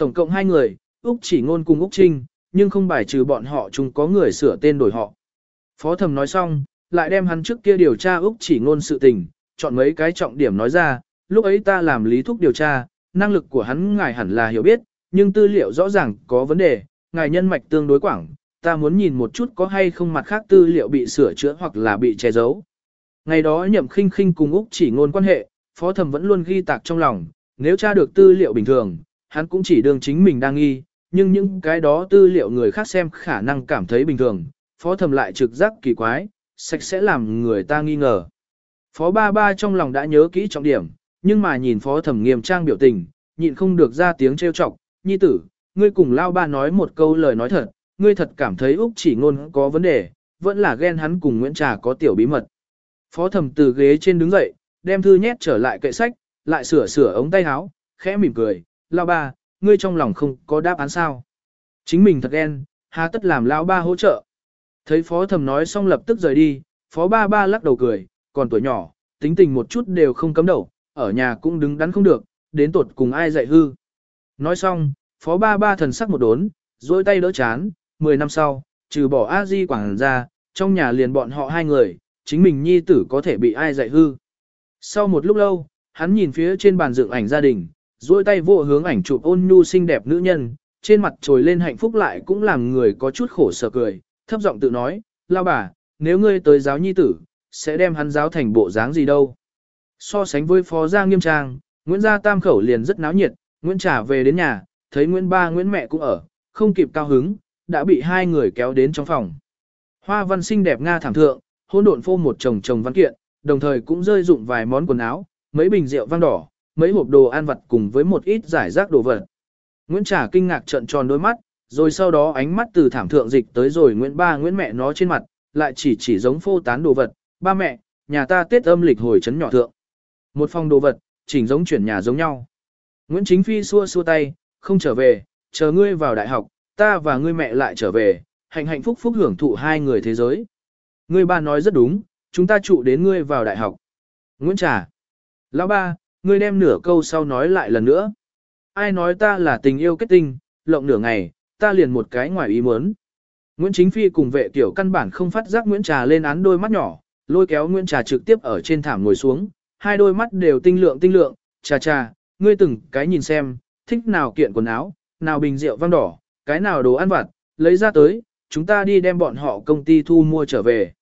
Tổng cộng hai người, Úc chỉ ngôn cùng Úc Trinh, nhưng không bài trừ bọn họ chúng có người sửa tên đổi họ. Phó thẩm nói xong, lại đem hắn trước kia điều tra Úc chỉ ngôn sự tình, chọn mấy cái trọng điểm nói ra, lúc ấy ta làm lý thúc điều tra, năng lực của hắn ngài hẳn là hiểu biết, nhưng tư liệu rõ ràng có vấn đề, ngài nhân mạch tương đối quảng, ta muốn nhìn một chút có hay không mặt khác tư liệu bị sửa chữa hoặc là bị che giấu. Ngày đó nhậm khinh khinh cùng Úc chỉ ngôn quan hệ, phó thẩm vẫn luôn ghi tạc trong lòng, nếu tra được tư liệu bình thường, hắn cũng chỉ đương chính mình đang nghi, nhưng những cái đó tư liệu người khác xem khả năng cảm thấy bình thường, phó thẩm lại trực giác kỳ quái, sạch sẽ làm người ta nghi ngờ. Phó ba ba trong lòng đã nhớ kỹ trọng điểm, nhưng mà nhìn phó thẩm nghiêm trang biểu tình, nhịn không được ra tiếng trêu chọc, nhi tử, ngươi cùng lao ba nói một câu lời nói thật, ngươi thật cảm thấy Úc chỉ ngôn có vấn đề, vẫn là ghen hắn cùng Nguyễn Trà có tiểu bí mật. Phó thẩm từ ghế trên đứng dậy, đem thư nhét trở lại kệ sách, lại sửa sửa ống tay áo, khẽ mỉm cười, lao ba, ngươi trong lòng không có đáp án sao. Chính mình thật ghen, há tất làm lao ba hỗ trợ. Thấy phó thẩm nói xong lập tức rời đi, phó ba ba lắc đầu cười, còn tuổi nhỏ, tính tình một chút đều không cấm đầu, ở nhà cũng đứng đắn không được, đến tột cùng ai dạy hư. Nói xong, phó ba ba thần sắc một đốn, dôi tay đỡ chán, 10 năm sau, trừ bỏ a di quảng ra, trong nhà liền bọn họ hai người, chính mình nhi tử có thể bị ai dạy hư. Sau một lúc lâu, hắn nhìn phía trên bàn dựng ảnh gia đình, duỗi tay vô hướng ảnh chụp ôn nhu xinh đẹp nữ nhân, trên mặt trồi lên hạnh phúc lại cũng làm người có chút khổ sở cười, thấp giọng tự nói, lao bà, nếu ngươi tới giáo nhi tử, sẽ đem hắn giáo thành bộ dáng gì đâu. So sánh với phó gia nghiêm trang, Nguyễn gia tam khẩu liền rất náo nhiệt, Nguyễn trả về đến nhà, thấy Nguyễn ba Nguyễn mẹ cũng ở, không kịp cao hứng, đã bị hai người kéo đến trong phòng. Hoa văn xinh đẹp Nga thảm thượng, hôn độn phô một chồng chồng văn kiện, đồng thời cũng rơi dụng vài món quần áo, mấy bình rượu vang đỏ, mấy hộp đồ ăn vặt cùng với một ít giải rác đồ vật. Nguyễn Trà kinh ngạc trợn tròn đôi mắt, rồi sau đó ánh mắt từ thảm thượng dịch tới rồi Nguyễn ba Nguyễn mẹ nó trên mặt, lại chỉ chỉ giống phô tán đồ vật, ba mẹ, nhà ta tết âm lịch hồi trấn nhỏ thượng. Một phòng đồ vật, chỉnh giống chuyển nhà giống nhau. Nguyễn Chính Phi xua xua tay, không trở về, chờ ngươi vào đại học, ta và ngươi mẹ lại trở về, hạnh hạnh phúc phúc hưởng thụ hai người thế giới. Ngươi ba nói rất đúng, chúng ta trụ đến ngươi vào đại học. Nguyễn Trà. Lão ba, ngươi đem nửa câu sau nói lại lần nữa. Ai nói ta là tình yêu kết tinh, lộng nửa ngày, ta liền một cái ngoài ý muốn. Nguyễn Chính Phi cùng vệ tiểu căn bản không phát giác Nguyễn Trà lên án đôi mắt nhỏ, lôi kéo Nguyễn Trà trực tiếp ở trên thảm ngồi xuống, hai đôi mắt đều tinh lượng tinh lượng, trà trà, ngươi từng cái nhìn xem, thích nào kiện quần áo, nào bình rượu vang đỏ, cái nào đồ ăn vặt, lấy ra tới, chúng ta đi đem bọn họ công ty thu mua trở về.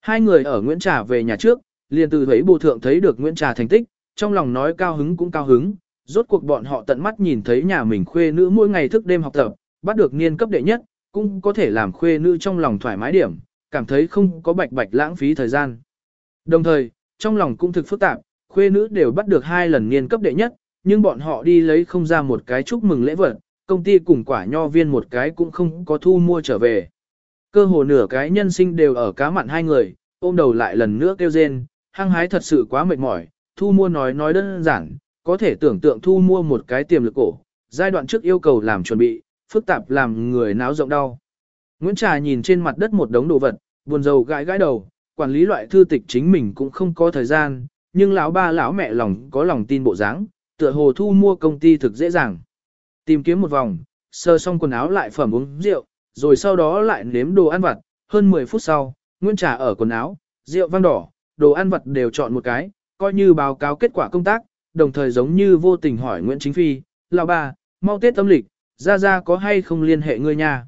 Hai người ở Nguyễn Trà về nhà trước, liền từ thấy bộ thượng thấy được Nguyễn Trà thành tích, trong lòng nói cao hứng cũng cao hứng, rốt cuộc bọn họ tận mắt nhìn thấy nhà mình khuê nữ mỗi ngày thức đêm học tập, bắt được niên cấp đệ nhất, cũng có thể làm khuê nữ trong lòng thoải mái điểm, cảm thấy không có bạch bạch lãng phí thời gian. Đồng thời, trong lòng cũng thực phức tạp, khuê nữ đều bắt được hai lần niên cấp đệ nhất, nhưng bọn họ đi lấy không ra một cái chúc mừng lễ vật, công ty cùng quả nho viên một cái cũng không có thu mua trở về. Cơ hồ nửa cái nhân sinh đều ở cá mặn hai người, ôm đầu lại lần nữa kêu rên, hăng hái thật sự quá mệt mỏi, thu mua nói nói đơn giản, có thể tưởng tượng thu mua một cái tiềm lực cổ, giai đoạn trước yêu cầu làm chuẩn bị, phức tạp làm người náo rộng đau. Nguyễn Trà nhìn trên mặt đất một đống đồ vật, buồn rầu gãi gãi đầu, quản lý loại thư tịch chính mình cũng không có thời gian, nhưng lão ba lão mẹ lòng có lòng tin bộ dáng, tựa hồ thu mua công ty thực dễ dàng. Tìm kiếm một vòng, sơ xong quần áo lại phẩm uống rượu, rồi sau đó lại nếm đồ ăn vặt, hơn 10 phút sau, Nguyễn Trà ở quần áo, rượu vang đỏ, đồ ăn vặt đều chọn một cái, coi như báo cáo kết quả công tác, đồng thời giống như vô tình hỏi Nguyễn Chính Phi, lão ba, mau tết âm lịch, ra ra có hay không liên hệ ngươi nha.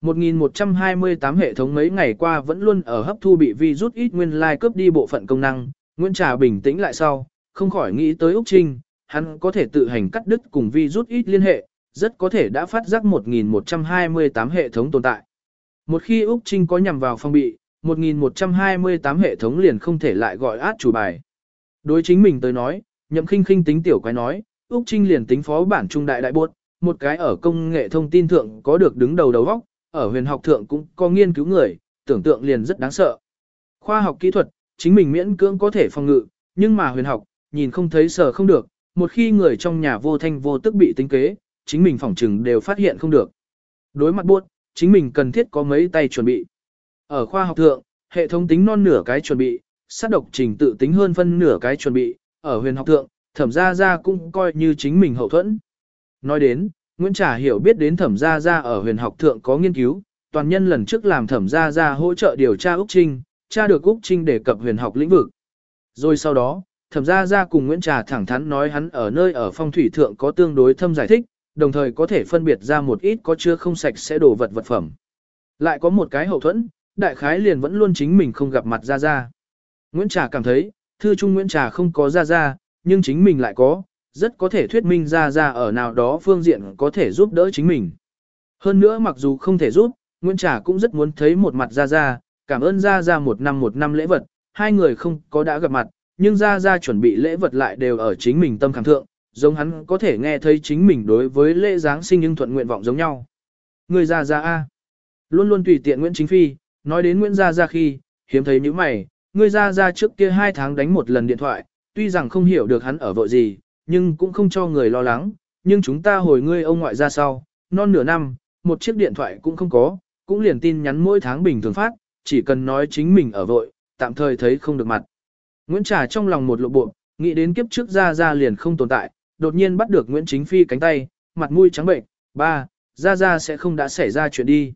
1128 hệ thống mấy ngày qua vẫn luôn ở hấp thu bị vi rút ít nguyên lai like cướp đi bộ phận công năng, Nguyễn Trà bình tĩnh lại sau, không khỏi nghĩ tới Úc Trinh, hắn có thể tự hành cắt đứt cùng vi rút ít liên hệ, rất có thể đã phát giác 1128 hệ thống tồn tại. Một khi Úc Trinh có nhằm vào phong bị, 1128 hệ thống liền không thể lại gọi át chủ bài. Đối chính mình tới nói, nhậm khinh khinh tính tiểu quái nói, Úc Trinh liền tính phó bản trung đại đại buốt, một cái ở công nghệ thông tin thượng có được đứng đầu đầu góc, ở huyền học thượng cũng có nghiên cứu người, tưởng tượng liền rất đáng sợ. Khoa học kỹ thuật, chính mình miễn cưỡng có thể phòng ngự, nhưng mà huyền học, nhìn không thấy sở không được, một khi người trong nhà vô thanh vô tức bị tính kế, chính mình phòng trừng đều phát hiện không được. Đối mặt buốt, chính mình cần thiết có mấy tay chuẩn bị. Ở khoa học thượng, hệ thống tính non nửa cái chuẩn bị, sát độc trình tự tính hơn phân nửa cái chuẩn bị, ở huyền học thượng, thẩm gia gia cũng coi như chính mình hậu thuẫn. Nói đến, Nguyễn Trà hiểu biết đến thẩm gia gia ở huyền học thượng có nghiên cứu, toàn nhân lần trước làm thẩm gia gia hỗ trợ điều tra Úc Trinh, tra được Úc Trinh đề cập huyền học lĩnh vực. Rồi sau đó, thẩm gia gia cùng Nguyễn Trà thẳng thắn nói hắn ở nơi ở phong thủy thượng có tương đối thâm giải thích, đồng thời có thể phân biệt ra một ít có chứa không sạch sẽ đổ vật vật phẩm. Lại có một cái hậu thuẫn, đại khái liền vẫn luôn chính mình không gặp mặt gia gia. Nguyễn Trà cảm thấy, thư trung Nguyễn Trà không có gia gia, nhưng chính mình lại có, rất có thể thuyết minh ra ra ở nào đó phương diện có thể giúp đỡ chính mình. Hơn nữa mặc dù không thể giúp, Nguyễn Trà cũng rất muốn thấy một mặt ra ra, cảm ơn ra ra một năm một năm lễ vật, hai người không có đã gặp mặt, nhưng ra ra chuẩn bị lễ vật lại đều ở chính mình tâm khảm thượng, giống hắn có thể nghe thấy chính mình đối với lễ Giáng sinh nhưng thuận nguyện vọng giống nhau. Người ra ra A. Luôn luôn tùy tiện Nguyễn Chính Phi, nói đến Nguyễn Gia Gia khi, hiếm thấy những mày, Ngươi ra ra trước kia hai tháng đánh một lần điện thoại, tuy rằng không hiểu được hắn ở vội gì, nhưng cũng không cho người lo lắng, nhưng chúng ta hồi ngươi ông ngoại ra sau, non nửa năm, một chiếc điện thoại cũng không có, cũng liền tin nhắn mỗi tháng bình thường phát, chỉ cần nói chính mình ở vội, tạm thời thấy không được mặt. Nguyễn Trà trong lòng một lộ bộ, nghĩ đến kiếp trước ra ra liền không tồn tại, đột nhiên bắt được Nguyễn Chính Phi cánh tay, mặt mũi trắng bệnh, ba, ra ra sẽ không đã xảy ra chuyện đi.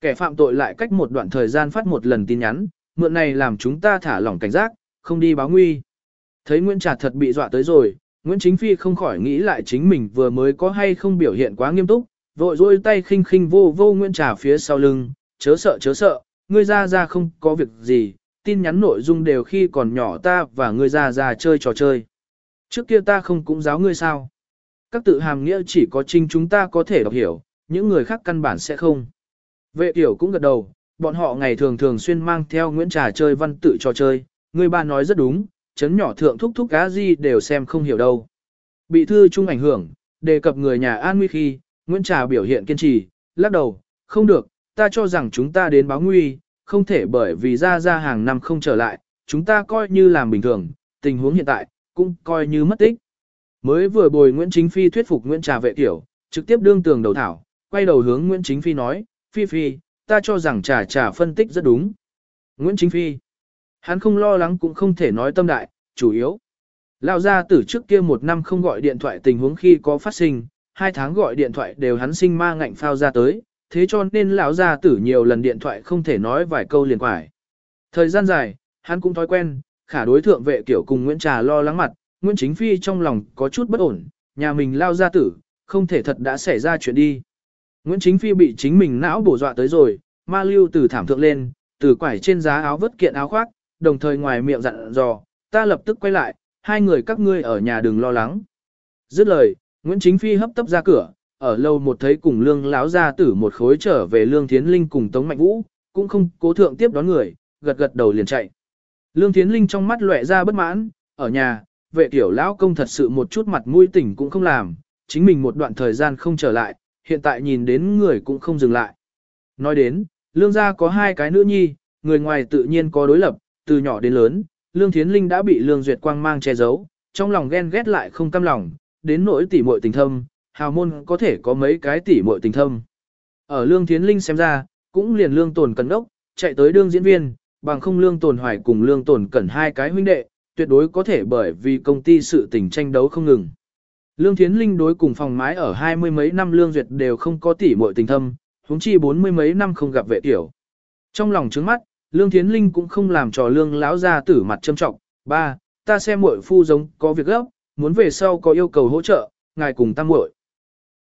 Kẻ phạm tội lại cách một đoạn thời gian phát một lần tin nhắn, mượn này làm chúng ta thả lỏng cảnh giác, không đi báo nguy. Thấy Nguyễn Trà thật bị dọa tới rồi, Nguyễn Chính Phi không khỏi nghĩ lại chính mình vừa mới có hay không biểu hiện quá nghiêm túc, vội dôi tay khinh khinh vô vô Nguyễn Trà phía sau lưng, chớ sợ chớ sợ, ngươi ra ra không có việc gì, tin nhắn nội dung đều khi còn nhỏ ta và ngươi ra ra chơi trò chơi. Trước kia ta không cũng giáo ngươi sao. Các tự hàm nghĩa chỉ có trinh chúng ta có thể đọc hiểu, những người khác căn bản sẽ không. Vệ tiểu cũng gật đầu, bọn họ ngày thường thường xuyên mang theo Nguyễn Trà chơi văn tự trò chơi, người ba nói rất đúng, chấn nhỏ thượng thúc thúc cá gì đều xem không hiểu đâu. Bị thư chung ảnh hưởng, đề cập người nhà an nguy khi, Nguyễn Trà biểu hiện kiên trì, lắc đầu, không được, ta cho rằng chúng ta đến báo nguy, không thể bởi vì ra ra hàng năm không trở lại, chúng ta coi như làm bình thường, tình huống hiện tại, cũng coi như mất tích. Mới vừa bồi Nguyễn Chính Phi thuyết phục Nguyễn Trà vệ tiểu, trực tiếp đương tường đầu thảo, quay đầu hướng Nguyễn Chính Phi nói, Phi Phi, ta cho rằng trà trà phân tích rất đúng. Nguyễn Chính Phi, hắn không lo lắng cũng không thể nói tâm đại, chủ yếu. Lão gia tử trước kia một năm không gọi điện thoại tình huống khi có phát sinh, hai tháng gọi điện thoại đều hắn sinh ma ngạnh phao ra tới, thế cho nên lão gia tử nhiều lần điện thoại không thể nói vài câu liền quải. Thời gian dài, hắn cũng thói quen, khả đối thượng vệ kiểu cùng Nguyễn Trà lo lắng mặt, Nguyễn Chính Phi trong lòng có chút bất ổn, nhà mình lao gia tử, không thể thật đã xảy ra chuyện đi. Nguyễn Chính Phi bị chính mình não bổ dọa tới rồi, ma lưu từ thảm thượng lên, từ quải trên giá áo vứt kiện áo khoác, đồng thời ngoài miệng dặn dò, ta lập tức quay lại, hai người các ngươi ở nhà đừng lo lắng. Dứt lời, Nguyễn Chính Phi hấp tấp ra cửa, ở lâu một thấy cùng lương láo ra tử một khối trở về lương thiến linh cùng Tống Mạnh Vũ, cũng không cố thượng tiếp đón người, gật gật đầu liền chạy. Lương thiến linh trong mắt lóe ra bất mãn, ở nhà, vệ tiểu lão công thật sự một chút mặt mũi tỉnh cũng không làm, chính mình một đoạn thời gian không trở lại, hiện tại nhìn đến người cũng không dừng lại. Nói đến, lương gia có hai cái nữ nhi, người ngoài tự nhiên có đối lập, từ nhỏ đến lớn, lương thiến linh đã bị lương duyệt quang mang che giấu, trong lòng ghen ghét lại không cam lòng, đến nỗi tỉ muội tình thâm, hào môn có thể có mấy cái tỉ muội tình thâm. Ở lương thiến linh xem ra, cũng liền lương tồn cần đốc, chạy tới đương diễn viên, bằng không lương tồn hoài cùng lương tồn cẩn hai cái huynh đệ, tuyệt đối có thể bởi vì công ty sự tình tranh đấu không ngừng. Lương Thiến Linh đối cùng phòng mái ở hai mươi mấy năm Lương Duyệt đều không có tỉ muội tình thâm, huống chi bốn mươi mấy năm không gặp vệ tiểu. Trong lòng trướng mắt, Lương Thiến Linh cũng không làm trò lương lão ra tử mặt châm trọng. Ba, ta xem muội phu giống có việc gấp, muốn về sau có yêu cầu hỗ trợ, ngài cùng ta muội.